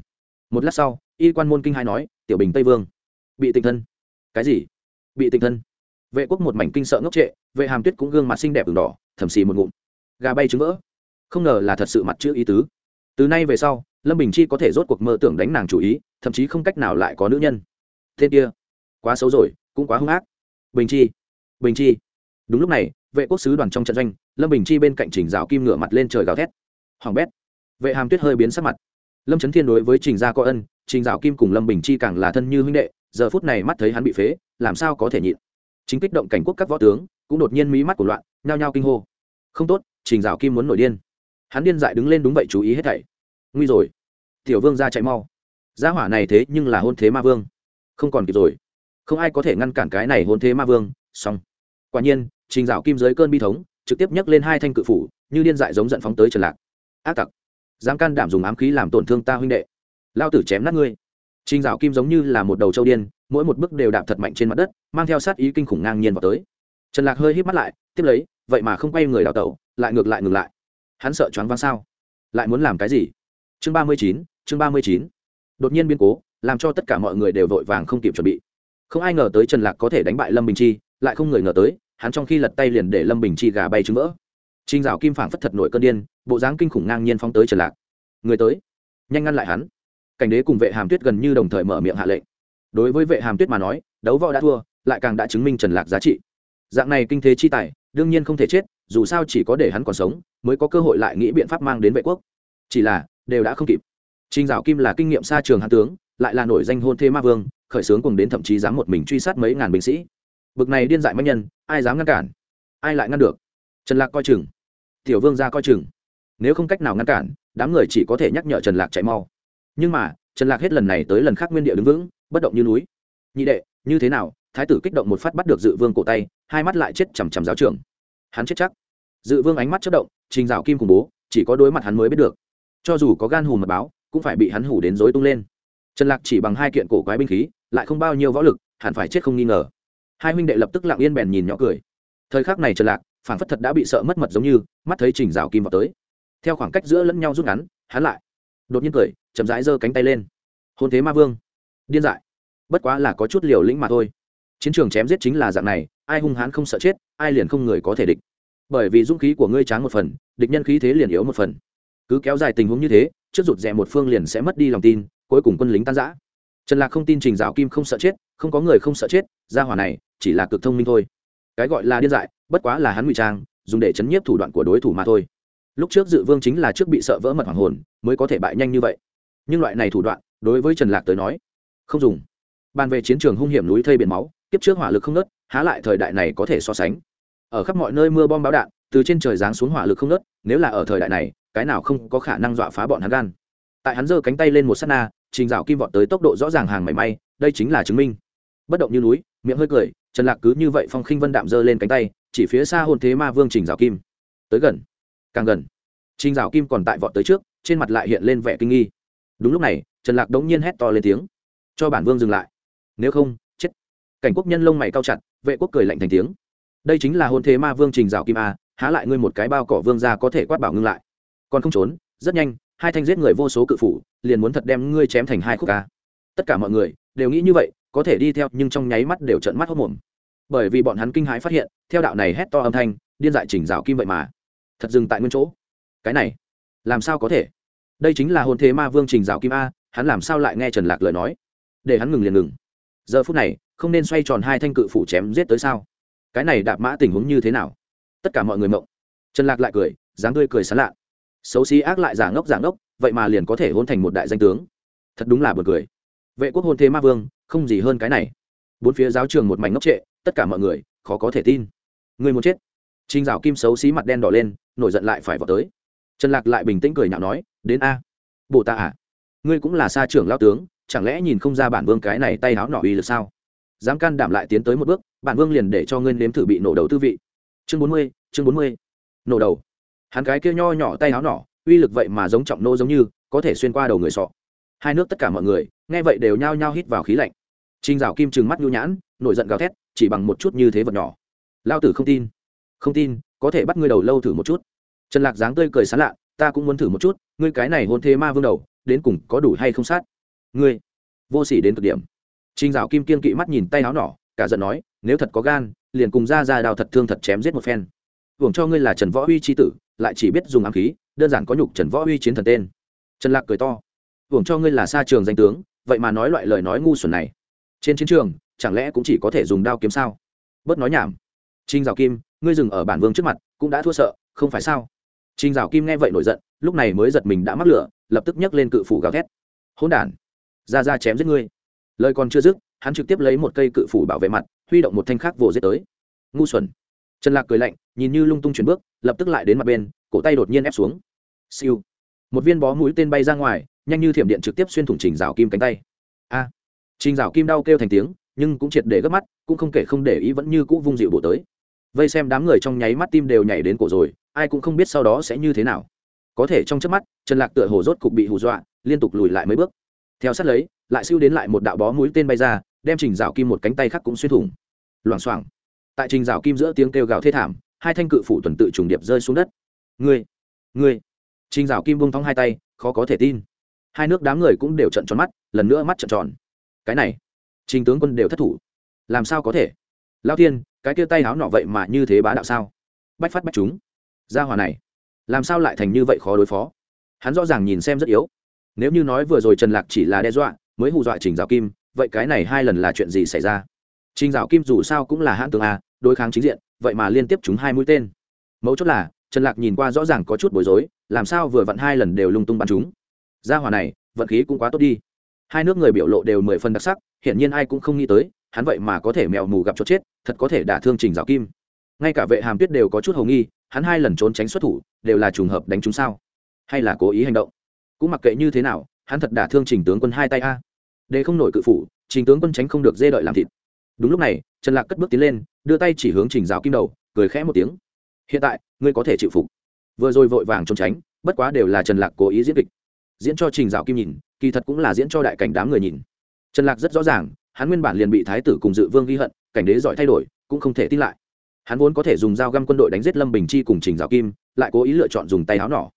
Speaker 1: Một lát sau, y quan môn kinh hai nói, tiểu bình tây vương, bị tình thân. Cái gì? Bị tình thân. Vệ quốc một mảnh kinh sợ ngốc trệ, vệ hàm tuyết cũng gương mặt xinh đẹp ửng đỏ, thầm xì một ngụm. Gà bay trứng vỡ. Không ngờ là thật sự mặt chữ ý tứ. Từ nay về sau, lâm bình chi có thể rốt cuộc mơ tưởng đánh nàng chủ ý, thậm chí không cách nào lại có nữ nhân. Tên kia, quá xấu rồi, cũng quá hung ác. Bình chi bình chi. Đúng lúc này, vệ quốc sứ đoàn trong trận doanh, lâm bình chi bên cạnh trình rào kim ngựa mặt lên trời gào thét. Hoàng bét. Vệ hàm tuyết hơi biến sắc mặt. Lâm trấn thiên đối với trình gia có ân trình rào kim cùng lâm bình chi càng là thân như huynh đệ, giờ phút này mắt thấy hắn bị phế, làm sao có thể nhịn. Chính kích động cảnh quốc các võ tướng, cũng đột nhiên mí mắt của loạn, nhao nhao kinh hô. Không tốt, trình rào kim muốn nổi điên. Hắn điên dại đứng lên đúng vậy chú ý hết thảy. Nguy rồi. Tiểu vương ra chạy mau. Gia hỏa này thế nhưng là hôn thế ma vương. Không còn kịp rồi. Không ai có thể ngăn cản cái này hôn thế ma vương. Xong. Quả nhiên, trình dạo kim dưới cơn bi thống, trực tiếp nhấc lên hai thanh cự phủ, như điên dại giống giận phóng tới trần lạc. Ác tặc. Dám can đảm dùng ám khí làm tổn thương ta huynh đệ lao tử chém nát ngươi. Trình dạo kim giống như là một đầu châu điên, mỗi một bước đều đạp thật mạnh trên mặt đất, mang theo sát ý kinh khủng ngang nhiên vào tới. Trần lạc hơi hít mắt lại, tiếp lấy, vậy mà không quay người đào tẩu, lại ngược lại ngược lại. Hắn sợ choáng váng sao? Lại muốn làm cái gì? Chương ba mươi chín, chương ba mươi chín. Đột nhiên biến cố, làm cho tất cả mọi người đều vội vàng không kịp chuẩn bị. Không ai ngờ tới trần lạc có thể đánh bại lâm bình chi, lại không người ngờ tới, hắn trong khi lật tay liền để lâm bình chi gà bay trứng vỡ. Trinh dạo kim phảng phất thật nổi cơn điên, bộ dáng kinh khủng ngang nhiên phóng tới trần lạc. Người tới. Nhanh ngăn lại hắn cảnh đế cùng vệ hàm tuyết gần như đồng thời mở miệng hạ lệnh đối với vệ hàm tuyết mà nói đấu võ đã thua lại càng đã chứng minh trần lạc giá trị dạng này kinh thế chi tài đương nhiên không thể chết dù sao chỉ có để hắn còn sống mới có cơ hội lại nghĩ biện pháp mang đến vệ quốc chỉ là đều đã không kịp Trình Dạo Kim là kinh nghiệm xa trường hán tướng, lại là nổi danh hôn thê ma vương, khởi sướng cùng đến thậm chí dám một mình truy sát mấy ngàn binh sĩ. Bực này điên dại mấy nhân, ai dám ngăn cản? Ai lại ngăn được? Trần Lạc coi chừng, Tiểu Vương gia coi chừng. Nếu không cách nào ngăn cản, đám người chỉ có thể nhắc nhở Trần Lạc chạy mau. Nhưng mà, Trần Lạc hết lần này tới lần khác nguyên địa đứng vững, bất động như núi. Nhị đệ, như thế nào? thái tử kích động một phát bắt được dự vương cổ tay hai mắt lại chết chằm chằm giáo trưởng. Hắn chết chắc. Dự vương ánh mắt chất động trình dạo kim khủng bố chỉ có đối mặt hắn mới biết được. Cho dù có gan hùm mật báo cũng phải bị hắn hủ đến dối tung lên. Trần lạc chỉ bằng hai kiện cổ quái binh khí lại không bao nhiêu võ lực hẳn phải chết không nghi ngờ. Hai huynh đệ lập tức lặng yên bèn nhìn nhỏ cười. Thời khắc này trần lạc phản phất thật đã bị sợ mất mật giống như mắt thấy trình rào kim vào tới. Theo khoảng cách giữa lẫn nhau rút ngắn hắn lại đột nhiên cười, chậm rãi giơ cánh tay lên. Hôn thế ma vương. Điên dại. Bất quá là có chút liều lĩnh mà thôi. Chiến trường chém giết chính là dạng này, ai hung hãn không sợ chết, ai liền không người có thể địch. Bởi vì dũng khí của ngươi tráng một phần, địch nhân khí thế liền yếu một phần. Cứ kéo dài tình huống như thế, trước rụt rè một phương liền sẽ mất đi lòng tin, cuối cùng quân lính tan giã trần lạc không tin trình dạo kim không sợ chết, không có người không sợ chết, gia hỏa này chỉ là cực thông minh thôi. Cái gọi là điên dại, bất quá là hắn ngụy trang, dùng để chấn nhiếp thủ đoạn của đối thủ mà thôi lúc trước dự vương chính là trước bị sợ vỡ mật hoàng hồn, mới có thể bại nhanh như vậy. Nhưng loại này thủ đoạn, đối với trần lạc tới nói, không dùng. Bàn về chiến trường hung hiểm núi thây biển máu, kiếp trước hỏa lực không nớt há lại thời đại này có thể so sánh. Ở khắp mọi nơi mưa bom báo đạn, từ trên trời giáng xuống hỏa lực không nớt nếu là ở thời đại này, cái nào không có khả năng dọa phá bọn hắn gan. Tại hắn giơ cánh tay lên một sát na, trình dạo kim vọt tới tốc độ rõ ràng hàng mảy may, đây chính là chứng minh. Bất động như núi, miệng hơi cười, trần lạc cứ như vậy phong khinh vân đạm giơ lên cánh tay, chỉ phía xa hôn thế ma vương trình dạo kim. Tới gần càng gần. Trình dạo kim còn tại vọt tới trước, trên mặt lại hiện lên vẻ kinh nghi. Đúng lúc này, trần lạc đống nhiên hét to lên tiếng. Cho bản vương dừng lại. Nếu không, chết. Cảnh quốc nhân lông mày cao chặt, vệ quốc cười lạnh thành tiếng. Đây chính là hôn thế ma vương trình dạo kim a há lại ngươi một cái bao cỏ vương ra có thể quát bảo ngưng lại. Còn không trốn, rất nhanh, hai thanh giết người vô số cự phủ, liền muốn thật đem ngươi chém thành hai khúc ca. Tất cả mọi người, đều nghĩ như vậy, có thể đi theo, nhưng trong nháy mắt đều trợn mắt hốc mồm bởi vì bọn hắn kinh hãi phát hiện, theo đạo này hét to âm thanh, điên dại chỉnh rào kim vậy mà thật dừng tại nguyên chỗ. Cái này, làm sao có thể? Đây chính là hôn thế ma vương trình rào kim a, hắn làm sao lại nghe trần lạc lời nói? Để hắn ngừng liền ngừng. Giờ phút này, không nên xoay tròn hai thanh cự phủ chém giết tới sao? Cái này đạp mã tình huống như thế nào? Tất cả mọi người mộng. Trần lạc lại cười, dáng tươi cười sán lạ. Xấu xí ác lại giả ngốc giả ngốc, vậy mà liền có thể hôn thành một đại danh tướng. Thật đúng là b u ồ n cười. Vệ quốc hôn thế ma vương, không gì hơn cái này. Bốn phía giáo trường một mảnh ngốc trệ, tất cả mọi người khó có thể tin. Người muốn chết trinh dạo kim xấu xí mặt đen đỏ lên, nổi giận lại phải vào tới. Trần lạc lại bình tĩnh cười nhạo nói, đến a Bồ ta à. Ngươi cũng là sa trưởng lão tướng, chẳng lẽ nhìn không ra bản vương cái này tay háo nỏ uy lực sao? Dám can đảm lại tiến tới một bước, bản vương liền để cho ngươi nếm thử bị nổ đầu tư vị. Chương bốn mươi, chương bốn mươi. Nổ đầu. Hắn cái kia nho nhỏ tay áo nỏ uy lực vậy mà giống trọng nô giống như, có thể xuyên qua đầu người sọ. Hai nước tất cả mọi người, nghe vậy đều nhao nhao hít vào khí lạnh. Trinh dạo kim trừng mắt nhu nhãn, nổi giận gào thét, chỉ bằng một chút như thế vật nhỏ. Lao tử không tin không tin, có thể bắt ngươi đầu lâu thử một chút. Trần lạc dáng tươi cười sán lạ, ta cũng muốn thử một chút, ngươi cái này hôn thế ma vương đầu, đến cùng có đủ hay không sát? Ngươi, vô sỉ đến cực điểm. Trinh dạo kim kiên kỵ mắt nhìn tay áo nỏ, cả giận nói, nếu thật có gan, liền cùng ra ra đào thật thương thật chém giết một phen. Hưởng cho ngươi là trần võ uy c h i tử, lại chỉ biết dùng ám khí, đơn giản có nhục trần võ uy chiến thần tên. Trần lạc cười to, hưởng cho ngươi là xa trường danh tướng, vậy mà nói loại lời nói ngu xuẩn này. Trên chiến trường, chẳng lẽ cũng chỉ có thể dùng đao kiếm sao? Bớt nói nhảm. Trinh dạo kim ngươi dừng ở bản vương trước mặt, cũng đã thua sợ, không phải sao? Trinh dạo kim nghe vậy nổi giận, lúc này mới giật mình đã mắc lửa, lập tức nhấc lên cự phủ gào thét. Hỗn đản, ra ra chém giết ngươi. Lời còn chưa dứt, hắn trực tiếp lấy một cây cự phủ bảo vệ mặt, huy động một thanh khác vồ giết tới. Ngu xuẩn. Trần lạc cười lạnh, nhìn như lung tung chuyển bước, lập tức lại đến mặt bên, cổ tay đột nhiên ép xuống. Siêu. Một viên bó mũi tên bay ra ngoài, nhanh như thiểm điện trực tiếp xuyên thủng trình rào kim cánh tay. A. Trình rào kim đau kêu thành tiếng, nhưng cũng triệt để gấp mắt, cũng không kể không để ý vẫn như cũ vung dịu bộ tới vây xem đám người trong nháy mắt tim đều nhảy đến cổ rồi, ai cũng không biết sau đó sẽ như thế nào. Có thể trong chớp mắt, trần lạc tựa hồ rốt cục bị hù dọa, liên tục lùi lại mấy bước. Theo sát lấy, lại siêu đến lại một đạo bó mũi tên bay ra, đem trình rào kim một cánh tay khác cũng xuyên thủng. Loảng xoảng. Tại trình rào kim giữa tiếng kêu gào thê thảm, hai thanh cự phủ tuần tự trùng điệp rơi xuống đất. Ngươi ngươi! Trình rào kim bông thong hai tay, khó có thể tin. Hai nước đám người cũng đều trận tròn mắt, lần nữa mắt trận tròn. Cái này, trình tướng quân đều thất thủ. Làm sao có thể? Lao thiên, cái kia tay háo nọ vậy mà như thế bá đạo sao? Bách phát bách chúng. Gia hòa này, làm sao lại thành như vậy khó đối phó? Hắn rõ ràng nhìn xem rất yếu. Nếu như nói vừa rồi trần lạc chỉ là đe dọa, mới hù dọa trình rào kim, vậy cái này hai lần là chuyện gì xảy ra? Trình rào kim dù sao cũng là hãn tướng a, đối kháng chính diện, vậy mà liên tiếp chúng hai mũi tên. Mấu chốt là, trần lạc nhìn qua rõ ràng có chút bối rối, làm sao vừa vặn hai lần đều lung tung bắn chúng? Gia hỏa này, vận khí cũng quá tốt đi. Hai nước người biểu lộ đều mười phần đặc sắc, hiển nhiên ai cũng không nghĩ tới hắn vậy mà có thể mèo mù gặp cho chết, thật có thể đả thương trình giáo kim. Ngay cả vệ hàm tuyết đều có chút hầu nghi, hắn hai lần trốn tránh xuất thủ, đều là trùng hợp đánh chúng sao? Hay là cố ý hành động? Cũng mặc kệ như thế nào, hắn thật đả thương trình tướng quân hai tay a. Để không nổi cự phủ, trình tướng quân tránh không được dê đợi làm thịt. Đúng lúc này, trần lạc cất bước tiến lên, đưa tay chỉ hướng trình giáo kim đầu, cười khẽ một tiếng. Hiện tại, ngươi có thể chịu phục. Vừa rồi vội vàng trốn tránh, bất quá đều là trần lạc cố ý diễn kịch. Diễn cho trình giáo kim nhìn, kỳ thật cũng là diễn cho đại cảnh đám người nhìn. Trần lạc rất rõ ràng hắn nguyên bản liền bị thái tử cùng dự vương ghi hận, cảnh đế giỏi thay đổi, cũng không thể tin lại. Hắn vốn có thể dùng dao găm quân đội đánh giết lâm bình chi cùng trình giáo kim, lại cố ý lựa chọn dùng tay áo nỏ.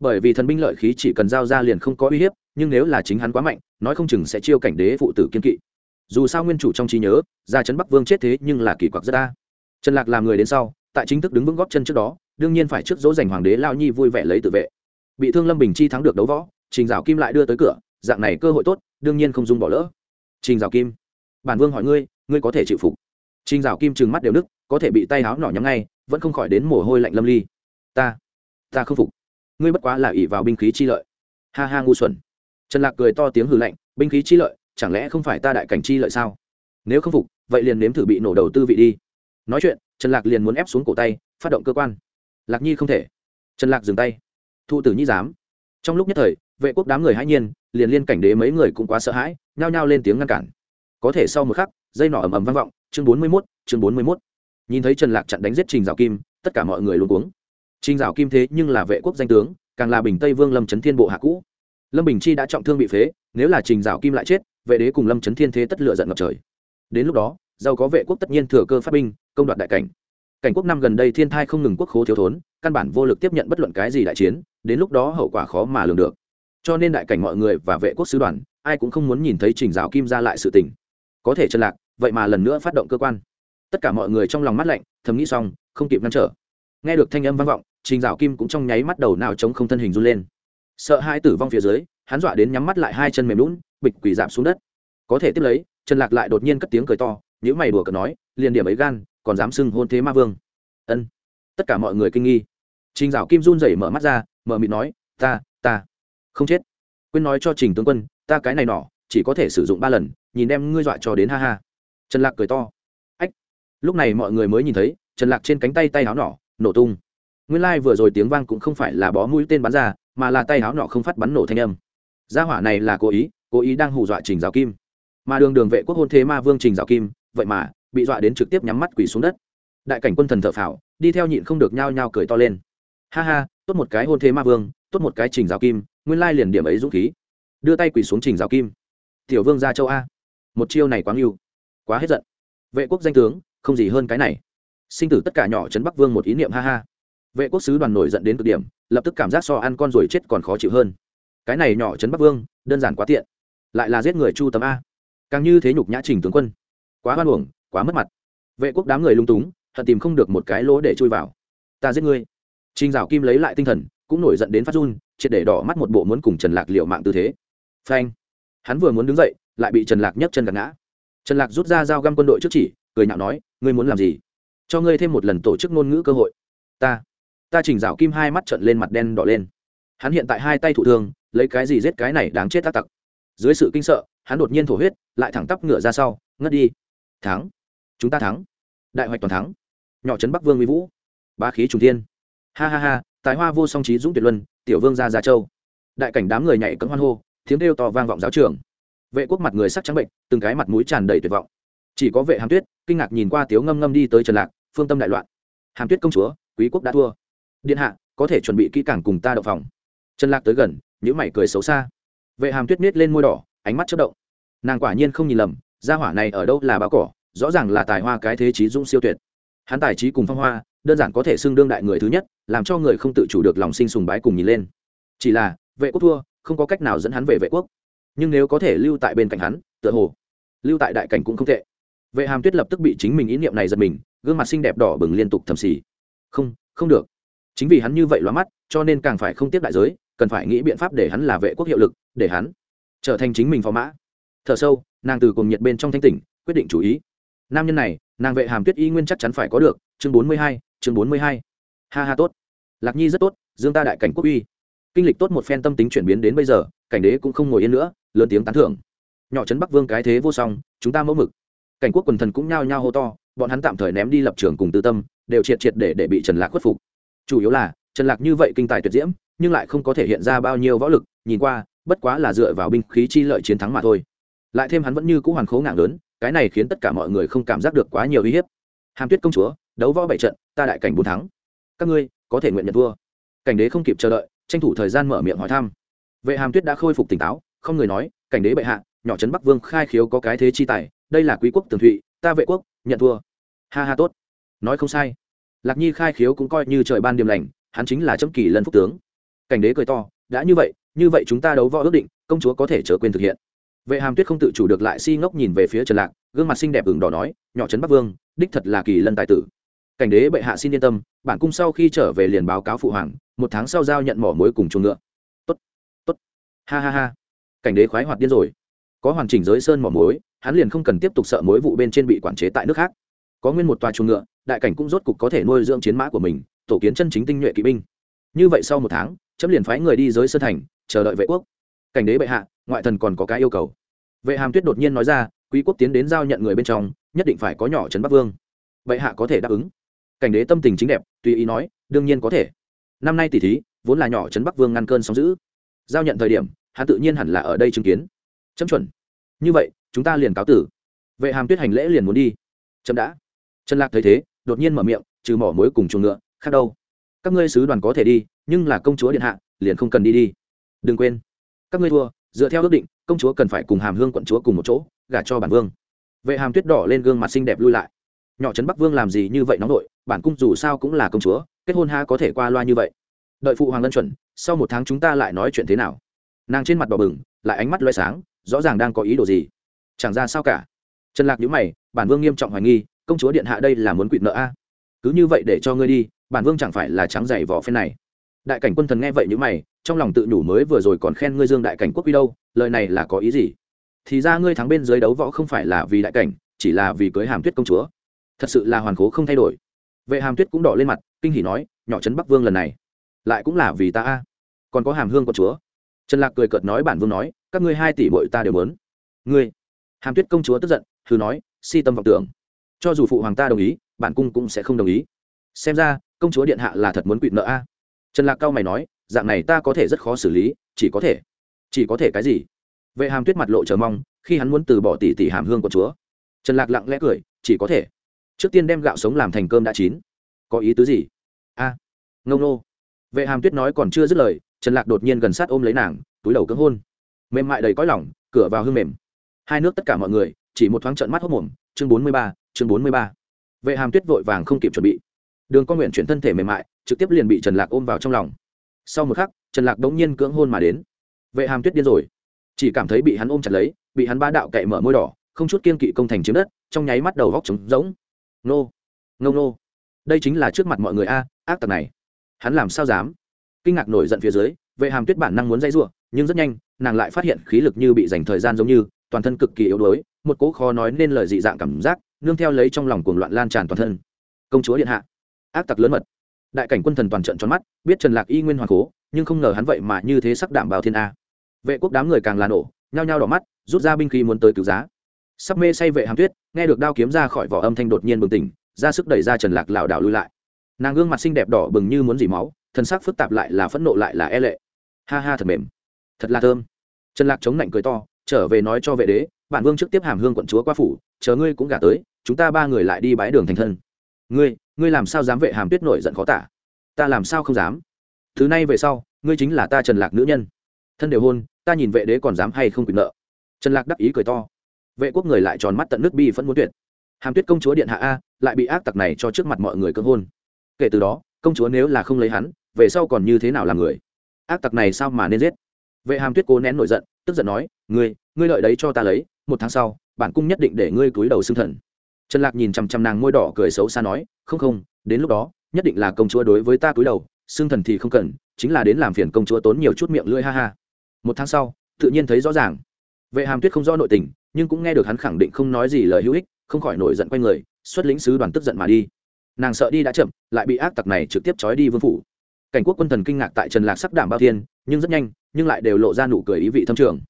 Speaker 1: Bởi vì thần binh lợi khí chỉ cần giao ra liền không có uy hiếp, nhưng nếu là chính hắn quá mạnh, nói không chừng sẽ chiêu cảnh đế phụ tử kiên kỵ. Dù sao nguyên chủ trong trí nhớ ra chấn bắc vương chết thế nhưng là kỳ quặc rất đa. Trần lạc làm người đến sau, tại chính thức đứng vững góp chân trước đó, đương nhiên phải trước dỗ dành hoàng đế lao nhi vui vẻ lấy tự vệ. Bị thương lâm bình chi thắng được đấu võ, trình dạo kim lại đưa tới cửa, dạng này cơ hội tốt, đương nhiên không dung bỏ lỡ. Trình dạo kim bản vương hỏi ngươi ngươi có thể chịu phục. Trinh dạo kim trừng mắt đều nức, có thể bị tay áo nỏ nhắm ngay, vẫn không khỏi đến mồ hôi lạnh lâm ly. Ta ta không phục. Ngươi bất quá là ỷ vào binh khí chi lợi. Ha ha ngu xuẩn. Trần lạc cười to tiếng hừ lạnh, binh khí chi lợi, chẳng lẽ không phải ta đại cảnh chi lợi sao? Nếu không phục, vậy liền nếm thử bị nổ đầu tư vị đi. Nói chuyện, trần lạc liền muốn ép xuống cổ tay, phát động cơ quan. Lạc nhi không thể. Trần lạc dừng tay. Thụ tử nhi dám. Trong lúc nhất thời, vệ quốc đám người hãy nhiên, liền liên cảnh đế mấy người cũng quá sợ hãi, nhao nhao lên tiếng ngăn cản có thể sau một khắc, dây nỏ ầm ầm vang vọng, chương bốn mươi mốt, chương bốn mươi mốt. Nhìn thấy trần lạc chặn đánh giết trình dạo kim, tất cả mọi người luôn cuống. Trình dạo kim thế nhưng là vệ quốc danh tướng, càng là bình tây vương lâm trấn thiên bộ hạ cũ. Lâm bình chi đã trọng thương bị phế, nếu là trình dạo kim lại chết, vệ đế cùng lâm trấn thiên thế tất lựa giận ngập trời. Đến lúc đó, giàu có vệ quốc tất nhiên thừa cơ phát binh, công đoạt đại cảnh. Cảnh quốc năm gần đây thiên thai không ngừng quốc khố thiếu thốn, căn bản vô lực tiếp nhận bất luận cái gì đại chiến, đến lúc đó hậu quả khó mà lường được. Cho nên đại cảnh mọi người và vệ quốc sứ đoàn, ai cũng không muốn nhìn thấy trình dạo kim ra lại sự tình có thể chân lạc, vậy mà lần nữa phát động cơ quan. Tất cả mọi người trong lòng mắt lạnh, thầm nghĩ xong, không kịp ngăn trở. Nghe được thanh âm vang vọng, trình dạo kim cũng trong nháy mắt đầu nào chống không thân hình run lên. Sợ hai tử vong phía dưới, hắn dọa đến nhắm mắt lại hai chân mềm lún bịch quỳ giảm xuống đất. Có thể tiếp lấy, trần lạc lại đột nhiên cất tiếng cười to những mày đùa cợt nói, liền điểm ấy gan, còn dám xưng hôn thế ma vương. Ân. Tất cả mọi người kinh nghi. Trình dạo kim run rẩy mở mắt ra, mở mịt nói, ta ta không chết. Quên nói cho trình tướng quân, ta cái này nọ chỉ có thể sử dụng ba lần, nhìn đem ngươi dọa cho đến ha ha. Trần lạc cười to. Ách, lúc này mọi người mới nhìn thấy, trần lạc trên cánh tay tay áo nỏ nổ tung. Nguyên lai vừa rồi tiếng vang cũng không phải là bó mũi tên bắn ra, mà là tay áo nọ không phát bắn nổ thanh âm. Gia hỏa này là cố ý cố ý đang hù dọa trình giáo kim. Mà đường đường vệ quốc hôn thế ma vương trình giáo kim, vậy mà, bị dọa đến trực tiếp nhắm mắt quỳ xuống đất. Đại cảnh quân thần thợ phào, đi theo nhịn không được nhao nhao cười to lên. Ha ha, tốt một cái hôn thế ma vương, tốt một cái trình giáo kim, nguyên lai liền điểm ấy dũng khí. Đưa tay quỳ xuống trình giáo kim tiểu vương gia châu a. Một chiêu này quá ngưu quá hết giận. Vệ quốc danh tướng, không gì hơn cái này. Sinh tử tất cả nhỏ trấn bắc vương một ý niệm ha ha. Vệ quốc sứ đoàn nổi giận đến cực điểm, lập tức cảm giác so ăn con rồi chết còn khó chịu hơn. Cái này nhỏ trấn bắc vương, đơn giản quá tiện. Lại là giết người chu tấm a. Càng như thế nhục nhã trình tướng quân. Quá hoan uổng, quá mất mặt. Vệ quốc đám người lung túng, hận tìm không được một cái lỗ để chui vào. Ta giết ngươi. Trình dạo kim lấy lại tinh thần, cũng nổi giận đến phát run, triệt để đỏ mắt một bộ muốn cùng trần lạc liệu mạng tư thế. Phanh hắn vừa muốn đứng dậy, lại bị trần lạc nhấc chân gạt ngã. Trần lạc rút ra dao găm quân đội trước chỉ, cười nhạo nói, ngươi muốn làm gì? Cho ngươi thêm một lần tổ chức ngôn ngữ cơ hội. Ta ta chỉnh rào kim hai mắt trận lên mặt đen đỏ lên. Hắn hiện tại hai tay thụ thương, lấy cái gì giết cái này đáng chết tác tặc. Dưới sự kinh sợ, hắn đột nhiên thổ huyết, lại thẳng tắp ngựa ra sau, ngất đi. Thắng, chúng ta thắng. Đại hoạch toàn thắng. Nhỏ trấn bắc vương mỹ vũ. Ba khí trùng thiên. Ha ha ha, tài hoa vô song trí dũng tuyệt luân, tiểu vương gia gia châu. Đại cảnh đám người nhảy cấm hoan hô tiếng kêu to vang vọng giáo trường. Vệ quốc mặt người sắc trắng bệnh, từng cái mặt mũi tràn đầy tuyệt vọng. Chỉ có vệ hàm tuyết, kinh ngạc nhìn qua tiếu ngâm ngâm đi tới trần lạc, phương tâm đại loạn. Hàm tuyết công chúa, quý quốc đã thua. Điện hạ, có thể chuẩn bị kỹ càng cùng ta đậu phòng. Trần lạc tới gần những mày cười xấu xa. Vệ hàm tuyết miết lên môi đỏ, ánh mắt chất động. Nàng quả nhiên không nhìn lầm, gia hỏa này ở đâu là báo cỏ, rõ ràng là tài hoa cái thế trí dũng siêu tuyệt. Hắn tài trí cùng phong hoa, đơn giản có thể xưng đương đại người thứ nhất, làm cho người không tự chủ được lòng sinh sùng bái cùng nhìn lên. Chỉ là, vệ quốc thua không có cách nào dẫn hắn về vệ quốc. Nhưng nếu có thể lưu tại bên cạnh hắn, tựa hồ, lưu tại đại cảnh cũng không tệ. Vệ hàm tuyết lập tức bị chính mình ý niệm này giật mình, gương mặt xinh đẹp đỏ bừng liên tục thầm xì. Không không được. Chính vì hắn như vậy loa mắt, cho nên càng phải không tiếp đại giới, cần phải nghĩ biện pháp để hắn là vệ quốc hiệu lực, để hắn trở thành chính mình phó mã. Thở sâu, nàng từ cùng nhiệt bên trong thanh tỉnh, quyết định chủ ý. Nam nhân này, nàng vệ hàm tuyết y nguyên chắc chắn phải có được, chương bốn mươi hai, chương bốn mươi hai. Ha ha, tốt. Lạc nhi rất tốt, dương ta đại cảnh quốc uy kinh lịch tốt một phen tâm tính chuyển biến đến bây giờ, cảnh đế cũng không ngồi yên nữa, lớn tiếng tán thưởng. Nhỏ trấn bắc vương cái thế vô song, chúng ta mẫu mực. Cảnh quốc quần thần cũng nhao nhao hô to, bọn hắn tạm thời ném đi lập trường cùng tư tâm, đều triệt triệt để để bị trần lạc khuất phục. Chủ yếu là, trần lạc như vậy kinh tài tuyệt diễm, nhưng lại không có thể hiện ra bao nhiêu võ lực, nhìn qua, bất quá là dựa vào binh khí chi lợi chiến thắng mà thôi. Lại thêm hắn vẫn như cũ hoàn khố ngạng lớn, cái này khiến tất cả mọi người không cảm giác được quá nhiều uy hiếp. Hàm tuyết công chúa, đấu võ bảy trận, ta đại cảnh bốn thắng. Các ngươi, có thể nguyện nhận thua. Cảnh đế không kịp chờ đợi tranh thủ thời gian mở miệng hỏi thăm. Vệ hàm tuyết đã khôi phục tỉnh táo, không người nói, cảnh đế bệ hạ, nhỏ trấn bắc vương khai khiếu có cái thế chi tài, đây là quý quốc tường thụy, ta vệ quốc, nhận thua. Ha ha, tốt. Nói không sai. Lạc nhi khai khiếu cũng coi như trời ban điểm lành, hắn chính là chấm kỳ lân phúc tướng. Cảnh đế cười to, đã như vậy như vậy chúng ta đấu võ ước định, công chúa có thể trở quên thực hiện. Vệ hàm tuyết không tự chủ được lại si ngốc nhìn về phía trần lạc, gương mặt xinh đẹp ửng đỏ nói, nhỏ trấn bắc vương, đích thật là kỳ lân tài tử cảnh đế bệ hạ xin yên tâm, bản cung sau khi trở về liền báo cáo phụ hoàng, một tháng sau giao nhận mỏ mối cùng chuồng ngựa. Tốt tốt. Ha ha ha. Cảnh đế khoái hoạt điên rồi. Có hoàn chỉnh giới sơn mỏ mối hắn liền không cần tiếp tục sợ mối vụ bên trên bị quản chế tại nước khác. Có nguyên một tòa chuồng ngựa, đại cảnh cũng rốt cục có thể nuôi dưỡng chiến mã của mình, tổ kiến chân chính tinh nhuệ kỵ binh. Như vậy sau một tháng, chấm liền phái người đi giới sơn thành, chờ đợi vệ quốc. Cảnh đế bệ hạ, ngoại thần còn có cái yêu cầu. Vệ hàm tuyết đột nhiên nói ra, quý quốc tiến đến giao nhận người bên trong, nhất định phải có nhỏ trấn bắc vương. Bệ hạ có thể đáp ứng cảnh đế tâm tình chính đẹp, tùy ý nói, đương nhiên có thể. Năm nay tỷ thí, vốn là nhỏ trấn bắc vương ngăn cơn sóng giữ giao nhận thời điểm, hắn tự nhiên hẳn là ở đây chứng kiến. Chấm chuẩn. Như vậy, chúng ta liền cáo tử. Vệ hàm tuyết hành lễ liền muốn đi. Chấm đã. Trần lạc thấy thế, đột nhiên mở miệng, trừ mỏ mối cùng chuồng ngựa, khác đâu. Các ngươi sứ đoàn có thể đi, nhưng là công chúa điện hạ, liền không cần đi đi. Đừng quên. Các ngươi thua, dựa theo ước định, công chúa cần phải cùng hàm hương quận chúa cùng một chỗ, gả cho bản vương. Vệ hàm tuyết đỏ lên gương mặt xinh đẹp lui lại nhỏ trấn bắc vương làm gì như vậy nóng nội, bản cung dù sao cũng là công chúa, kết hôn ha có thể qua loa như vậy. Đợi phụ hoàng lân chuẩn, sau một tháng chúng ta lại nói chuyện thế nào? Nàng trên mặt đỏ bừng, lại ánh mắt loay sáng, rõ ràng đang có ý đồ gì? Chẳng ra sao cả. Trần lạc nhữ mày, bản vương nghiêm trọng hoài nghi, công chúa điện hạ đây là muốn quỵt nợ a? Cứ như vậy để cho ngươi đi, bản vương chẳng phải là trắng dày vỏ phen này. Đại cảnh quân thần nghe vậy nhữ mày, trong lòng tự nhủ mới vừa rồi còn khen ngươi dương đại cảnh quốc quy đâu, lời này là có ý gì? Thì ra ngươi thắng bên dưới đấu võ không phải là vì đại cảnh, chỉ là vì cưới hàm tuyết công chúa thật sự là hoàn cố không thay đổi. Vệ hàm tuyết cũng đỏ lên mặt, kinh hỉ nói, nhỏ trấn bắc vương lần này, lại cũng là vì ta a. Còn có hàm hương của chúa. Trần lạc cười cợt nói bản vương nói, các ngươi hai tỷ bội ta đều muốn. Ngươi? Hàm tuyết công chúa tức giận thử nói, si tâm vọng tưởng. Cho dù phụ hoàng ta đồng ý, bản cung cũng sẽ không đồng ý. Xem ra, công chúa điện hạ là thật muốn quỵt nợ a. Trần lạc cao mày nói, dạng này ta có thể rất khó xử lý, chỉ có thể, chỉ có thể cái gì? Vệ hàm tuyết mặt lộ chờ mong, khi hắn muốn từ bỏ tỷ tỷ hàm hương của chúa, trần lạc lặng lẽ cười, chỉ có thể trước tiên đem gạo sống làm thành cơm đã chín. Có ý tứ gì? A à, ngông nô. Vệ hàm tuyết nói còn chưa dứt lời trần lạc đột nhiên gần sát ôm lấy nàng túi đầu cưỡng hôn. Mềm mại đầy cõi lỏng cửa vào hương mềm. Hai nước tất cả mọi người chỉ một thoáng trận mắt hốc mồm chương bốn mươi ba chương bốn mươi ba. Vệ hàm tuyết vội vàng không kịp chuẩn bị. Đường con nguyện chuyển thân thể mềm mại trực tiếp liền bị trần lạc ôm vào trong lòng. Sau một khắc trần lạc đống nhiên cưỡng hôn mà đến. Vệ hàm tuyết điên rồi. Chỉ cảm thấy bị hắn ôm chặt lấy bị hắn ba đạo cậy mở môi đỏ không chút kiên kỵ công thành chiếm đất trong nháy mắt đầu góc trống rỗng nô. Nô nô đây chính là trước mặt mọi người a, ác tặc này. Hắn làm sao dám? Kinh ngạc nổi giận phía dưới, vệ hàm tuyết bản năng muốn dây giụa nhưng rất nhanh, nàng lại phát hiện khí lực như bị dành thời gian giống như, toàn thân cực kỳ yếu đuối, một cỗ khó nói nên lời dị dạng cảm giác, nương theo lấy trong lòng cuồng loạn lan tràn toàn thân. Công chúa điện hạ. Ác tặc lớn mật. Đại cảnh quân thần toàn trận tròn mắt, biết trần lạc y nguyên hoàng cố, nhưng không ngờ hắn vậy mà như thế sắc đảm bào thiên a. Vệ quốc đám người càng là nổ, nhao nhao đỏ mắt, rút ra binh khí muốn tới cứu giá sắp mê say vệ hàm tuyết, nghe được đao kiếm ra khỏi vỏ âm thanh đột nhiên bừng tỉnh, ra sức đẩy ra trần lạc lảo đảo lui lại. Nàng gương mặt xinh đẹp đỏ bừng như muốn dỉ máu, thân xác phức tạp lại là phẫn nộ lại là e lệ. Ha ha thật mềm. Thật là thơm. Trần lạc chống lạnh cười to, trở về nói cho vệ đế, bản vương trước tiếp hàm hương quận chúa qua phủ, chờ ngươi cũng gả tới, chúng ta ba người lại đi bãi đường thành thân. Ngươi ngươi làm sao dám vệ hàm tuyết nổi giận khó tả? Ta làm sao không dám? Thứ này về sau, ngươi chính là ta trần lạc nữ nhân. Thân đều hôn, ta nhìn vệ đế còn dám hay không quyền nợ? Trần lạc đắc ý cười to vệ quốc người lại tròn mắt tận nước bi vẫn muốn tuyệt. Hàm tuyết công chúa điện hạ a, lại bị ác tặc này cho trước mặt mọi người cưỡng hôn. Kể từ đó, công chúa nếu là không lấy hắn, về sau còn như thế nào làm người? Ác tặc này sao mà nên giết? Vệ hàm tuyết cố nén nổi giận, tức giận nói, ngươi ngươi lợi đấy cho ta lấy, một tháng sau, bản cung nhất định để ngươi cúi đầu xưng thần. Trần lạc nhìn chằm chằm nàng môi đỏ cười xấu xa nói, không không, đến lúc đó, nhất định là công chúa đối với ta cúi đầu, xưng thần thì không cần, chính là đến làm phiền công chúa tốn nhiều chút miệng lưỡi ha ha. Một tháng sau, tự nhiên thấy rõ ràng. Vệ hàm tuyết không rõ nội tình nhưng cũng nghe được hắn khẳng định không nói gì lời hữu ích, không khỏi nổi giận quay người, xuất lĩnh sứ đoàn tức giận mà đi. Nàng sợ đi đã chậm, lại bị ác tặc này trực tiếp trói đi vương phủ. Cảnh quốc quân thần kinh ngạc tại trần lạc sắc đảm bao thiên, nhưng rất nhanh, nhưng lại đều lộ ra nụ cười ý vị thâm trường.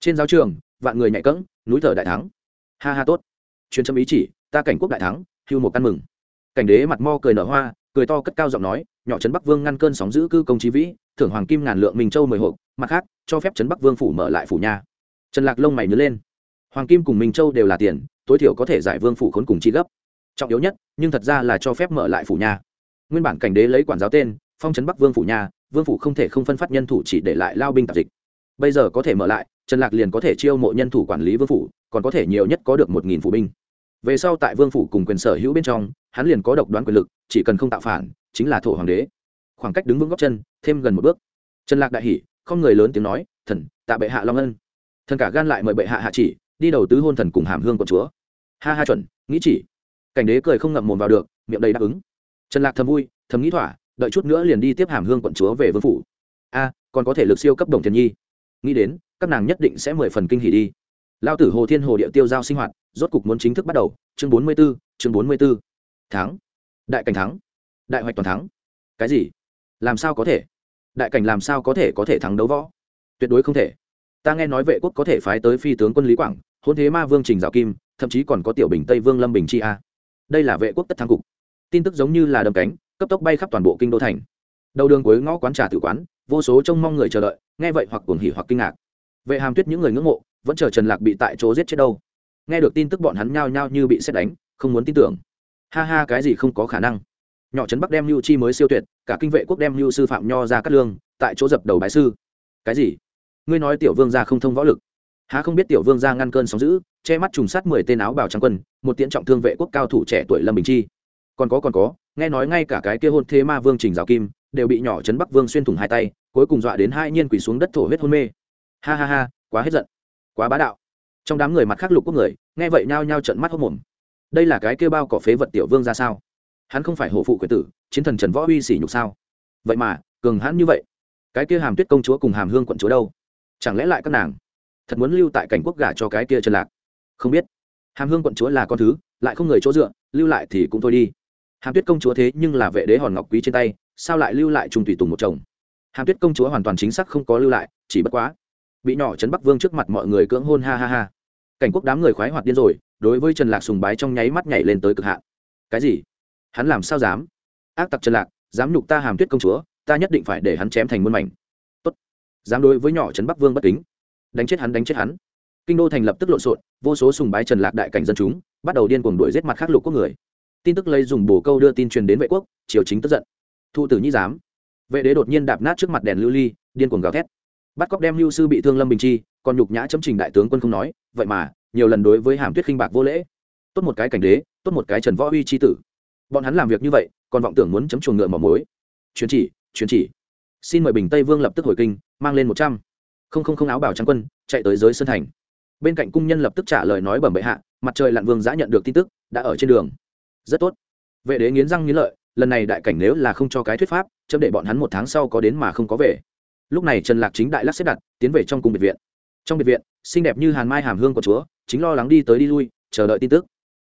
Speaker 1: Trên giáo trường, vạn người nhạy cẫng, núi thở đại thắng. Ha ha tốt. Truyền châm ý chỉ, ta cảnh quốc đại thắng, hưu một căn mừng. Cảnh đế mặt mo cười nở hoa, cười to cất cao giọng nói, nhỏ trấn bắc vương ngăn cơn sóng giữ cư công trí vĩ, thưởng hoàng kim ngàn lượng mình châu mười hộp, mặt khác, cho phép trấn bắc vương phủ mở lại phủ nhà. trần lạc lông mày nhớ lên hoàng kim cùng minh châu đều là tiền, tối thiểu có thể giải vương phủ khốn cùng chi gấp. Trọng yếu nhất, nhưng thật ra là cho phép mở lại phủ nhà. Nguyên bản cảnh đế lấy quản giáo tên, phong trấn bắc vương phủ nhà, vương phủ không thể không phân phát nhân thủ chỉ để lại lao binh tạp dịch. Bây giờ có thể mở lại, trần lạc liền có thể chiêu mộ nhân thủ quản lý vương phủ, còn có thể nhiều nhất có được một nghìn phủ binh. Về sau tại vương phủ cùng quyền sở hữu bên trong, hắn liền có độc đoán quyền lực, chỉ cần không tạo phản, chính là thổ hoàng đế. Khoảng cách đứng vững góc chân, thêm gần một bước. Trần lạc đại hỉ, không người lớn tiếng nói, thần, tạ bệ hạ long ân. Thần cả gan lại mời bệ hạ hạ chỉ đi đầu tứ hôn thần cùng hàm hương quận chúa. Ha ha chuẩn nghĩ chỉ. Cảnh đế cười không ngậm mồm vào được miệng đầy đáp ứng. Trần lạc thầm vui thầm nghĩ thỏa đợi chút nữa liền đi tiếp hàm hương quận chúa về vương phủ. A còn có thể lực siêu cấp đồng thiền nhi. Nghĩ đến các nàng nhất định sẽ mười phần kinh hỉ đi. Lao tử hồ thiên hồ địa tiêu giao sinh hoạt rốt cục muốn chính thức bắt đầu. Chương bốn mươi 44, chương bốn mươi 44. tháng đại cảnh thắng. Đại hoạch toàn thắng. Cái gì? Làm sao có thể? Đại cảnh làm sao có thể có thể thắng đấu võ? Tuyệt đối không thể. Ta nghe nói vệ quốc có thể phái tới phi tướng quân lý quảng hôn thế ma vương trình dạo kim, thậm chí còn có tiểu bình tây vương lâm bình chi a. Đây là vệ quốc tất thắng cục. Tin tức giống như là đầm cánh, cấp tốc bay khắp toàn bộ kinh đô thành. Đầu đường cuối ngõ quán trà tự quán, vô số trông mong người chờ đợi, nghe vậy hoặc cuồng hỉ hoặc kinh ngạc. Vệ hàm tuyết những người ngưỡng mộ, vẫn chờ trần lạc bị tại chỗ giết chết đâu. Nghe được tin tức bọn hắn nhao nhao như bị xét đánh, không muốn tin tưởng. Ha ha, cái gì không có khả năng. Nhỏ trấn bắc đem lưu chi mới siêu tuyệt, cả kinh vệ quốc đem lưu sư phạm nho ra cắt lương, tại chỗ dập đầu bái sư. Cái gì? Ngươi nói tiểu vương gia không thông võ lực há không biết tiểu vương ra ngăn cơn sóng giữ che mắt trùng sát mười tên áo bào trắng quân, một tiễn trọng thương vệ quốc cao thủ trẻ tuổi lâm bình chi. Còn có còn có, nghe nói ngay cả cái kia hôn thế ma vương trình giáo kim đều bị nhỏ trấn bắc vương xuyên thủng hai tay, cuối cùng dọa đến hai nhiên quỳ xuống đất thổ huyết hôn mê. Ha ha ha, quá hết giận, quá bá đạo. Trong đám người mặt khác lục quốc người, nghe vậy nhao nhao trận mắt hốc mồm. Đây là cái kia bao cỏ phế vật tiểu vương ra sao? Hắn không phải hổ phụ quyền tử, chiến thần trần võ uy sỉ nhục sao? Vậy mà, cường hãn như vậy, cái kia hàm tuyết công chúa cùng hàm hương quận chúa đâu? Chẳng lẽ lại các nàng thật muốn lưu tại cảnh quốc gả cho cái kia trần lạc. Không biết. Hàm hương quận chúa là con thứ, lại không người chỗ dựa, lưu lại thì cũng thôi đi. Hàm tuyết công chúa thế nhưng là vệ đế hòn ngọc quý trên tay, sao lại lưu lại trùng tùy tùng một chồng? Hàm tuyết công chúa hoàn toàn chính xác không có lưu lại, chỉ bất quá bị nhỏ trấn bắc vương trước mặt mọi người cưỡng hôn ha ha ha. Cảnh quốc đám người khoái hoạt điên rồi, đối với trần lạc sùng bái trong nháy mắt nhảy lên tới cực hạn. Cái gì? Hắn làm sao dám? Ác tặc trần lạc, dám nhục ta hàm tuyết công chúa, ta nhất định phải để hắn chém thành muôn mảnh. Tốt. Dám đối với nhỏ trấn bắc vương bất kính đánh chết hắn, đánh chết hắn. Kinh đô thành lập tức lộn xộn, vô số sùng bái trần lạc đại cảnh dân chúng bắt đầu điên cuồng đuổi giết mặt khác lục quốc người. Tin tức lấy dùng bồ câu đưa tin truyền đến vệ quốc, triều chính tức giận. Thụ tử nhi dám vệ đế đột nhiên đạp nát trước mặt đèn lưu ly, điên cuồng gào thét. Bắt cóc đem lưu sư bị thương lâm bình chi, còn nhục nhã chấm trình đại tướng quân không nói, vậy mà, nhiều lần đối với hàm tuyết khinh bạc vô lễ. Tốt một cái cảnh đế, tốt một cái trần võ uy chi tử. Bọn hắn làm việc như vậy, còn vọng tưởng muốn chấm chuồng ngựa mỏ mối. Chuyến chỉ chuyến chỉ. Xin mời bình tây vương lập tức hồi kinh, mang lên một trăm không không không áo bảo trang quân, chạy tới giới sơn thành. Bên cạnh cung nhân lập tức trả lời nói bẩm bệ hạ, mặt trời lặn vương giã nhận được tin tức, đã ở trên đường. Rất tốt. Vệ đế nghiến răng nghiến lợi, lần này đại cảnh nếu là không cho cái thuyết pháp, chấm để bọn hắn một tháng sau có đến mà không có về. Lúc này trần lạc chính đại lắc xếp đặt, tiến về trong cung biệt viện. Trong biệt viện, xinh đẹp như hàn mai hàm hương của chúa, chính lo lắng đi tới đi lui, chờ đợi tin tức.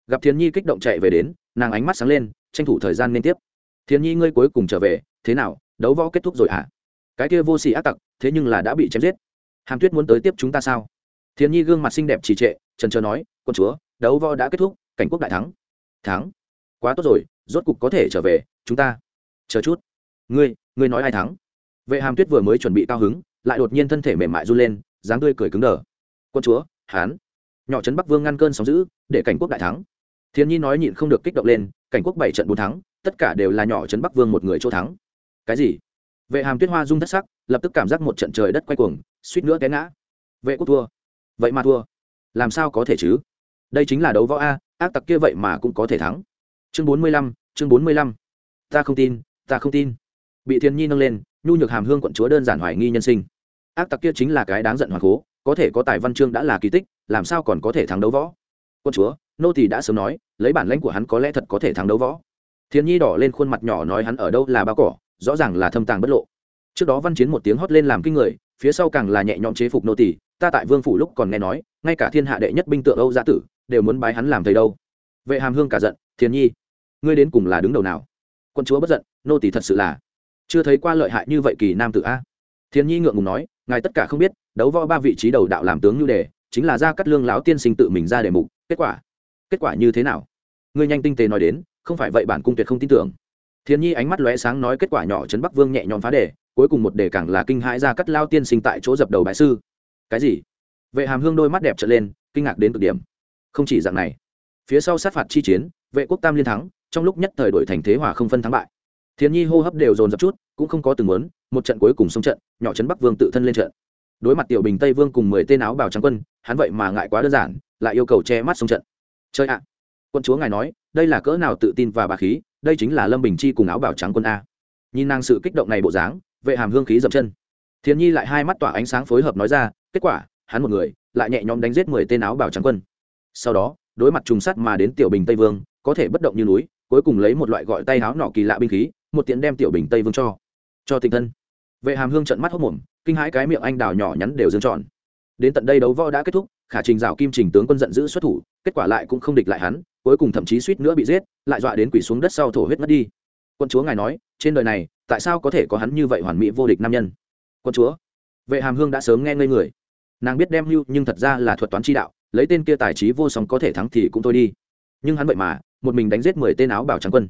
Speaker 1: Gặp thiền nhi kích động chạy về đến, nàng ánh mắt sáng lên, tranh thủ thời gian liên tiếp. Thiền nhi ngươi cuối cùng trở về, thế nào, đấu võ kết thúc rồi hả? Cái kia vô xỉ ác tặc, thế nhưng là đã bị chém giết hàm tuyết muốn tới tiếp chúng ta sao? Thiên nhi gương mặt xinh đẹp trì trệ, trần trờ nói, quân chúa, đấu võ đã kết thúc, cảnh quốc đại thắng. Thắng? Quá tốt rồi, rốt cục có thể trở về, chúng ta, chờ chút. Ngươi ngươi nói ai thắng? Vệ hàm tuyết vừa mới chuẩn bị cao hứng, lại đột nhiên thân thể mềm mại run lên, dáng tươi cười cứng đờ. Quân chúa, hán. Nhỏ trấn bắc vương ngăn cơn sóng giữ để cảnh quốc đại thắng. Thiên nhi nói nhịn không được kích động lên, cảnh quốc bảy trận bốn thắng, tất cả đều là nhỏ trấn bắc vương một người chỗ thắng. Cái gì? Vệ hàm tuyết hoa rung thất sắc, lập tức cảm giác một trận trời đất quay cuồng, suýt nữa té ngã. Vệ quốc thua. Vậy mà thua. Làm sao có thể chứ? Đây chính là đấu võ a, ác tặc kia vậy mà cũng có thể thắng. Chương bốn mươi lăm, chương bốn mươi lăm. Ta không tin, ta không tin. Bị thiên nhi nâng lên, nhu nhược hàm hương quận chúa đơn giản hoài nghi nhân sinh. Ác tặc kia chính là cái đáng giận hoàng cố, có thể có tài văn chương đã là kỳ tích, làm sao còn có thể thắng đấu võ? Quân chúa, nô thì đã sớm nói, lấy bản lãnh của hắn có lẽ thật có thể thắng đấu võ. Thiên nhi đỏ lên khuôn mặt nhỏ nói hắn ở đâu là bao cỏ rõ ràng là thâm tàng bất lộ. Trước đó văn chiến một tiếng hót lên làm kinh người, phía sau càng là nhẹ nhõm chế phục nô tỳ, ta tại vương phủ lúc còn nghe nói, ngay cả thiên hạ đệ nhất binh tượng âu gia tử đều muốn bái hắn làm thầy đâu. Vệ hàm hương cả giận thiên nhi, ngươi đến cùng là đứng đầu nào? Quân chúa bất giận, nô tỳ thật sự là chưa thấy qua lợi hại như vậy kỳ nam tử a. Thiên nhi ngượng ngùng nói, ngài tất cả không biết, đấu võ ba vị trí đầu đạo làm tướng như đề, chính là ra cắt lương lão tiên sinh tự mình ra đề mục, kết quả kết quả như thế nào? Ngươi nhanh tinh tế nói đến, không phải vậy bản cung tuyệt không tin tưởng thiên nhi ánh mắt lóe sáng nói kết quả nhỏ trấn bắc vương nhẹ nhõm phá đề, cuối cùng một đề càng là kinh hãi ra cắt lao tiên sinh tại chỗ dập đầu bại sư. Cái gì? Vệ hàm hương đôi mắt đẹp trở lên, kinh ngạc đến cực điểm. Không chỉ dạng này. Phía sau sát phạt chi chiến, vệ quốc tam liên thắng, trong lúc nhất thời đổi thành thế hòa không phân thắng bại. Thiên nhi hô hấp đều dồn dập chút, cũng không có từng muốn, một trận cuối cùng xong trận, nhỏ trấn bắc vương tự thân lên trận. Đối mặt tiểu bình tây vương cùng mười tên áo bào trắng quân, hắn vậy mà ngại quá đơn giản, lại yêu cầu che mắt xong trận. Chơi ạ quân chúa ngài nói, đây là cỡ nào tự tin và bà khí, đây chính là lâm bình chi cùng áo bảo trắng quân a. Nhìn nàng sự kích động này bộ dáng, vệ hàm hương khí dậm chân. Thiên nhi lại hai mắt tỏa ánh sáng phối hợp nói ra, kết quả, hắn một người, lại nhẹ nhõm đánh giết mười tên áo bảo trắng quân. Sau đó, đối mặt trùng sắt mà đến tiểu bình tây vương, có thể bất động như núi, cuối cùng lấy một loại gọi tay áo nọ kỳ lạ binh khí, một tiện đem tiểu bình tây vương cho. Cho tình thân. Vệ hàm hương trận mắt hốc mồm, kinh hãi cái miệng anh đào nhỏ nhắn đều dương tròn. Đến tận đây đấu võ đã kết thúc, khả trình rào kim trình tướng quân giận dữ xuất thủ, kết quả lại cũng không địch lại hắn cuối cùng thậm chí suýt nữa bị giết, lại dọa đến quỷ xuống đất sau thổ huyết mất đi. Quân chúa ngài nói, trên đời này, tại sao có thể có hắn như vậy hoàn mỹ vô địch nam nhân? Quân chúa, vệ hàm hương đã sớm nghe ngây người. Nàng biết đem lưu nhưng thật ra là thuật toán chi đạo, lấy tên kia tài trí vô song có thể thắng thì cũng thôi đi. Nhưng hắn vậy mà, một mình đánh giết mười tên áo bảo trắng quân.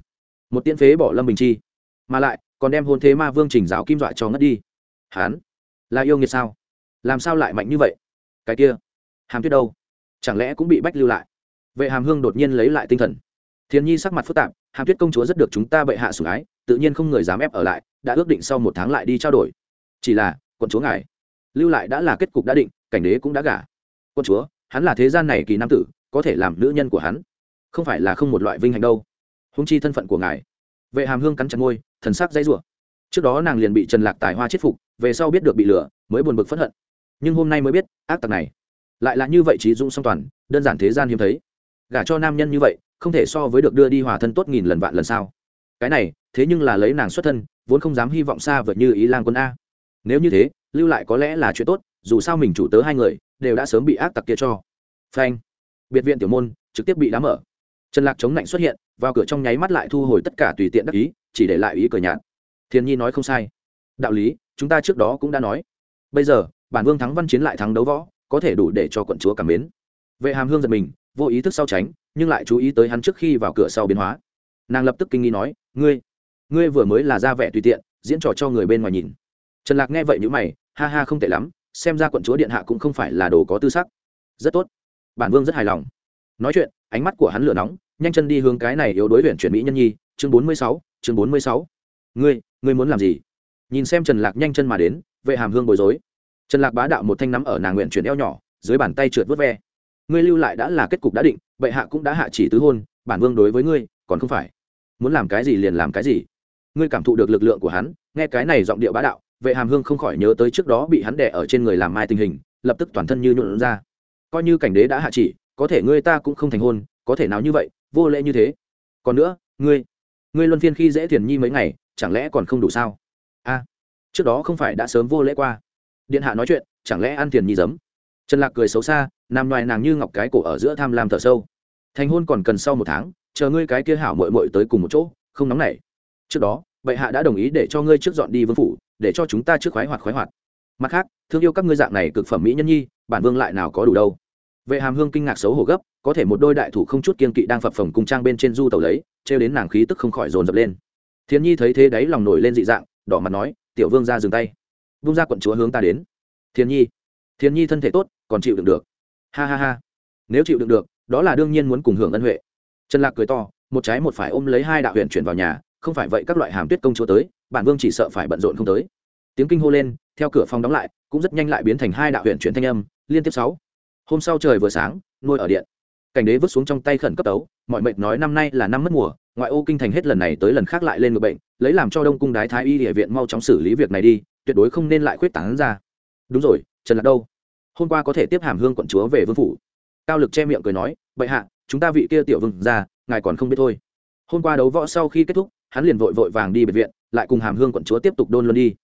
Speaker 1: Một tiễn phế bỏ lâm bình chi. Mà lại, còn đem hôn thế ma vương trình giáo kim dọa cho ngất đi. Hắn, là yêu nghiệt sao? Làm sao lại mạnh như vậy? Cái kia, hàm tuyết đâu? Chẳng lẽ cũng bị bách lưu lại? Vệ hàm hương đột nhiên lấy lại tinh thần. Thiên nhi sắc mặt phức tạp hàm tuyết công chúa rất được chúng ta bệ hạ sủng ái tự nhiên không người dám ép ở lại đã ước định sau một tháng lại đi trao đổi. Chỉ là quận chúa ngài lưu lại đã là kết cục đã định cảnh đế cũng đã gả. Quân chúa hắn là thế gian này kỳ nam tử có thể làm nữ nhân của hắn. Không phải là không một loại vinh hạnh đâu. Húng chi thân phận của ngài. Vệ hàm hương cắn chặt ngôi thần sắc dãy rủa. Trước đó nàng liền bị trần lạc tài hoa chết phục về sau biết được bị lừa, mới buồn bực phẫn hận. Nhưng hôm nay mới biết ác tặc này lại là như vậy trí dũng song toàn đơn giản thế gian hiếm thấy gả cho nam nhân như vậy, không thể so với được đưa đi hòa thân tốt nghìn lần vạn lần sao? Cái này, thế nhưng là lấy nàng xuất thân, vốn không dám hy vọng xa vượt như ý lang quân a. Nếu như thế, lưu lại có lẽ là chuyện tốt, dù sao mình chủ tớ hai người, đều đã sớm bị ác tặc kia cho. Phanh. Biệt viện tiểu môn, trực tiếp bị đá mở. Trần lạc chống lạnh xuất hiện, vào cửa trong nháy mắt lại thu hồi tất cả tùy tiện đắc ý, chỉ để lại ý cờ nhạt. Thiên nhi nói không sai. Đạo lý, chúng ta trước đó cũng đã nói. Bây giờ, bản vương thắng văn chiến lại thắng đấu võ, có thể đủ để cho quận chúa cảm mến. Vệ hàm hương giật mình vô ý thức sau tránh, nhưng lại chú ý tới hắn trước khi vào cửa sau biến hóa. Nàng lập tức kinh nghi nói, ngươi ngươi vừa mới là ra vẻ tùy tiện, diễn trò cho người bên ngoài nhìn. Trần lạc nghe vậy nhữ mày, ha ha, không tệ lắm, xem ra quận chúa điện hạ cũng không phải là đồ có tư sắc. Rất tốt. Bản vương rất hài lòng. Nói chuyện, ánh mắt của hắn lửa nóng, nhanh chân đi hướng cái này yếu đối huyện chuyển mỹ nhân nhi, chương bốn mươi sáu, chương bốn mươi sáu. Ngươi ngươi muốn làm gì? Nhìn xem trần lạc nhanh chân mà đến, vệ hàm hương bối rối. Trần lạc bá đạo một thanh nắm ở nàng nguyện chuyển eo nhỏ, dưới bàn tay trượt vớt ve ngươi lưu lại đã là kết cục đã định, bệ hạ cũng đã hạ chỉ tứ hôn, bản vương đối với ngươi, còn không phải. Muốn làm cái gì liền làm cái gì. Ngươi cảm thụ được lực lượng của hắn, nghe cái này giọng điệu bá đạo, vệ hàm hương không khỏi nhớ tới trước đó bị hắn đẻ ở trên người làm mai tình hình, lập tức toàn thân như nhuộn ra. Coi như cảnh đế đã hạ chỉ, có thể ngươi ta cũng không thành hôn, có thể nào như vậy, vô lễ như thế. Còn nữa, ngươi ngươi luân phiên khi dễ thiền nhi mấy ngày, chẳng lẽ còn không đủ sao? A, trước đó không phải đã sớm vô lễ qua. Điện hạ nói chuyện, chẳng lẽ ăn thiền nhi giấm? Trần lạc cười xấu xa nằm ngoài nàng như ngọc cái cổ ở giữa tham lam thở sâu. Thành hôn còn cần sau một tháng, chờ ngươi cái kia hảo mội mội tới cùng một chỗ, không nóng nảy. Trước đó, bệ hạ đã đồng ý để cho ngươi trước dọn đi vương phủ, để cho chúng ta trước khoái hoạt khoái hoạt. Mặt khác, thương yêu các ngươi dạng này cực phẩm mỹ nhân nhi, bản vương lại nào có đủ đâu. Vệ hàm hương kinh ngạc xấu hổ gấp, có thể một đôi đại thủ không chút kiên kỵ đang phập phồng cung trang bên trên du tàu lấy, trêu đến nàng khí tức không khỏi dồn dập lên. Thiên nhi thấy thế đấy lòng nổi lên dị dạng, đỏ mặt nói, tiểu vương ra dừng tay. Vung ra quận chúa hướng ta đến. Thiên nhi. Thiên nhi thân thể tốt, còn chịu đựng được ha ha ha. Nếu chịu đựng được, đó là đương nhiên muốn cùng hưởng ân huệ. Trần lạc cười to, một trái một phải ôm lấy hai đạo huyện chuyển vào nhà, không phải vậy các loại hàm tuyết công chúa tới, bản vương chỉ sợ phải bận rộn không tới. Tiếng kinh hô lên, theo cửa phòng đóng lại, cũng rất nhanh lại biến thành hai đạo huyện chuyển thanh âm, liên tiếp sáu. Hôm sau trời vừa sáng nuôi ở điện. Cảnh đế vứt xuống trong tay khẩn cấp tấu, mọi mệnh nói năm nay là năm mất mùa, ngoại ô kinh thành hết lần này tới lần khác lại lên người bệnh, lấy làm cho đông cung đái thái y địa viện mau chóng xử lý việc này đi, tuyệt đối không nên lại khuyết tán ra. Đúng rồi, trần lạc đâu? Hôm qua có thể tiếp hàm hương quận chúa về vương phủ. Cao lực che miệng cười nói, bệ hạ, chúng ta vị kia tiểu vương ra ngài còn không biết thôi. Hôm qua đấu võ sau khi kết thúc, hắn liền vội vội vàng đi biệt viện, lại cùng hàm hương quận chúa tiếp tục đôn luôn đi.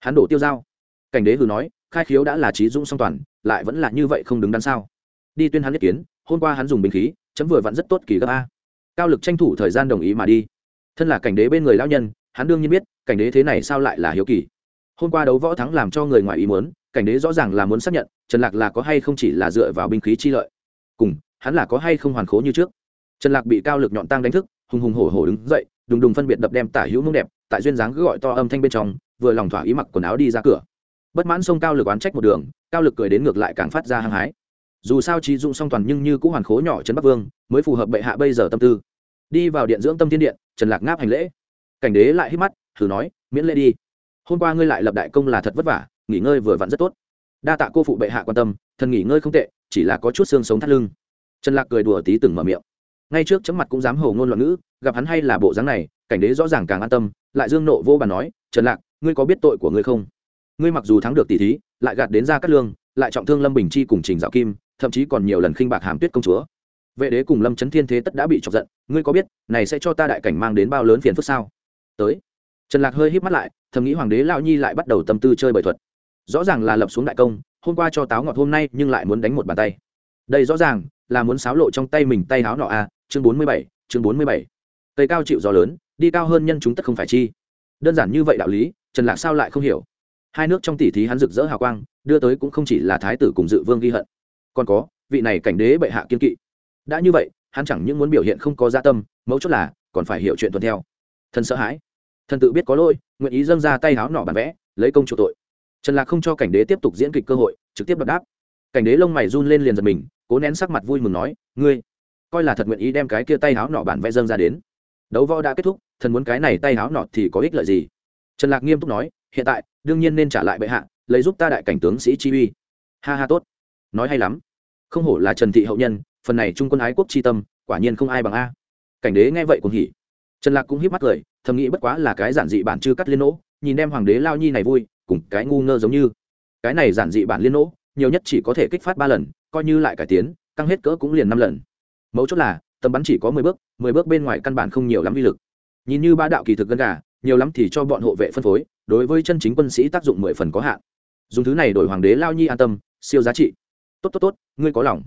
Speaker 1: Hắn đổ tiêu dao. Cảnh đế hừ nói, khai khiếu đã là trí dũng song toàn, lại vẫn là như vậy không đứng đắn sao? Đi tuyên hắn nhất kiến, hôm qua hắn dùng bình khí, chấm vừa vẫn rất tốt kỳ gấp a. Cao lực tranh thủ thời gian đồng ý mà đi. Thân là cảnh đế bên người lão nhân, hắn đương nhiên biết, cảnh đế thế này sao lại là hiếu kỳ. Hôm qua đấu võ thắng làm cho người ngoài ý muốn cảnh đế rõ ràng là muốn xác nhận, trần lạc là có hay không chỉ là dựa vào binh khí chi lợi. Cùng, hắn là có hay không hoàn khố như trước. Trần lạc bị cao lực nhọn tăng đánh thức, hùng hùng hổ hổ đứng dậy, đùng đùng phân biệt đập đem tả hữu mông đẹp, tại duyên dáng cứ gọi to âm thanh bên trong, vừa lòng thỏa ý mặc quần áo đi ra cửa. Bất mãn xông cao lực oán trách một đường, cao lực cười đến ngược lại càng phát ra hăng hái. Dù sao trí dụng song toàn nhưng như cũng hoàn khố nhỏ trấn bắc vương, mới phù hợp bệ hạ bây giờ tâm tư. Đi vào điện dưỡng tâm thiên điện, trần lạc ngáp hành lễ. Cảnh đế lại hít mắt, thử nói, miễn lễ đi. Hôm qua ngươi lại lập đại công là thật vất vả nghỉ ngơi vừa vặn rất tốt. Đa tạ cô phụ bệ hạ quan tâm, thần nghỉ ngơi không tệ, chỉ là có chút xương sống thắt lưng. Trần lạc cười đùa tí từng mở miệng. Ngay trước chấm mặt cũng dám hầu ngôn loạn ngữ, gặp hắn hay là bộ dáng này, cảnh đế rõ ràng càng an tâm, lại dương nộ vô bàn nói, trần lạc, ngươi có biết tội của ngươi không? Ngươi mặc dù thắng được tỷ thí, lại gạt đến ra cát lương, lại trọng thương lâm bình chi cùng trình dạo kim, thậm chí còn nhiều lần khinh bạc hàm tuyết công chúa. Vệ đế cùng lâm trấn thiên thế tất đã bị chọc giận, ngươi có biết, này sẽ cho ta đại cảnh mang đến bao lớn phiền phức sao? Tới. Trần lạc hơi híp mắt lại, thầm nghĩ hoàng đế lao nhi lại bắt đầu tâm tư chơi bời thuật rõ ràng là lập xuống đại công hôm qua cho táo ngọt hôm nay nhưng lại muốn đánh một bàn tay. Đây rõ ràng là muốn xáo lộ trong tay mình tay háo nọ a à, chương bốn mươi bảy chương bốn mươi bảy. Cây cao chịu gió lớn đi cao hơn nhân chúng tất không phải chi. Đơn giản như vậy đạo lý trần lạc sao lại không hiểu? Hai nước trong tỷ thí hắn rực rỡ hào quang đưa tới cũng không chỉ là thái tử cùng dự vương ghi hận. Còn có vị này cảnh đế bệ hạ kiên kỵ. Đã như vậy hắn chẳng những muốn biểu hiện không có gia tâm mấu chốt là còn phải hiểu chuyện tuân theo. Thần sợ hãi. Thần tự biết có lỗi nguyện ý dâng ra tay háo nọ bản vẽ lấy công chủ tội trần lạc không cho cảnh đế tiếp tục diễn kịch cơ hội, trực tiếp đập đáp. Cảnh đế lông mày run lên liền giật mình, cố nén sắc mặt vui mừng nói, ngươi, coi là thật nguyện ý đem cái kia tay háo nọ bản vẽ dâng ra đến. Đấu võ đã kết thúc, thần muốn cái này tay háo nọ thì có ích lợi gì? Trần lạc nghiêm túc nói, hiện tại, đương nhiên nên trả lại bệ hạ, lấy giúp ta đại cảnh tướng sĩ chi uy. Ha ha, tốt. Nói hay lắm. Không hổ là trần thị hậu nhân, phần này trung quân ái quốc chi tâm, quả nhiên không ai bằng a. Cảnh đế nghe vậy cũng hỉ. Trần lạc cũng híp mắt cười, thầm nghĩ bất quá là cái giản dị bản chưa cắt liên nỗ nhìn đem hoàng đế lao nhi này vui cùng cái ngu ngơ giống như. Cái này giản dị bản liên nỗ, nhiều nhất chỉ có thể kích phát ba lần, coi như lại cải tiến tăng hết cỡ cũng liền năm lần. Mấu chốt là, tầm bắn chỉ có mười bước mười bước bên ngoài căn bản không nhiều lắm vi lực. Nhìn như ba đạo kỳ thực gân gà, nhiều lắm thì cho bọn hộ vệ phân phối, đối với chân chính quân sĩ tác dụng mười phần có hạn. Dùng thứ này đổi hoàng đế lao nhi an tâm, siêu giá trị. Tốt tốt tốt, ngươi có lòng.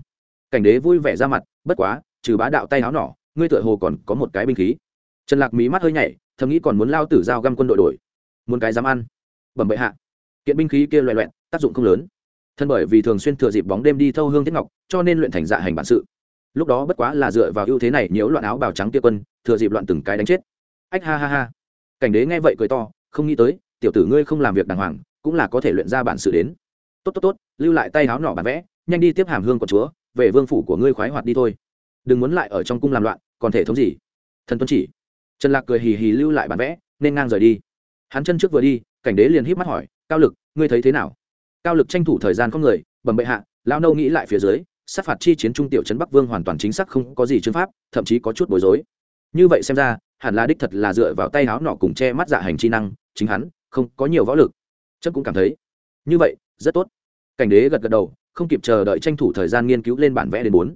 Speaker 1: Cảnh đế vui vẻ ra mặt, bất quá, trừ bá đạo tay áo nỏ, ngươi tựa hồ còn có một cái binh khí. Trần lạc mí mắt hơi nhảy, thầm nghĩ còn muốn lao tử giao găm quân đội đổi. Muốn cái dám ăn bẩm bệ hạ. Kiện binh khí kia loại loẹn tác dụng không lớn. Thân bởi vì thường xuyên thừa dịp bóng đêm đi thâu hương thiết ngọc, cho nên luyện thành dạ hành bản sự. Lúc đó bất quá là dựa vào ưu thế này nhiễu loạn áo bào trắng kia quân, thừa dịp loạn từng cái đánh chết. Ách ha ha ha. Cảnh đế nghe vậy cười to, không nghĩ tới, tiểu tử ngươi không làm việc đàng hoàng, cũng là có thể luyện ra bản sự đến. Tốt tốt tốt, lưu lại tay áo nỏ bản vẽ, nhanh đi tiếp hàm hương của chúa, về vương phủ của ngươi khoái hoạt đi thôi. Đừng muốn lại ở trong cung làm loạn, còn thể thống gì? Thần tuân chỉ. Trần lạc cười hì hì lưu lại bản vẽ, nên ngang rời đi. Hắn chân trước vừa đi cảnh đế liền híp mắt hỏi, cao lực, ngươi thấy thế nào? Cao lực tranh thủ thời gian con người, bẩm bệ hạ lao nâu nghĩ lại phía dưới, sát phạt chi chiến trung tiểu trấn bắc vương hoàn toàn chính xác không có gì chứng pháp, thậm chí có chút bối rối. Như vậy xem ra, hẳn là đích thật là dựa vào tay áo nọ cùng che mắt dạ hành chi năng, chính hắn không có nhiều võ lực. Chấp cũng cảm thấy, như vậy, rất tốt. Cảnh đế gật gật đầu, không kịp chờ đợi tranh thủ thời gian nghiên cứu lên bản vẽ đến bốn.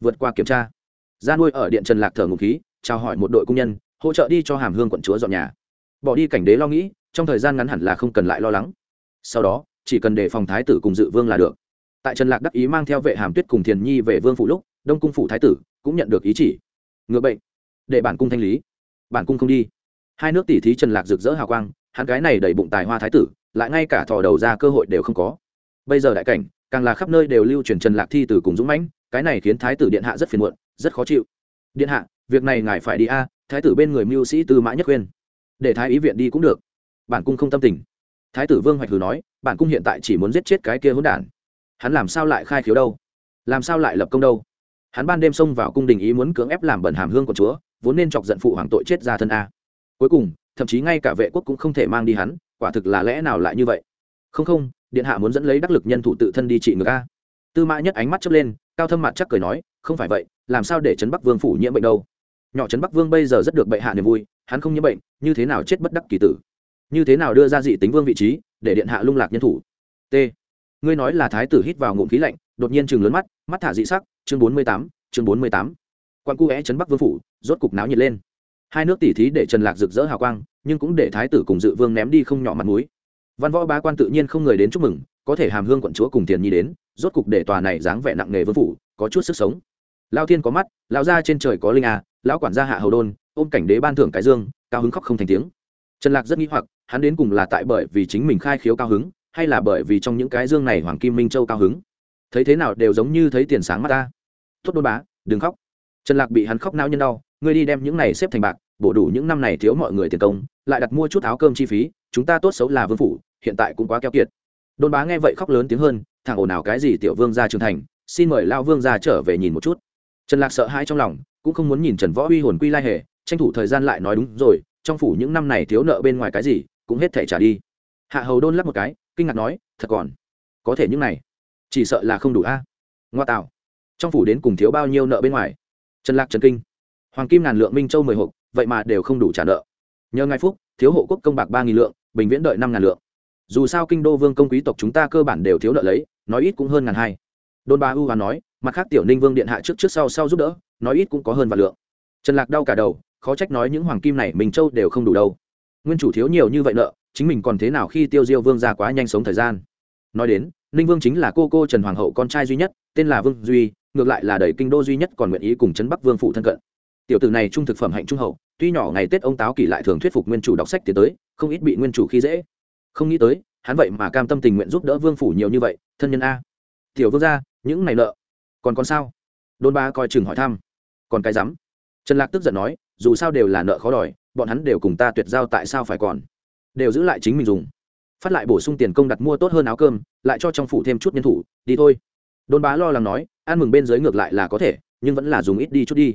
Speaker 1: Vượt qua kiểm tra, ra nuôi ở điện trần lạc thở ngục khí, chào hỏi một đội công nhân, hỗ trợ đi cho hàm hương quận chúa dọn nhà. Bỏ đi cảnh đế lo nghĩ trong thời gian ngắn hẳn là không cần lại lo lắng. Sau đó, chỉ cần đề phòng thái tử cùng dự vương là được. Tại trần lạc đắc ý mang theo vệ hàm tuyết cùng thiền nhi về vương phủ lúc, đông cung phủ thái tử cũng nhận được ý chỉ. Ngựa bệnh. Để bản cung thanh lý. Bản cung không đi. Hai nước tỷ thí trần lạc rực rỡ hào quang, hắn cái này đầy bụng tài hoa thái tử, lại ngay cả thò đầu ra cơ hội đều không có. Bây giờ đại cảnh, càng là khắp nơi đều lưu truyền trần lạc thi từ cùng dũng mãnh, cái này khiến thái tử điện hạ rất phiền muộn, rất khó chịu. Điện hạ, việc này ngài phải đi a, thái tử bên người mưu sĩ tư mã nhất khuyên. Để thái ý viện đi cũng được bản cung không tâm tình. Thái tử vương hoạch hừ nói, bản cung hiện tại chỉ muốn giết chết cái kia hỗn đản. Hắn làm sao lại khai khiếu đâu? Làm sao lại lập công đâu? Hắn ban đêm xông vào cung đình ý muốn cưỡng ép làm bẩn hàm hương của chúa, vốn nên chọc giận phụ hoàng tội chết ra thân a. Cuối cùng, thậm chí ngay cả vệ quốc cũng không thể mang đi hắn, quả thực là lẽ nào lại như vậy? Không không, điện hạ muốn dẫn lấy đắc lực nhân thủ tự thân đi trị ngược a. Tư mã nhất ánh mắt chớp lên, cao thâm mặt chắc cười nói, không phải vậy, làm sao để trấn bắc vương phủ nhiễm bệnh đâu? Nhỏ trấn bắc vương bây giờ rất được bệ hạ niềm vui, hắn không nhiễm bệnh, như thế nào chết bất đắc kỳ tử? Như thế nào đưa ra dị tính vương vị trí, để điện hạ lung lạc nhân thủ? T. Ngươi nói là thái tử hít vào ngụm khí lạnh, đột nhiên chừng lớn mắt mắt thả dị sắc, chương bốn mươi tám, chương bốn mươi tám. Quan cu é chấn bắc vương phủ, rốt cục náo nhiệt lên. Hai nước tỉ thí để trần lạc rực rỡ hào quang, nhưng cũng để thái tử cùng dự vương ném đi không nhỏ mặt mũi. Văn võ bá quan tự nhiên không người đến chúc mừng, có thể hàm hương quận chúa cùng tiền nhi đến, rốt cục để tòa này dáng vẻ nặng nề vương phủ, có chút sức sống. Lao thiên có mắt lao ra trên trời có linh à lão quản gia hạ hầu đôn, ôm cảnh đế ban thưởng cái dương, cao hứng khóc không thành tiếng trần lạc rất nghĩ hoặc, hắn đến cùng là tại bởi vì chính mình khai khiếu cao hứng, hay là bởi vì trong những cái dương này hoàng kim minh châu cao hứng? Thấy thế nào đều giống như thấy tiền sáng mắt ta. Tốt đôn bá, đừng khóc. Trần lạc bị hắn khóc nao nhân đau, ngươi đi đem những này xếp thành bạc, bổ đủ những năm này thiếu mọi người tiền công, lại đặt mua chút áo cơm chi phí, chúng ta tốt xấu là vương phủ, hiện tại cũng quá keo kiệt. Đôn bá nghe vậy khóc lớn tiếng hơn, thằng ồn ào cái gì tiểu vương ra trưởng thành, xin mời lao vương ra trở về nhìn một chút. Trần lạc sợ hãi trong lòng, cũng không muốn nhìn trần võ uy hồn quy lai hề, tranh thủ thời gian lại nói đúng rồi trong phủ những năm này thiếu nợ bên ngoài cái gì, cũng hết thể trả đi. Hạ hầu đôn lắp một cái, kinh ngạc nói, thật còn? Có thể những này? Chỉ sợ là không đủ a. Ngoa tạo. Trong phủ đến cùng thiếu bao nhiêu nợ bên ngoài? Trần lạc trần kinh. Hoàng kim ngàn lượng, minh châu mười hộp, vậy mà đều không đủ trả nợ. Nhờ ngài phúc, thiếu hộ quốc công bạc ba nghìn lượng, bình viễn đợi năm ngàn lượng. Dù sao kinh đô vương công quý tộc chúng ta cơ bản đều thiếu nợ lấy, nói ít cũng hơn ngàn hai. Đôn ba u hoàn nói, mặt khác tiểu ninh vương điện hạ trước trước sau sau giúp đỡ, nói ít cũng có hơn vạn lượng. Trần lạc đau cả đầu khó trách nói những hoàng kim này mình châu đều không đủ đâu. Nguyên chủ thiếu nhiều như vậy nợ, chính mình còn thế nào khi tiêu diêu vương ra quá nhanh sống thời gian? Nói đến, ninh vương chính là cô cô trần hoàng hậu con trai duy nhất, tên là vương duy, ngược lại là đầy kinh đô duy nhất còn nguyện ý cùng trấn bắc vương phụ thân cận. Tiểu tử này trung thực phẩm hạnh trung hậu, tuy nhỏ ngày tết ông táo kỳ lại thường thuyết phục nguyên chủ đọc sách tiến tới, không ít bị nguyên chủ khi dễ. Không nghĩ tới, hắn vậy mà cam tâm tình nguyện giúp đỡ vương phủ nhiều như vậy, thân nhân a. Tiểu vương gia, những này nợ, còn còn sao? Đôn ba coi chừng hỏi thăm. Còn cái rắm. Trần lạc tức giận nói dù sao đều là nợ khó đòi, bọn hắn đều cùng ta tuyệt giao tại sao phải còn? Đều giữ lại chính mình dùng. Phát lại bổ sung tiền công đặt mua tốt hơn áo cơm, lại cho trong phủ thêm chút nhân thủ, đi thôi. Đôn bá lo lắng nói, ăn mừng bên dưới ngược lại là có thể, nhưng vẫn là dùng ít đi chút đi.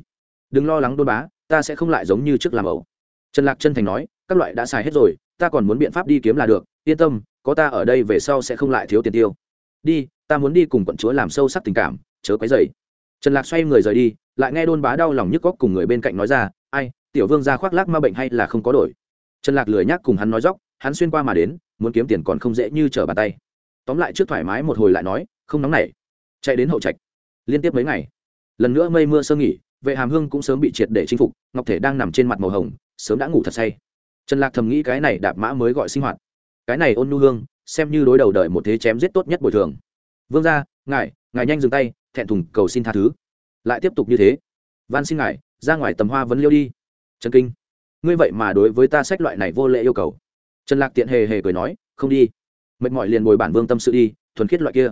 Speaker 1: Đừng lo lắng đôn bá, ta sẽ không lại giống như trước làm ẩu. Trần lạc chân thành nói, các loại đã xài hết rồi, ta còn muốn biện pháp đi kiếm là được, yên tâm, có ta ở đây về sau sẽ không lại thiếu tiền tiêu. Đi, ta muốn đi cùng quận chúa làm sâu sắc tình cảm, chớ quấy dày trần lạc xoay người rời đi, lại nghe đôn bá đau lòng nhức góc cùng người bên cạnh nói ra ai, tiểu vương ra khoác lác ma bệnh hay là không có đổi? Trần lạc lười nhác cùng hắn nói dóc, hắn xuyên qua mà đến, muốn kiếm tiền còn không dễ như trở bàn tay. Tóm lại trước thoải mái một hồi lại nói, không nóng nảy, chạy đến hậu trạch, liên tiếp mấy ngày. Lần nữa mây mưa sơ nghỉ, vệ hàm hương cũng sớm bị triệt để chinh phục, ngọc thể đang nằm trên mặt màu hồng, sớm đã ngủ thật say. Trần lạc thầm nghĩ cái này đạp mã mới gọi sinh hoạt. Cái này ôn nu hương, xem như đối đầu đời một thế chém giết tốt nhất bồi thường. Vương ra ngài ngài nhanh dừng tay, thẹn thùng cầu xin tha thứ. Lại tiếp tục như thế. Van xin ngài ra ngoài tầm hoa vấn liêu đi. Trần kinh, ngươi vậy mà đối với ta sách loại này vô lệ yêu cầu. Trần lạc tiện hề hề cười nói, không đi. Mệt mỏi liền bồi bản vương tâm sự đi, thuần khiết loại kia.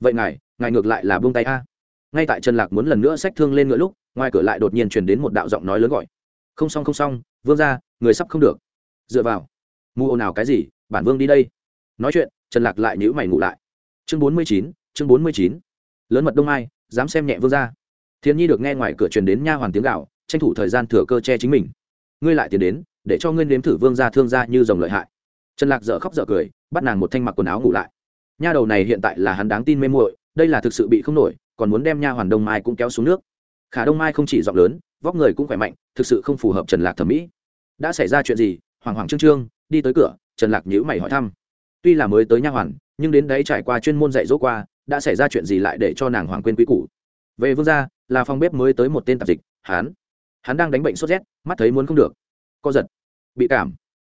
Speaker 1: Vậy ngài ngài ngược lại là buông tay a. Ngay tại trần lạc muốn lần nữa sách thương lên ngựa lúc, ngoài cửa lại đột nhiên truyền đến một đạo giọng nói lớn gọi. Không xong không xong, vương ra người sắp không được. Dựa vào. Mù ồn nào cái gì, bản vương đi đây. Nói chuyện, trần lạc lại nhữ mày ngủ lại. Chương bốn mươi chín, chương bốn mươi chín. Lớn mật đông ai, dám xem nhẹ vương ra thiền nhi được nghe ngoài cửa truyền đến nha hoàn tiếng gạo tranh thủ thời gian thừa cơ che chính mình. Ngươi lại tiến đến, để cho ngươi nếm thử vương gia thương gia như rồng lợi hại. Trần lạc dở khóc dở cười, bắt nàng một thanh mặc quần áo ngủ lại. Nha đầu này hiện tại là hắn đáng tin mê muội, đây là thực sự bị không nổi, còn muốn đem nha hoàn đông mai cũng kéo xuống nước. Khả đông mai không chỉ giọng lớn, vóc người cũng khỏe mạnh, thực sự không phù hợp trần lạc thẩm mỹ. Đã xảy ra chuyện gì? Hoàng hoàng trương trương, đi tới cửa, trần lạc nhữ mày hỏi thăm. Tuy là mới tới nha hoàn, nhưng đến đấy trải qua chuyên môn dạy dỗ qua, đã xảy ra chuyện gì lại để cho nàng hoàng quên quý cũ về vương gia là phòng bếp mới tới một tên tạp dịch hán hắn đang đánh bệnh sốt rét, mắt thấy muốn không được. Co giật. Bị cảm.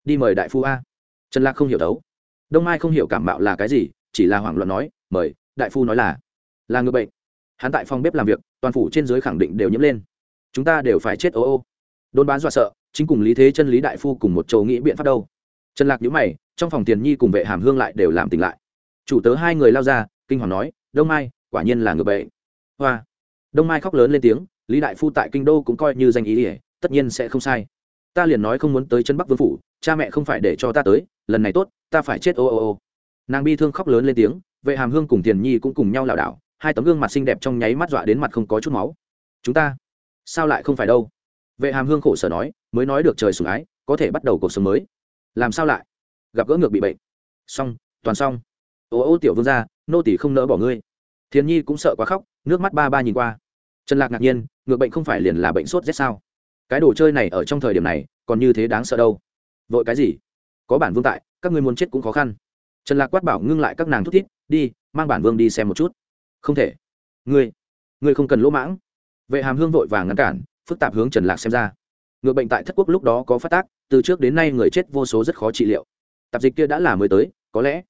Speaker 1: Đi mời đại phu a. Trần lạc không hiểu đấu đông mai không hiểu cảm mạo là cái gì, chỉ là hoảng loạn nói, mời, đại phu nói là là người bệnh. Hắn tại phòng bếp làm việc, toàn phủ trên dưới khẳng định đều nhiễm lên. Chúng ta đều phải chết, ô ô. Đôn bán dọa sợ, chính cùng lý thế chân, lý đại phu cùng một châu nghĩ biện pháp đâu. Trần lạc nhữ mày, trong phòng tiền nhi cùng vệ hàm hương lại đều làm tỉnh lại. Chủ tớ hai người lao ra, kinh hoàng nói, đông mai, quả nhiên là người bệnh. Hoa đông mai khóc lớn lên tiếng, lý đại phu tại kinh đô cũng coi như danh ý ỉa, tất nhiên sẽ không sai. Ta liền nói không muốn tới chân bắc vương phủ, cha mẹ không phải để cho ta tới, lần này tốt, ta phải chết ô ô ô. Nàng bi thương khóc lớn lên tiếng, vệ hàm hương cùng tiền nhi cũng cùng nhau lảo đảo, hai tấm gương mặt xinh đẹp trong nháy mắt dọa đến mặt không có chút máu. Chúng ta, sao lại không phải đâu? Vệ hàm hương khổ sở nói, mới nói được trời sủng ái, có thể bắt đầu cuộc sống mới. Làm sao lại? Gặp gỡ ngược bị bệnh. Xong, toàn xong. Ô ô tiểu vương gia, nô tỷ không nỡ bỏ ngươi thiên nhi cũng sợ quá khóc, nước mắt ba ba nhìn qua. Trần lạc ngạc nhiên, ngược bệnh không phải liền là bệnh sốt rét sao? Cái đồ chơi này ở trong thời điểm này, còn như thế đáng sợ đâu. Vội cái gì? Có bản vương tại, các ngươi muốn chết cũng khó khăn. Trần lạc quát bảo ngưng lại các nàng thút thít, đi, mang bản vương đi xem một chút. Không thể. Ngươi ngươi không cần lỗ mãng. Vệ hàm hương vội vàng ngăn cản, phức tạp hướng trần lạc xem ra. Ngược bệnh tại thất quốc lúc đó có phát tác, từ trước đến nay người chết vô số rất khó trị liệu. Tạp dịch kia đã là mới tới, có lẽ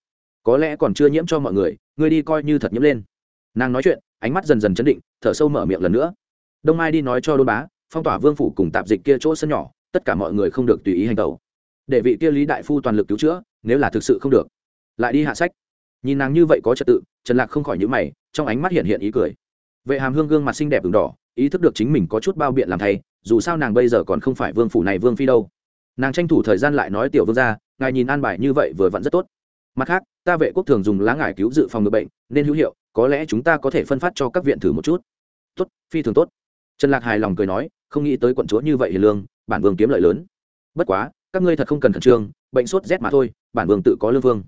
Speaker 1: có lẽ còn chưa nhiễm cho mọi người, ngươi đi coi như thật nhiễm lên nàng nói chuyện, ánh mắt dần dần chấn định, thở sâu mở miệng lần nữa. Đông mai đi nói cho đôn bá, phong tỏa vương phủ cùng tạp dịch kia chỗ sân nhỏ, tất cả mọi người không được tùy ý hành tẩu. Để vị kia lý đại phu toàn lực cứu chữa, nếu là thực sự không được. Lại đi hạ sách. Nhìn nàng như vậy có trật tự, trần lạc không khỏi nhữ mày, trong ánh mắt hiện hiện ý cười. Vệ hàm hương gương mặt xinh đẹp v đỏ, ý thức được chính mình có chút bao biện làm thay, dù sao nàng bây giờ còn không phải vương phủ này vương phi đâu. Nàng tranh thủ thời gian lại nói tiểu vương ra ngài nhìn an bài như vậy vừa vặn rất tốt. Mặt khác, ta vệ quốc thường dùng lá ngải cứu dự phòng người bệnh, nên hữu hiệu có lẽ chúng ta có thể phân phát cho các viện thử một chút. Tốt, phi thường tốt. Trần lạc hài lòng cười nói, không nghĩ tới quận chúa như vậy hiền lương, bản vương kiếm lợi lớn. Bất quá, các ngươi thật không cần khẩn trương, bệnh sốt rét mà thôi, bản vương tự có lương vương.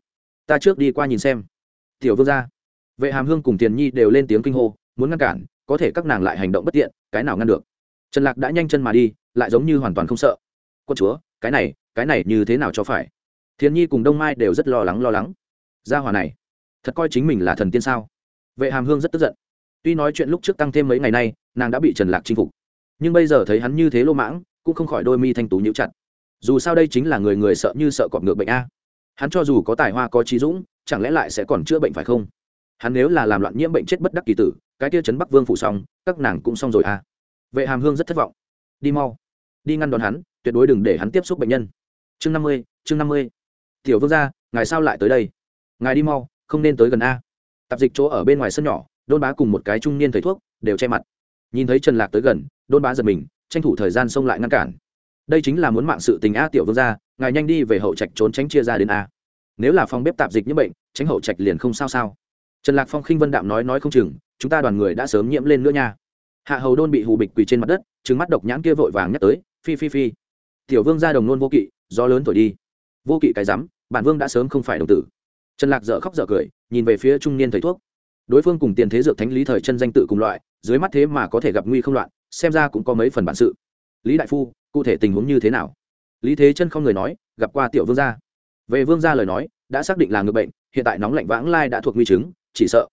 Speaker 1: Ta trước đi qua nhìn xem. Tiểu vương gia. Vệ hàm hương cùng tiền nhi đều lên tiếng kinh hô, muốn ngăn cản, có thể các nàng lại hành động bất tiện, cái nào ngăn được? Trần lạc đã nhanh chân mà đi, lại giống như hoàn toàn không sợ. Quân chúa, cái này cái này như thế nào cho phải? Thiên nhi cùng đông mai đều rất lo lắng lo lắng. Gia hòa này, thật coi chính mình là thần tiên sao? Vệ hàm hương rất tức giận. Tuy nói chuyện lúc trước tăng thêm mấy ngày nay, nàng đã bị trần lạc chinh phục. Nhưng bây giờ thấy hắn như thế lô mãng, cũng không khỏi đôi mi thanh tú nhíu chặt. Dù sao đây chính là người người sợ như sợ cọp ngược bệnh a. Hắn cho dù có tài hoa có trí dũng, chẳng lẽ lại sẽ còn chữa bệnh phải không? Hắn nếu là làm loạn nhiễm bệnh chết bất đắc kỳ tử, cái tia trấn bắc vương phủ xong, các nàng cũng xong rồi a. Vệ hàm hương rất thất vọng. Đi mau. Đi ngăn đón hắn, tuyệt đối đừng để hắn tiếp xúc bệnh nhân. Chương năm mươi, chương năm mươi. Tiểu vương gia, ngài sao lại tới đây? Ngài đi mau, không nên tới gần a tạp dịch chỗ ở bên ngoài sân nhỏ, đôn bá cùng một cái trung niên thầy thuốc đều che mặt. Nhìn thấy trần lạc tới gần, đôn bá giật mình, tranh thủ thời gian xông lại ngăn cản. Đây chính là muốn mạng sự tình a tiểu vương gia, ngài nhanh đi về hậu trạch trốn tránh chia ra đến a. Nếu là phòng bếp tạp dịch như bệnh, tránh hậu trạch liền không sao sao. Trần lạc phong khinh vân đạm nói nói không chừng, chúng ta đoàn người đã sớm nhiễm lên nữa nha. Hạ hầu đôn bị hù bịch quỳ trên mặt đất trứng mắt độc nhãn kia vội vàng nhắc tới, phi phi phi. Tiểu vương ra đồng nôn vô kỵ do lớn thổi đi. Vô kỵ cái rắm, bản vương đã sớm không phải đồng tử trần lạc dở khóc dở cười, nhìn về phía trung niên thầy thuốc. Đối phương cùng tiền thế dược thánh lý thời chân danh tự cùng loại, dưới mắt thế mà có thể gặp nguy không loạn, xem ra cũng có mấy phần bản sự. Lý đại phu, cụ thể tình huống như thế nào? Lý thế chân không người nói, gặp qua tiểu vương gia. Về vương gia lời nói, đã xác định là người bệnh, hiện tại nóng lạnh vãng lai đã thuộc nguy chứng, chỉ sợ.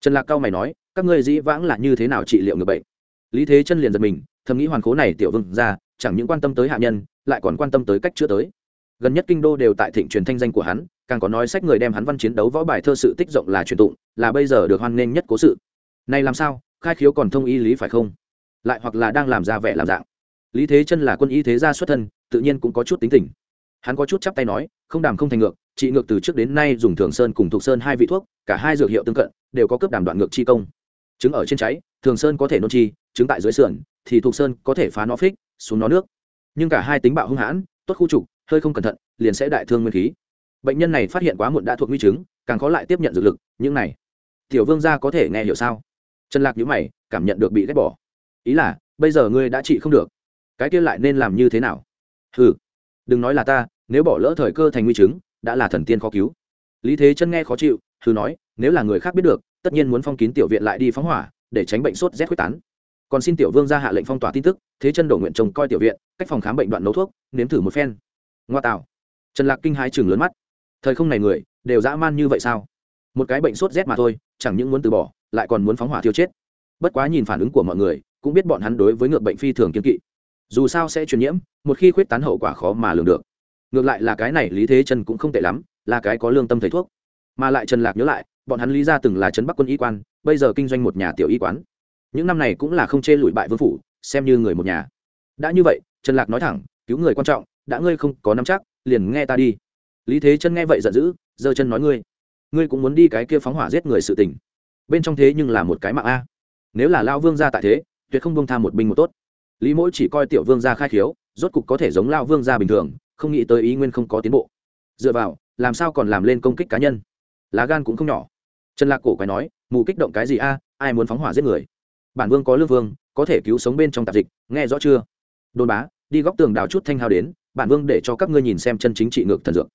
Speaker 1: Trần lạc cao mày nói, các ngươi dĩ vãng là như thế nào trị liệu người bệnh? Lý thế chân liền giật mình, thầm nghĩ hoàn cố này tiểu vương gia, chẳng những quan tâm tới hạ nhân, lại còn quan tâm tới cách chữa tới. Gần nhất kinh đô đều tại thịnh truyền thanh danh của hắn càng có nói sách người đem hắn văn chiến đấu võ bài thơ sự tích rộng là truyền tụng, là bây giờ được hoan nghênh nhất cố sự. Này làm sao? Khai khiếu còn thông y lý phải không? Lại hoặc là đang làm ra vẻ làm dạng. Lý thế chân là quân y thế gia xuất thân, tự nhiên cũng có chút tính tình. Hắn có chút chắp tay nói, không đàm không thành ngược, trị ngược từ trước đến nay dùng thường sơn cùng thục sơn hai vị thuốc, cả hai dược hiệu tương cận, đều có cấp đàm đoạn ngược chi công. Trứng ở trên cháy, thường sơn có thể nôn chi, trứng tại dưới sườn, thì thục sơn có thể phá nó phích, xuống nó nước. Nhưng cả hai tính bạo hung hãn, tốt khu trục, hơi không cẩn thận, liền sẽ đại thương nguyên khí bệnh nhân này phát hiện quá muộn đã thuộc nguy chứng, càng khó lại tiếp nhận dược lực, những này. Tiểu vương gia có thể nghe hiểu sao? Trần lạc nhíu mày, cảm nhận được bị ghét bỏ. Ý là, bây giờ ngươi đã trị không được. Cái kia lại nên làm như thế nào? Hừ, đừng nói là ta, nếu bỏ lỡ thời cơ thành nguy chứng, đã là thần tiên khó cứu. Lý thế chân nghe khó chịu, hừ nói, nếu là người khác biết được, tất nhiên muốn phong kín tiểu viện lại đi phóng hỏa, để tránh bệnh sốt rét quyết tán. Còn xin tiểu vương ra hạ lệnh phong tỏa tin tức, thế chân đổ nguyện trông coi tiểu viện, cách phòng khám bệnh đoạn nấu thuốc, nếm thử một phen. Ngoa tạo. Trần lạc kinh hai chừng lớn mắt thời không này người, đều dã man như vậy sao? Một cái bệnh sốt rét mà thôi, chẳng những muốn từ bỏ, lại còn muốn phóng hỏa thiêu chết. Bất quá nhìn phản ứng của mọi người, cũng biết bọn hắn đối với ngược bệnh phi thường kiên kỵ. Dù sao sẽ truyền nhiễm, một khi khuyết tán hậu quả khó mà lường được. Ngược lại là cái này, lý thế chân cũng không tệ lắm, là cái có lương tâm thầy thuốc. Mà lại trần lạc nhớ lại, bọn hắn lý ra từng là trấn bắc quân y quan, bây giờ kinh doanh một nhà tiểu y quán. Những năm này cũng là không chê lụi bại vương phủ, xem như người một nhà. Đã như vậy, trần lạc nói thẳng, cứu người quan trọng, đã ngươi không có nắm chắc, liền nghe ta đi lý thế chân nghe vậy giận dữ, giơ chân nói ngươi ngươi cũng muốn đi cái kia phóng hỏa giết người sự tình. Bên trong thế nhưng là một cái mạng a. Nếu là lao vương gia tại thế, tuyệt không bông tha một binh một tốt. Lý mỗi chỉ coi tiểu vương gia khai khiếu, rốt cục có thể giống lao vương gia bình thường, không nghĩ tới ý nguyên không có tiến bộ. Dựa vào, làm sao còn làm lên công kích cá nhân? Lá gan cũng không nhỏ. Trần lạc cổ quái nói, mù kích động cái gì a, ai muốn phóng hỏa giết người? Bản vương có lương vương, có thể cứu sống bên trong tạp dịch, nghe rõ chưa? Đôn bá, đi góc tường đào chút thanh hao đến, bản vương để cho các ngươi nhìn xem chân chính trị ngược thần dược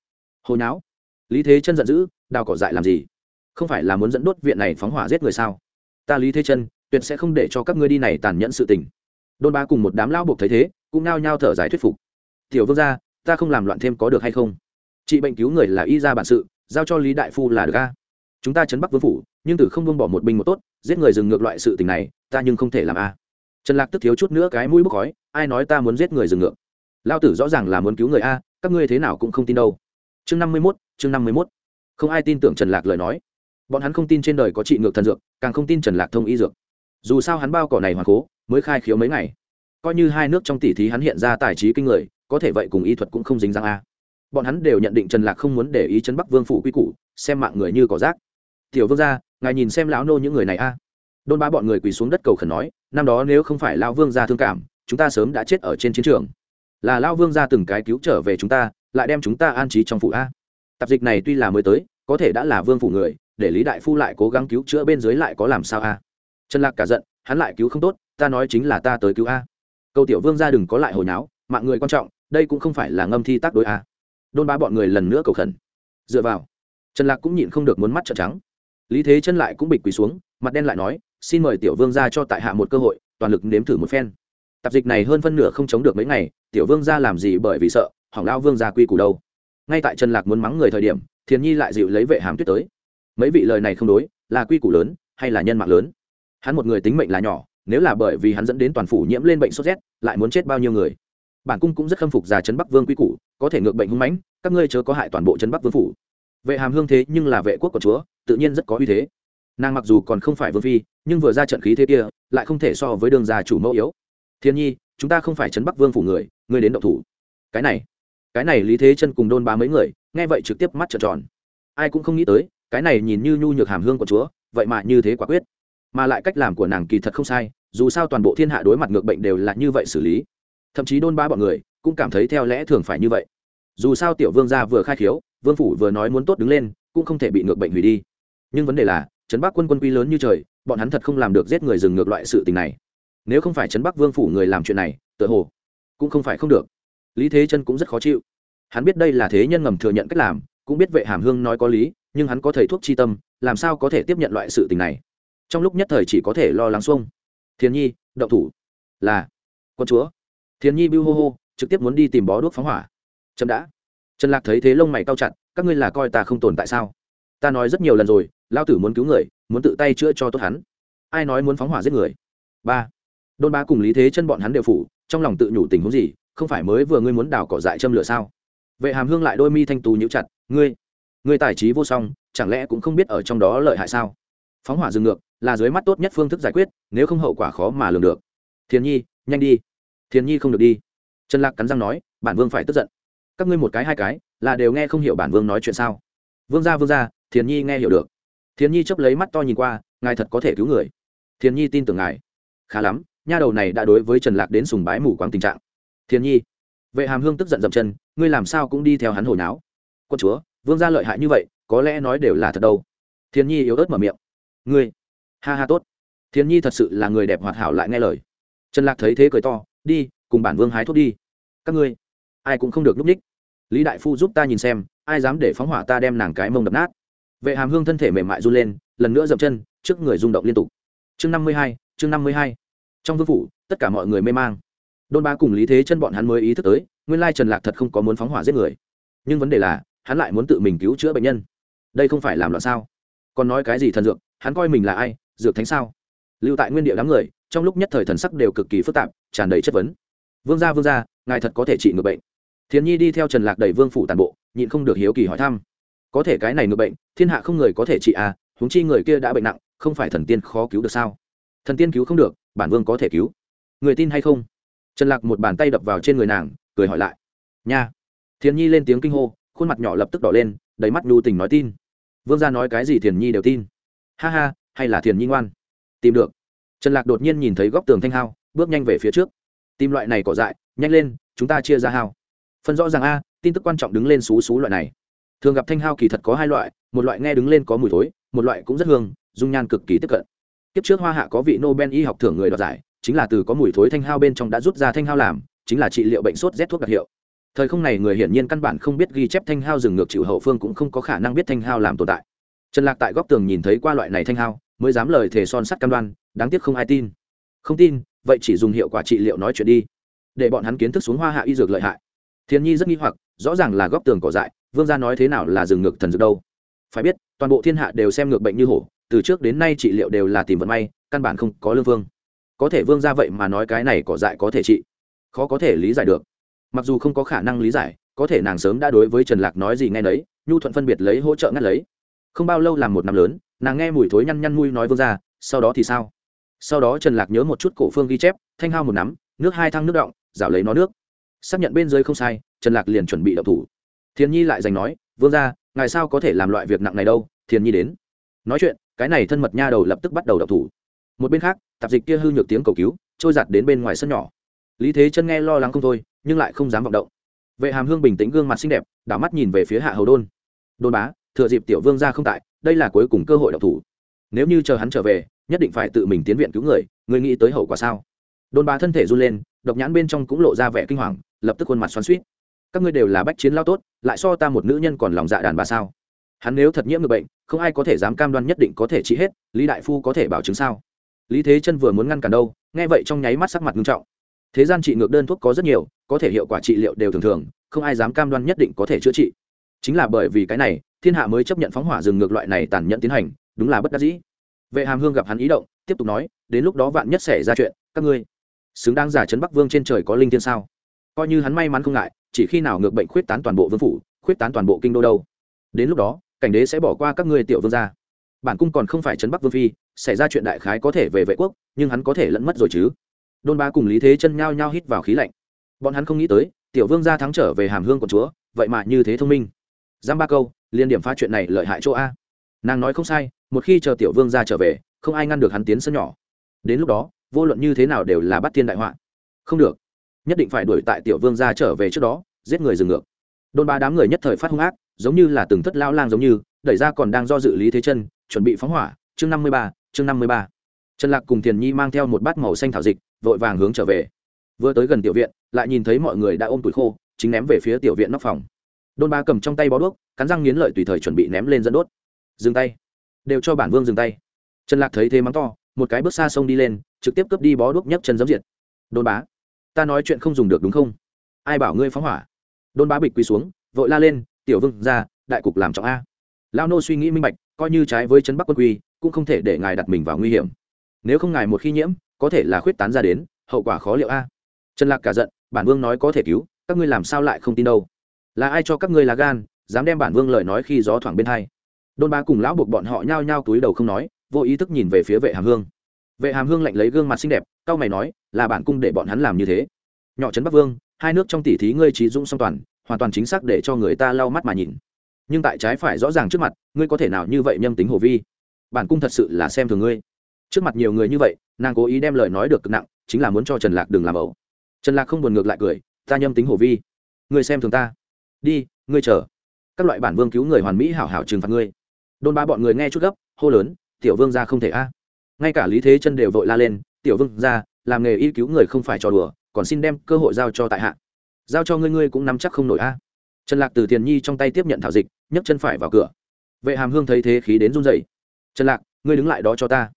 Speaker 1: hồi não lý thế chân giận dữ, đào cỏ dại làm gì? Không phải là muốn dẫn đốt viện này phóng hỏa giết người sao? Ta lý thế chân, tuyệt sẽ không để cho các ngươi đi này tàn nhẫn sự tình. Đôn bá cùng một đám lao buộc thấy thế, cũng nao nhao thở dài thuyết phục. Tiểu vương gia, ta không làm loạn thêm có được hay không? Trị bệnh cứu người là y ra bản sự, giao cho lý đại phu là được a. Chúng ta chấn bắc vương phủ, nhưng từ không buông bỏ một binh một tốt, giết người dừng ngược loại sự tình này, ta nhưng không thể làm a. Trần lạc tức thiếu chút nữa cái mũi bốc khói, ai nói ta muốn giết người dừng ngược? Lao tử rõ ràng là muốn cứu người a, các ngươi thế nào cũng không tin đâu chương năm mươi mốt, chương năm mươi mốt. Không ai tin tưởng trần lạc lời nói. Bọn hắn không tin trên đời có trị ngược thần dược, càng không tin trần lạc thông y dược. Dù sao hắn bao cỏ này hoàng cố, mới khai khiếu mấy ngày. Coi như hai nước trong tỷ thí hắn hiện ra tài trí kinh người, có thể vậy cùng y thuật cũng không dính răng a. Bọn hắn đều nhận định trần lạc không muốn để ý trấn bắc vương phủ quy củ, xem mạng người như cỏ rác. Tiểu vương gia, ngài nhìn xem lão nô những người này a. Đôn ba bọn người quỳ xuống đất cầu khẩn nói, năm đó nếu không phải lão vương gia thương cảm, chúng ta sớm đã chết ở trên chiến trường. Là lão vương gia từng cái cứu trở về chúng ta lại đem chúng ta an trí trong phủ a. Tạp dịch này tuy là mới tới, có thể đã là vương phủ người, để lý đại phu lại cố gắng cứu chữa bên dưới lại có làm sao a? Trần lạc cả giận, hắn lại cứu không tốt, ta nói chính là ta tới cứu a. Câu tiểu vương ra đừng có lại hồi náo, mạng người quan trọng, đây cũng không phải là ngâm thi tác đối a. Đôn ba bọn người lần nữa cầu khẩn. Dựa vào, trần lạc cũng nhịn không được muốn mắt trợn trắng. Lý thế chân lại cũng bịch quỳ xuống, mặt đen lại nói, xin mời tiểu vương ra cho tại hạ một cơ hội, toàn lực nếm thử một phen. Tạp dịch này hơn phân nửa không chống được mấy ngày, tiểu vương ra làm gì bởi vì sợ? Hỏng lao vương gia quy củ đâu. Ngay tại trần lạc muốn mắng người thời điểm, thiền nhi lại dịu lấy vệ hàm tuyết tới. Mấy vị lời này không đối, là quy củ lớn hay là nhân mạng lớn? Hắn một người tính mệnh là nhỏ, nếu là bởi vì hắn dẫn đến toàn phủ nhiễm lên bệnh sốt rét, lại muốn chết bao nhiêu người? Bản cung cũng rất khâm phục già trấn bắc vương quy củ, có thể ngược bệnh hung mãnh, các ngươi chớ có hại toàn bộ trấn bắc vương phủ. Vệ hàm hương thế nhưng là vệ quốc của chúa, tự nhiên rất có uy thế. Nàng mặc dù còn không phải vương phi, nhưng vừa ra trận khí thế kia, lại không thể so với đường gia chủ mẫu yếu. Thiên nhi, chúng ta không phải trấn bắc vương phủ người ngươi đến động thủ. Cái này cái này lý thế chân cùng đôn ba mấy người, nghe vậy trực tiếp mắt trợn tròn. Ai cũng không nghĩ tới, cái này nhìn như nhu nhược hàm hương của chúa, vậy mà như thế quả quyết. Mà lại cách làm của nàng kỳ thật không sai, dù sao toàn bộ thiên hạ đối mặt ngược bệnh đều là như vậy xử lý. Thậm chí đôn ba bọn người cũng cảm thấy theo lẽ thường phải như vậy. Dù sao tiểu vương gia vừa khai khiếu, vương phủ vừa nói muốn tốt đứng lên, cũng không thể bị ngược bệnh hủy đi. Nhưng vấn đề là, trấn bắc quân quân quy lớn như trời, bọn hắn thật không làm được giết người dừng ngược loại sự tình này. Nếu không phải trấn bắc vương phủ người làm chuyện này, tựa hồ cũng không phải không được lý thế chân cũng rất khó chịu. Hắn biết đây là thế nhân ngầm thừa nhận cách làm, cũng biết vệ hàm hương nói có lý, nhưng hắn có thầy thuốc chi tâm, làm sao có thể tiếp nhận loại sự tình này? Trong lúc nhất thời chỉ có thể lo lắng xuông. Thiên nhi, động thủ. Là. Quân chúa. Thiên nhi bưu hô hô, trực tiếp muốn đi tìm bó đuốc phóng hỏa. Chậm đã. Trần lạc thấy thế lông mày cao chặt, các ngươi là coi ta không tồn tại sao? Ta nói rất nhiều lần rồi lao tử muốn cứu người, muốn tự tay chữa cho tốt hắn. Ai nói muốn phóng hỏa giết người? Ba. Đôn ba cùng lý thế chân bọn hắn đều phủ, trong lòng tự nhủ tình huống gì không phải mới vừa ngươi muốn đào cỏ dại châm lửa sao? Vệ hàm hương lại đôi mi thanh tú nhíu chặt, ngươi ngươi tài trí vô song, chẳng lẽ cũng không biết ở trong đó lợi hại sao? Phóng hỏa dừng ngược, là dưới mắt tốt nhất phương thức giải quyết, nếu không hậu quả khó mà lường được. Thiền nhi, nhanh đi. Thiền nhi không được đi. Trần lạc cắn răng nói, bản vương phải tức giận. Các ngươi một cái hai cái, là đều nghe không hiểu bản vương nói chuyện sao? Vương gia vương gia, thiền nhi nghe hiểu được. Thiền nhi chấp lấy mắt to nhìn qua, ngài thật có thể cứu người. Thiền nhi tin tưởng ngài. Khá lắm, nha đầu này đã đối với trần lạc đến sùng bái mù quáng tình trạng. Thiên nhi, vệ hàm hương tức giận dậm chân, ngươi làm sao cũng đi theo hắn hồi náo. Quân chúa, vương gia lợi hại như vậy, có lẽ nói đều là thật đâu. Thiên nhi yếu ớt mở miệng. Ngươi, ha ha tốt. Thiên nhi thật sự là người đẹp hoạt hảo lại nghe lời. Trần lạc thấy thế cười to, đi, cùng bản vương hái thuốc đi. Các ngươi, ai cũng không được núp ních. Lý đại phu giúp ta nhìn xem, ai dám để phóng hỏa ta đem nàng cái mông đập nát. Vệ hàm hương thân thể mềm mại run lên, lần nữa dậm chân, trước người rung động liên tục. Chương năm mươi hai, chương năm mươi hai. Trong vương phủ, tất cả mọi người mê mang đôn ba cùng lý thế chân bọn hắn mới ý thức tới, nguyên lai trần lạc thật không có muốn phóng hỏa giết người. Nhưng vấn đề là, hắn lại muốn tự mình cứu chữa bệnh nhân. Đây không phải làm loạn sao? Còn nói cái gì thần dược, hắn coi mình là ai, dược thánh sao? Lưu tại nguyên địa đám người, trong lúc nhất thời thần sắc đều cực kỳ phức tạp, tràn đầy chất vấn. Vương gia vương gia, ngài thật có thể trị ngược bệnh. Thiền nhi đi theo trần lạc đầy vương phủ tàn bộ, nhịn không được hiếu kỳ hỏi thăm. Có thể cái này ngược bệnh, thiên hạ không người có thể trị à huống chi người kia đã bệnh nặng, không phải thần tiên khó cứu được sao? Thần tiên cứu không được, bản vương có thể cứu. Người tin hay không? Trần lạc một bàn tay đập vào trên người nàng, cười hỏi lại. Nha. Thiền nhi lên tiếng kinh hô, khuôn mặt nhỏ lập tức đỏ lên, đầy mắt nhu tình nói tin. Vương gia nói cái gì thiền nhi đều tin. Ha ha, hay là thiền nhi ngoan. Tìm được. Trần lạc đột nhiên nhìn thấy góc tường thanh hao, bước nhanh về phía trước. Tìm loại này cỏ dại, nhanh lên, chúng ta chia ra hao. Phân rõ ràng a, tin tức quan trọng đứng lên xú xú loại này. Thường gặp thanh hao kỳ thật có hai loại, một loại nghe đứng lên có mùi thối, một loại cũng rất hương, dung nhan cực kỳ tiếp cận. Kiếp trước hoa hạ có vị nobel y học thưởng người đoạt giải chính là từ có mùi thối thanh hao bên trong đã rút ra thanh hao làm, chính là trị liệu bệnh sốt rét thuốc đặc hiệu. Thời không này người hiển nhiên căn bản không biết ghi chép thanh hao dừng ngược chịu hậu phương cũng không có khả năng biết thanh hao làm tồn tại. Trần lạc tại góc tường nhìn thấy qua loại này thanh hao, mới dám lời thề son sắt cam đoan, đáng tiếc không ai tin. Không tin, vậy chỉ dùng hiệu quả trị liệu nói chuyện đi. Để bọn hắn kiến thức xuống hoa hạ y dược lợi hại. Thiên nhi rất nghi hoặc, rõ ràng là góc tường cỏ dại, vương gia nói thế nào là dừng ngược thần dược đâu. Phải biết, toàn bộ thiên hạ đều xem ngược bệnh như hổ, từ trước đến nay trị liệu đều là tìm vận may, căn bản không có lương vương có thể vương gia vậy mà nói cái này cỏ dại có thể trị. Khó có thể lý giải được. Mặc dù không có khả năng lý giải, có thể nàng sớm đã đối với trần lạc nói gì nghe nấy, nhu thuận phân biệt lấy hỗ trợ ngắt lấy. Không bao lâu làm một năm lớn, nàng nghe mùi thối nhăn nhăn mùi nói vương ra sau đó thì sao? Sau đó trần lạc nhớ một chút cổ phương ghi chép, thanh hao một nắm, nước hai thăng nước động rảo lấy nó nước. Xác nhận bên dưới không sai, trần lạc liền chuẩn bị đậu thủ. Thiền nhi lại giành nói, vương ra ngài sao có thể làm loại việc nặng này đâu? Thiền nhi đến. Nói chuyện, cái này thân mật nha đầu lập tức bắt đầu đậu thủ một bên khác, tạp dịch kia hư nhược tiếng cầu cứu, trôi giặt đến bên ngoài sân nhỏ. Lý thế chân nghe lo lắng không thôi, nhưng lại không dám vọng động. Vệ hàm hương bình tĩnh gương mặt xinh đẹp, đảo mắt nhìn về phía hạ hầu đôn. Đôn bá, thừa dịp tiểu vương ra không tại, đây là cuối cùng cơ hội độc thủ. Nếu như chờ hắn trở về, nhất định phải tự mình tiến viện cứu người người nghĩ tới hậu quả sao? Đôn bá thân thể run lên, độc nhãn bên trong cũng lộ ra vẻ kinh hoàng, lập tức khuôn mặt xoắn suýt các ngươi đều là bách chiến lao tốt, lại so ta một nữ nhân còn lòng dạ đàn bà sao? Hắn nếu thật nhiễm người bệnh, không ai có thể dám cam đoan nhất định có thể trị hết, lý đại phu có thể bảo chứng sao? Lý thế chân vừa muốn ngăn cản đâu, nghe vậy trong nháy mắt sắc mặt nghiêm trọng. Thế gian trị ngược đơn thuốc có rất nhiều, có thể hiệu quả trị liệu đều thường thường, không ai dám cam đoan nhất định có thể chữa trị. Chính là bởi vì cái này, thiên hạ mới chấp nhận phóng hỏa rừng ngược loại này tàn nhẫn tiến hành, đúng là bất đắc dĩ. Vệ hàm hương gặp hắn ý động, tiếp tục nói, đến lúc đó vạn nhất xảy ra chuyện, các ngươi xứng đáng giả chấn bắc vương trên trời có linh thiên sao? Coi như hắn may mắn không ngại, chỉ khi nào ngược bệnh khuyết tán toàn bộ vương phủ, khuyết tán toàn bộ kinh đô đâu? Đến lúc đó, cảnh đế sẽ bỏ qua các ngươi tiểu vương gia bản cung còn không phải trấn bắc vương phi, xảy ra chuyện đại khái có thể về vệ quốc, nhưng hắn có thể lẫn mất rồi chứ. Đôn ba cùng lý thế chân nhao nhao hít vào khí lạnh. Bọn hắn không nghĩ tới, tiểu vương gia thắng trở về hàm hương của chúa, vậy mà như thế thông minh. Giam ba câu, liên điểm phá chuyện này lợi hại chỗ a. Nàng nói không sai, một khi chờ tiểu vương gia trở về, không ai ngăn được hắn tiến sân nhỏ. Đến lúc đó, vô luận như thế nào đều là bắt thiên đại họa. Không được. Nhất định phải đuổi tại tiểu vương gia trở về trước đó, giết người dừng ngược. Đôn ba đám người nhất thời phát hung ác, giống như là từng thất lao lang giống như, đẩy ra còn đang do dự lý thế chân chuẩn bị phóng hỏa, chương năm mươi ba, chương năm mươi ba. Trần lạc cùng tiền nhi mang theo một bát màu xanh thảo dịch, vội vàng hướng trở về. Vừa tới gần tiểu viện, lại nhìn thấy mọi người đã ôm tuổi khô, chính ném về phía tiểu viện nóc phòng. Đôn ba cầm trong tay bó đuốc, cắn răng nghiến lợi tùy thời chuẩn bị ném lên dẫn đốt. Dừng tay. Đều cho bản vương dừng tay. Trần lạc thấy thế mắng to, một cái bước xa sông đi lên, trực tiếp cướp đi bó đuốc nhấc chân giấm diệt. Đôn bá, ta nói chuyện không dùng được đúng không? Ai bảo ngươi phóng hỏa? Đôn bá bịch quỳ xuống, vội la lên, tiểu vương ra đại cục làm trọng a. Lao nô suy nghĩ minh bạch coi như trái với chân bắc quân quy, cũng không thể để ngài đặt mình vào nguy hiểm. Nếu không ngài một khi nhiễm, có thể là khuyết tán ra đến, hậu quả khó liệu a. Trần lạc cả giận, bản vương nói có thể cứu, các ngươi làm sao lại không tin đâu? Là ai cho các ngươi là gan, dám đem bản vương lời nói khi gió thoảng bên hai? Đôn ba cùng lão buộc bọn họ nhao nhao túi đầu không nói, vô ý thức nhìn về phía vệ hàm hương. Vệ hàm hương lạnh lấy gương mặt xinh đẹp cao mày nói, là bản cung để bọn hắn làm như thế. Nhỏ trấn bắc vương, hai nước trong tỷ thí ngươi trí dũng song toàn, hoàn toàn chính xác để cho người ta lau mắt mà nhìn nhưng tại trái phải rõ ràng trước mặt, ngươi có thể nào như vậy nhâm tính hồ vi? Bản cung thật sự là xem thường ngươi. Trước mặt nhiều người như vậy, nàng cố ý đem lời nói được cực nặng, chính là muốn cho trần lạc đừng làm ẩu. Trần lạc không buồn ngược lại cười, ta nhâm tính hồ vi. Ngươi xem thường ta. Đi, ngươi chờ. Các loại bản vương cứu người hoàn mỹ hảo hảo trừng phạt ngươi. Đôn ba bọn người nghe chút gấp, hô lớn, tiểu vương ra không thể a. Ngay cả lý thế chân đều vội la lên, tiểu vương ra làm nghề y cứu người không phải trò đùa, còn xin đem cơ hội giao cho tại hạ. Giao cho ngươi ngươi cũng nắm chắc không nổi a. Trần lạc từ tiền nhi trong tay tiếp nhận thảo dịch nhấc chân phải vào cửa. Vệ hàm hương thấy thế khí đến run dậy trần lạc, ngươi đứng lại đó cho ta.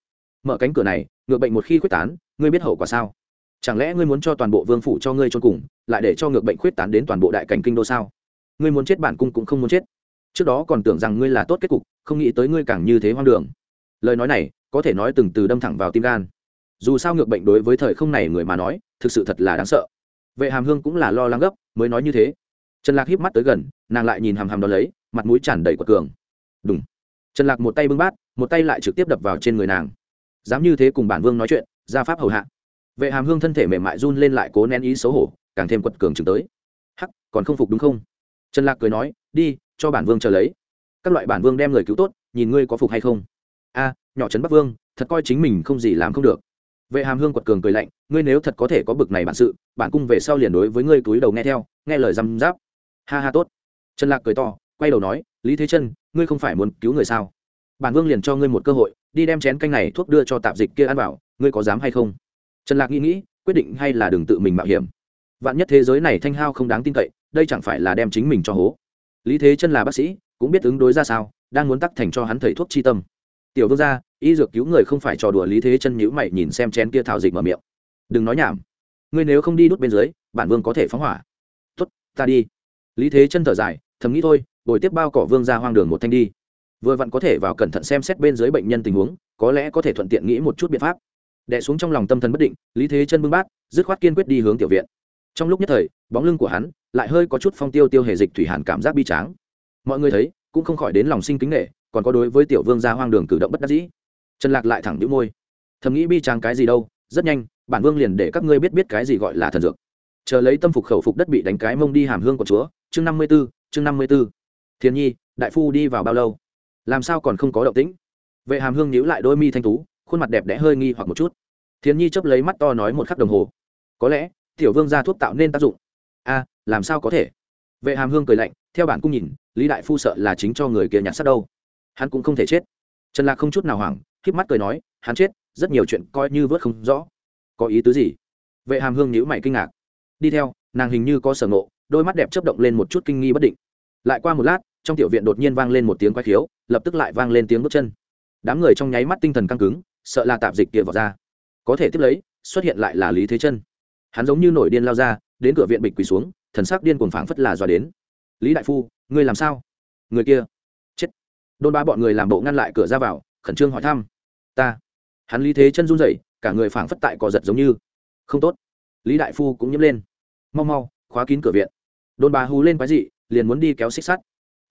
Speaker 1: Mở cánh cửa này, ngựa bệnh một khi quyết tán, ngươi biết hậu quả sao? Chẳng lẽ ngươi muốn cho toàn bộ vương phủ cho ngươi trôn cùng, lại để cho ngược bệnh khuyết tán đến toàn bộ đại cảnh kinh đô sao? Ngươi muốn chết bản cung cũng không muốn chết. Trước đó còn tưởng rằng ngươi là tốt kết cục, không nghĩ tới ngươi càng như thế hoang đường. Lời nói này, có thể nói từng từ đâm thẳng vào tim gan. Dù sao ngược bệnh đối với thời không này người mà nói, thực sự thật là đáng sợ. Vệ hàm hương cũng là lo lắng gấp, mới nói như thế. Trần lạc híp mắt tới gần, nàng lại nhìn hàm hàm đó lấy mặt mũi tràn đầy của cường. Đúng trần lạc một tay bưng bát, một tay lại trực tiếp đập vào trên người nàng. Dám như thế cùng bản vương nói chuyện ra pháp hầu hạ. Vệ hàm hương thân thể mềm mại run lên lại cố nén ý xấu hổ, càng thêm quật cường chừng tới. Hắc, còn không phục đúng không? Trần lạc cười nói, đi, cho bản vương chờ lấy. Các loại bản vương đem người cứu tốt, nhìn ngươi có phục hay không. A, nhỏ trấn bắc vương, thật coi chính mình không gì làm không được. Vệ hàm hương quật cường cười lạnh, ngươi nếu thật có thể có bực này bản sự, bản cung về sau liền đối với ngươi túi đầu nghe theo, nghe lời răm giáp ha ha, tốt. Trần lạc cười to quay đầu nói, lý thế chân, ngươi không phải muốn cứu người sao? Bản vương liền cho ngươi một cơ hội, đi đem chén canh này thuốc đưa cho tạp dịch kia ăn vào, ngươi có dám hay không? Trần lạc nghĩ nghĩ, quyết định hay là đừng tự mình mạo hiểm. Vạn nhất thế giới này thanh hao không đáng tin cậy, đây chẳng phải là đem chính mình cho hố. Lý thế chân là bác sĩ, cũng biết ứng đối ra sao, đang muốn tắc thành cho hắn thầy thuốc chi tâm. Tiểu vương gia, y dược cứu người không phải trò đùa. Lý thế chân nhữ mày nhìn xem chén kia thảo dịch mở miệng. Đừng nói nhảm. Ngươi nếu không đi đút bên dưới, bản vương có thể phóng hỏa. Tuất ta đi. Lý thế chân thở dài, thầm nghĩ thôi bồi tiếp bao cỏ vương ra hoang đường một thanh đi. Vừa vặn có thể vào cẩn thận xem xét bên dưới bệnh nhân tình huống, có lẽ có thể thuận tiện nghĩ một chút biện pháp. Đẻ xuống trong lòng tâm thần bất định, lý thế chân bưng bát, dứt khoát kiên quyết đi hướng tiểu viện. Trong lúc nhất thời, bóng lưng của hắn lại hơi có chút phong tiêu tiêu hề dịch thủy hàn cảm giác bi tráng. Mọi người thấy, cũng không khỏi đến lòng sinh kính nghệ còn có đối với tiểu vương gia hoang đường cử động bất đắc dĩ. Trần lạc lại thẳng đĩu môi. Thầm nghĩ bi tráng cái gì đâu, rất nhanh, bản vương liền để các ngươi biết biết cái gì gọi là thần dược. Chờ lấy tâm phục khẩu phục đất bị đánh cái mông đi hàm hương của chúa, chương năm mươi b ố chương năm mươi b ố thiên nhi, đại phu đi vào bao lâu? Làm sao còn không có động tĩnh? Vệ hàm hương nhíu lại đôi mi thanh tú, khuôn mặt đẹp đẽ hơi nghi hoặc một chút. Thiên nhi chấp lấy mắt to nói một khắc đồng hồ. Có lẽ, tiểu vương ra thuốc tạo nên tác dụng. A làm sao có thể? Vệ hàm hương cười lạnh, theo bản cung nhìn, lý đại phu sợ là chính cho người kia nhặt sắt đâu. Hắn cũng không thể chết. Trần lạc không chút nào hoảng k mắt cười nói, hắn chết, rất nhiều chuyện coi như vớt không rõ. Có ý tứ gì? Vệ hàm hương nhíu mày kinh ngạc. Đi theo, nàng hình như có sở ngộ, đôi mắt đẹp chớp động lên một chút kinh nghi bất định. Lại qua một lát trong tiểu viện đột nhiên vang lên một tiếng quái khiếu, lập tức lại vang lên tiếng bước chân. Đám người trong nháy mắt tinh thần căng cứng, sợ là tạp dịch kia vào ra. Có thể tiếp lấy, xuất hiện lại là lý thế chân. Hắn giống như nổi điên lao ra, đến cửa viện bịch quỳ xuống, thần sắc điên cuồng phảng phất là dọa đến. Lý đại phu, ngươi làm sao? Người kia. Chết. Đôn ba bọn người làm bộ ngăn lại cửa ra vào, khẩn trương hỏi thăm. Ta. Hắn lý thế chân run rẩy, cả người phảng phất tại cò giật giống như. Không tốt. Lý đại phu cũng nhiễm lên. Mau mau, khóa kín cửa viện. Đôn bà hú lên quái dị, liền muốn đi kéo xích sắt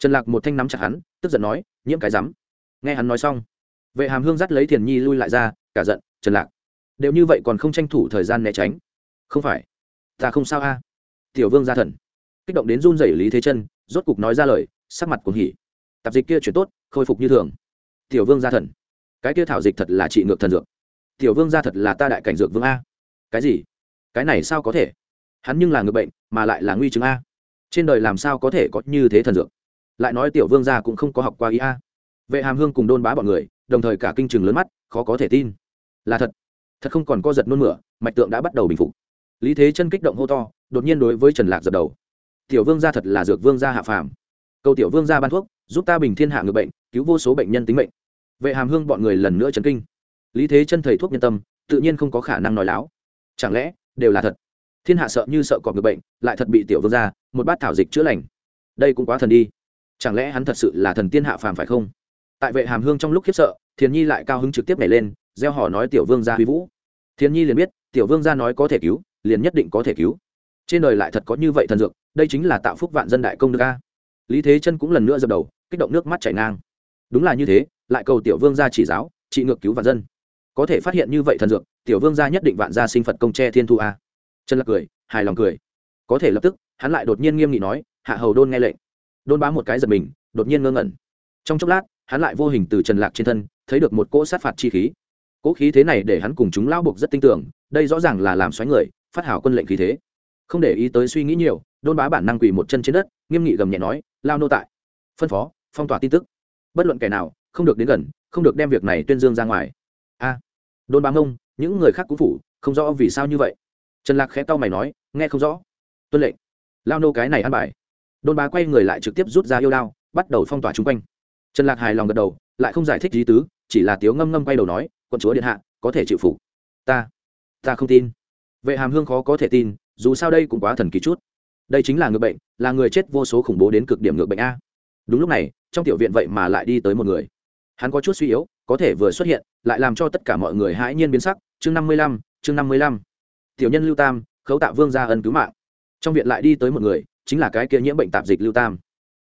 Speaker 1: trần lạc một thanh nắm chặt hắn, tức giận nói, nhiễm cái rắm. Nghe hắn nói xong, vệ hàm hương dắt lấy thiền nhi lui lại ra, cả giận, trần lạc, đều như vậy còn không tranh thủ thời gian né tránh? Không phải, ta không sao a. Tiểu vương gia thần, kích động đến run rẩy lý thế chân, rốt cục nói ra lời, sắc mặt cuồng hỉ. Tạp dịch kia chuyển tốt, khôi phục như thường. Tiểu vương gia thần, cái kia thảo dịch thật là trị ngược thần dược. Tiểu vương gia thật là ta đại cảnh dược vương a. Cái gì? Cái này sao có thể? Hắn nhưng là người bệnh, mà lại là nguy chứng a. Trên đời làm sao có thể có như thế thần dược? Lại nói tiểu vương gia cũng không có học qua ý a. Vệ hàm hương cùng đôn bá bọn người, đồng thời cả kinh trường lớn mắt, khó có thể tin. Là thật. Thật không còn co giật nôn mửa, mạch tượng đã bắt đầu bình phục. Lý thế chân kích động hô to, đột nhiên đối với trần lạc giật đầu. Tiểu vương gia thật là dược vương gia hạ phàm. Cầu tiểu vương gia ban thuốc, giúp ta bình thiên hạ người bệnh, cứu vô số bệnh nhân tính mệnh. Vệ hàm hương bọn người lần nữa chấn kinh. Lý thế chân thầy thuốc nhân tâm, tự nhiên không có khả năng nói láo. Chẳng lẽ, đều là thật? Thiên hạ sợ như sợ cọp người bệnh, lại thật bị tiểu vương gia, một bát thảo dịch chữa lành. Đây cũng quá thần đi chẳng lẽ hắn thật sự là thần tiên hạ phàm phải không? Tại vệ hàm hương trong lúc khiếp sợ, thiền nhi lại cao hứng trực tiếp nhảy lên, gieo họ nói tiểu vương gia huy vũ. Thiền nhi liền biết, tiểu vương gia nói có thể cứu, liền nhất định có thể cứu. Trên đời lại thật có như vậy thần dược, đây chính là tạo phúc vạn dân đại công đức a. Lý thế chân cũng lần nữa dập đầu, kích động nước mắt chảy ngang. Đúng là như thế, lại cầu tiểu vương gia chỉ giáo, trị ngược cứu vạn dân. Có thể phát hiện như vậy thần dược, tiểu vương gia nhất định vạn gia sinh phật công tre thiên thu a. Chân lạc cười, hài lòng cười. Có thể lập tức, hắn lại đột nhiên nghiêm nghị nói, hạ hầu đôn nghe lệnh đôn bá một cái giật mình, đột nhiên ngơ ngẩn. Trong chốc lát, hắn lại vô hình từ trần lạc trên thân, thấy được một cỗ sát phạt chi khí. Cỗ khí thế này để hắn cùng chúng lao buộc rất tin tưởng, đây rõ ràng là làm xoáy người, phát hảo quân lệnh khí thế. Không để ý tới suy nghĩ nhiều, đôn bá bản năng quỳ một chân trên đất, nghiêm nghị gầm nhẹ nói, lao nô tại, phân phó, phong tỏa tin tức. Bất luận kẻ nào, không được đến gần, không được đem việc này tuyên dương ra ngoài. A, đôn bá ngông, những người khác cũng phủ, không rõ vì sao như vậy. Trần lạc khẽ tao mày nói, nghe không rõ. Tuân lệnh. Lao nô cái này ăn bài đôn bá quay người lại trực tiếp rút ra yêu đao, bắt đầu phong tỏa chung quanh. Trần lạc hài lòng gật đầu, lại không giải thích gì tứ, chỉ là tiếu ngâm ngâm quay đầu nói, quận chúa điện hạ, có thể chịu phục. Ta ta không tin. Vệ hàm hương khó có thể tin, dù sao đây cũng quá thần kỳ chút. Đây chính là người bệnh, là người chết vô số khủng bố đến cực điểm ngược bệnh a. Đúng lúc này, trong tiểu viện vậy mà lại đi tới một người. Hắn có chút suy yếu, có thể vừa xuất hiện, lại làm cho tất cả mọi người hãi nhiên biến sắc. Chương năm mươi lăm, chương năm mươi lăm. Tiểu nhân lưu tam, khấu tạ vương gia ân cứu mạng. Trong viện lại đi tới một người chính là cái kia nhiễm bệnh tạp dịch lưu tam.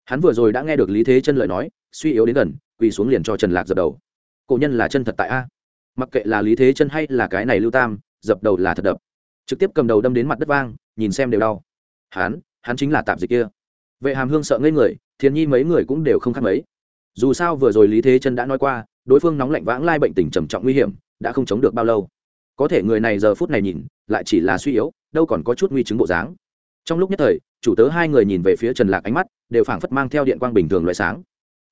Speaker 1: Hắn vừa rồi đã nghe được lý thế chân lợi nói, suy yếu đến gần, quỳ xuống liền cho trần lạc dập đầu. Cổ nhân là chân thật tại a. Mặc kệ là lý thế chân hay là cái này lưu tam, dập đầu là thật đập. Trực tiếp cầm đầu đâm đến mặt đất vang, nhìn xem đều đau. Hắn hắn chính là tạp dịch kia. Vệ hàm hương sợ ngây người, thiền nhi mấy người cũng đều không khác mấy. Dù sao vừa rồi lý thế chân đã nói qua, đối phương nóng lạnh vãng lai bệnh tình trầm trọng nguy hiểm, đã không chống được bao lâu. Có thể người này giờ phút này nhìn, lại chỉ là suy yếu, đâu còn có chút nguy chứng bộ dáng trong lúc nhất thời, chủ tớ hai người nhìn về phía trần lạc ánh mắt, đều phảng phất mang theo điện quang bình thường loại sáng.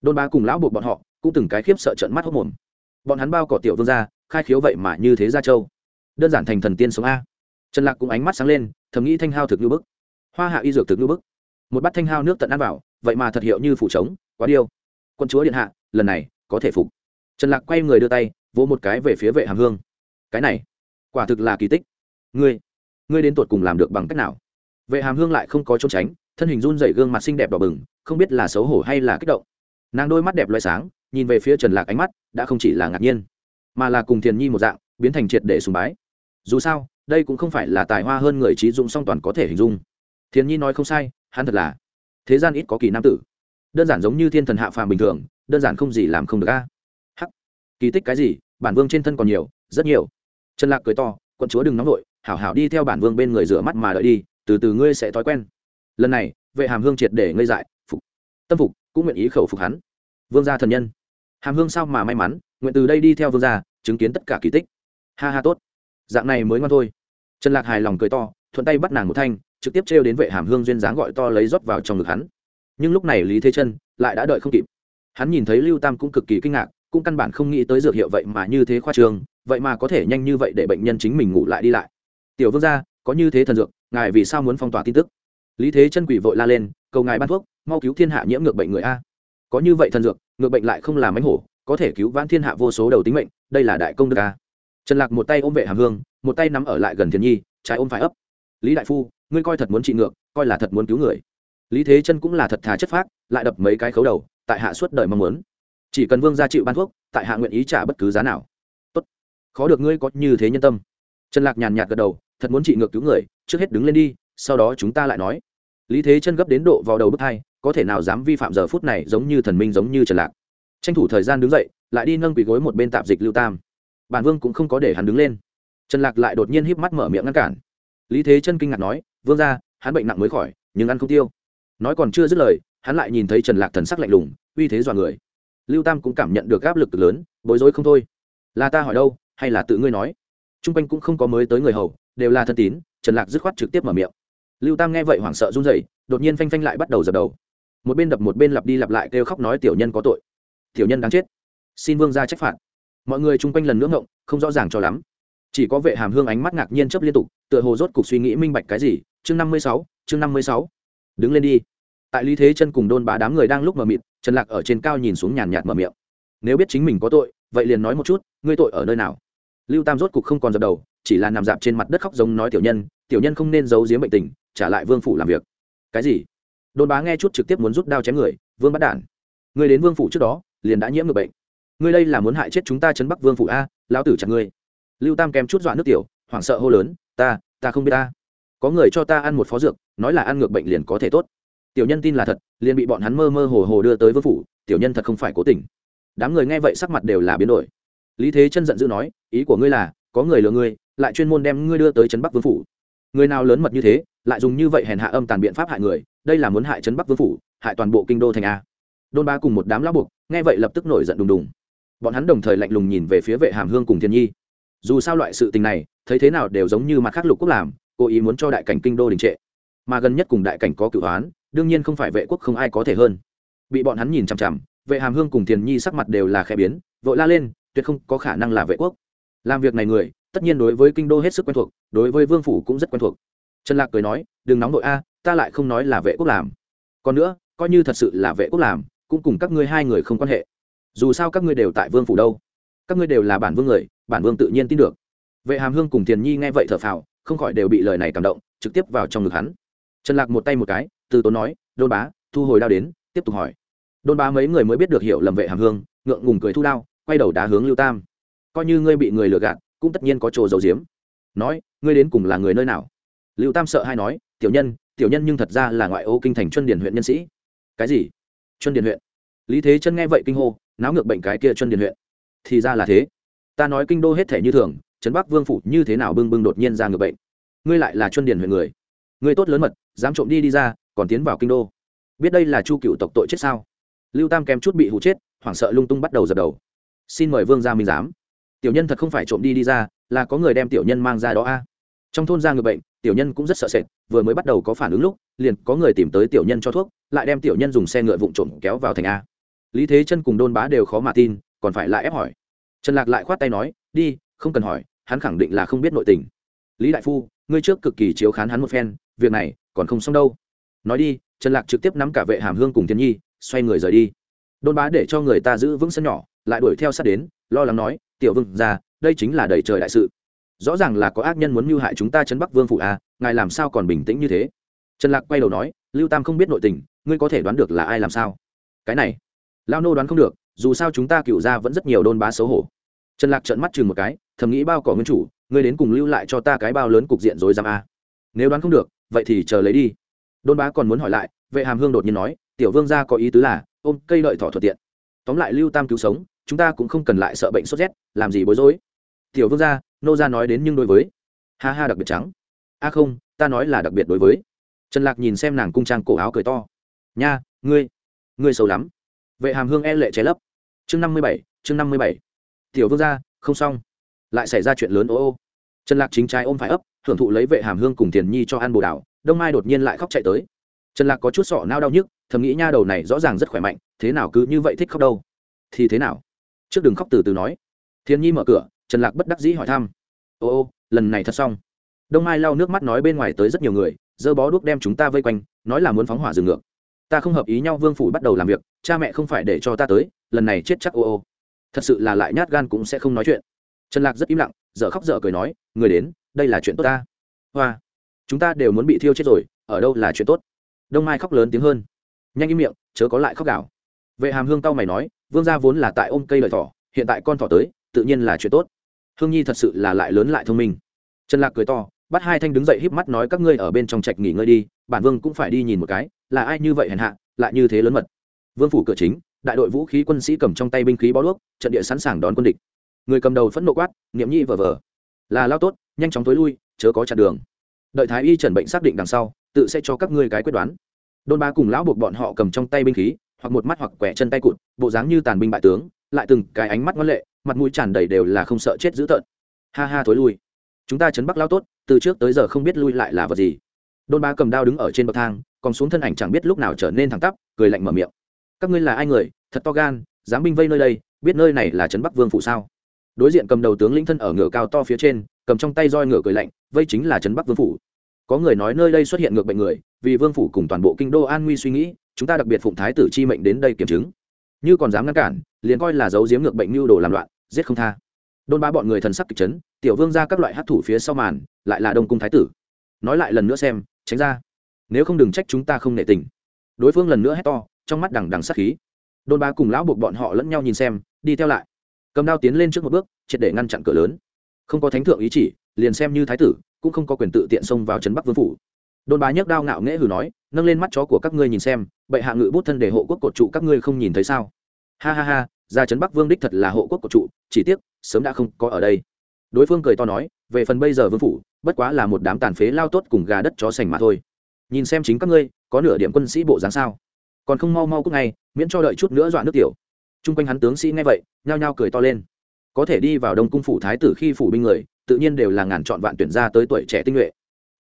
Speaker 1: Đôn ba cùng lão buộc bọn họ, cũng từng cái khiếp sợ trận mắt hốc mồm. Bọn hắn bao cỏ tiểu vương ra khai khiếu vậy mà như thế ra châu. Đơn giản thành thần tiên sống a. Trần lạc cũng ánh mắt sáng lên, thầm nghĩ thanh hao thực như bức. Hoa hạ y dược thực như bức. Một bát thanh hao nước tận ăn vào, vậy mà thật hiệu như phủ trống, quá điêu. Quân chúa điện hạ, lần này, có thể phục. Trần lạc quay người đưa tay, vỗ một cái về phía vệ hàm hương. Cái này, quả thực là kỳ tích. Ngươi ngươi đến tuột cùng làm được bằng cách nào? Vệ hàm hương lại không có trốn tránh, thân hình run dậy gương mặt xinh đẹp đỏ bừng, không biết là xấu hổ hay là kích động. Nàng đôi mắt đẹp loay sáng, nhìn về phía trần lạc ánh mắt, đã không chỉ là ngạc nhiên, mà là cùng thiền nhi một dạng, biến thành triệt để sùng bái. Dù sao, đây cũng không phải là tài hoa hơn người trí dụng song toàn có thể hình dung. Thiền nhi nói không sai, hắn thật là thế gian ít có kỳ nam tử. Đơn giản giống như thiên thần hạ phàm bình thường, đơn giản không gì làm không được a. Hắc. Kỳ tích cái gì? Bản vương trên thân còn nhiều, rất nhiều. Trần lạc cười to, quận chúa đừng nóng vội, hảo hảo đi theo bản vương bên người rửa mắt mà đợi đi từ từ ngươi sẽ thói quen. Lần này, vệ hàm hương triệt để ngây dại, phục. Tâm phục, cũng nguyện ý khẩu phục hắn. Vương gia thần nhân. Hàm hương sao mà may mắn, nguyện từ đây đi theo vương gia, chứng kiến tất cả kỳ tích. Ha ha tốt. Dạng này mới ngon thôi. Trần lạc hài lòng cười to, thuận tay bắt nàng một thanh, trực tiếp trêu đến vệ hàm hương duyên dáng gọi to lấy rót vào trong ngực hắn. Nhưng lúc này lý thế chân lại đã đợi không kịp. Hắn nhìn thấy lưu tam cũng cực kỳ kinh ngạc, cũng căn bản không nghĩ tới dược hiệu vậy mà như thế khoa trường vậy mà có thể nhanh như vậy để bệnh nhân chính mình ngủ lại đi lại. Tiểu vương gia, có như thế thần dược ngài vì sao muốn phong tỏa tin tức? Lý thế chân quỷ vội la lên, cầu ngài ban thuốc, mau cứu thiên hạ nhiễm ngược bệnh người a. Có như vậy thần dược, ngược bệnh lại không làm mánh hổ, có thể cứu vãn thiên hạ vô số đầu tính mệnh, đây là đại công đức a. Trần lạc một tay ôm vệ hàm hương, một tay nắm ở lại gần thiên nhi, trái ôm phải ấp. Lý đại phu, ngươi coi thật muốn trị ngược, coi là thật muốn cứu người. Lý thế chân cũng là thật thà chất phác, lại đập mấy cái khấu đầu, tại hạ suốt đời mong muốn. Chỉ cần vương gia chịu ban thuốc, tại hạ nguyện ý trả bất cứ giá nào. Tốt. Khó được ngươi có như thế nhân tâm. Trần lạc nhàn nhạt gật đầu, thật muốn trị ngược cứu người trước hết đứng lên đi, sau đó chúng ta lại nói. Lý thế chân gấp đến độ vào đầu bước hai, có thể nào dám vi phạm giờ phút này giống như thần minh giống như trần lạc? Tranh thủ thời gian đứng dậy, lại đi nâng quỳ gối một bên tạp dịch lưu tam. Bản vương cũng không có để hắn đứng lên. Trần lạc lại đột nhiên híp mắt mở miệng ngăn cản. Lý thế chân kinh ngạc nói, vương ra hắn bệnh nặng mới khỏi, nhưng ăn không tiêu. Nói còn chưa dứt lời, hắn lại nhìn thấy trần lạc thần sắc lạnh lùng, uy thế dọa người. Lưu tam cũng cảm nhận được áp lực lớn, bối rối không thôi. Là ta hỏi đâu, hay là tự ngươi nói? T r u n g quanh cũng không có mới tới người hầu, đều là thân tín trần lạc dứt khoát trực tiếp mở miệng. Lưu tam nghe vậy hoảng sợ run rẩy, đột nhiên phanh phanh lại bắt đầu dập đầu. Một bên đập một bên lặp đi lặp lại kêu khóc nói tiểu nhân có tội. Tiểu nhân đáng chết. Xin vương ra trách phạt. Mọi người chung quanh lần nữa ngộng, không rõ ràng cho lắm. Chỉ có vệ hàm hương ánh mắt ngạc nhiên chấp liên tục, tựa hồ rốt cục suy nghĩ minh bạch cái gì. Chương năm mươi sáu, chương năm mươi sáu. Đứng lên đi. Tại lý thế chân cùng đôn bá đám người đang lúc mờ mịt, trần lạc ở trên cao nhìn xuống nhàn nhạt mở miệng. Nếu biết chính mình có tội, vậy liền nói một chút, ngươi tội ở nơi nào? Lưu tam rốt cục không còn dập đầu chỉ là nằm dạp trên mặt đất khóc giống nói tiểu nhân tiểu nhân không nên giấu giếm bệnh tình, trả lại vương phủ làm việc. Cái gì? Đôn bá nghe chút trực tiếp muốn rút đao chém người, vương bắt đản. Người đến vương phủ trước đó, liền đã nhiễm được bệnh. Ngươi đây là muốn hại chết chúng ta chấn bắc vương phủ a, lão tử chặt ngươi lưu tam kèm chút dọa nước tiểu, hoảng sợ hô lớn, ta ta không biết ta. Có người cho ta ăn một phó dược, nói là ăn ngược bệnh liền có thể tốt. Tiểu nhân tin là thật, liền bị bọn hắn mơ mơ hồ hồ đưa tới vương phủ, tiểu nhân thật không phải cố tình. Đám người nghe vậy sắc mặt đều là biến đổi. Lý thế chân giận dữ nói, ý của ngươi là, có người lừa ngươi lại chuyên môn đem ngươi đưa tới trấn bắc vương phủ. Người nào lớn mật như thế, lại dùng như vậy hèn hạ âm tàn biện pháp hại người, đây là muốn hại trấn bắc vương phủ, hại toàn bộ kinh đô thành a. Đôn ba cùng một đám lão buộc, nghe vậy lập tức nổi giận đùng đùng. Bọn hắn đồng thời lạnh lùng nhìn về phía vệ hàm hương cùng thiên nhi. Dù sao loại sự tình này, thấy thế nào đều giống như mặt khác lục quốc làm, cố ý muốn cho đại cảnh kinh đô đình trệ. Mà gần nhất cùng đại cảnh có cựu hoán đương nhiên không phải vệ quốc không ai có thể hơn. Bị bọn hắn nhìn chằm chằm, vệ hàm hương cùng thiền nhi sắc mặt đều là khẽ biến, vội la lên, tuyệt không có khả năng là vệ quốc. Làm việc này người tất nhiên đối với kinh đô hết sức quen thuộc, đối với vương phủ cũng rất quen thuộc. Trần lạc cười nói, đừng nóng nội a, ta lại không nói là vệ quốc làm. Còn nữa, coi như thật sự là vệ quốc làm, cũng cùng các ngươi hai người không quan hệ. Dù sao các ngươi đều tại vương phủ đâu. Các ngươi đều là bản vương người, bản vương tự nhiên tin được. Vệ hàm hương cùng thiền nhi nghe vậy thở phào, không khỏi đều bị lời này cảm động, trực tiếp vào trong ngực hắn. Trần lạc một tay một cái, từ tốn nói, đôn bá, thu hồi đao đến, tiếp tục hỏi. Đôn bá mấy người mới biết được hiểu lầm vệ hàm hương, ngượng ngùng cười thu đao, quay đầu đá hướng lưu tam. Coi như ngươi bị người lừa gạt cũng tất nhiên có chỗ dầu diếm nói, ngươi đến cùng là người nơi nào? Lưu tam sợ hay nói, tiểu nhân tiểu nhân nhưng thật ra là ngoại ô kinh thành chuân điển huyện nhân sĩ. Cái gì? Chuân điển huyện. Lý thế chân nghe vậy kinh hô, náo ngược bệnh cái kia chuân điển huyện. Thì ra là thế. Ta nói kinh đô hết thể như thường, trấn bắc vương phủ như thế nào bưng bưng đột nhiên ra ngược bệnh. Ngươi lại là chuân điển huyện người. Ngươi tốt lớn mật, dám trộm đi đi ra, còn tiến vào kinh đô. Biết đây là chu cựu tộc tội chết sao? Lưu tam kém chút bị hụ chết, hoảng sợ lung tung bắt đầu dập đầu. Xin mời vương gia minh giám tiểu nhân thật không phải trộm đi đi ra, là có người đem tiểu nhân mang ra đó a. Trong thôn ra người bệnh, tiểu nhân cũng rất sợ sệt, vừa mới bắt đầu có phản ứng lúc, liền có người tìm tới tiểu nhân cho thuốc, lại đem tiểu nhân dùng xe ngựa vụn trộm kéo vào thành a. Lý thế chân cùng đôn bá đều khó mà tin, còn phải lại ép hỏi. Trần lạc lại khoát tay nói, đi, không cần hỏi, hắn khẳng định là không biết nội tình. Lý đại phu, ngươi trước cực kỳ chiếu khán hắn một phen, việc này còn không xong đâu. Nói đi, trần lạc trực tiếp nắm cả vệ hàm hương cùng thiên nhi, xoay người rời đi. Đôn bá để cho người ta giữ vững sân nhỏ, lại đuổi theo sát đến, lo lắng nói tiểu vương ra, đây chính là đầy trời đại sự. Rõ ràng là có ác nhân muốn mưu hại chúng ta chấn bắc vương phụ à ngài làm sao còn bình tĩnh như thế? Trần lạc quay đầu nói, lưu tam không biết nội tình, ngươi có thể đoán được là ai làm sao? Cái này lao nô đoán không được, dù sao chúng ta cựu ra vẫn rất nhiều đôn bá xấu hổ. Trần lạc trợn mắt chừng một cái, thầm nghĩ bao cỏ nguyên chủ, ngươi đến cùng lưu lại cho ta cái bao lớn cục diện rồi giam a à? nếu đoán không được, vậy thì chờ lấy đi. Đôn bá còn muốn hỏi lại, vệ hàm hương đột nhiên nói, tiểu vương gia có ý tứ là, ôm cây lợi thỏ thuận tiện. Tóm lại lưu tam cứu sống chúng ta cũng không cần lại sợ bệnh sốt rét, làm gì bối rối. Tiểu vương gia, nô gia nói đến nhưng đối với. Ha ha, đặc biệt trắng. A không, ta nói là đặc biệt đối với. Trần lạc nhìn xem nàng cung trang cổ áo cười to. Nha, ngươi ngươi xấu lắm. Vệ hàm hương e lệ trái lấp. Chương năm mươi bảy, chương năm mươi bảy. Tiểu vương gia, không xong. Lại xảy ra chuyện lớn ô ô. Trần lạc chính trái ôm phải ấp, hưởng thụ lấy vệ hàm hương cùng tiền nhi cho ăn bồ đảo đông mai đột nhiên lại khóc chạy tới. Trần lạc có chút sọ nao đau nhức, thầm nghĩ nha đầu này rõ ràng rất khỏe mạnh, thế nào cứ như vậy thích khóc đâu? Thì thế nào? Trước đừng khóc từ từ nói. Thiên nhi mở cửa, trần lạc bất đắc dĩ hỏi thăm. Ô ô, lần này thật xong. Đông mai lau nước mắt nói bên ngoài tới rất nhiều người dơ bó đuốc đem chúng ta vây quanh, nói là muốn phóng hỏa dừng ngược. Ta không hợp ý nhau vương phủ bắt đầu làm việc, cha mẹ không phải để cho ta tới, lần này chết chắc ô ô. Thật sự là lại nhát gan cũng sẽ không nói chuyện. Trần lạc rất im lặng, dở khóc dở cười nói, người đến, đây là chuyện tốt ta. Hoa, chúng ta đều muốn bị thiêu chết rồi, ở đâu là chuyện tốt? Đông mai khóc lớn tiếng hơn. Nhanh im miệng, chớ có lại khóc gạo vệ hàm hương tao mày nói vương gia vốn là tại ôm cây lợi thỏ, hiện tại con thỏ tới, tự nhiên là chuyện tốt. Hương nhi thật sự là lại lớn lại thông minh. Trần lạc cười to, bắt hai thanh đứng dậy híp mắt nói các ngươi ở bên trong trạch nghỉ ngơi đi, bản vương cũng phải đi nhìn một cái, là ai như vậy hèn hạ, lại như thế lớn mật. Vương phủ cửa chính, đại đội vũ khí quân sĩ cầm trong tay binh khí bó đuốc, trận địa sẵn sàng đón quân địch. Người cầm đầu phẫn nộ quát, niệm nhi vờ vờ. Là lao tốt, nhanh chóng tối lui, chớ có chặn đường. Đợi thái y trần bệnh xác định đằng sau, tự sẽ cho các ngươi cái quyết đoán. Đôn ba cùng lão buộc bọn họ cầm trong tay binh khí hoặc một mắt hoặc quẻ chân tay cụt, bộ dáng như tàn binh bại tướng, lại từng cái ánh mắt ngoan lệ, mặt mũi tràn đầy đều là không sợ chết dữ tợn. Ha ha thối lui. Chúng ta chấn bắc lao tốt, từ trước tới giờ không biết lui lại là vật gì. Đôn ba cầm đao đứng ở trên bậc thang, còn xuống thân ảnh chẳng biết lúc nào trở nên thẳng tắp, cười lạnh mở miệng. Các ngươi là ai người? Thật to gan, dám binh vây nơi đây, biết nơi này là trấn bắc vương phủ sao? Đối diện cầm đầu tướng lĩnh thân ở ngựa cao to phía trên, cầm trong tay roi ngựa cười lạnh, vây chính là trấn bắc vương phủ. Có người nói nơi đây xuất hiện ngược bệnh người, vì vương phủ cùng toàn bộ kinh đô an nguy suy nghĩ chúng ta đặc biệt phụng thái tử chi mệnh đến đây kiểm chứng. Như còn dám ngăn cản, liền coi là giấu giếm ngược bệnh mưu đồ làm loạn, giết không tha. Đôn ba bọn người thần sắc kịch chấn, tiểu vương ra các loại hát thủ phía sau màn, lại là đông cung thái tử. Nói lại lần nữa xem, tránh ra. Nếu không đừng trách chúng ta không nệ tình. Đối phương lần nữa hét to, trong mắt đằng đằng sắc khí. Đôn ba cùng lão buộc bọn họ lẫn nhau nhìn xem, đi theo lại. Cầm đao tiến lên trước một bước, triệt để ngăn chặn cửa lớn. Không có thánh thượng ý chỉ, liền xem như thái tử, cũng không có quyền tự tiện xông vào trấn bắc vương phủ đôn bá nhấc đao ngạo nghễ hừ nói, nâng lên mắt chó của các ngươi nhìn xem, bệ hạ ngự bút thân để hộ quốc cột trụ các ngươi không nhìn thấy sao? Ha ha ha ra trấn bắc vương đích thật là hộ quốc cột trụ, chỉ tiếc, sớm đã không có ở đây. Đối phương cười to nói, về phần bây giờ vương phủ, bất quá là một đám tàn phế lao tốt cùng gà đất chó sành mà thôi. Nhìn xem chính các ngươi, có nửa điểm quân sĩ bộ dáng sao? Còn không mau mau cúc ngay, miễn cho đợi chút nữa dọa nước tiểu. Chung quanh hắn tướng sĩ nghe vậy, nhao nhao cười to lên. Có thể đi vào đông cung phủ thái tử khi phủ binh người, tự nhiên đều là ngàn chọn vạn tuyển ra tới tuổi trẻ tinh nhuệ.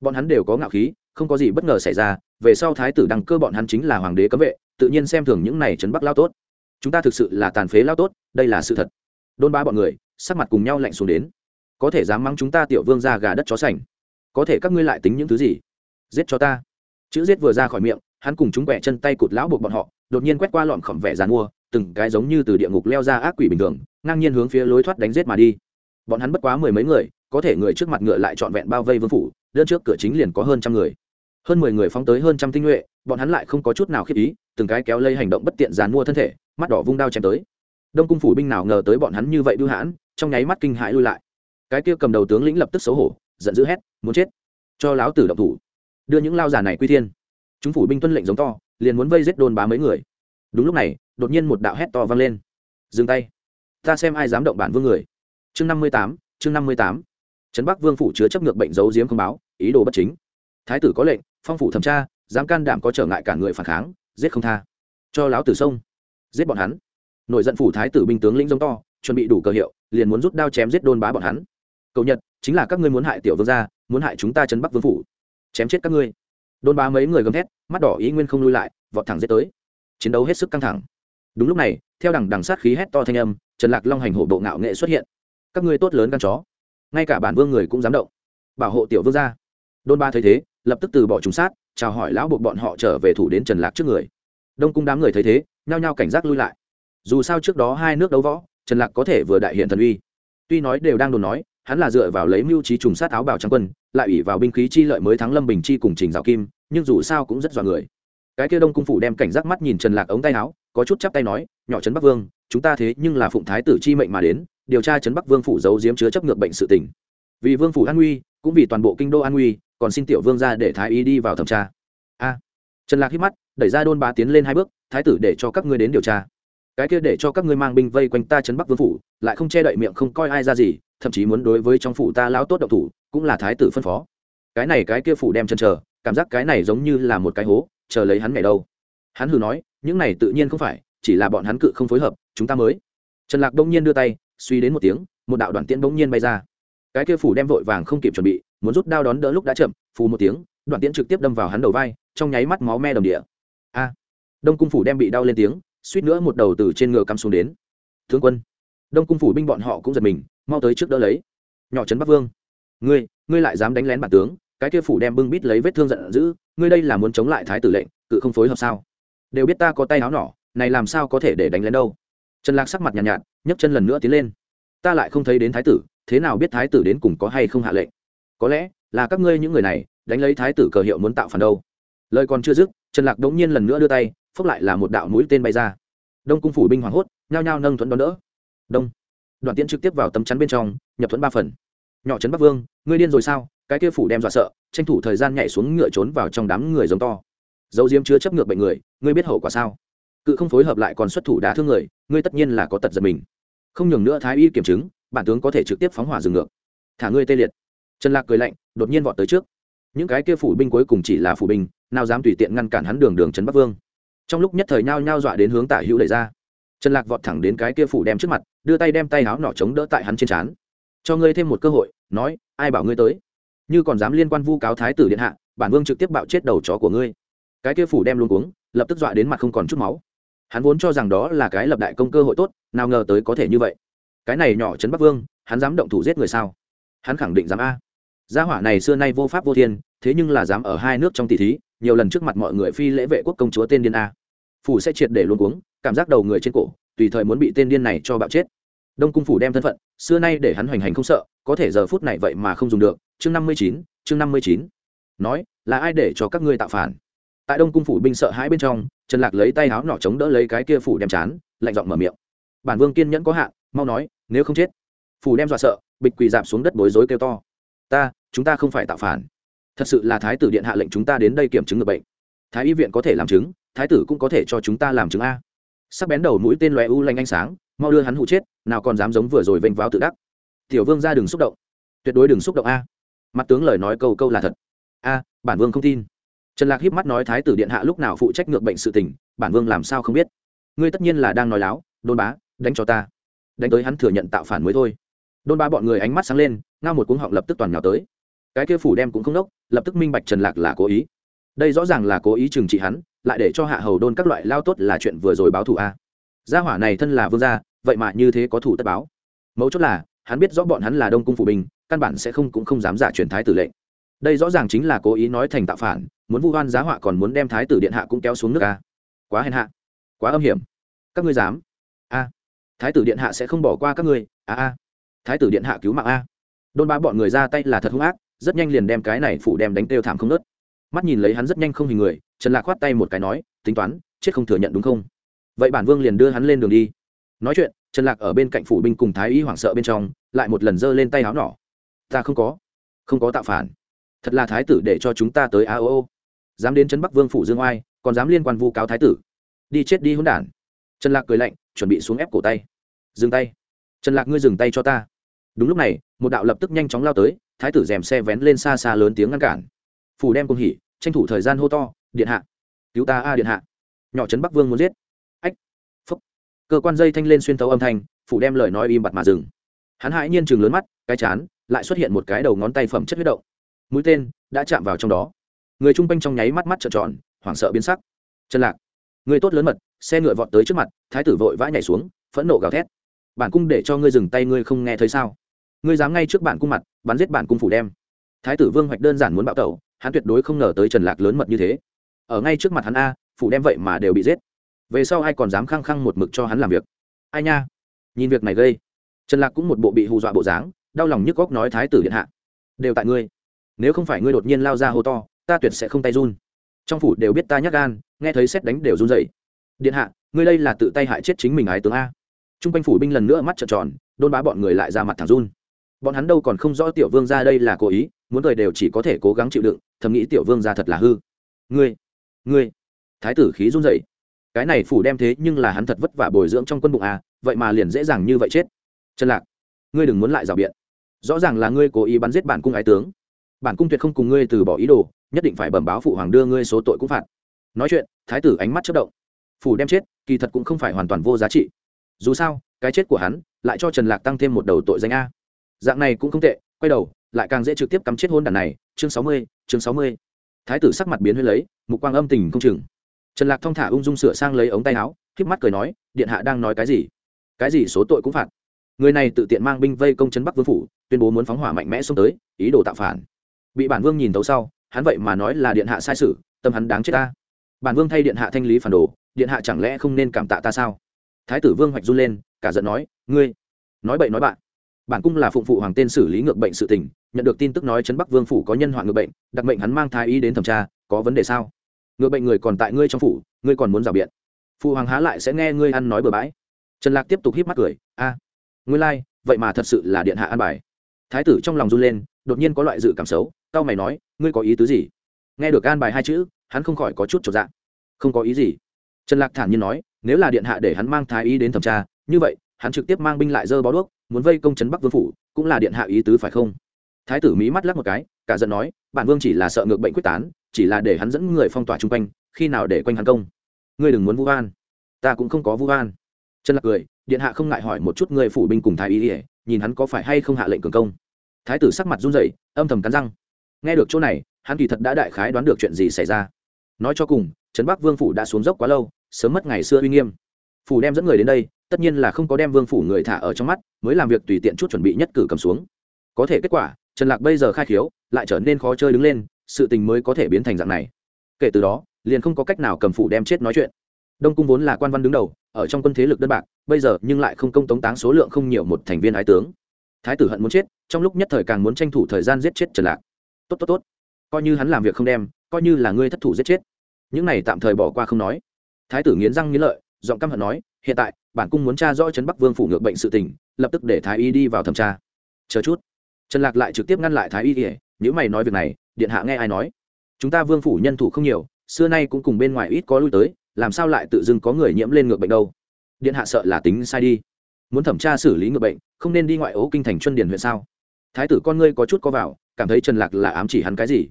Speaker 1: Bọn hắn đều có ngạo khí không có gì bất ngờ xảy ra, về sau thái tử đăng cơ bọn hắn chính là hoàng đế cấm vệ, tự nhiên xem thường những này chấn bắc lao tốt. Chúng ta thực sự là tàn phế lao tốt, đây là sự thật. Đôn ba bọn người, sắc mặt cùng nhau lạnh xuống đến. Có thể dám mắng chúng ta tiểu vương ra gà đất chó sành. Có thể các ngươi lại tính những thứ gì? Giết cho ta. Chữ giết vừa ra khỏi miệng, hắn cùng chúng quẹ chân tay cụt lão buộc bọn họ, đột nhiên quét qua lọn khỏm vẻ dàn mua, từng cái giống như từ địa ngục leo ra ác quỷ bình thường, ngang nhiên hướng phía lối thoát đánh giết mà đi. Bọn hắn bất quá mười mấy người, có thể người trước mặt ngựa lại trọn vẹn bao vây vương phủ, đơn trước cửa chính liền có hơn trăm người hơn mười người phóng tới hơn trăm tinh nhuệ, bọn hắn lại không có chút nào khiếp ý, từng cái kéo lây hành động bất tiện dàn mua thân thể, mắt đỏ vung đao chém tới. Đông cung phủ binh nào ngờ tới bọn hắn như vậy bưu hãn, trong nháy mắt kinh hãi lui lại. Cái kia cầm đầu tướng lĩnh lập tức xấu hổ, giận dữ hét, muốn chết! Cho láo tử động thủ! Đưa những lao giả này quy thiên! Chúng phủ binh tuân lệnh giống to, liền muốn vây giết đôn bá mấy người. Đúng lúc này, đột nhiên một đạo hét to vang lên. Dừng tay! Ta xem ai dám động bản vương người! Chương năm mươi tám, chương năm mươi tám. Trấn bắc vương phủ chứa chấp ngược bệnh giấu diếm không báo, ý đồ bất chính. Thái tử có lệnh phong phủ thẩm tra, dám can đảm có trở ngại cả người phản kháng, giết không tha. Cho láo tử sông, giết bọn hắn. Nổi giận phủ thái tử binh tướng lĩnh giống to, chuẩn bị đủ cờ hiệu, liền muốn rút đao chém giết đôn bá bọn hắn. Cầu nhật, chính là các ngươi muốn hại tiểu vương gia, muốn hại chúng ta chấn bắc vương phủ. Chém chết các ngươi. Đôn bá mấy người gầm thét, mắt đỏ ý nguyên không lui lại, vọt thẳng giết tới. Chiến đấu hết sức căng thẳng. Đúng lúc này, theo đằng đằng sát khí hét to thanh âm, trần lạc long hành hộ bộ ngạo nghệ xuất hiện. Các ngươi tốt lớn gan chó. Ngay cả bản vương người cũng dám động. Bảo hộ tiểu vương gia đôn ba thấy thế, lập tức từ bỏ trùng sát, chào hỏi lão buộc bọn họ trở về thủ đến trần lạc trước người. Đông cung đám người thấy thế, nhao nhao cảnh giác lui lại. Dù sao trước đó hai nước đấu võ, trần lạc có thể vừa đại hiện thần uy. Tuy nói đều đang đồn nói, hắn là dựa vào lấy mưu trí trùng sát áo bảo trang quân, lại ủy vào binh khí chi lợi mới thắng lâm bình chi cùng trình rào kim, nhưng dù sao cũng rất dọa người. Cái kia đông cung phủ đem cảnh giác mắt nhìn trần lạc ống tay áo, có chút chắp tay nói, nhỏ trấn bắc vương, chúng ta thế nhưng là phụng thái tử chi mệnh mà đến, điều tra trấn bắc vương phủ giấu diếm chứa chấp ngược bệnh sự tình. Vì vương phủ an nguy cũng vì toàn bộ kinh đô an nguy, còn xin tiểu vương ra để thái y đi vào thẩm tra. A, trần lạc hít mắt, đẩy ra đôn bá tiến lên hai bước, thái tử để cho các ngươi đến điều tra. Cái kia để cho các ngươi mang binh vây quanh ta trấn bắc vương phủ, lại không che đậy miệng không coi ai ra gì, thậm chí muốn đối với trong phủ ta lão tốt độc thủ, cũng là thái tử phân phó. Cái này cái kia phủ đem chân chờ, cảm giác cái này giống như là một cái hố, chờ lấy hắn ngày đâu. Hắn hừ nói, những này tự nhiên không phải, chỉ là bọn hắn cự không phối hợp, chúng ta mới. Trần lạc đông nhiên đưa tay, suy đến một tiếng, một đạo đoàn tiễn bỗng nhiên bay ra cái kia phủ đem vội vàng không kịp chuẩn bị muốn rút đao đón đỡ lúc đã chậm phù một tiếng đoạn tiễn trực tiếp đâm vào hắn đầu vai trong nháy mắt máu me đầm địa. A! Đông cung phủ đem bị đau lên tiếng suýt nữa một đầu từ trên ngựa cắm xuống đến. Thương quân! Đông cung phủ binh bọn họ cũng giật mình mau tới trước đỡ lấy. Nhỏ trấn bắc vương! Ngươi ngươi lại dám đánh lén bản tướng cái kia phủ đem bưng bít lấy vết thương giận dữ ngươi đây là muốn chống lại thái tử lệnh cự không phối hợp sao? Đều biết ta có tay áo nỏ này làm sao có thể để đánh lén đâu? Trần lạc sắc mặt nhàn nhạt, nhạt nhấc chân lần nữa tiến lên. Ta lại không thấy đến thái tử thế nào biết thái tử đến cùng có hay không hạ lệnh? Có lẽ là các ngươi những người này đánh lấy thái tử cờ hiệu muốn tạo phản đâu. Lời còn chưa dứt, trần lạc đống nhiên lần nữa đưa tay, phốc lại là một đạo mũi tên bay ra. Đông cung phủ binh hoảng hốt, nhao nhao nâng thuẫn đón đỡ. Đông. Đoàn tiễn trực tiếp vào tấm chắn bên trong, nhập thuẫn ba phần. Nhỏ trấn bắc vương, ngươi điên rồi sao? Cái kia phủ đem dọa sợ, tranh thủ thời gian nhảy xuống ngựa trốn vào trong đám người giống to. Dấu diếm chứa chấp ngược bệnh người, ngươi biết hậu quả sao? Cự không phối hợp lại còn xuất thủ đá thương người, ngươi tất nhiên là có tật giật mình. Không nhường nữa thái y kiểm chứng bản tướng có thể trực tiếp phóng hỏa dừng ngược. Thả ngươi tê liệt. Trần lạc cười lạnh, đột nhiên vọt tới trước. Những cái kia phủ binh cuối cùng chỉ là phủ binh, nào dám tùy tiện ngăn cản hắn đường đường trấn bắc vương. Trong lúc nhất thời nhao nhao dọa đến hướng tả hữu đẩy ra. Trần lạc vọt thẳng đến cái kia phủ đem trước mặt, đưa tay đem tay áo nọ chống đỡ tại hắn trên trán. Cho ngươi thêm một cơ hội, nói, ai bảo ngươi tới? Như còn dám liên quan vu cáo thái tử điện hạ, bản vương trực tiếp bạo chết đầu chó của ngươi. Cái kia phủ đem luôn cuống, lập tức dọa đến mặt không còn chút máu. Hắn vốn cho rằng đó là cái lập đại công cơ hội tốt, nào ngờ tới có thể như vậy cái này nhỏ trấn bắc vương, hắn dám động thủ giết người sao? Hắn khẳng định dám a. Gia hỏa này xưa nay vô pháp vô thiên, thế nhưng là dám ở hai nước trong tỷ thí, nhiều lần trước mặt mọi người phi lễ vệ quốc công chúa tên điên a. Phủ sẽ triệt để luôn cuống, cảm giác đầu người trên cổ, tùy thời muốn bị tên điên này cho bạo chết. Đông cung phủ đem thân phận, xưa nay để hắn hoành hành không sợ, có thể giờ phút này vậy mà không dùng được. Chương năm mươi chín, chương năm mươi chín. Nói, là ai để cho các ngươi tạo phản? Tại đông cung phủ binh sợ hãi bên trong, trần lạc lấy tay áo nỏ chống đỡ lấy cái kia phủ đem chán, lạnh giọng mở miệng. Bản vương kiên nhẫn có hạn, mau nói nếu không chết, phù đem dọa sợ, bịch quỳ dạp xuống đất bối rối kêu to. Ta, chúng ta không phải tạo phản. Thật sự là thái tử điện hạ lệnh chúng ta đến đây kiểm chứng người bệnh. Thái y viện có thể làm chứng, thái tử cũng có thể cho chúng ta làm chứng a. Sắc bén đầu mũi tên lòe u lanh ánh sáng, mau đưa hắn hụ chết, nào còn dám giống vừa rồi vênh váo tự đắc. Tiểu vương ra đừng xúc động. Tuyệt đối đừng xúc động a. Mặt tướng lời nói câu câu là thật. A, bản vương không tin. Trần lạc hiếp mắt nói thái tử điện hạ lúc nào phụ trách ngược bệnh sự tình, bản vương làm sao không biết. Ngươi tất nhiên là đang nói láo đôn bá, đánh cho ta đánh tới hắn thừa nhận tạo phản mới thôi. Đôn ba bọn người ánh mắt sáng lên, ngao một cuống họng lập tức toàn nhào tới. Cái kia phủ đem cũng không đốc, lập tức minh bạch trần lạc là cố ý. Đây rõ ràng là cố ý trừng trị hắn, lại để cho hạ hầu đôn các loại lao tốt là chuyện vừa rồi báo thù a. Gia hỏa này thân là vương gia, vậy mà như thế có thủ tất báo. Mấu chốt là, hắn biết rõ bọn hắn là đông cung phủ bình căn bản sẽ không cũng không dám giả truyền thái tử lệnh. Đây rõ ràng chính là cố ý nói thành tạo phản, muốn vu oan giá họa còn muốn đem thái tử điện hạ cũng kéo xuống nước a. Quá hèn hạ, quá âm hiểm. Các ngươi dám? Thái tử điện hạ sẽ không bỏ qua các ngươi. A a. Thái tử điện hạ cứu mạng a. Đôn ba bọn người ra tay là thật hung ác, rất nhanh liền đem cái này phủ đem đánh têu thảm không nớt. Mắt nhìn lấy hắn rất nhanh không hình người, trần lạc khoát tay một cái nói, tính toán, chết không thừa nhận đúng không? Vậy bản vương liền đưa hắn lên đường đi. Nói chuyện, trần lạc ở bên cạnh phủ binh cùng thái y hoảng sợ bên trong, lại một lần giơ lên tay áo nỏ. Ta không có không có tạo phản. Thật là thái tử để cho chúng ta tới a o o. Dám đến trấn bắc vương phủ dương oai, còn dám liên quan vu cáo thái tử. Đi chết đi hôn đản trần lạc cười lạnh, chuẩn bị xuống ép cổ tay. Dừng tay. Trần lạc ngươi dừng tay cho ta. Đúng lúc này, một đạo lập tức nhanh chóng lao tới, thái tử dèm xe vén lên xa xa lớn tiếng ngăn cản. Phủ đem cùng hỉ, tranh thủ thời gian hô to, điện hạ, cứu ta a, điện hạ. Nhỏ trấn bắc vương muốn giết. Ách. Phúc. Cơ quan dây thanh lên xuyên tấu âm thanh, phủ đem lời nói im bặt mà dừng. Hắn hãi nhiên chừng lớn mắt, cái chán, lại xuất hiện một cái đầu ngón tay phẩm chất huyết động. Mũi tên đã chạm vào trong đó. Người chung quanh trong nháy mắt mắt trợn tròn, hoảng sợ biến sắc. Trần lạc, người tốt lớn mật xe ngựa vọt tới trước mặt, thái tử vội vã nhảy xuống, phẫn nộ gào thét. Bản cung để cho ngươi dừng tay, ngươi không nghe thấy sao? Ngươi dám ngay trước bản cung mặt, bắn giết bản cung phủ đem. Thái tử vương hoạch đơn giản muốn bạo tẩu, hắn tuyệt đối không ngờ tới trần lạc lớn mật như thế. Ở ngay trước mặt hắn a, phủ đem vậy mà đều bị giết. Về sau ai còn dám khăng khăng một mực cho hắn làm việc? Ai nha? Nhìn việc này gây, trần lạc cũng một bộ bị hù dọa bộ dáng, đau lòng nhức góc nói thái tử điện hạ, đều tại ngươi. Nếu không phải ngươi đột nhiên lao ra hô to, ta tuyệt sẽ không tay run. Trong phủ đều biết ta nhắc gan, nghe thấy xét đánh đều run dậy điện hạ, ngươi đây là tự tay hại chết chính mình ái tướng a. T r u n g quanh phủ binh lần nữa mắt trợn tròn, đôn bá bọn người lại ra mặt thẳng run. Bọn hắn đâu còn không rõ tiểu vương ra đây là cố ý, muốn người đều chỉ có thể cố gắng chịu đựng, thầm nghĩ tiểu vương ra thật là hư. Ngươi ngươi, thái tử khí run dậy cái này phủ đem thế nhưng là hắn thật vất vả bồi dưỡng trong quân bụng à vậy mà liền dễ dàng như vậy chết. Trần lạc, ngươi đừng muốn lại rào biện. Rõ ràng là ngươi cố ý bắn giết bản cung ái tướng. Bản cung tuyệt không cùng ngươi từ bỏ ý đồ, nhất định phải bẩm báo phụ hoàng đưa ngươi số tội cũng phạt. Nói chuyện, thái tử ánh mắt chất động phủ đem chết, kỳ thật cũng không phải hoàn toàn vô giá trị. Dù sao, cái chết của hắn lại cho trần lạc tăng thêm một đầu tội danh a. Dạng này cũng không tệ, quay đầu, lại càng dễ trực tiếp cắm chết hôn đàn này. Chương sáu mươi, chương sáu mươi. Thái tử sắc mặt biến huyên lấy, mục quang âm tình không chừng. Trần lạc thong thả ung dung sửa sang lấy ống tay áo k mắt cười nói, điện hạ đang nói cái gì? Cái gì số tội cũng phạt. Người này tự tiện mang binh vây công trấn bắc vương phủ, tuyên bố muốn phóng hỏa mạnh mẽ xông tới, ý đồ tạo phản. Bị bản vương nhìn tấu sau, hắn vậy mà nói là điện hạ sai sự, tâm hắn đáng chết ta. Bản vương thay điện hạ thanh lý phản đồ điện hạ chẳng lẽ không nên cảm tạ ta sao? Thái tử vương hoạch run lên cả giận nói ngươi nói bậy nói bạn. Bản cung là phụng phụ hoàng tên xử lý ngược bệnh sự tình nhận được tin tức nói trấn bắc vương phủ có nhân hoạn ngược bệnh đặc mệnh hắn mang thái y đến thẩm tra có vấn đề sao? Ngược bệnh người còn tại ngươi trong phủ ngươi còn muốn rào biện. Phụ hoàng há lại sẽ nghe ngươi ăn nói bừa bãi. Trần lạc tiếp tục híp mắt cười a à, ngươi lai、like, vậy mà thật sự là điện hạ an bài. Thái tử trong lòng run lên đột nhiên có loại dự cảm xấu tao mày nói ngươi có ý tứ gì? Nghe được an bài hai chữ hắn không khỏi có chút trọn dạng không có ý gì trần lạc thản nhiên nói, nếu là điện hạ để hắn mang thái y đến thẩm tra, như vậy, hắn trực tiếp mang binh lại dơ bó đuốc, muốn vây công trấn bắc vương phủ, cũng là điện hạ ý tứ phải không? Thái tử mỹ mắt lắc một cái, cả giận nói, bản vương chỉ là sợ ngược bệnh quyết tán, chỉ là để hắn dẫn người phong tỏa chung quanh, khi nào để quanh hắn công? Ngươi đừng muốn vu van ta cũng không có vu van trần lạc cười, điện hạ không ngại hỏi một chút người phủ binh cùng thái y ỉa nhìn hắn có phải hay không hạ lệnh cường công. Thái tử sắc mặt run rẩy, âm thầm cắn răng. Nghe được chỗ này, hắn kỳ thật đã đại khái đoán được chuyện gì xảy ra. Nói cho cùng trấn bắc vương phủ đã xuống dốc quá lâu, sớm mất ngày xưa uy nghiêm. Phủ đem dẫn người đến đây, tất nhiên là không có đem vương phủ người thả ở trong mắt, mới làm việc tùy tiện chút chuẩn bị nhất cử cầm xuống. Có thể kết quả, trần lạc bây giờ khai khiếu, lại trở nên khó chơi đứng lên, sự tình mới có thể biến thành dạng này. Kể từ đó, liền không có cách nào cầm phủ đem chết nói chuyện. Đông cung vốn là quan văn đứng đầu, ở trong quân thế lực đơn bạc, bây giờ nhưng lại không công tống táng số lượng không nhiều một thành viên ái tướng. Thái tử hận muốn chết, trong lúc nhất thời càng muốn tranh thủ thời gian giết chết trần lạc. Tốt tốt tốt. Coi như hắn làm việc không đem, coi như là ngươi thất thủ giết chết những này tạm thời bỏ qua không nói. Thái tử nghiến răng nghiến lợi, giọng căm hận nói, hiện tại, bản cung muốn tra rõ trấn bắc vương phủ ngược bệnh sự tình, lập tức để thái y đi vào thẩm tra. Chờ chút. Trần lạc lại trực tiếp ngăn lại thái y kể nếu mày nói việc này, điện hạ nghe ai nói? Chúng ta vương phủ nhân thủ không nhiều, xưa nay cũng cùng bên ngoài ít có lui tới, làm sao lại tự dưng có người nhiễm lên ngược bệnh đâu? Điện hạ sợ là tính sai đi. Muốn thẩm tra xử lý ngược bệnh, không nên đi ngoại ố kinh thành chuân điền huyện sao? Thái tử con ngươi có chút có vào, cảm thấy trần lạc là ám chỉ hắn cái gì?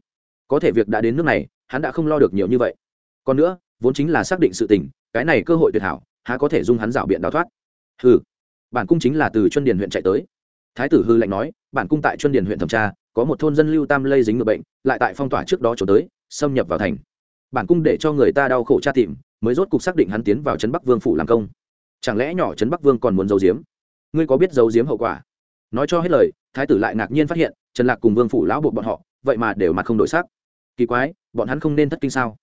Speaker 1: Có thể việc đã đến nước này, hắn đã không lo được nhiều như vậy còn nữa, vốn chính là xác định sự tình, cái này cơ hội tuyệt hảo, há có thể dung hắn rảo biện đào thoát. Hừ. Bản cung chính là từ chuân điền huyện chạy tới. Thái tử hư lệnh nói, bản cung tại chuân điền huyện thẩm tra, có một thôn dân lưu tam lây dính người bệnh, lại tại phong tỏa trước đó trốn tới, xâm nhập vào thành. Bản cung để cho người ta đau khổ tra tìm, mới rốt cục xác định hắn tiến vào trấn bắc vương phủ làm công. Chẳng lẽ nhỏ trấn bắc vương còn muốn giấu giếm? Ngươi có biết giấu giếm hậu quả? Nói cho hết lời, thái tử lại ngạc nhiên phát hiện, trần lạc cùng vương phủ lão buộc bọn họ, vậy mà đều mặt không đổi sắc. Kỳ quái, bọn hắn không nên thất kinh sao?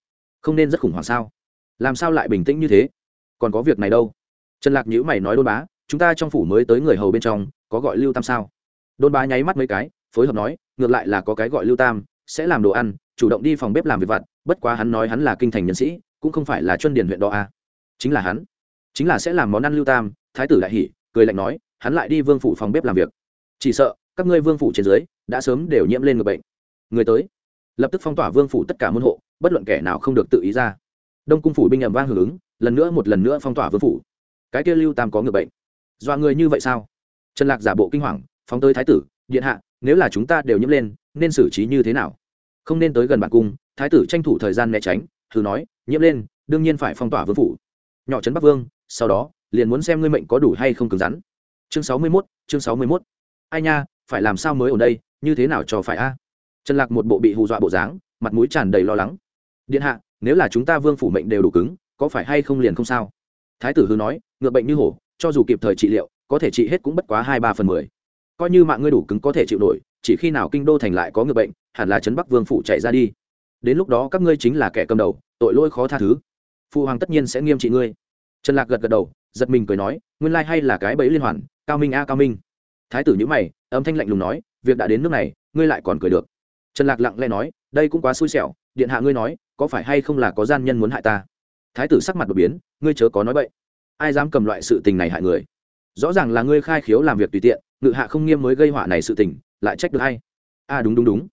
Speaker 1: Không nên rất khủng hoảng sao? Làm sao lại bình tĩnh như thế? Còn có việc này đâu? Trần lạc nhữ mày nói đôn bá, chúng ta trong phủ mới tới người hầu bên trong, có gọi lưu tam sao? Đôn bá nháy mắt mấy cái, phối hợp nói, ngược lại là có cái gọi lưu tam, sẽ làm đồ ăn, chủ động đi phòng bếp làm việc vặt, bất quá hắn nói hắn là kinh thành nhân sĩ, cũng không phải là chuân điền huyện đó à. chính là hắn, chính là sẽ làm món ăn lưu tam, thái tử đại hỉ, cười lạnh nói, hắn lại đi vương phủ phòng bếp làm việc. Chỉ sợ, các ngươi vương phủ trên dưới, đã sớm đều nhiễm lên người bệnh. Người tới, lập tức phong tỏa vương phủ tất cả môn hộ bất luận kẻ nào không được tự ý ra. Đông cung phủ binh ẩm vang hưởng ứng lần nữa một lần nữa phong tỏa vương phủ. Cái kia lưu tam có người bệnh. Dọa người như vậy sao? Trần lạc giả bộ kinh hoàng phóng tới thái tử điện hạ nếu là chúng ta đều nhiễm lên nên xử trí như thế nào? Không nên tới gần bản cung. Thái tử tranh thủ thời gian né tránh thử nói nhiễm lên đương nhiên phải phong tỏa vương phủ. Nhỏ trấn bắc vương sau đó liền muốn xem ngươi mệnh có đủ hay không cứng rắn. Chương sáu mươi 61, chương sáu mươi 61. ai nha phải làm sao mới ở đây như thế nào cho phải a? Trần lạc một bộ bị hù dọa bộ dáng mặt mũi tràn đầy lo lắng điện hạ, nếu là chúng ta vương phủ mệnh đều đủ cứng, có phải hay không liền không sao? Thái tử hư nói, ngược bệnh như hổ, cho dù kịp thời trị liệu, có thể trị hết cũng bất quá hai ba phần mười. Coi như mạng ngươi đủ cứng có thể chịu nổi, chỉ khi nào kinh đô thành lại có người bệnh, hẳn là trấn bắc vương phủ chạy ra đi. Đến lúc đó các ngươi chính là kẻ cầm đầu, tội lỗi khó tha thứ. Phụ hoàng tất nhiên sẽ nghiêm trị ngươi. Trần lạc gật gật đầu, giật mình cười nói, nguyên lai hay là cái bẫy liên hoàn, cao minh a cao minh. Thái tử nhữ mày, âm thanh lạnh lùng nói, việc đã đến nước này, ngươi lại còn cười được. Trần lạc lặng lẽ nói, đây cũng quá xui xẻo, điện hạ ngươi nói có phải hay không là có gian nhân muốn hại ta? Thái tử sắc mặt đột biến, ngươi chớ có nói bậy. Ai dám cầm loại sự tình này hại người? Rõ ràng là ngươi khai khiếu làm việc tùy tiện, ngự hạ không nghiêm mới gây họa này sự tình, lại trách được hay a à, đúng đúng đúng.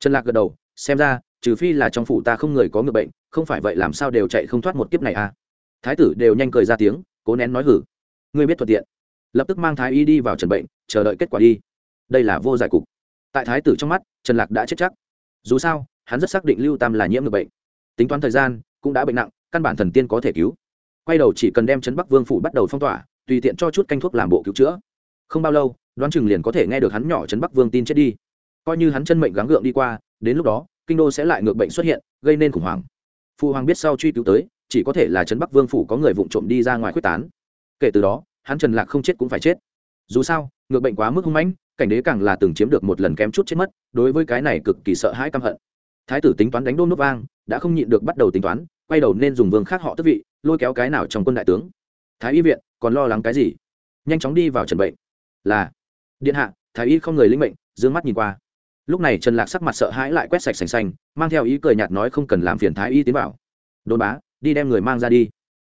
Speaker 1: Trần lạc gật đầu, xem ra, trừ phi là trong phủ ta không người có ngựa bệnh, không phải vậy làm sao đều chạy không thoát một kiếp này à? Thái tử đều nhanh cười ra tiếng, cố nén nói hử. Ngươi biết thuận tiện. Lập tức mang thái y đi vào trần bệnh, chờ đợi kết quả đi. Đây là vô giải cục. Tại thái tử trong mắt, trần lạc đã chết chắc. Dù sao, hắn rất xác định lưu tam là nhiễm ngựa bệnh tính toán thời gian cũng đã bệnh nặng, căn bản thần tiên có thể cứu. Quay đầu chỉ cần đem trấn bắc vương phủ bắt đầu phong tỏa, tùy tiện cho chút canh thuốc làm bộ cứu chữa. Không bao lâu, đoán chừng liền có thể nghe được hắn nhỏ trấn bắc vương tin chết đi. Coi như hắn chân mệnh gắng gượng đi qua, đến lúc đó, kinh đô sẽ lại ngược bệnh xuất hiện, gây nên khủng hoảng. Phụ hoàng biết sau truy cứu tới, chỉ có thể là trấn bắc vương phủ có người vụng trộm đi ra ngoài quyết tán. Kể từ đó, hắn trần lạc không chết cũng phải chết. Dù sao, ngược bệnh quá mức hung mãnh, cảnh đế càng là từng chiếm được một lần kém chút chết mất, đối với cái này cực kỳ sợ hãi căm hận. Thái tử tính toán đánh đôn nút vang đã không nhịn được bắt đầu tính toán, quay đầu nên dùng vương khác họ tức vị, lôi kéo cái nào trong quân đại tướng. Thái y viện, còn lo lắng cái gì? Nhanh chóng đi vào trần bệnh. Là, điện hạ, thái y không người linh mệnh d mắt nhìn qua. Lúc này trần lạc sắc mặt sợ hãi lại quét sạch sành xanh, mang theo ý cười nhạt nói không cần làm phiền thái y tiến vào. Đôn bá, đi đem người mang ra đi.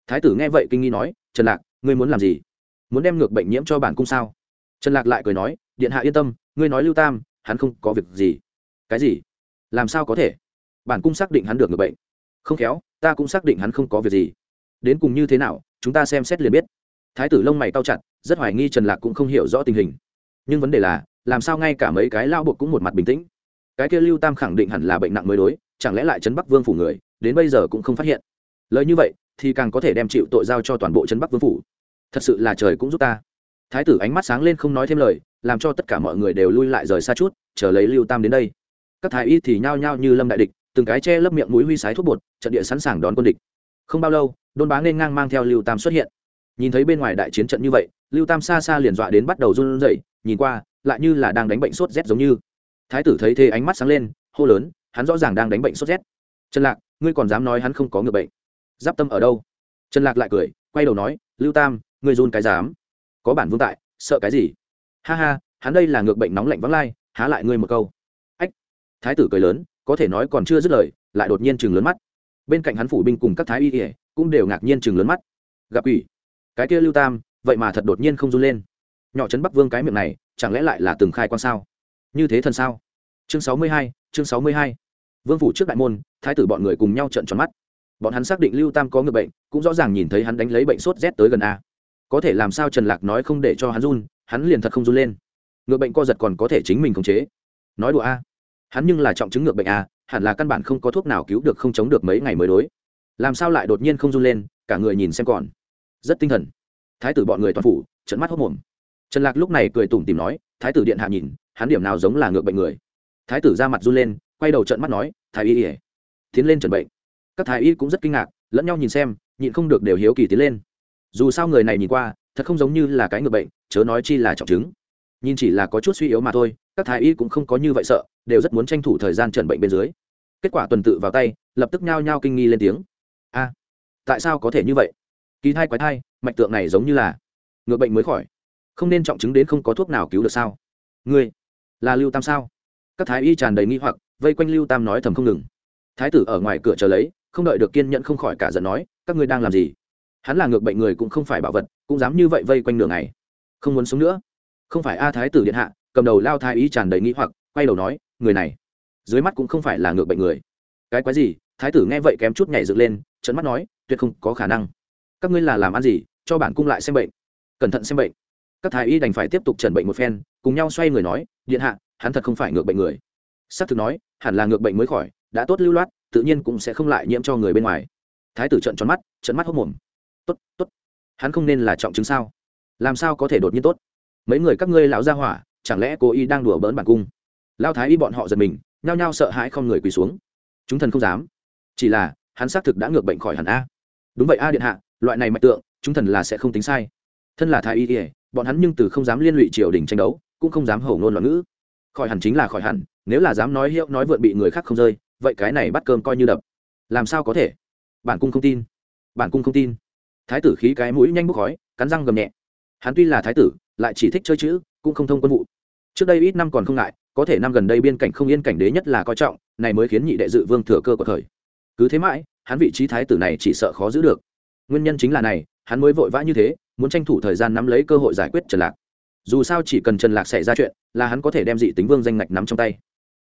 Speaker 1: Thái tử nghe vậy kinh nghi nói, trần lạc, ngươi muốn làm gì? Muốn đem ngược bệnh nhiễm cho bản cung sao? Trần lạc lại cười nói, điện hạ yên tâm, ngươi nói lưu tam, hắn không có việc gì. Cái gì? Làm sao có thể? Bản cung xác định hắn được người bệnh. Không khéo, ta cũng xác định hắn không có việc gì. Đến cùng như thế nào, chúng ta xem xét liền biết. Thái tử lông mày cao chặt, rất hoài nghi trần lạc cũng không hiểu rõ tình hình. Nhưng vấn đề là, làm sao ngay cả mấy cái lao buộc cũng một mặt bình tĩnh. Cái kia lưu tam khẳng định hẳn là bệnh nặng mới đối, chẳng lẽ lại trấn bắc vương phủ người, đến bây giờ cũng không phát hiện. Lời như vậy, thì càng có thể đem chịu tội giao cho toàn bộ trấn bắc vương phủ. Thật sự là trời cũng giúp ta. Thái tử ánh mắt sáng lên không nói thêm lời, làm cho tất cả mọi người đều lui lại rời xa chút, chờ lấy lưu tam đến đây. Các thái y thì nhao nhao như lâm đại địch từng cái che lấp miệng mũi huy sái thuốc bột, trận địa sẵn sàng đón quân địch. Không bao lâu, đôn bá nên ngang mang theo lưu tam xuất hiện. Nhìn thấy bên ngoài đại chiến trận như vậy, lưu tam xa xa liền dọa đến bắt đầu run rẩy, nhìn qua, lại như là đang đánh bệnh sốt rét giống như. Thái tử thấy thế ánh mắt sáng lên, hô lớn, hắn rõ ràng đang đánh bệnh sốt rét. Trần lạc, ngươi còn dám nói hắn không có ngược bệnh. Giáp tâm ở đâu? Trần lạc lại cười, quay đầu nói, lưu tam, ngươi run cái dám. Có bản vương tại, sợ cái gì? Ha ha, hắn đây là ngược bệnh nóng lạnh vắng lai, há lại ngươi một câu. Ách! Thái tử cười lớn có thể nói còn chưa dứt lời, lại đột nhiên chừng lớn mắt. Bên cạnh hắn phủ binh cùng các thái y ỉa cũng đều ngạc nhiên chừng lớn mắt. Gặp ủy cái kia lưu tam, vậy mà thật đột nhiên không run lên. Nhỏ trấn bắc vương cái miệng này, chẳng lẽ lại là từng khai quan sao? Như thế thần sao? Chương sáu mươi hai, chương sáu mươi hai. Vương phủ trước đại môn, thái tử bọn người cùng nhau trận tròn mắt. Bọn hắn xác định lưu tam có người bệnh, cũng rõ ràng nhìn thấy hắn đánh lấy bệnh sốt rét tới gần a. Có thể làm sao trần lạc nói không để cho hắn run, hắn liền thật không run lên. Người bệnh co giật còn có thể chính mình khống chế. Nói đùa a hắn nhưng là trọng chứng ngược bệnh a hẳn là căn bản không có thuốc nào cứu được không chống được mấy ngày mới đối. Làm sao lại đột nhiên không run lên, cả người nhìn xem còn. Rất tinh thần. Thái tử bọn người toàn phủ trận mắt hốc mồm. Trần lạc lúc này cười tủm tìm nói, thái tử điện hạ nhìn, hắn điểm nào giống là ngược bệnh người? Thái tử ra mặt run lên, quay đầu trận mắt nói, thái y ỉa tiến lên trần bệnh. Các thái y cũng rất kinh ngạc, lẫn nhau nhìn xem, nhịn không được đều hiếu kỳ tiến lên. Dù sao người này nhìn qua, thật không giống như là cái ngược bệnh, chớ nói chi là trọng chứng. Nhìn chỉ là có chút suy yếu mà thôi các thái y cũng không có như vậy sợ, đều rất muốn tranh thủ thời gian trần bệnh bên dưới. Kết quả tuần tự vào tay, lập tức nhao nhao kinh nghi lên tiếng. A, tại sao có thể như vậy? Kỳ thai quái thai, mạch tượng này giống như là ngược bệnh mới khỏi. Không nên trọng chứng đến không có thuốc nào cứu được sao? Ngươi là lưu tam sao? Các thái y tràn đầy nghi hoặc, vây quanh lưu tam nói thầm không ngừng. Thái tử ở ngoài cửa chờ lấy, không đợi được kiên nhẫn không khỏi cả giận nói, các ngươi đang làm gì? Hắn là ngược bệnh người cũng không phải bảo vật, cũng dám như vậy vây quanh đường này không muốn sống nữa. Không phải a thái tử điện hạ cầm đầu lao thái y tràn đầy nghi hoặc, quay đầu nói, người này, dưới mắt cũng không phải là ngược bệnh người. Cái quái gì? Thái tử nghe vậy kém chút nhảy dựng lên trận mắt nói, tuyệt không có khả năng. Các ngươi là làm ăn gì, cho bản cung lại xem bệnh. Cẩn thận xem bệnh. Các thái y đành phải tiếp tục trần bệnh một phen, cùng nhau xoay người nói, điện hạ, hắn thật không phải ngược bệnh người. S ắ c thực nói, hẳn là ngược bệnh mới khỏi, đã tốt lưu loát, tự nhiên cũng sẽ không lại nhiễm cho người bên ngoài. Thái tử trận tròn mắt trận mắt hốc mồm tốt tốt, hắn không nên là trọng chứng sao? Làm sao có thể đột nhiên tốt? Mấy người các ngươi lão gia hỏa chẳng lẽ cô y đang đùa bỡn bản cung? Lao thái y bọn họ giật mình, nhao nhao sợ hãi không người quỳ xuống. Chúng thần không dám. Chỉ là, hắn xác thực đã ngược bệnh khỏi hẳn a. Đúng vậy a điện hạ, loại này mạch tượng, chúng thần là sẽ không tính sai. Thân là thái y ỉa bọn hắn nhưng từ không dám liên lụy triều đình tranh đấu, cũng không dám hầu ngôn loạn ngữ. Khỏi hẳn chính là khỏi hẳn, nếu là dám nói hiệu, nói vượn bị người khác không rơi, vậy cái này bắt cơm coi như đập. Làm sao có thể? Bản cung không tin. Bản cung không tin. Thái tử khí cái mũi nhanh bốc khói, cắn răng gầm nhẹ. Hắn tuy là thái tử, lại chỉ thích chơi chữ cũng không thông quân vụ. Trước đây ít năm còn không ngại, có thể năm gần đây biên cảnh không yên cảnh đế nhất là coi trọng, này mới khiến nhị đệ dự vương thừa cơ của thời. Cứ thế mãi, hắn vị trí thái tử này chỉ sợ khó giữ được. Nguyên nhân chính là này, hắn mới vội vã như thế, muốn tranh thủ thời gian nắm lấy cơ hội giải quyết trần lạc. Dù sao chỉ cần trần lạc xảy ra chuyện, là hắn có thể đem dị tính vương danh ngạch nắm trong tay.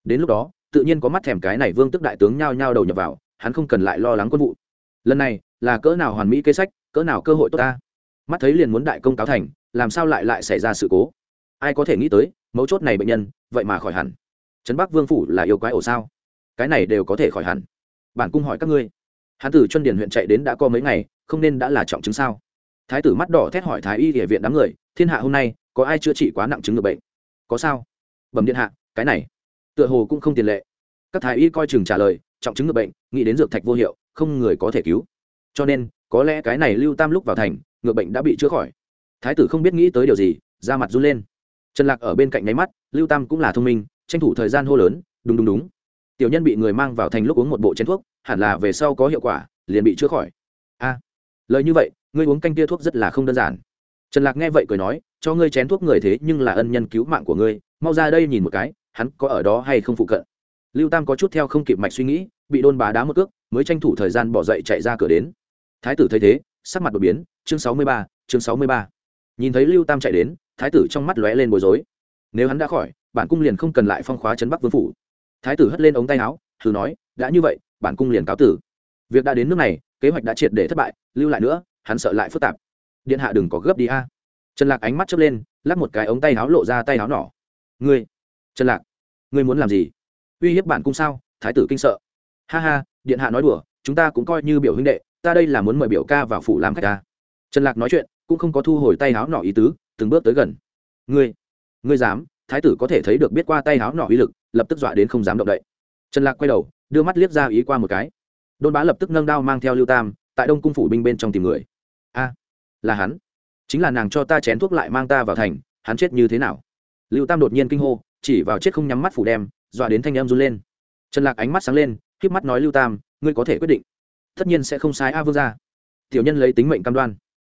Speaker 1: Đến lúc đó, tự nhiên có mắt thèm cái này vương tức đại tướng nhao nhao đầu nhập vào, hắn không cần lại lo lắng quân vụ. Lần này, là cỡ nào hoàn mỹ kế sách, cỡ nào cơ hội tốt ta? Mắt thấy liền muốn đại công cáo thành, làm sao lại lại xảy ra sự cố? Ai có thể nghĩ tới, mấu chốt này bệnh nhân, vậy mà khỏi hẳn. Trấn bắc vương phủ là yêu quái ổ sao? Cái này đều có thể khỏi hẳn. Bản cung hỏi các ngươi. Hán tử chuân điền huyện chạy đến đã có mấy ngày, không nên đã là trọng chứng sao? Thái tử mắt đỏ thét hỏi thái y địa viện đám người, thiên hạ hôm nay, có ai chữa trị quá nặng chứng ngược bệnh? Có sao? Bẩm điện hạ, cái này, tựa hồ cũng không tiền lệ. Các thái y coi chừng trả lời, trọng chứng ngược bệnh, nghĩ đến dược thạch vô hiệu, không người có thể cứu. Cho nên, có lẽ cái này lưu tam lúc vào thành ngược bệnh đã bị chữa khỏi. Thái tử không biết nghĩ tới điều gì, da mặt run lên trần lạc ở bên cạnh nháy mắt, lưu tam cũng là thông minh, tranh thủ thời gian hô lớn, đúng đúng đúng. Tiểu nhân bị người mang vào thành lúc uống một bộ chén thuốc, hẳn là về sau có hiệu quả, liền bị chữa khỏi. A, lời như vậy, ngươi uống canh tia thuốc rất là không đơn giản. Trần lạc nghe vậy cười nói, cho ngươi chén thuốc người thế nhưng là ân nhân cứu mạng của ngươi, mau ra đây nhìn một cái, hắn có ở đó hay không phụ cận? Lưu tam có chút theo không kịp mạch suy nghĩ, bị đôn bá đá một cước, mới tranh thủ thời gian bỏ dậy chạy ra cửa đến. Thái tử thấy thế, sắc mặt đột biến, chương sáu mươi ba, chương sáu mươi ba. Nhìn thấy lưu tam chạy đến thái tử trong mắt lóe lên bối rối. Nếu hắn đã khỏi, bản cung liền không cần lại phong khóa chấn bắc vương phủ. Thái tử hất lên ống tay áo, thử nói, đã như vậy, bản cung liền cáo tử. Việc đã đến nước này, kế hoạch đã triệt để thất bại, lưu lại nữa, hắn sợ lại phức tạp. Điện hạ đừng có gấp đi a. Trần lạc ánh mắt chớp lên, lắc một cái ống tay áo lộ ra tay áo nỏ. Ngươi, trần lạc, ngươi muốn làm gì? Uy hiếp bản cung sao? Thái tử kinh sợ. Ha ha, điện hạ nói đùa, chúng ta cũng coi như biểu huynh đệ, ta đây là muốn mời biểu ca vào phủ làm khách ta. Trần lạc nói chuyện, cũng không có thu hồi tay áo nỏ ý tứ từng bước tới gần. Ngươi ngươi dám, thái tử có thể thấy được biết qua tay áo nọ uy lực, lập tức dọa đến không dám động đậy. Trần lạc quay đầu, đưa mắt liếc ra ý qua một cái. Đôn bá lập tức nâng đao mang theo lưu tam, tại đông cung phủ binh bên trong tìm người. A, là hắn. Chính là nàng cho ta chén thuốc lại mang ta vào thành, hắn chết như thế nào? Lưu tam đột nhiên kinh hô, chỉ vào chết không nhắm mắt phủ đem, dọa đến thanh em run lên. Trần lạc ánh mắt sáng lên k mắt nói lưu tam, ngươi có thể quyết định. Tất nhiên sẽ không sai a vương ra tiểu nhân lấy tính mệnh cam đoan.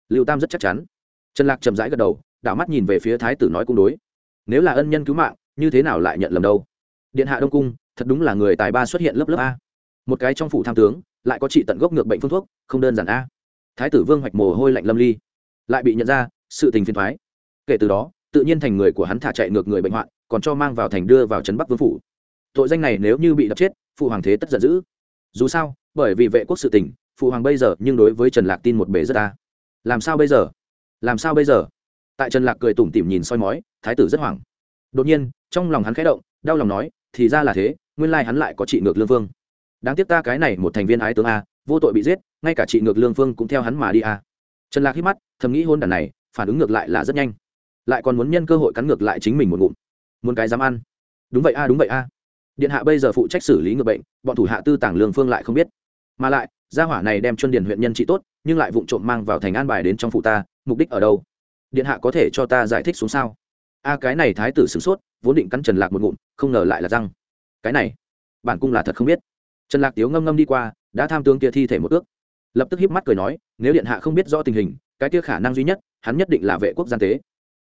Speaker 1: Lưu tam rất chắc chắn. Trần lạc chậm rãi gật đầu đảo mắt nhìn về phía thái tử nói cung đối. Nếu là ân nhân cứu mạng, như thế nào lại nhận lầm đâu? Điện hạ đông cung, thật đúng là người tài ba xuất hiện lớp lớp a. Một cái trong phủ tham tướng, lại có trị tận gốc ngược bệnh phương thuốc, không đơn giản a. Thái tử vương hoạch mồ hôi lạnh lâm ly. Lại bị nhận ra, sự tình phiền thoái. Kể từ đó, tự nhiên thành người của hắn thả chạy ngược người bệnh hoạn, còn cho mang vào thành đưa vào trấn bắc vương phủ. Tội danh này nếu như bị đập chết, phụ hoàng thế tất giận dữ. Dù sao, bởi vì vệ quốc sự tình, phụ hoàng bây giờ nhưng đối với trần lạc tin một bể rất ta làm sao bây giờ? Làm sao bây giờ? Tại trần lạc cười tủm tỉm nhìn soi mói, thái tử rất hoảng. Đột nhiên, trong lòng hắn khẽ động, đau lòng nói, thì ra là thế, nguyên lai hắn lại có trị ngược lương vương. Đáng tiếc ta cái này một thành viên ái tướng a, vô tội bị giết, ngay cả trị ngược lương vương cũng theo hắn mà đi a. Trần lạc hít mắt, thầm nghĩ hôn đàn này, phản ứng ngược lại là rất nhanh. Lại còn muốn nhân cơ hội cắn ngược lại chính mình một ngụm. Muốn cái dám ăn. Đúng vậy a, đúng vậy a. Điện hạ bây giờ phụ trách xử lý ngược bệnh, bọn thủ hạ tư tàng lương phương lại không biết. Mà lại, gia hỏa này đem chuân điền huyện nhân trị tốt, nhưng lại vụng trộm mang vào thành an bài đến trong phụ ta, mục đích ở đâu? Điện hạ có thể cho ta giải thích xuống sao? A, cái này thái tử sửng sốt, vốn định cắn trần lạc một ngụm, không ngờ lại là răng. Cái này, bản cung là thật không biết. Trần lạc tiếu ngâm ngâm đi qua, đã tham tướng kia thi thể một ước. Lập tức híp mắt cười nói, nếu điện hạ không biết rõ tình hình, cái kia khả năng duy nhất, hắn nhất định là vệ quốc gian tế.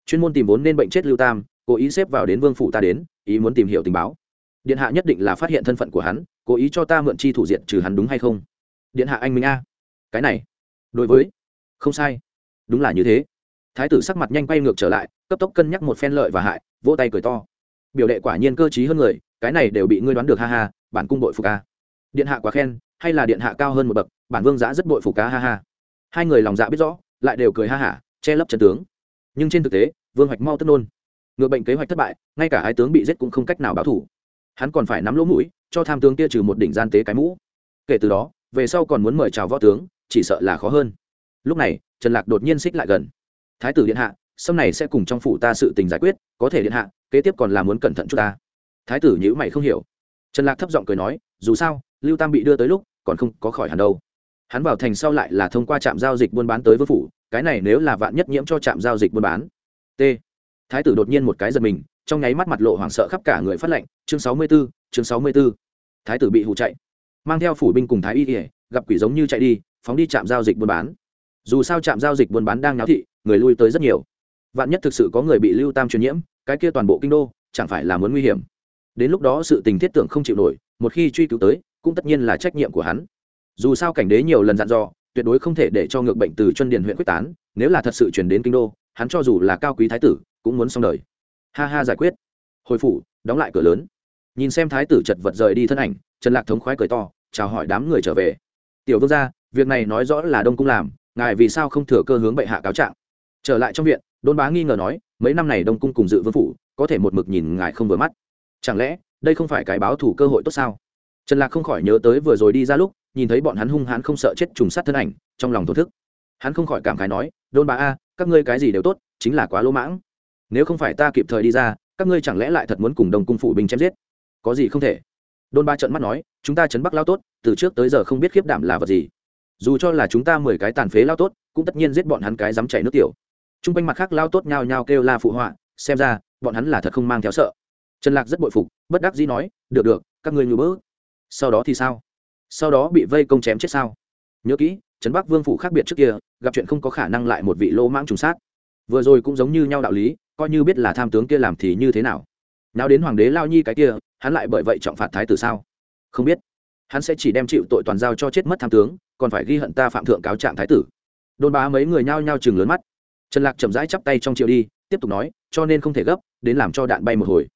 Speaker 1: Chuyên môn tìm vốn nên bệnh chết lưu tam, cố ý xếp vào đến vương phủ ta đến, ý muốn tìm hiểu tình báo. Điện hạ nhất định là phát hiện thân phận của hắn, cố ý cho ta mượn chi thủ diện trừ hắn đúng hay không? Điện hạ anh minh a. Cái này, đối với, không sai. Đúng là như thế thái tử sắc mặt nhanh quay ngược trở lại, cấp tốc cân nhắc một phen lợi và hại, vỗ tay cười to. Biểu đệ quả nhiên cơ t r í hơn người, cái này đều bị ngươi đoán được, ha ha, bản cung bội phục ca điện hạ quá khen, hay là điện hạ cao hơn một bậc, bản vương giã rất bội phục ca ha ha. Hai người lòng dạ biết rõ, lại đều cười ha hả, che lấp Trần tướng. Nhưng trên thực tế, vương hoạch mau tất nôn. Ngựa bệnh kế hoạch thất bại, ngay cả hai tướng bị giết cũng không cách nào báo thủ. Hắn còn phải nắm lỗ mũi, cho tham tướng kia trừ một đỉnh gian tế cái mũ. Kể từ đó, về sau còn muốn mời chào võ tướng, chỉ sợ là khó hơn. Lúc này, trần lạc đột nhiên xích lại gần thái tử điện hạ sâm này sẽ cùng trong phủ ta sự tình giải quyết có thể điện hạ kế tiếp còn là muốn cẩn thận chút ta. Thái tử nhữ mày không hiểu. Trần lạc thấp giọng cười nói dù sao lưu tam bị đưa tới lúc còn không có khỏi hẳn đâu. Hắn vào thành sau lại là thông qua trạm giao dịch buôn bán tới vương phủ cái này nếu là vạn nhất nhiễm cho trạm giao dịch buôn bán. T. Thái tử đột nhiên một cái giật mình trong nháy mắt mặt lộ hoảng sợ khắp cả người phát lệnh chương sáu mươi 64, chương sáu mươi 64. thái tử bị hụ chạy. Mang theo phủ binh cùng thái y ỉa gặp quỷ giống như chạy đi phóng đi trạm giao dịch buôn bán dù sao trạm giao dịch buôn bán đang náo thị, người lui tới rất nhiều. Vạn nhất thực sự có người bị lưu tam truyền nhiễm, cái kia toàn bộ kinh đô chẳng phải là muốn nguy hiểm. Đến lúc đó sự tình thiết tưởng không chịu nổi, một khi truy cứu tới, cũng tất nhiên là trách nhiệm của hắn. Dù sao cảnh đế nhiều lần dặn dò, tuyệt đối không thể để cho ngược bệnh từ chân điền huyện quyết tán, nếu là thật sự chuyển đến kinh đô, hắn cho dù là cao quý thái tử, cũng muốn xong đời. Ha ha giải quyết. Hồi phủ, đóng lại cửa lớn. Nhìn xem thái tử chật vật rời đi thân ảnh, trần lạc thống khoái cười to, chào hỏi đám người trở về. Tiểu vương gia, việc này nói rõ là đông cung làm ngài vì sao không thừa cơ hướng bệ hạ cáo trạng? Trở lại trong viện, đôn bá nghi ngờ nói, mấy năm này đông cung cùng dự vương phủ, có thể một mực nhìn ngài không vừa mắt. Chẳng lẽ, đây không phải cái báo thủ cơ hội tốt sao? Trần lạc không khỏi nhớ tới vừa rồi đi ra lúc, nhìn thấy bọn hắn hung hãn không sợ chết trùng sát thân ảnh, trong lòng thổ thức. Hắn không khỏi cảm khái nói, đôn bá a, các ngươi cái gì đều tốt, chính là quá lỗ mãng. Nếu không phải ta kịp thời đi ra, các ngươi chẳng lẽ lại thật muốn cùng đồng cung phụ binh chém giết? Có gì không thể? Đôn ba trợn mắt nói, chúng ta chấn bắc lao tốt, từ trước tới giờ không biết khiếp đảm là vật gì dù cho là chúng ta mười cái tàn phế lao tốt, cũng tất nhiên giết bọn hắn cái dám chảy nước tiểu. T r u n g quanh mặt khác lao tốt nhao nhao kêu la phụ họa, xem ra, bọn hắn là thật không mang theo sợ. Trần lạc rất bội phục, bất đắc dĩ nói, được được, các ngươi ngủ bỡ sau đó thì sao? Sau đó bị vây công chém chết sao? Nhớ kỹ, trấn bắc vương phủ khác biệt trước kia, gặp chuyện không có khả năng lại một vị lô mãng trùng sát. Vừa rồi cũng giống như nhau đạo lý, coi như biết là tham tướng kia làm thì như thế nào. Nào đến hoàng đế lao nhi cái kia, hắn lại bởi vậy trọng phạt thái tử sao? Không biết. Hắn sẽ chỉ đem chịu tội toàn giao cho chết mất tham tướng còn phải ghi hận ta phạm thượng cáo trạng thái tử. Đôn bá mấy người nhao nhao chừng lớn mắt. Trần lạc chậm rãi chắp tay trong triệu đi, tiếp tục nói, cho nên không thể gấp, đến làm cho đạn bay một hồi.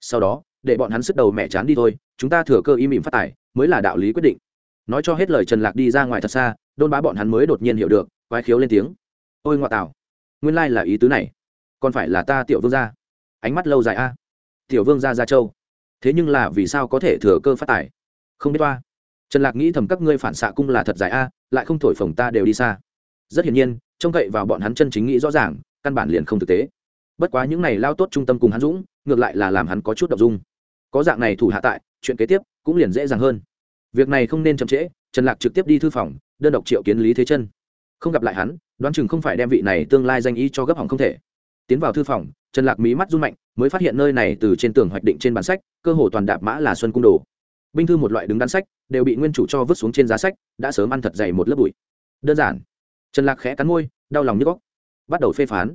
Speaker 1: Sau đó, để bọn hắn sức đầu mẹ chán đi thôi, chúng ta thừa cơ im ỉm phát tài, mới là đạo lý quyết định. Nói cho hết lời trần lạc đi ra ngoài thật xa đôn bá bọn hắn mới đột nhiên hiểu được, quái khiếu lên tiếng. Ôi ngoại tảo, nguyên lai là ý tứ này. Còn phải là ta tiểu vương gia. Ánh mắt lâu dài a. Tiểu vương gia gia châu. Thế nhưng là vì sao có thể thừa cơ phát tài? Không biết toa trần lạc nghĩ thầm các ngươi phản xạ cung là thật dài a, lại không thổi phồng ta đều đi xa. rất hiển nhiên, trông cậy vào bọn hắn chân chính nghĩ rõ ràng, căn bản liền không thực tế. bất quá những này lao tốt trung tâm cùng hắn dũng, ngược lại là làm hắn có chút đ ộ n g dung. có dạng này thủ hạ tại, chuyện kế tiếp cũng liền dễ dàng hơn. việc này không nên chậm trễ, trần lạc trực tiếp đi thư phòng, đơn độc triệu kiến lý thế chân. không gặp lại hắn, đoán chừng không phải đem vị này tương lai danh y cho gấp hỏng không thể. tiến vào thư phòng, trần lạc mí mắt run mạnh, mới phát hiện nơi này từ trên tường hoạch định trên bản sách, cơ hồ toàn đạp mã là xuân cung đồ binh thư một loại đứng đắn sách, đều bị nguyên chủ cho vứt xuống trên giá sách, đã sớm ăn thật dày một lớp bụi. Đơn giản. Trần lạc khẽ cắn môi, đau lòng nhức góc. Bắt đầu phê phán.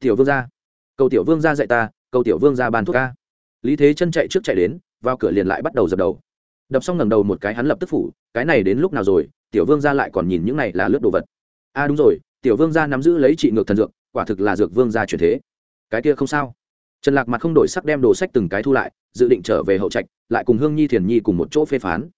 Speaker 1: Tiểu vương gia. Cầu tiểu vương gia dạy ta, cầu tiểu vương gia bàn thuốc ca. Lý thế chân chạy trước chạy đến, vào cửa liền lại bắt đầu dập đầu. Đập xong ngẩng đầu một cái hắn lập tức phủ, cái này đến lúc nào rồi, tiểu vương gia lại còn nhìn những này là lướt đồ vật. A à đúng rồi, tiểu vương gia nắm giữ lấy trị ngược thần dược, quả thực là dược vương gia truyền thế. Cái kia không sao trần lạc mặt không đổi sắc đem đồ sách từng cái thu lại, dự định trở về hậu trạch, lại cùng hương nhi thiền nhi cùng một chỗ phê phán.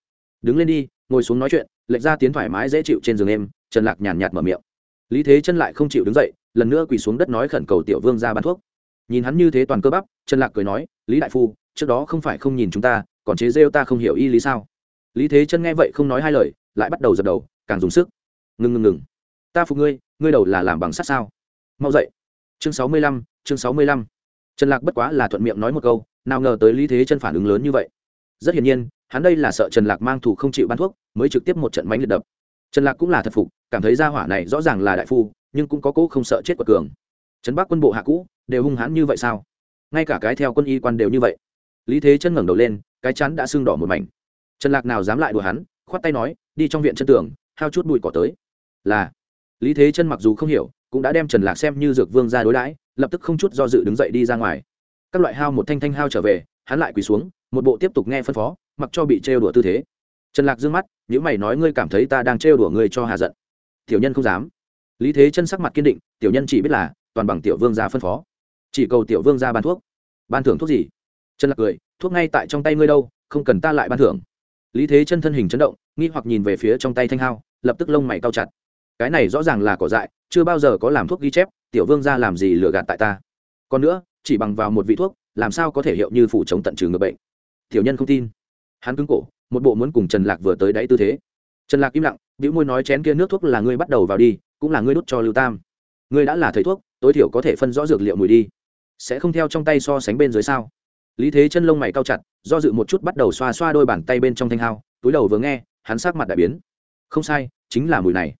Speaker 1: Đứng lên đi, ngồi xuống nói chuyện, lệch ra tiến thoải mái dễ chịu trên giường em, trần lạc nhàn nhạt mở miệng. Lý thế chân lại không chịu đứng dậy, lần nữa quỳ xuống đất nói khẩn cầu tiểu vương ra bán thuốc. Nhìn hắn như thế toàn cơ bắp, trần lạc cười nói, lý đại phu, trước đó không phải không nhìn chúng ta, còn chế rêu ta không hiểu y lý sao? Lý thế chân nghe vậy không nói hai lời, lại bắt đầu dập đầu, càng dùng sức. Ngừng ngừng ngừng. Ta phục ngươi ngươi đầu là làm bằng sắt sao? Mau dậy. Chương sáu mươi lăm, chương sáu mươi lăm trần lạc bất quá là thuận miệng nói một câu, nào ngờ tới lý thế chân phản ứng lớn như vậy. Rất hiển nhiên, hắn đây là sợ trần lạc mang thủ không chịu bán thuốc, mới trực tiếp một trận mánh liệt đập. Trần lạc cũng là thật phục, cảm thấy gia hỏa này rõ ràng là đại phu, nhưng cũng có cố không sợ chết của cường. Trấn bắc quân bộ hạ cũ, đều hung hãn như vậy sao? Ngay cả cái theo quân y quan đều như vậy. Lý thế chân ngẩng đầu lên, cái chắn đã sưng đỏ một mảnh. Trần lạc nào dám lại đùa hắn, khoát tay nói, đi trong viện chân tường, hao chút bụi cỏ tới. Là, lý thế chân mặc dù không hiểu, cũng đã đem trần lạc xem như dược vương ra đối đãi lập tức không chút do dự đứng dậy đi ra ngoài. Các loại hao một thanh thanh hao trở về, hắn lại quỳ xuống, một bộ tiếp tục nghe phân phó, mặc cho bị trêu đùa tư thế. Trần lạc dương mắt nếu mày nói ngươi cảm thấy ta đang trêu đùa ngươi cho hà giận. Tiểu nhân không dám. Lý thế chân sắc mặt kiên định, tiểu nhân chỉ biết là, toàn bằng tiểu vương gia phân phó. Chỉ cầu tiểu vương gia ban thuốc. Ban thưởng thuốc gì? Trần lạc cười, thuốc ngay tại trong tay ngươi đâu, không cần ta lại ban thưởng. Lý thế chân thân hình chấn động, nghi hoặc nhìn về phía trong tay thanh hao, lập tức lông mày cao chặt. Cái này rõ ràng là cỏ dại, chưa bao giờ có làm thuốc ghi chép tiểu vương gia làm gì lừa gạt tại ta? Còn nữa, chỉ bằng vào một vị thuốc, làm sao có thể hiệu như phủ chống tận trừ người bệnh? Tiểu nhân không tin. Hắn cứng cổ, một bộ muốn cùng trần lạc vừa tới đáy tư thế. Trần lạc im lặng, bĩu môi nói chén kia nước thuốc là ngươi bắt đầu vào đi, cũng là ngươi đút cho lưu tam. Ngươi đã là thầy thuốc, tối thiểu có thể phân rõ dược liệu mùi đi. Sẽ không theo trong tay so sánh bên dưới sao? Lý thế chân lông mày cao chặt, do dự một chút bắt đầu xoa xoa đôi bàn tay bên trong thanh hao, túi đầu vừa nghe, hắn sắc mặt đại biến. Không sai, chính là mùi này.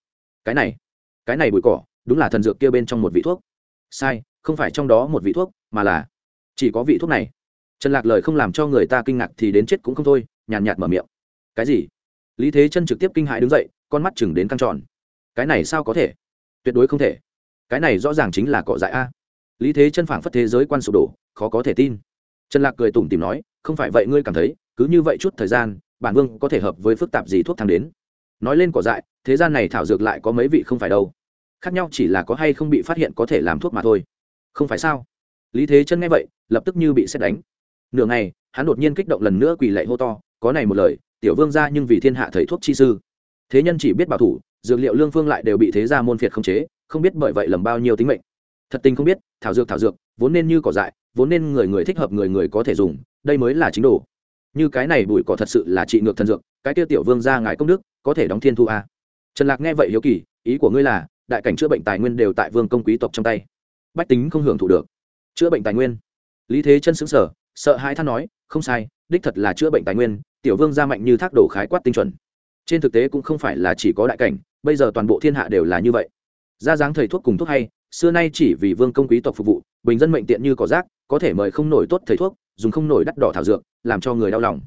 Speaker 1: Cái này cái này bụi cỏ đúng là thần dược kia bên trong một vị thuốc. Sai, không phải trong đó một vị thuốc, mà là chỉ có vị thuốc này. Trần lạc lời không làm cho người ta kinh ngạc thì đến chết cũng không thôi, nhàn nhạt mở miệng. Cái gì? Lý thế chân trực tiếp kinh hãi đứng dậy, con mắt chừng đến căng tròn. Cái này sao có thể? Tuyệt đối không thể. Cái này rõ ràng chính là cỏ dại a. Lý thế chân phảng phất thế giới quan sụp đổ, khó có thể tin. Trần lạc cười tủm tìm nói, không phải vậy ngươi cảm thấy, cứ như vậy chút thời gian, bản vương có thể hợp với phức tạp gì thuốc thang đến. Nói lên cỏ dại, thế gian này thảo dược lại có mấy vị không phải đâu khác nhau chỉ là có hay không bị phát hiện có thể làm thuốc mà thôi. Không phải sao? Lý thế chân nghe vậy, lập tức như bị xét đánh. Nửa ngày, hắn đột nhiên kích động lần nữa quỳ lạy hô to, có này một lời, tiểu vương ra nhưng vì thiên hạ thầy thuốc chi sư. Thế nhân chỉ biết bảo thủ, dược liệu lương phương lại đều bị thế gia môn phiệt khống chế, không biết bởi vậy lầm bao nhiêu tính mệnh. Thật tình không biết, thảo dược thảo dược, vốn nên như cỏ dại, vốn nên người người thích hợp người người có thể dùng, đây mới là chính đồ. Như cái này bụi cỏ thật sự là trị ngược thần dược, cái tiêu tiểu vương ra ngài công đức, có thể đóng thiên thu a trần lạc nghe vậy hiếu kỳ, ý của ngươi là đại cảnh chữa bệnh tài nguyên đều tại vương công quý tộc trong tay. Bách tính không hưởng thụ được. Chữa bệnh tài nguyên. Lý thế chân xứng sở sợ hai than nói, không sai, đích thật là chữa bệnh tài nguyên, tiểu vương ra mạnh như thác đổ khái quát tinh chuẩn. Trên thực tế cũng không phải là chỉ có đại cảnh, bây giờ toàn bộ thiên hạ đều là như vậy. Ra dáng thầy thuốc cùng thuốc hay, xưa nay chỉ vì vương công quý tộc phục vụ, bình dân mệnh tiện như cỏ rác, có thể mời không nổi tốt thầy thuốc, dùng không nổi đắt đỏ thảo dược, làm cho người đau lòng.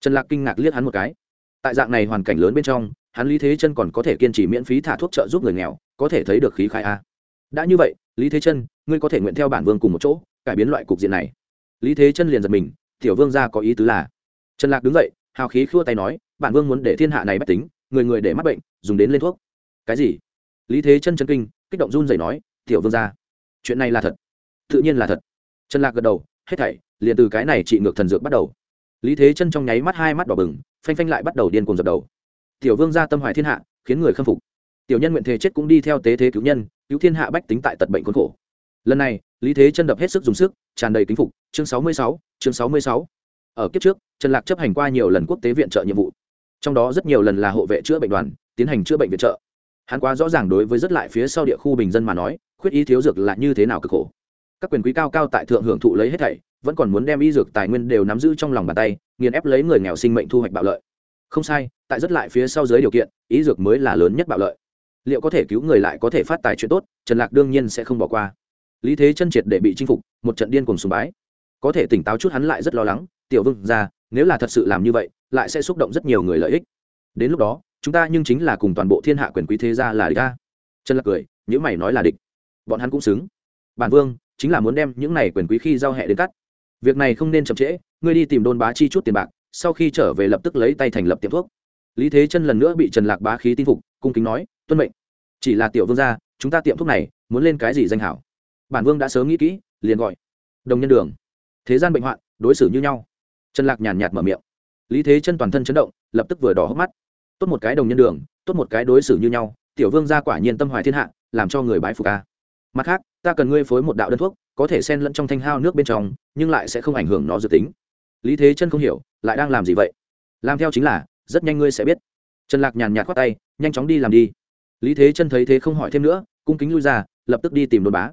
Speaker 1: Trần lạc kinh ngạc liếc hắn một cái. Tại dạng này hoàn cảnh lớn bên trong, hắn lý thế chân còn có thể kiên trì miễn phí thả thuốc trợ giúp người nghèo có thể thấy được khí khai a. Đã như vậy, lý thế chân, ngươi có thể nguyện theo bản vương cùng một chỗ, cải biến loại cục diện này. Lý thế chân liền giật mình, tiểu vương gia có ý tứ là. Trần lạc đứng dậy, hào khí khua tay nói, bản vương muốn để thiên hạ này bách tính, người người để mắc bệnh, dùng đến lên thuốc. Cái gì? Lý thế chân chân kinh, kích động run rẩy nói, tiểu vương gia, chuyện này là thật. Tự nhiên là thật. Trần lạc gật đầu, hết thảy, liền từ cái này trị ngược thần dược bắt đầu. Lý thế chân trong nháy mắt hai mắt đỏ bừng, phanh phanh lại bắt đầu điên cuồng dập đầu. Tiểu vương gia tâm hoài thiên hạ, khiến người khâm phục tiểu nhân nguyện thế chết cũng đi theo tế thế cứu nhân, cứu thiên hạ bách tính tại tật bệnh khốn khổ. Lần này, lý thế chân đập hết sức dùng sức, tràn đầy kính phục. Chương sáu mươi sáu, chương sáu mươi sáu. Ở kiếp trước, trần lạc chấp hành qua nhiều lần quốc tế viện trợ nhiệm vụ. Trong đó rất nhiều lần là hộ vệ chữa bệnh đoàn, tiến hành chữa bệnh viện trợ. Hắn quá rõ ràng đối với rất lại phía sau địa khu bình dân mà nói, khuyết ý thiếu dược là như thế nào cực khổ. Các quyền quý cao cao tại thượng hưởng thụ lấy hết thảy, vẫn còn muốn đem y dược tài nguyên đều nắm giữ trong lòng bàn tay, nghiền ép lấy người nghèo sinh mệnh thu hoạch bạo lợi. Không sai, tại rất lại phía sau dưới điều kiện ý dược mới là lớn nhất bạo lợi liệu có thể cứu người lại có thể phát tài chuyện tốt, trần lạc đương nhiên sẽ không bỏ qua. Lý thế chân triệt để bị chinh phục, một trận điên cùng sùng bái. Có thể tỉnh táo chút hắn lại rất lo lắng, tiểu vương ra nếu là thật sự làm như vậy, lại sẽ xúc động rất nhiều người lợi ích. Đến lúc đó, chúng ta nhưng chính là cùng toàn bộ thiên hạ quyền quý thế gia là địch ta trần lạc cười những mày nói là địch. Bọn hắn cũng xứng. Bản vương, chính là muốn đem những này quyền quý khi giao hẹ đến cắt. Việc này không nên chậm trễ, ngươi đi tìm đôn bá chi chút tiền bạc, sau khi trở về lập tức lấy tay thành lập tiệm thuốc. Lý thế chân lần nữa bị trần lạc bá khí tin phục, cung kính nói tuân mệnh. Chỉ là tiểu vương gia, chúng ta tiệm thuốc này, muốn lên cái gì danh hảo? Bản vương đã sớm nghĩ kỹ, liền gọi. Đồng nhân đường. Thế gian bệnh hoạn, đối xử như nhau. Trần lạc nhàn nhạt mở miệng. Lý thế chân toàn thân chấn động, lập tức vừa đỏ hốc mắt. Tốt một cái đồng nhân đường, tốt một cái đối xử như nhau, tiểu vương gia quả nhiên tâm hoài thiên hạ, làm cho người bái phục ca mặt khác, ta cần ngươi phối một đạo đơn thuốc, có thể xen lẫn trong thanh hao nước bên trong, nhưng lại sẽ không ảnh hưởng nó dự tính. Lý thế chân không hiểu, lại đang làm gì vậy? Làm theo chính là, rất nhanh ngươi sẽ biết. Trần lạc nhàn nhạt khoát tay, nhanh chóng đi làm đi lý thế chân thấy thế không hỏi thêm nữa, cung kính lui ra, lập tức đi tìm đôn bá.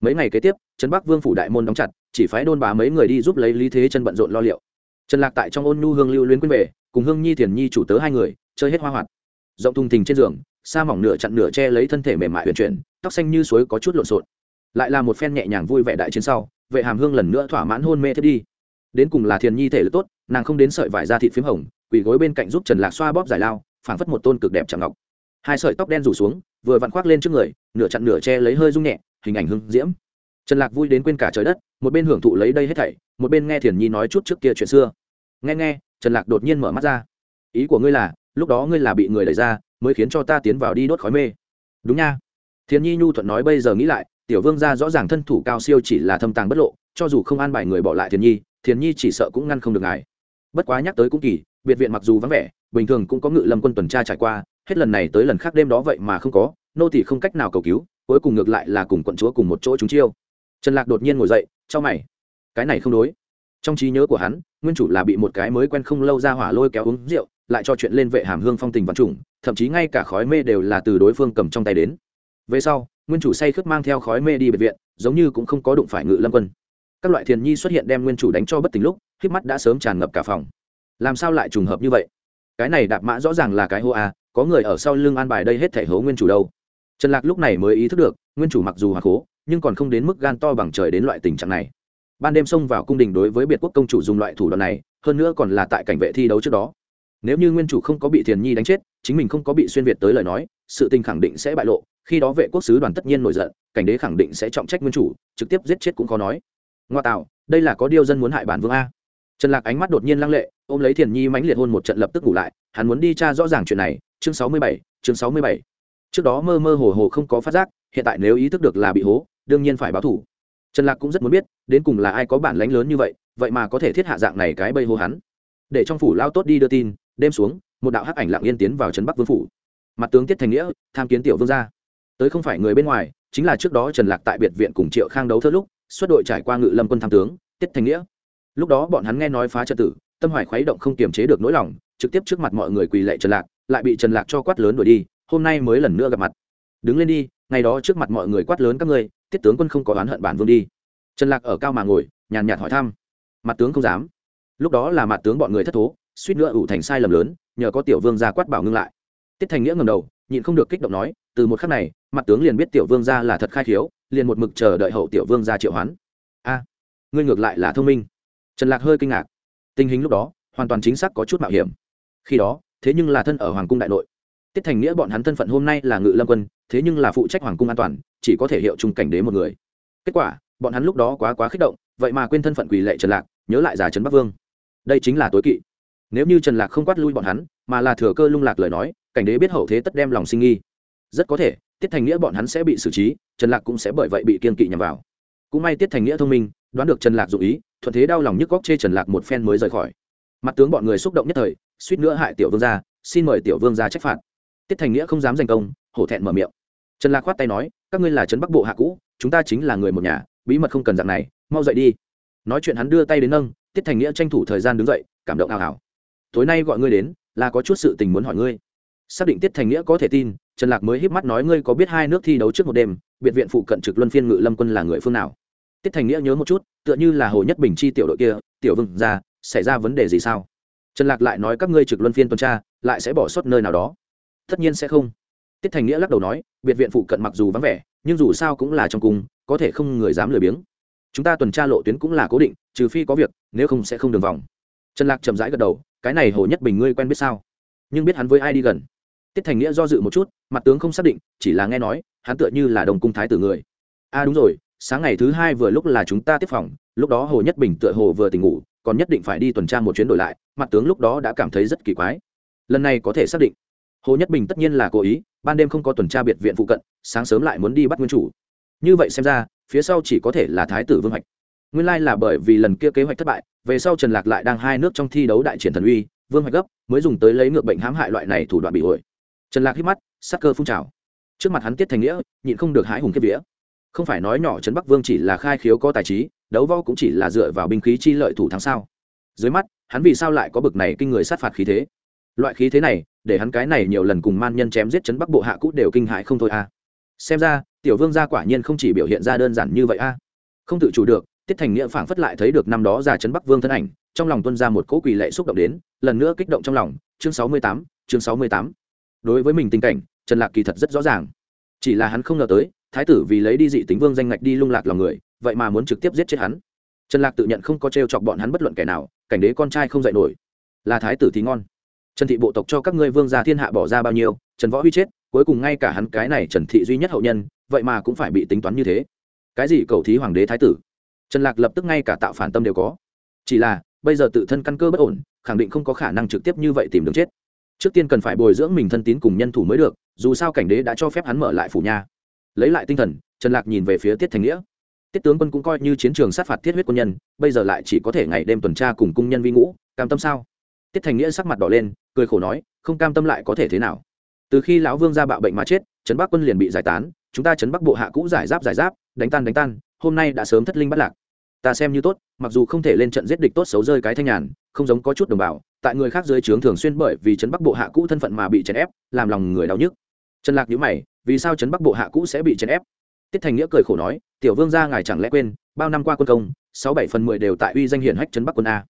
Speaker 1: Mấy ngày kế tiếp, trấn bắc vương phủ đại môn đóng chặt, chỉ phái đôn bá mấy người đi giúp lấy lý thế chân bận rộn lo liệu. Trần lạc tại trong ôn nhu hương lưu luyến quên về, cùng hương nhi, thiền nhi chủ tớ hai người, chơi hết hoa hoạt. Rộng thùng thình trên giường, sa mỏng nửa chặn nửa che lấy thân thể mềm mại huyền chuyển, tóc xanh như suối có chút lộn xộn. Lại là một phen nhẹ nhàng vui vẻ đại chiến sau, vệ hàm hương lần nữa thỏa mãn hôn mê thiết đi. Đến cùng là thiền nhi thể lực tốt, nàng không đến sợi vải da thịt p hồng, quỳ gối bên cạnh giúp trần lạc xoa bóp giải lao, phảng phất một tôn cực đẹp chẳng ngọc hai sợi tóc đen rủ xuống, vừa vặn khoác lên trước người, nửa chặn nửa che lấy hơi rung nhẹ, hình ảnh hưng diễm. Trần lạc vui đến quên cả trời đất, một bên hưởng thụ lấy đây hết thảy, một bên nghe thiền nhi nói chút trước kia chuyện xưa. Nghe nghe, trần lạc đột nhiên mở mắt ra. Ý của ngươi là, lúc đó ngươi là bị người đẩy ra, mới khiến cho ta tiến vào đi đốt khói mê. Đúng nha. Thiền nhi nhu thuận nói bây giờ nghĩ lại, tiểu vương gia rõ ràng thân thủ cao siêu chỉ là thâm tàng bất lộ, cho dù không an bài người bỏ lại thiền nhi thiền nhi chỉ sợ cũng ngăn không được ngài. Bất quá nhắc tới cũng kỳ, biệt viện mặc dù vắng vẻ, bình thường cũng có ngự lâm quân tuần tra trải qua hết lần này tới lần khác đêm đó vậy mà không có, nô tỷ không cách nào cầu cứu, cuối cùng ngược lại là cùng quận chúa cùng một chỗ chúng chiêu. Trần lạc đột nhiên ngồi dậy, cho mày, cái này không đối. Trong trí nhớ của hắn, nguyên chủ là bị một cái mới quen không lâu ra hỏa lôi kéo uống rượu, lại cho chuyện lên vệ hàm hương phong tình văn trùng, thậm chí ngay cả khói mê đều là từ đối phương cầm trong tay đến. Về sau, nguyên chủ say khướt mang theo khói mê đi bệnh viện, giống như cũng không có đụng phải ngự lâm quân. Các loại thiền nhi xuất hiện đem nguyên chủ đánh cho bất tỉnh lúc khiếp mắt đã sớm tràn ngập cả phòng. Làm sao lại trùng hợp như vậy? Cái này đạp mã rõ ràng là cái hô a có người ở sau lưng an bài đây hết thể hố nguyên chủ đâu. Trần lạc lúc này mới ý thức được, nguyên chủ mặc dù hoặc hố nhưng còn không đến mức gan to bằng trời đến loại tình trạng này. Ban đêm xông vào cung đình đối với biệt quốc công chủ dùng loại thủ đoạn này, hơn nữa còn là tại cảnh vệ thi đấu trước đó. Nếu như nguyên chủ không có bị thiền nhi đánh chết, chính mình không có bị xuyên việt tới lời nói, sự tình khẳng định sẽ bại lộ, khi đó vệ quốc sứ đoàn tất nhiên nổi giận, cảnh đế khẳng định sẽ trọng trách nguyên chủ, trực tiếp giết chết cũng khó nói. Ngoa tạo, đây là có điều dân muốn hại bản vương a trần lạc ánh mắt đột nhiên lăng lệ, ôm lấy thiền nhi mãnh liệt hôn một trận lập tức ngủ lại, hắn muốn đi tra rõ ràng chuyện này. Chương sáu mươi bảy, chương sáu mươi bảy. Trước đó mơ mơ hồ hồ không có phát giác, hiện tại nếu ý thức được là bị hố, đương nhiên phải báo thủ. Trần lạc cũng rất muốn biết, đến cùng là ai có bản lánh lớn như vậy vậy mà có thể thiết hạ dạng này cái bây hô hắn. Để trong phủ lao tốt đi đưa tin, đêm xuống, một đạo hắc ảnh lặng yên tiến vào trấn bắc vương phủ. Mặt tướng tiết thành nghĩa, tham kiến tiểu vương gia. Tới không phải người bên ngoài, chính là trước đó trần lạc tại biệt viện cùng triệu khang đấu thơ lúc, xuất đội trải qua ngự lâm quân tham tướng, tiết thành nghĩa lúc đó bọn hắn nghe nói phá trật tử, tâm hoài khuấy động không kiềm chế được nỗi lòng, trực tiếp trước mặt mọi người quỳ lệ trần lạc, lại bị trần lạc cho quát lớn đuổi đi, hôm nay mới lần nữa gặp mặt. Đứng lên đi, ngày đó trước mặt mọi người quát lớn các ngươi, tiết tướng quân không có oán hận bản vương đi. Trần lạc ở cao mà ngồi, nhàn nhạt hỏi thăm. Mặt tướng không dám. Lúc đó là mặt tướng bọn người thất thố, suýt nữa ủ thành sai lầm lớn, nhờ có tiểu vương gia quát bảo ngưng lại. Tiết thành nghĩa ngầm đầu, nhịn không được kích động nói, từ một khắc này, mặt tướng liền biết tiểu vương gia là thật khai khiếu, liền một mực chờ đợi hậu tiểu vương gia triệu hoán. A, ngươi ngược lại là thông minh trần lạc hơi kinh ngạc. Tình hình lúc đó, hoàn toàn chính xác có chút mạo hiểm. Khi đó, thế nhưng là thân ở hoàng cung đại nội. Tiết thành nghĩa bọn hắn thân phận hôm nay là ngự lâm quân, thế nhưng là phụ trách hoàng cung an toàn, chỉ có thể hiệu trung cảnh đế một người. Kết quả, bọn hắn lúc đó quá quá kích động, vậy mà quên thân phận quỳ lệ trần lạc, nhớ lại giả trấn bắc vương. Đây chính là tối kỵ. Nếu như trần lạc không quát lui bọn hắn, mà là thừa cơ lung lạc lời nói, cảnh đế biết hậu thế tất đem lòng sinh nghi. Rất có thể, tiết thành nghĩa bọn hắn sẽ bị xử trí, trần lạc cũng sẽ bởi vậy bị kiên kỵ nhằm vào. Cũng may tiết thành nghĩa thông minh đoán được trần lạc dụ ý, thuận thế đau lòng nhức góc chê trần lạc một phen mới rời khỏi. Mặt tướng bọn người xúc động nhất thời, suýt nữa hại tiểu vương gia, xin mời tiểu vương gia trách phạt. Tiết thành nghĩa không dám giành công, hổ thẹn mở miệng. Trần lạc khoát tay nói, các ngươi là trấn bắc bộ hạ cũ, chúng ta chính là người một nhà, bí mật không cần dạng này, mau dậy đi. Nói chuyện hắn đưa tay đến nâng, tiết thành nghĩa tranh thủ thời gian đứng dậy, cảm động ảo hào. tối nay gọi ngươi đến, là có chút sự tình muốn hỏi ngươi. Xác định tiết thành nghĩa có thể tin, trần lạc mới híp mắt nói, ngươi có biết hai nước thi đấu trước một đêm, biệt viện phụ cận trực luân phiên ngự lâm quân là người phương nào? Tiết thành nghĩa nhớ một chút, tựa như là hồ nhất bình chi tiểu đội kia, tiểu vương ra, xảy ra vấn đề gì sao? Trần lạc lại nói, các ngươi trực luân phiên tuần tra, lại sẽ bỏ sót nơi nào đó. Tất nhiên sẽ không. Tiết thành nghĩa lắc đầu nói, biệt viện phụ cận mặc dù vắng vẻ, nhưng dù sao cũng là trong cung, có thể không người dám lười biếng. Chúng ta tuần tra lộ tuyến cũng là cố định, trừ phi có việc, nếu không sẽ không đường vòng. Trần lạc chậm rãi gật đầu, cái này hồ nhất bình ngươi quen biết sao? Nhưng biết hắn với ai đi gần? Tiết thành nghĩa do dự một chút, mặt tướng không xác định, chỉ là nghe nói, hắn tựa như là đồng cung thái tử người. A à đúng rồi sáng ngày thứ hai vừa lúc là chúng ta tiếp phòng, lúc đó hồ nhất bình tựa hồ vừa tỉnh ngủ, còn nhất định phải đi tuần tra một chuyến đổi lại, mặt tướng lúc đó đã cảm thấy rất kỳ quái. Lần này có thể xác định. Hồ nhất bình tất nhiên là cố ý, ban đêm không có tuần tra biệt viện phụ cận, sáng sớm lại muốn đi bắt nguyên chủ. Như vậy xem ra, phía sau chỉ có thể là thái tử vương hoạch. Nguyên lai là bởi vì lần kia kế hoạch thất bại, về sau trần lạc lại đang hai nước trong thi đấu đại triển thần uy, vương hoạch gấp, mới dùng tới lấy ngược bệnh hãm hại loại này thủ đoạn bị ổi trần lạc hít mắt, sắc cơ phun trào. Trước mặt hắn tiết thành nghĩa, nhịn không được hái hùng kiếp vía không phải nói nhỏ trấn bắc vương chỉ là khai khiếu có tài trí, đấu võ cũng chỉ là dựa vào binh khí chi lợi thủ thắng sao? Dưới mắt, hắn vì sao lại có bực này kinh người sát phạt khí thế? Loại khí thế này, để hắn cái này nhiều lần cùng man nhân chém giết Trấn bắc bộ hạ cũ đều kinh hại không thôi a xem ra, tiểu vương gia quả nhiên không chỉ biểu hiện ra đơn giản như vậy a không tự chủ được, tiết thành nghĩa phảng phất lại thấy được năm đó già Trấn bắc vương thân ảnh, trong lòng tuân ra một cỗ quỳ lệ xúc động đến, lần nữa kích động trong lòng. Chương sáu mươi tám, chương sáu mươi tám. Đối với mình tình cảnh, trần lạc kỳ thật rất rõ ràng. Chỉ là hắn không ngờ tới thái tử vì lấy đi dị tính vương danh ngạch đi lung lạc lòng người, vậy mà muốn trực tiếp giết chết hắn. Trần lạc tự nhận không có t chọc bọn hắn bất luận kẻ nào, cảnh đế con trai không dạy nổi. Là thái tử thì ngon. Trần thị bộ tộc cho các ngươi vương gia thiên hạ bỏ ra bao nhiêu, trần võ huy chết, cuối cùng ngay cả hắn cái này trần thị duy nhất hậu nhân, vậy mà cũng phải bị tính toán như thế. Cái gì cầu thí hoàng đế thái tử? Trần lạc lập tức ngay cả tạo phản tâm đều có. Chỉ là, bây giờ tự thân căn cơ bất ổn, khẳng định không có khả năng trực tiếp như vậy tìm đường chết. Trước tiên cần phải bồi dưỡng mình thân tín cùng nhân thủ mới được, dù sao cảnh đế đã cho phép hắn mở lại phủ nha lấy lại tinh thần, trần lạc nhìn về phía tiết thành nghĩa. Tiết tướng quân cũng coi như chiến trường sát phạt thiết huyết quân nhân, bây giờ lại chỉ có thể ngày đêm tuần tra cùng cung nhân vi ngũ, cam tâm sao? Tiết thành nghĩa sắc mặt đỏ lên, cười khổ nói, không cam tâm lại có thể thế nào? Từ khi lão vương ra bạo bệnh mà chết, trấn bắc quân liền bị giải tán, chúng ta trấn bắc bộ hạ cũ giải giáp giải giáp, đánh tan đánh tan, hôm nay đã sớm thất linh bắt lạc. Ta xem như tốt, mặc dù không thể lên trận giết địch tốt xấu rơi cái thanh nhàn, không giống có chút đồng bào, tại người khác dưới trướng thường xuyên bởi vì trấn bắc bộ hạ cũ thân phận mà bị chèn ép, làm lòng người đau nhức. Trần lạc nhíu mày vì sao trấn bắc bộ hạ cũ sẽ bị chèn ép? Tiết thành nghĩa cười khổ nói, tiểu vương gia ngài chẳng lẽ quên, bao năm qua quân công, sáu bảy phần mười đều tại uy danh hiển hách trấn bắc quân a.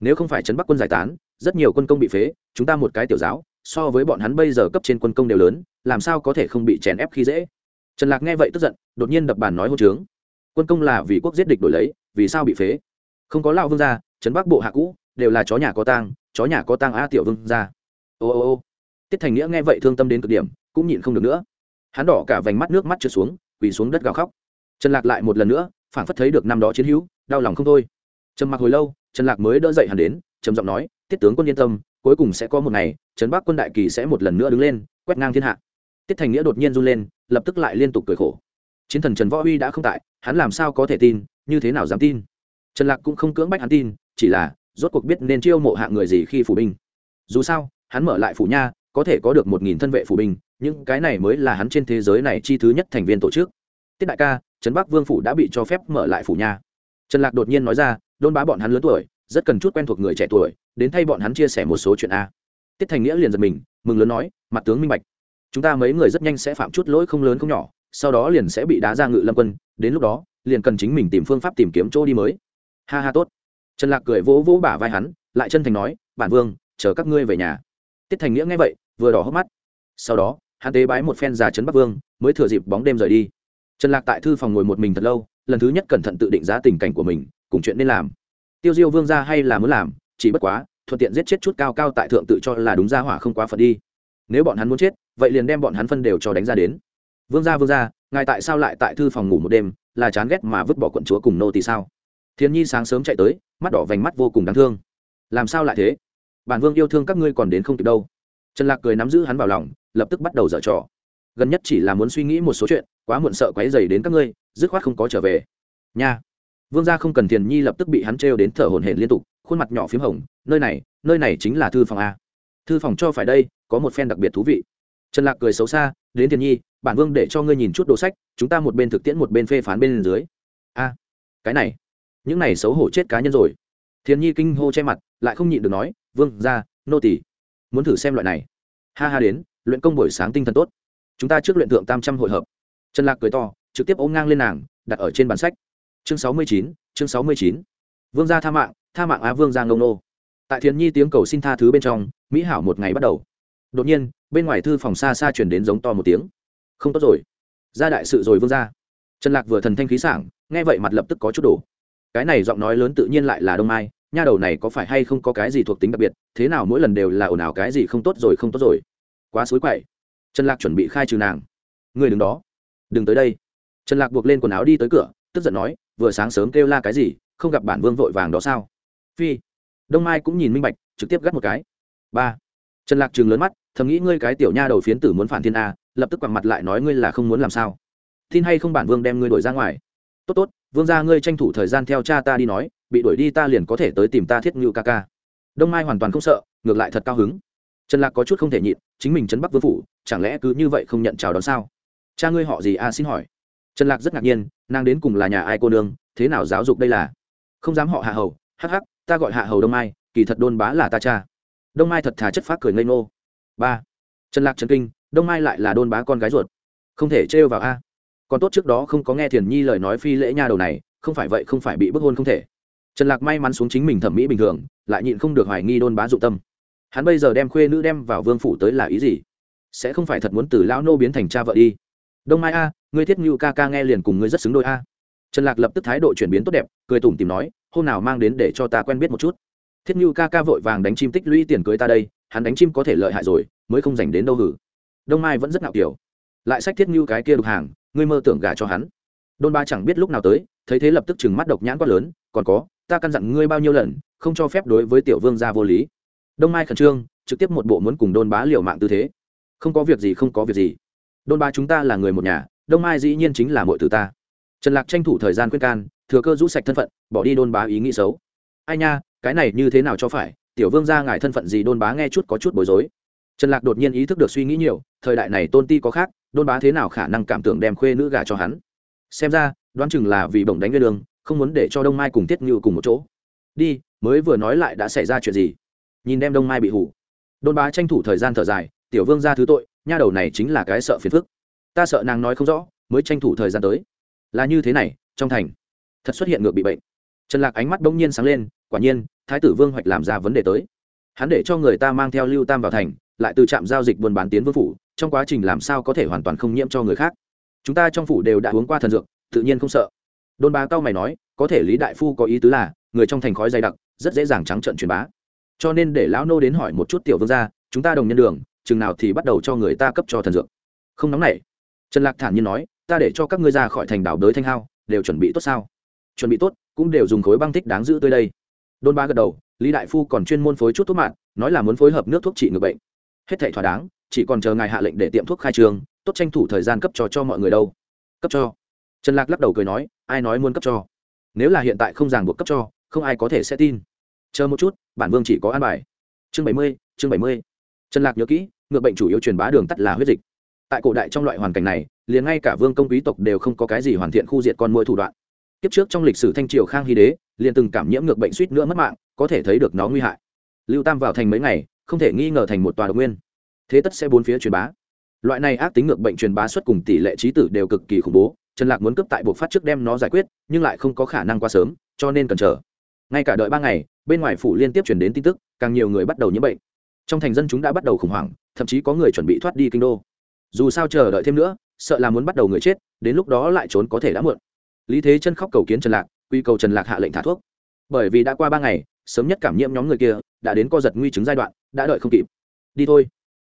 Speaker 1: Nếu không phải trấn bắc quân giải tán, rất nhiều quân công bị phế, chúng ta một cái tiểu giáo, so với bọn hắn bây giờ cấp trên quân công đều lớn, làm sao có thể không bị chèn ép khi dễ? Trần lạc nghe vậy tức giận, đột nhiên đập bàn nói hôn trướng. Quân công là vì quốc giết địch đổi lấy, vì sao bị phế? Không có lao vương gia, trấn bắc bộ hạ cũ đều là chó nhà có tang, chó nhà có tang a tiểu vương gia. Ô ô ô. Tiết thành nghĩa nghe vậy thương tâm đến cực điểm, cũng nhịn không được nữa hắn đỏ cả vành mắt nước mắt trượt xuống, quỳ xuống đất gào khóc. Trần lạc lại một lần nữa, phảng phất thấy được năm đó chiến hữu, đau lòng không thôi. Trầm mặc hồi lâu, trần lạc mới đỡ dậy hắn đến, trầm giọng nói, tiết tướng quân yên tâm, cuối cùng sẽ có một ngày, trấn bắc quân đại kỳ sẽ một lần nữa đứng lên, quét ngang thiên hạ. Tiết thành nghĩa đột nhiên run lên, lập tức lại liên tục cười khổ. Chiến thần trần võ huy đã không tại, hắn làm sao có thể tin, như thế nào dám tin? Trần lạc cũng không cưỡng bách hắn tin, chỉ là, rốt cuộc biết nên chiêu mộ hạng người gì khi phủ binh. Dù sao, hắn mở lại phủ nha, có thể có được một nghìn thân vệ phủ binh những cái này mới là hắn trên thế giới này chi thứ nhất thành viên tổ chức. Tiết đại ca, trấn bắc vương phủ đã bị cho phép mở lại phủ nhà. trần lạc đột nhiên nói ra, đôn bá bọn hắn lớn tuổi, rất cần chút quen thuộc người trẻ tuổi, đến thay bọn hắn chia sẻ một số chuyện a. Tiết thành nghĩa liền giật mình, mừng lớn nói, mặt tướng minh bạch. Chúng ta mấy người rất nhanh sẽ phạm chút lỗi không lớn không nhỏ, sau đó liền sẽ bị đá ra ngự lâm quân, đến lúc đó, liền cần chính mình tìm phương pháp tìm kiếm chỗ đi mới. Ha ha, tốt. Trần lạc cười vỗ vỗ bả vai hắn, lại chân thành nói, bản vương, chờ các ngươi về nhà. Tiết thành nghĩa nghe vậy, vừa đỏ hốc mắt. Sau đó hắn tế bái một phen già trấn bắc vương, mới thừa dịp bóng đêm rời đi. Trần lạc tại thư phòng ngồi một mình thật lâu, lần thứ nhất cẩn thận tự định giá tình cảnh của mình, cùng chuyện nên làm. Tiêu diêu vương ra hay là muốn làm, chỉ bất quá, thuận tiện giết chết chút cao cao tại thượng tự cho là đúng ra hỏa không quá phật đi. Nếu bọn hắn muốn chết, vậy liền đem bọn hắn phân đều cho đánh ra đến. Vương gia vương gia ngài tại sao lại tại thư phòng ngủ một đêm, là chán ghét mà vứt bỏ quận chúa cùng nô tỳ sao? Thiên nhi sáng sớm chạy tới, mắt đỏ vành mắt vô cùng đáng thương. Làm sao lại thế? Bản vương yêu thương các ngươi còn đến không kịp đâu. Trần lạc cười nắm giữ hắn vào lòng lập tức bắt đầu dở trò. Gần nhất chỉ là muốn suy nghĩ một số chuyện, quá muộn sợ quấy dày đến các ngươi, dứt khoát không có trở về. Nha. Vương gia không cần thiền nhi lập tức bị hắn trêu đến thở hổn hển liên tục, khuôn mặt nhỏ p h í m hồng, nơi này nơi này chính là thư phòng a. Thư phòng cho phải đây, có một phen đặc biệt thú vị. Trần lạc cười xấu xa, đến thiền nhi, bản vương để cho ngươi nhìn chút đồ sách, chúng ta một bên thực tiễn một bên phê phán bên dưới. A, cái này, những này xấu hổ chết cá nhân rồi. Thiền nhi kinh hô che mặt, lại không nhịn được nói, vương ra nô tỳ, muốn thử xem loại này. Ha ha đến luyện công buổi sáng tinh thần tốt. Chúng ta trước luyện thượng tam trăm hội hợp. Trần lạc cười to, trực tiếp ôm ngang lên nàng, đặt ở trên bản sách. Chương sáu mươi chín, chương sáu mươi chín. Vương gia tha mạng tha mạng á vương gia ngông nô. Tại thiền nhi tiếng cầu xin tha thứ bên trong, mỹ hảo một ngày bắt đầu. Đột nhiên, bên ngoài thư phòng xa xa chuyển đến giống to một tiếng. Không tốt rồi. Ra đại sự rồi vương gia. Trần lạc vừa thần thanh khí sảng, nghe vậy mặt lập tức có chút đổ. Cái này giọng nói lớn tự nhiên lại là đông mai, nha đầu này có phải hay không có cái gì thuộc tính đặc biệt, thế nào mỗi lần đều là ồn ào cái gì không tốt rồi không tốt rồi quá xối quậy. Trần lạc chuẩn bị khai trừ nàng. Người đứng đó. Đừng tới đây. Trần lạc buộc lên quần áo đi tới cửa, tức giận nói, vừa sáng sớm kêu la cái gì, không gặp bản vương vội vàng đó sao? Phi. Đông mai cũng nhìn minh bạch, trực tiếp gắt một cái. Ba. Trần lạc trừng lớn mắt, thầm nghĩ ngươi cái tiểu nha đầu phiến tử muốn phản thiên a, lập tức quẳng mặt lại nói ngươi là không muốn làm sao. Tin hay không bản vương đem ngươi đổi ra ngoài? Tốt tốt, vương gia ngươi tranh thủ thời gian theo cha ta đi nói, bị đuổi đi ta liền có thể tới tìm ta thiết ngự ca ca. Đông mai hoàn toàn không sợ, ngược lại thật cao hứng trần lạc có chút không thể nhịn, chính mình trấn bắc vương phủ, chẳng lẽ cứ như vậy không nhận chào đón sao? Cha ngươi họ gì a xin hỏi. Trần lạc rất ngạc nhiên, nàng đến cùng là nhà ai cô nương, thế nào giáo dục đây là? Không dám họ hạ hầu, hắc hắc, ta gọi hạ hầu đông mai, kỳ thật đôn bá là ta cha. Đông mai thật thà chất phát cười ngây ngô. Ba. Trần lạc trần kinh, đông mai lại là đôn bá con gái ruột. Không thể trêu vào a. Còn tốt trước đó không có nghe thiền nhi lời nói phi lễ nha đầu này, không phải vậy không phải bị bức hôn không thể. Trần lạc may mắn xuống chính mình thẩm mỹ bình thường, lại nhịn không được hoài nghi đôn bá dụng tâm hắn bây giờ đem khuê nữ đem vào vương phủ tới là ý gì? Sẽ không phải thật muốn từ lão nô biến thành cha vợ đi. Đông mai a, ngươi thiết Ngưu ca ca nghe liền cùng ngươi rất xứng đôi a. Trần lạc lập tức thái độ chuyển biến tốt đẹp, cười tủm tìm nói, hôm nào mang đến để cho ta quen biết một chút. Thiết Ngưu ca ca vội vàng đánh chim tích lũy tiền cưới ta đây, hắn đánh chim có thể lợi hại rồi, mới không dành đến đâu hử. Đông mai vẫn rất ngạo kiểu. Lại sách thiết Ngưu cái kia đục hàng, ngươi mơ tưởng gả cho hắn. Đôn ba chẳng biết lúc nào tới, thấy thế lập tức chừng mắt độc nhãn quát lớn, còn có, ta căn dặn ngươi bao nhiêu lần, không cho phép đối với tiểu vương gia vô lý đông mai khẩn trương, trực tiếp một bộ muốn cùng đôn bá liều mạng tư thế. Không có việc gì, không có việc gì. Đôn bá chúng ta là người một nhà, đông mai dĩ nhiên chính là mọi từ ta. Trần lạc tranh thủ thời gian khuyên can, thừa cơ rũ sạch thân phận, bỏ đi đôn bá ý nghĩ xấu. Ai nha, cái này như thế nào cho phải, tiểu vương gia ngài thân phận gì đôn bá nghe chút có chút bối rối. Trần lạc đột nhiên ý thức được suy nghĩ nhiều, thời đại này tôn ti có khác, đôn bá thế nào khả năng cảm tưởng đem khuê nữ gà cho hắn? Xem ra, đoán chừng là vì bổng đánh lên đường, không muốn để cho đông mai cùng tiết ngự cùng một chỗ. Đi, mới vừa nói lại đã xảy ra chuyện gì? Nhìn đem đông mai bị hủ. Đôn bá tranh thủ thời gian thở dài, tiểu vương ra thứ tội, nha đầu này chính là cái sợ phiền phức. Ta sợ nàng nói không rõ, mới tranh thủ thời gian tới. Là như thế này, trong thành, thật xuất hiện ngược bị bệnh. Trần lạc ánh mắt bỗng nhiên sáng lên, quả nhiên, thái tử vương hoạch làm ra vấn đề tới. Hắn để cho người ta mang theo lưu tam vào thành, lại từ trạm giao dịch buôn bán tiến vương phủ, trong quá trình làm sao có thể hoàn toàn không nhiễm cho người khác. Chúng ta trong phủ đều đã uống qua thần dược, tự nhiên không sợ. Đôn bá cao mày nói, có thể lý đại phu có ý tứ là, người trong thành khói dày đặc, rất dễ dàng trắng trận truyền bá cho nên để lão nô đến hỏi một chút tiểu vương gia, chúng ta đồng nhân đường, chừng nào thì bắt đầu cho người ta cấp cho thần dược. Không nóng nảy. Trần lạc thản nhiên nói, ta để cho các ngươi ra khỏi thành đảo đới thanh hao, đều chuẩn bị tốt sao? Chuẩn bị tốt, cũng đều dùng khối băng tích đáng giữ tới đây. Đôn ba gật đầu, lý đại phu còn chuyên môn phối chút thuốc mạng nói là muốn phối hợp nước thuốc trị người bệnh. Hết thảy thỏa đáng, chỉ còn chờ ngài hạ lệnh để tiệm thuốc khai trương tốt tranh thủ thời gian cấp cho cho mọi người đâu. Cấp cho. Trần lạc lắc đầu cười nói, ai nói muốn cấp cho? Nếu là hiện tại không ràng buộc cấp cho, không ai có thể sẽ tin. Chờ một chút bản vương chỉ có an bài. Chương bảy mươi, chương bảy mươi. Trần lạc nhớ kỹ, ngược bệnh chủ yếu truyền bá đường tắt là huyết dịch. Tại cổ đại trong loại hoàn cảnh này, liền ngay cả vương công quý tộc đều không có cái gì hoàn thiện khu diệt con mũi thủ đoạn. Tiếp trước trong lịch sử thanh triều khang hy đế, liền từng cảm nhiễm ngược bệnh suýt nữa mất mạng, có thể thấy được nó nguy hại. Lưu tam vào thành mấy ngày, không thể nghi ngờ thành một tòa độc nguyên. Thế tất sẽ bốn phía truyền bá. Loại này ác tính ngược bệnh truyền bá xuất cùng tỷ lệ trí tử đều cực kỳ khủng bố, trần lạc muốn cướp tại buộc phát trước đem nó giải quyết, nhưng lại không có khả năng quá sớm, cho nên cần chờ ngay cả đợi ba ngày, bên ngoài phủ liên tiếp chuyển đến tin tức, càng nhiều người bắt đầu nhiễm bệnh. Trong thành dân chúng đã bắt đầu khủng hoảng, thậm chí có người chuẩn bị thoát đi kinh đô. Dù sao chờ đợi thêm nữa, sợ là muốn bắt đầu người chết, đến lúc đó lại trốn có thể đã muộn. Lý thế chân khóc cầu kiến trần lạc, quy cầu trần lạc hạ lệnh thả thuốc. Bởi vì đã qua ba ngày, sớm nhất cảm nhiễm nhóm người kia, đã đến co giật nguy chứng giai đoạn, đã đợi không kịp. Đi thôi.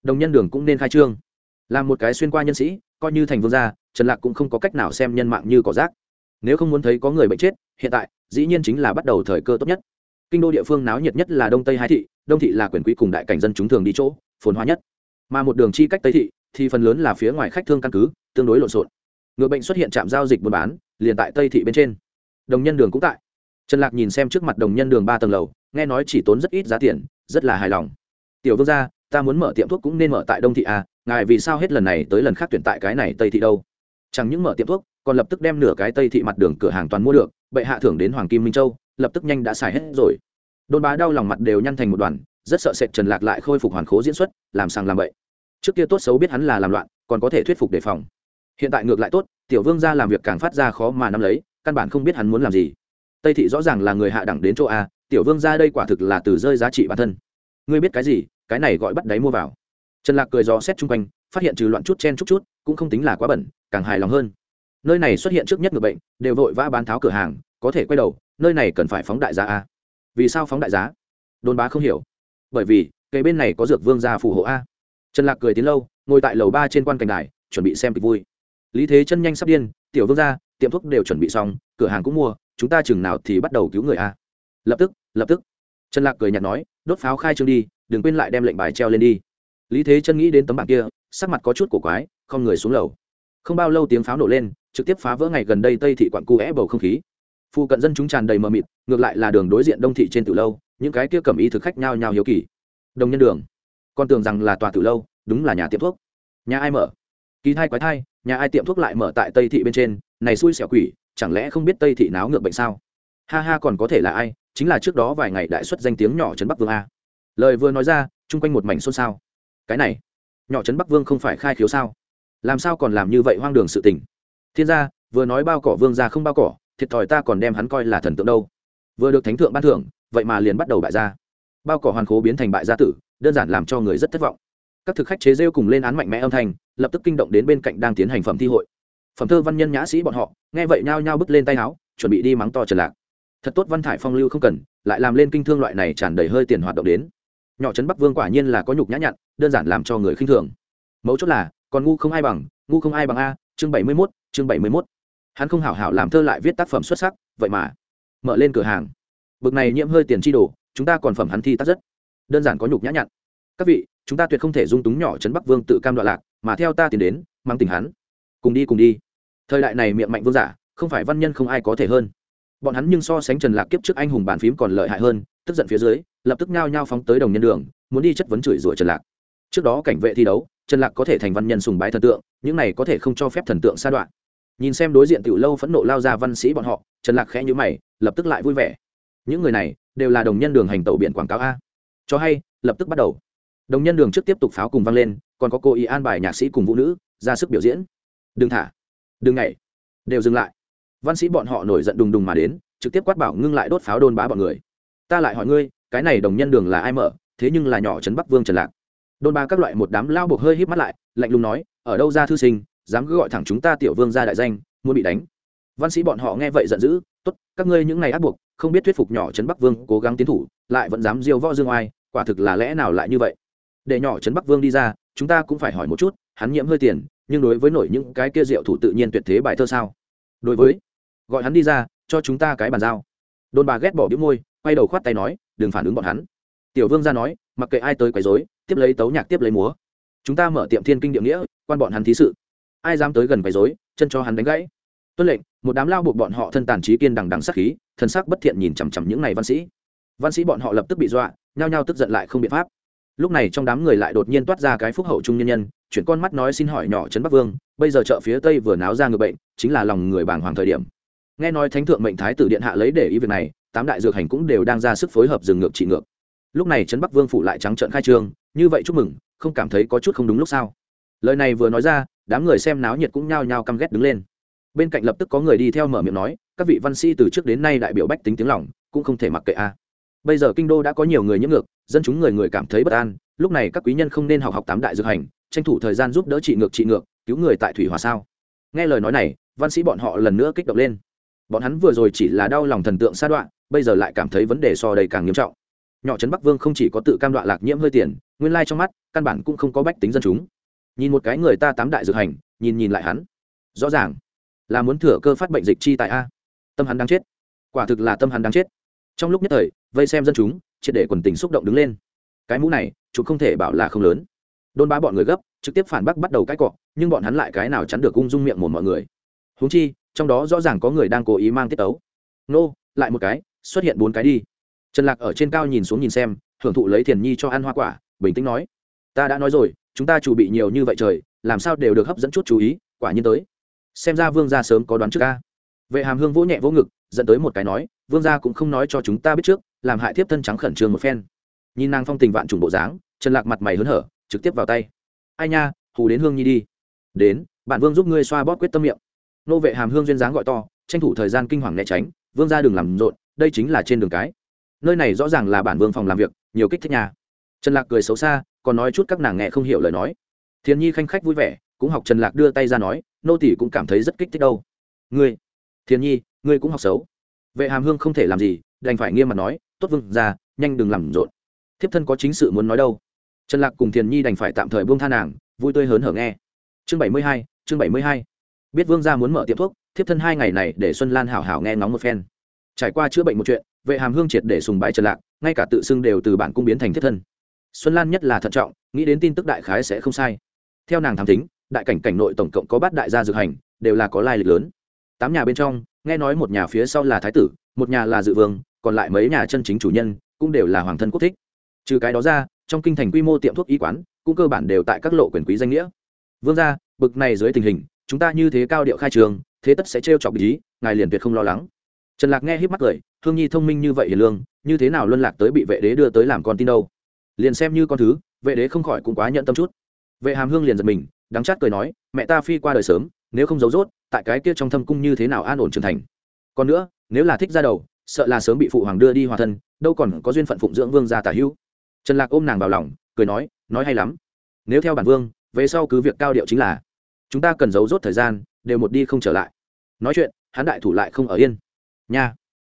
Speaker 1: Đồng nhân đường cũng nên khai trương. Làm một cái xuyên qua nhân sĩ, coi như thành vương gia, trần lạc cũng không có cách nào xem nhân mạng như cỏ rác nếu không muốn thấy có người bệnh chết, hiện tại, dĩ nhiên chính là bắt đầu thời cơ tốt nhất. Kinh đô địa phương náo nhiệt nhất là đông tây hai thị, đông thị là quyền quý cùng đại cảnh dân chúng thường đi chỗ, phồn hoa nhất. Mà một đường chi cách tây thị, thì phần lớn là phía ngoài khách thương căn cứ, tương đối lộn xộn. Ngựa bệnh xuất hiện trạm giao dịch buôn bán, liền tại tây thị bên trên. Đồng nhân đường cũng tại. Trần lạc nhìn xem trước mặt đồng nhân đường ba tầng lầu, nghe nói chỉ tốn rất ít giá tiền, rất là hài lòng. Tiểu vương gia, ta muốn mở tiệm thuốc cũng nên mở tại đông thị à ngài vì sao hết lần này tới lần khác tuyển tại cái này tây thị đâu? Chẳng những mở tiệm thuốc còn lập tức đem nửa cái tây thị mặt đường cửa hàng toàn mua được, bệ hạ thưởng đến hoàng kim minh châu, lập tức nhanh đã xài hết rồi. Đôn bá đau lòng mặt đều nhăn thành một đoàn, rất sợ sệt trần lạc lại khôi phục hoàn khố diễn xuất, làm sàng làm bậy. Trước kia tốt xấu biết hắn là làm loạn, còn có thể thuyết phục đề phòng. Hiện tại ngược lại tốt, tiểu vương gia làm việc càng phát ra khó mà nắm lấy, căn bản không biết hắn muốn làm gì. Tây thị rõ ràng là người hạ đẳng đến chỗ a, tiểu vương gia đây quả thực là từ rơi giá trị bản thân. Ngươi biết cái gì, cái này gọi bắt đáy mua vào. Trần lạc cười dò xét chung quanh, phát hiện trừ loạn chút chen chút chút, cũng không tính là quá bẩn, càng hài lòng hơn nơi này xuất hiện trước nhất người bệnh, đều vội vã bán tháo cửa hàng, có thể quay đầu, nơi này cần phải phóng đại giá a. Vì sao phóng đại giá? Đôn bá không hiểu. Bởi vì cây bên này có dược vương gia phù hộ a. Trần lạc cười tiến lâu, ngồi tại lầu ba trên quan cảnh đài, chuẩn bị xem kịch vui. Lý thế chân nhanh sắp điên, tiểu vương gia, tiệm thuốc đều chuẩn bị xong, cửa hàng cũng mua, chúng ta chừng nào thì bắt đầu cứu người a? Lập tức lập tức. Trần lạc cười nhạt nói, đốt pháo khai trương đi, đừng quên lại đem lệnh bài treo lên đi. Lý thế chân nghĩ đến tấm bảng kia, sắc mặt có chút cổ quái, không người xuống lầu. Không bao lâu tiếng pháo nổ lên trực tiếp phá vỡ ngày gần đây tây thị quặn cu é bầu không khí. Phụ cận dân chúng tràn đầy mờ mịt, ngược lại là đường đối diện đông thị trên từ lâu, những cái kia cầm ý thực khách nhao nhao hiếu kỳ. Đồng nhân đường con tưởng rằng là tòa từ lâu, đúng là nhà tiệm thuốc. Nhà ai mở? Kỳ thai quái thai, nhà ai tiệm thuốc lại mở tại tây thị bên trên, này xui xẻo quỷ, chẳng lẽ không biết tây thị náo ngược bệnh sao? Ha ha, còn có thể là ai? Chính là trước đó vài ngày đại xuất danh tiếng nhỏ trấn bắc vương a. Lời vừa nói ra, chung quanh một mảnh xôn xao. Cái này, nhỏ trấn bắc vương không phải khai khiếu sao? Làm sao còn làm như vậy hoang đường sự tình? Thiên gia, vừa nói bao cỏ vương gia không bao cỏ, thiệt thòi ta còn đem hắn coi là thần tượng đâu. Vừa được thánh thượng ban thưởng, vậy mà liền bắt đầu bại gia. Bao cỏ hoàn khố biến thành bại gia tử, đơn giản làm cho người rất thất vọng. Các thực khách chế rêu cùng lên án mạnh mẽ âm thanh, lập tức kinh động đến bên cạnh đang tiến hành phẩm thi hội. Phẩm thơ văn nhân nhã sĩ bọn họ, nghe vậy nhao nhao bứt lên tay áo, chuẩn bị đi mắng to trần lạc. Thật tốt văn thải phong lưu không cần, lại làm lên kinh thương loại này tràn đầy hơi tiền hoạt động đến. Nhỏ trấn bắc vương quả nhiên là có nhục nhã nhặn, đơn giản làm cho người khinh thường. Mấu chốt là, còn ngu không ai bằng, ngu không ai bằng a, chương bảy mươi mốt chương bảy mươi mốt. Hắn không hảo hảo làm thơ lại viết tác phẩm xuất sắc, vậy mà mở lên cửa hàng. Bực này nhiễm hơi tiền chi đồ, chúng ta còn phẩm hắn thi tác rất đơn giản có nhục nhã nhặn. Các vị, chúng ta tuyệt không thể dung túng nhỏ trấn bắc vương tự cam đoạn lạc, mà theo ta tiến đến, mang tình hắn. Cùng đi cùng đi. Thời đại này miệng mạnh vương giả, không phải văn nhân không ai có thể hơn. Bọn hắn nhưng so sánh trần lạc kiếp trước anh hùng bàn phím còn lợi hại hơn, tức giận phía dưới, lập tức nhao nhao phóng tới đồng nhân đường, muốn đi chất vấn chửi rủa trần lạc. Trước đó cảnh vệ thi đấu, trần lạc có thể thành văn nhân sùng bái thần tượng, những này có thể không cho phép thần tượng sa đoạn nhìn xem đối diện tiểu lâu phẫn nộ lao ra văn sĩ bọn họ, trần lạc khẽ nhíu mày, lập tức lại vui vẻ. Những người này đều là đồng nhân đường hành tẩu biển quảng cáo a. Cho hay, lập tức bắt đầu. Đồng nhân đường trước tiếp tục pháo cùng vang lên, còn có cô ý an bài nhạc sĩ cùng vũ nữ, ra sức biểu diễn. Đừng thả. Đừng nhảy. Đều dừng lại. Văn sĩ bọn họ nổi giận đùng đùng mà đến, trực tiếp quát bảo ngưng lại đốt pháo đôn bá bọn người. Ta lại hỏi ngươi, cái này đồng nhân đường là ai mở? Thế nhưng là nhỏ trấn bắc vương trần lạc. Đôn ba các loại một đám lao buộc hơi hít mắt lại, lạnh lùng nói, ở đâu ra thư sinh dám cứ gọi thẳng chúng ta tiểu vương ra đại danh, muốn bị đánh. Văn sĩ bọn họ nghe vậy giận dữ, tốt, các ngươi những ngày áp buộc, không biết thuyết phục nhỏ trấn bắc vương cố gắng tiến thủ, lại vẫn dám diêu võ dương oai, quả thực là lẽ nào lại như vậy? Để nhỏ trấn bắc vương đi ra, chúng ta cũng phải hỏi một chút, hắn nhiễm hơi tiền, nhưng đối với nổi những cái kia diệu thủ tự nhiên tuyệt thế bài thơ sao? Đối với, gọi hắn đi ra, cho chúng ta cái bàn giao. Đôn bà ghét bỏ đĩu môi, quay đầu khoát tay nói, đừng phản ứng bọn hắn. Tiểu vương ra nói, mặc kệ ai tới quấy rối, tiếp lấy tấu nhạc tiếp lấy múa. Chúng ta mở tiệm thiên kinh địa nghĩa, quan bọn hắn thí sự ai dám tới gần quấy rối, chân cho hắn đánh gãy. Tuân lệnh, một đám lao buộc bọn họ thân tàn trí kiên đằng đằng sắc khí, thân sắc bất thiện nhìn chằm chằm những này văn sĩ. Văn sĩ bọn họ lập tức bị dọa, nhao nhao tức giận lại không biện pháp. Lúc này trong đám người lại đột nhiên toát ra cái phúc hậu trung nhân nhân, chuyển con mắt nói xin hỏi nhỏ trấn bắc vương, bây giờ chợ phía tây vừa náo ra người bệnh, chính là lòng người bàng hoàng thời điểm. Nghe nói thánh thượng mệnh thái tử điện hạ lấy để ý việc này, tám đại dược hành cũng đều đang ra sức phối hợp dừng ngược trị ngược. Lúc này trấn bắc vương phủ lại trắng trợn khai trương, như vậy chúc mừng, không cảm thấy có chút không đúng lúc sao? Lời này vừa nói ra, đám người xem náo nhiệt cũng nhao nhao căm ghét đứng lên. Bên cạnh lập tức có người đi theo mở miệng nói, các vị văn sĩ từ trước đến nay đại biểu bách tính tiếng lòng, cũng không thể mặc kệ a. Bây giờ kinh đô đã có nhiều người nhiễm ngược, dân chúng người người cảm thấy bất an, lúc này các quý nhân không nên học học tám đại dược hành, tranh thủ thời gian giúp đỡ trị ngược trị ngược, cứu người tại thủy hòa sao. Nghe lời nói này, văn sĩ bọn họ lần nữa kích động lên. Bọn hắn vừa rồi chỉ là đau lòng thần tượng sa đoạn bây giờ lại cảm thấy vấn đề so đầy càng nghiêm trọng. Nhỏ trấn bắc vương không chỉ có tự cam đoạn lạc nhiễm hơi tiền, nguyên lai trong mắt, căn bản cũng không có bách tính dân chúng nhìn một cái người ta tám đại dược hành, nhìn nhìn lại hắn. Rõ ràng là muốn thừa cơ phát bệnh dịch chi tại a. Tâm hắn đang chết. Quả thực là tâm hắn đang chết. Trong lúc nhất thời, vây xem dân chúng, triệt để quần tình xúc động đứng lên. Cái mũ này chúng không thể bảo là không lớn. Đôn ba bọn người gấp, trực tiếp phản bác bắt đầu cãi cọ, nhưng bọn hắn lại cái nào chắn được ung dung miệng một mọi người. Huống chi, trong đó rõ ràng có người đang cố ý mang tiết tấu. Nô, lại một cái, xuất hiện bốn cái đi. Trần lạc ở trên cao nhìn xuống nhìn xem, hưởng thụ lấy thiền nhi cho ăn hoa quả, bình tĩnh nói, ta đã nói rồi chúng ta chuẩn bị nhiều như vậy trời, làm sao đều được hấp dẫn chút chú ý, quả nhiên tới. Xem ra vương gia sớm có đoán trước ca vệ hàm hương vỗ nhẹ vỗ ngực, dẫn tới một cái nói, vương gia cũng không nói cho chúng ta biết trước, làm hại thiếp thân trắng khẩn trương một phen. Nhìn nàng phong tình vạn trùng bộ dáng, trần lạc mặt mày hớn hở, trực tiếp vào tay. Ai nha, hù đến hương nhi đi. Đến bản vương giúp ngươi xoa bóp quyết tâm miệng. Nô vệ hàm hương duyên dáng gọi to, tranh thủ thời gian kinh hoàng né tránh, vương ra đường làm rộn, đây chính là trên đường cái. Nơi này rõ ràng là bản vương phòng làm việc, nhiều kích thích nhà trần lạc cười xấu xa còn nói chút các nàng nghe không hiểu lời nói. Thiên nhi khanh khách vui vẻ, cũng học trần lạc đưa tay ra nói, nô tỷ cũng cảm thấy rất kích thích đâu. Ngươi, thiên nhi, ngươi cũng học xấu. Vệ hàm hương không thể làm gì, đành phải nghiêm mặt nói, tốt vương ra nhanh đừng làm rộn. Thiếp thân có chính sự muốn nói đâu. Trần lạc cùng thiền nhi đành phải tạm thời buông tha nàng, vui tươi hớn hở nghe. Chương bảy mươi hai, chương bảy mươi hai. Biết vương gia muốn mở tiệm thuốc, thiếp thân hai ngày này để xuân lan hảo hảo nghe ngóng một phen. Trải qua chữa bệnh một chuyện, vệ hàm hương triệt để sùng bái trần lạc, ngay cả tự xưng đều từ bản cung biến thành thiếp thân xuân lan nhất là thận trọng, nghĩ đến tin tức đại khái sẽ không sai. Theo nàng thám tính đại cảnh cảnh nội tổng cộng có bát đại gia dược hành, đều là có lai lịch lớn. Tám nhà bên trong, nghe nói một nhà phía sau là thái tử, một nhà là dự vương, còn lại mấy nhà chân chính chủ nhân, cũng đều là hoàng thân quốc thích. Trừ cái đó ra, trong kinh thành quy mô tiệm thuốc y quán, cũng cơ bản đều tại các lộ quyền quý danh nghĩa. Vương gia, bực này dưới tình hình, chúng ta như thế cao điệu khai trường, thế tất sẽ trêu chọc ý, ngài liền tuyệt không lo lắng. Trần lạc nghe híp mắt cười, hương nhi thông minh như vậy hiền lương, như thế nào luân lạc tới bị vệ đế đưa tới làm con tin đâu? Liền xem như con thứ, vệ đế không khỏi cũng quá nhận tâm chút. Vệ hàm hương liền giật mình, đắng chát cười nói, mẹ ta phi qua đời sớm, nếu không giấu rốt, tại cái kia trong thâm cung như thế nào an ổn trưởng thành. Còn nữa, nếu là thích ra đầu, sợ là sớm bị phụ hoàng đưa đi hòa thân, đâu còn có duyên phận phụng dưỡng vương gia tả hữu. Trần lạc ôm nàng vào lòng, cười nói nói hay lắm. Nếu theo bản vương, về sau cứ việc cao điệu chính là, chúng ta cần giấu rốt thời gian, đều một đi không trở lại. Nói chuyện, hắn đại thủ lại không ở yên. Nha.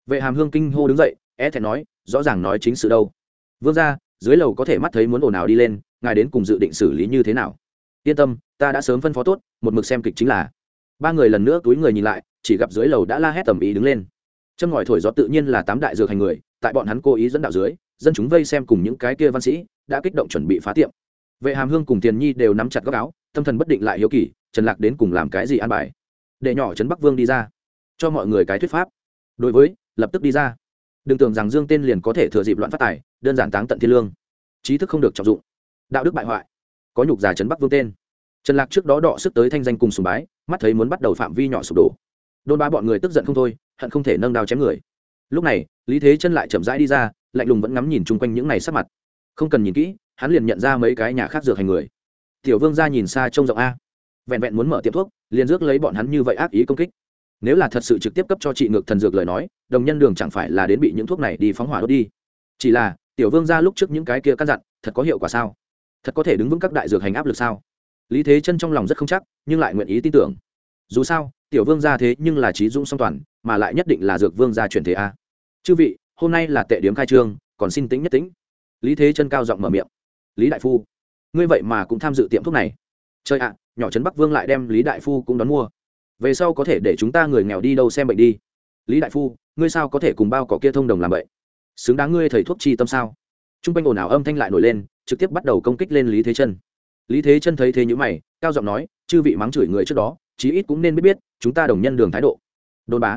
Speaker 1: Vệ hàm hương kinh hô đứng dậy, é thẹn nói, rõ ràng nói chính sự đâu. Vương ra dưới lầu có thể mắt thấy muốn ồn nào đi lên, ngài đến cùng dự định xử lý như thế nào? Yên tâm, ta đã sớm phân phó tốt, một mực xem kịch chính là. Ba người lần nữa túi người nhìn lại, chỉ gặp dưới lầu đã la hét tầm ý đứng lên. Châm ngòi thổi gió tự nhiên là tám đại dược hành người, tại bọn hắn cố ý dẫn đạo dưới, dân chúng vây xem cùng những cái kia văn sĩ, đã kích động chuẩn bị phá tiệm. Vệ hàm hương cùng tiền nhi đều nắm chặt góc áo, tâm thần bất định lại hiếu kỳ, trần lạc đến cùng làm cái gì an bài? Để nhỏ trấn bắc vương đi ra, cho mọi người cái thuyết pháp. Đối với, lập tức đi ra đừng tưởng rằng dương tên liền có thể thừa dịp loạn phát tài, đơn giản táng tận thiên lương. Trí thức không được trọng dụng. Đạo đức bại hoại. Có nhục giả trấn bắc vương tên. Trần lạc trước đó đọ sức tới thanh danh cùng sùng bái, mắt thấy muốn bắt đầu phạm vi nhỏ sụp đổ. Đôn ba bọn người tức giận không thôi, hận không thể nâng đao chém người. Lúc này, lý thế chân lại chậm rãi đi ra, lạnh lùng vẫn ngắm nhìn chung quanh những này sắc mặt. Không cần nhìn kỹ, hắn liền nhận ra mấy cái nhà khác dược hành người. Tiểu vương ra nhìn xa trông rộng a. Vẹn vẹn muốn mở tiệm thuốc, liền rước lấy bọn hắn như vậy ác ý công kích nếu là thật sự trực tiếp cấp cho chị ngược thần dược lời nói, đồng nhân đường chẳng phải là đến bị những thuốc này đi phóng hỏa đốt đi. Chỉ là, tiểu vương ra lúc trước những cái kia căn dặn, thật có hiệu quả sao? Thật có thể đứng vững các đại dược hành áp lực sao? Lý thế chân trong lòng rất không chắc, nhưng lại nguyện ý tin tưởng. Dù sao, tiểu vương ra thế nhưng là trí dũng song toàn, mà lại nhất định là dược vương gia truyền thế a. Chư vị, hôm nay là tệ điếm khai trương, còn xin tính nhất tính. Lý thế chân cao giọng mở miệng. Lý đại phu, ngươi vậy mà cũng tham dự tiệm thuốc này. Chơi ạ, nhỏ trấn bắc vương lại đem lý đại phu cũng đón mua về sau có thể để chúng ta người nghèo đi đâu xem bệnh đi. Lý đại phu, ngươi sao có thể cùng bao cỏ kia thông đồng làm vậy? Xứng đáng ngươi thầy thuốc chi tâm sao? T r u n g quanh ồn ào âm thanh lại nổi lên, trực tiếp bắt đầu công kích lên lý thế chân. Lý thế chân thấy thế nhữ mày, cao giọng nói, chư vị mắng chửi người trước đó, chí ít cũng nên biết biết, chúng ta đồng nhân đường thái độ. Đôn bá,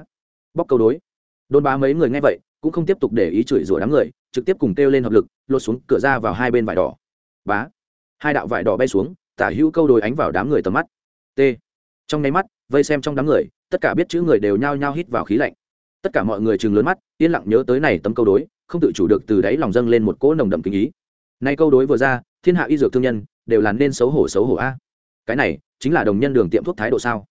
Speaker 1: bóc câu đối. Đôn bá mấy người nghe vậy, cũng không tiếp tục để ý chửi rủa đám người, trực tiếp cùng kêu lên hợp lực, lột xuống cửa ra vào hai bên vải đỏ. Bá, hai đạo vải đỏ bay xuống, tả hữu câu đồi ánh vào đám người tầm mắt. T, trong nháy mắt vây xem trong đám người, tất cả biết chữ người đều nhao nhao hít vào khí lạnh. Tất cả mọi người chừng lớn mắt, yên lặng nhớ tới này tấm câu đối, không tự chủ được từ đáy lòng dâng lên một cỗ nồng đậm kinh ý. Nay câu đối vừa ra, thiên hạ y dược thương nhân, đều là nên xấu hổ xấu hổ a. Cái này, chính là đồng nhân đường tiệm thuốc thái độ sao?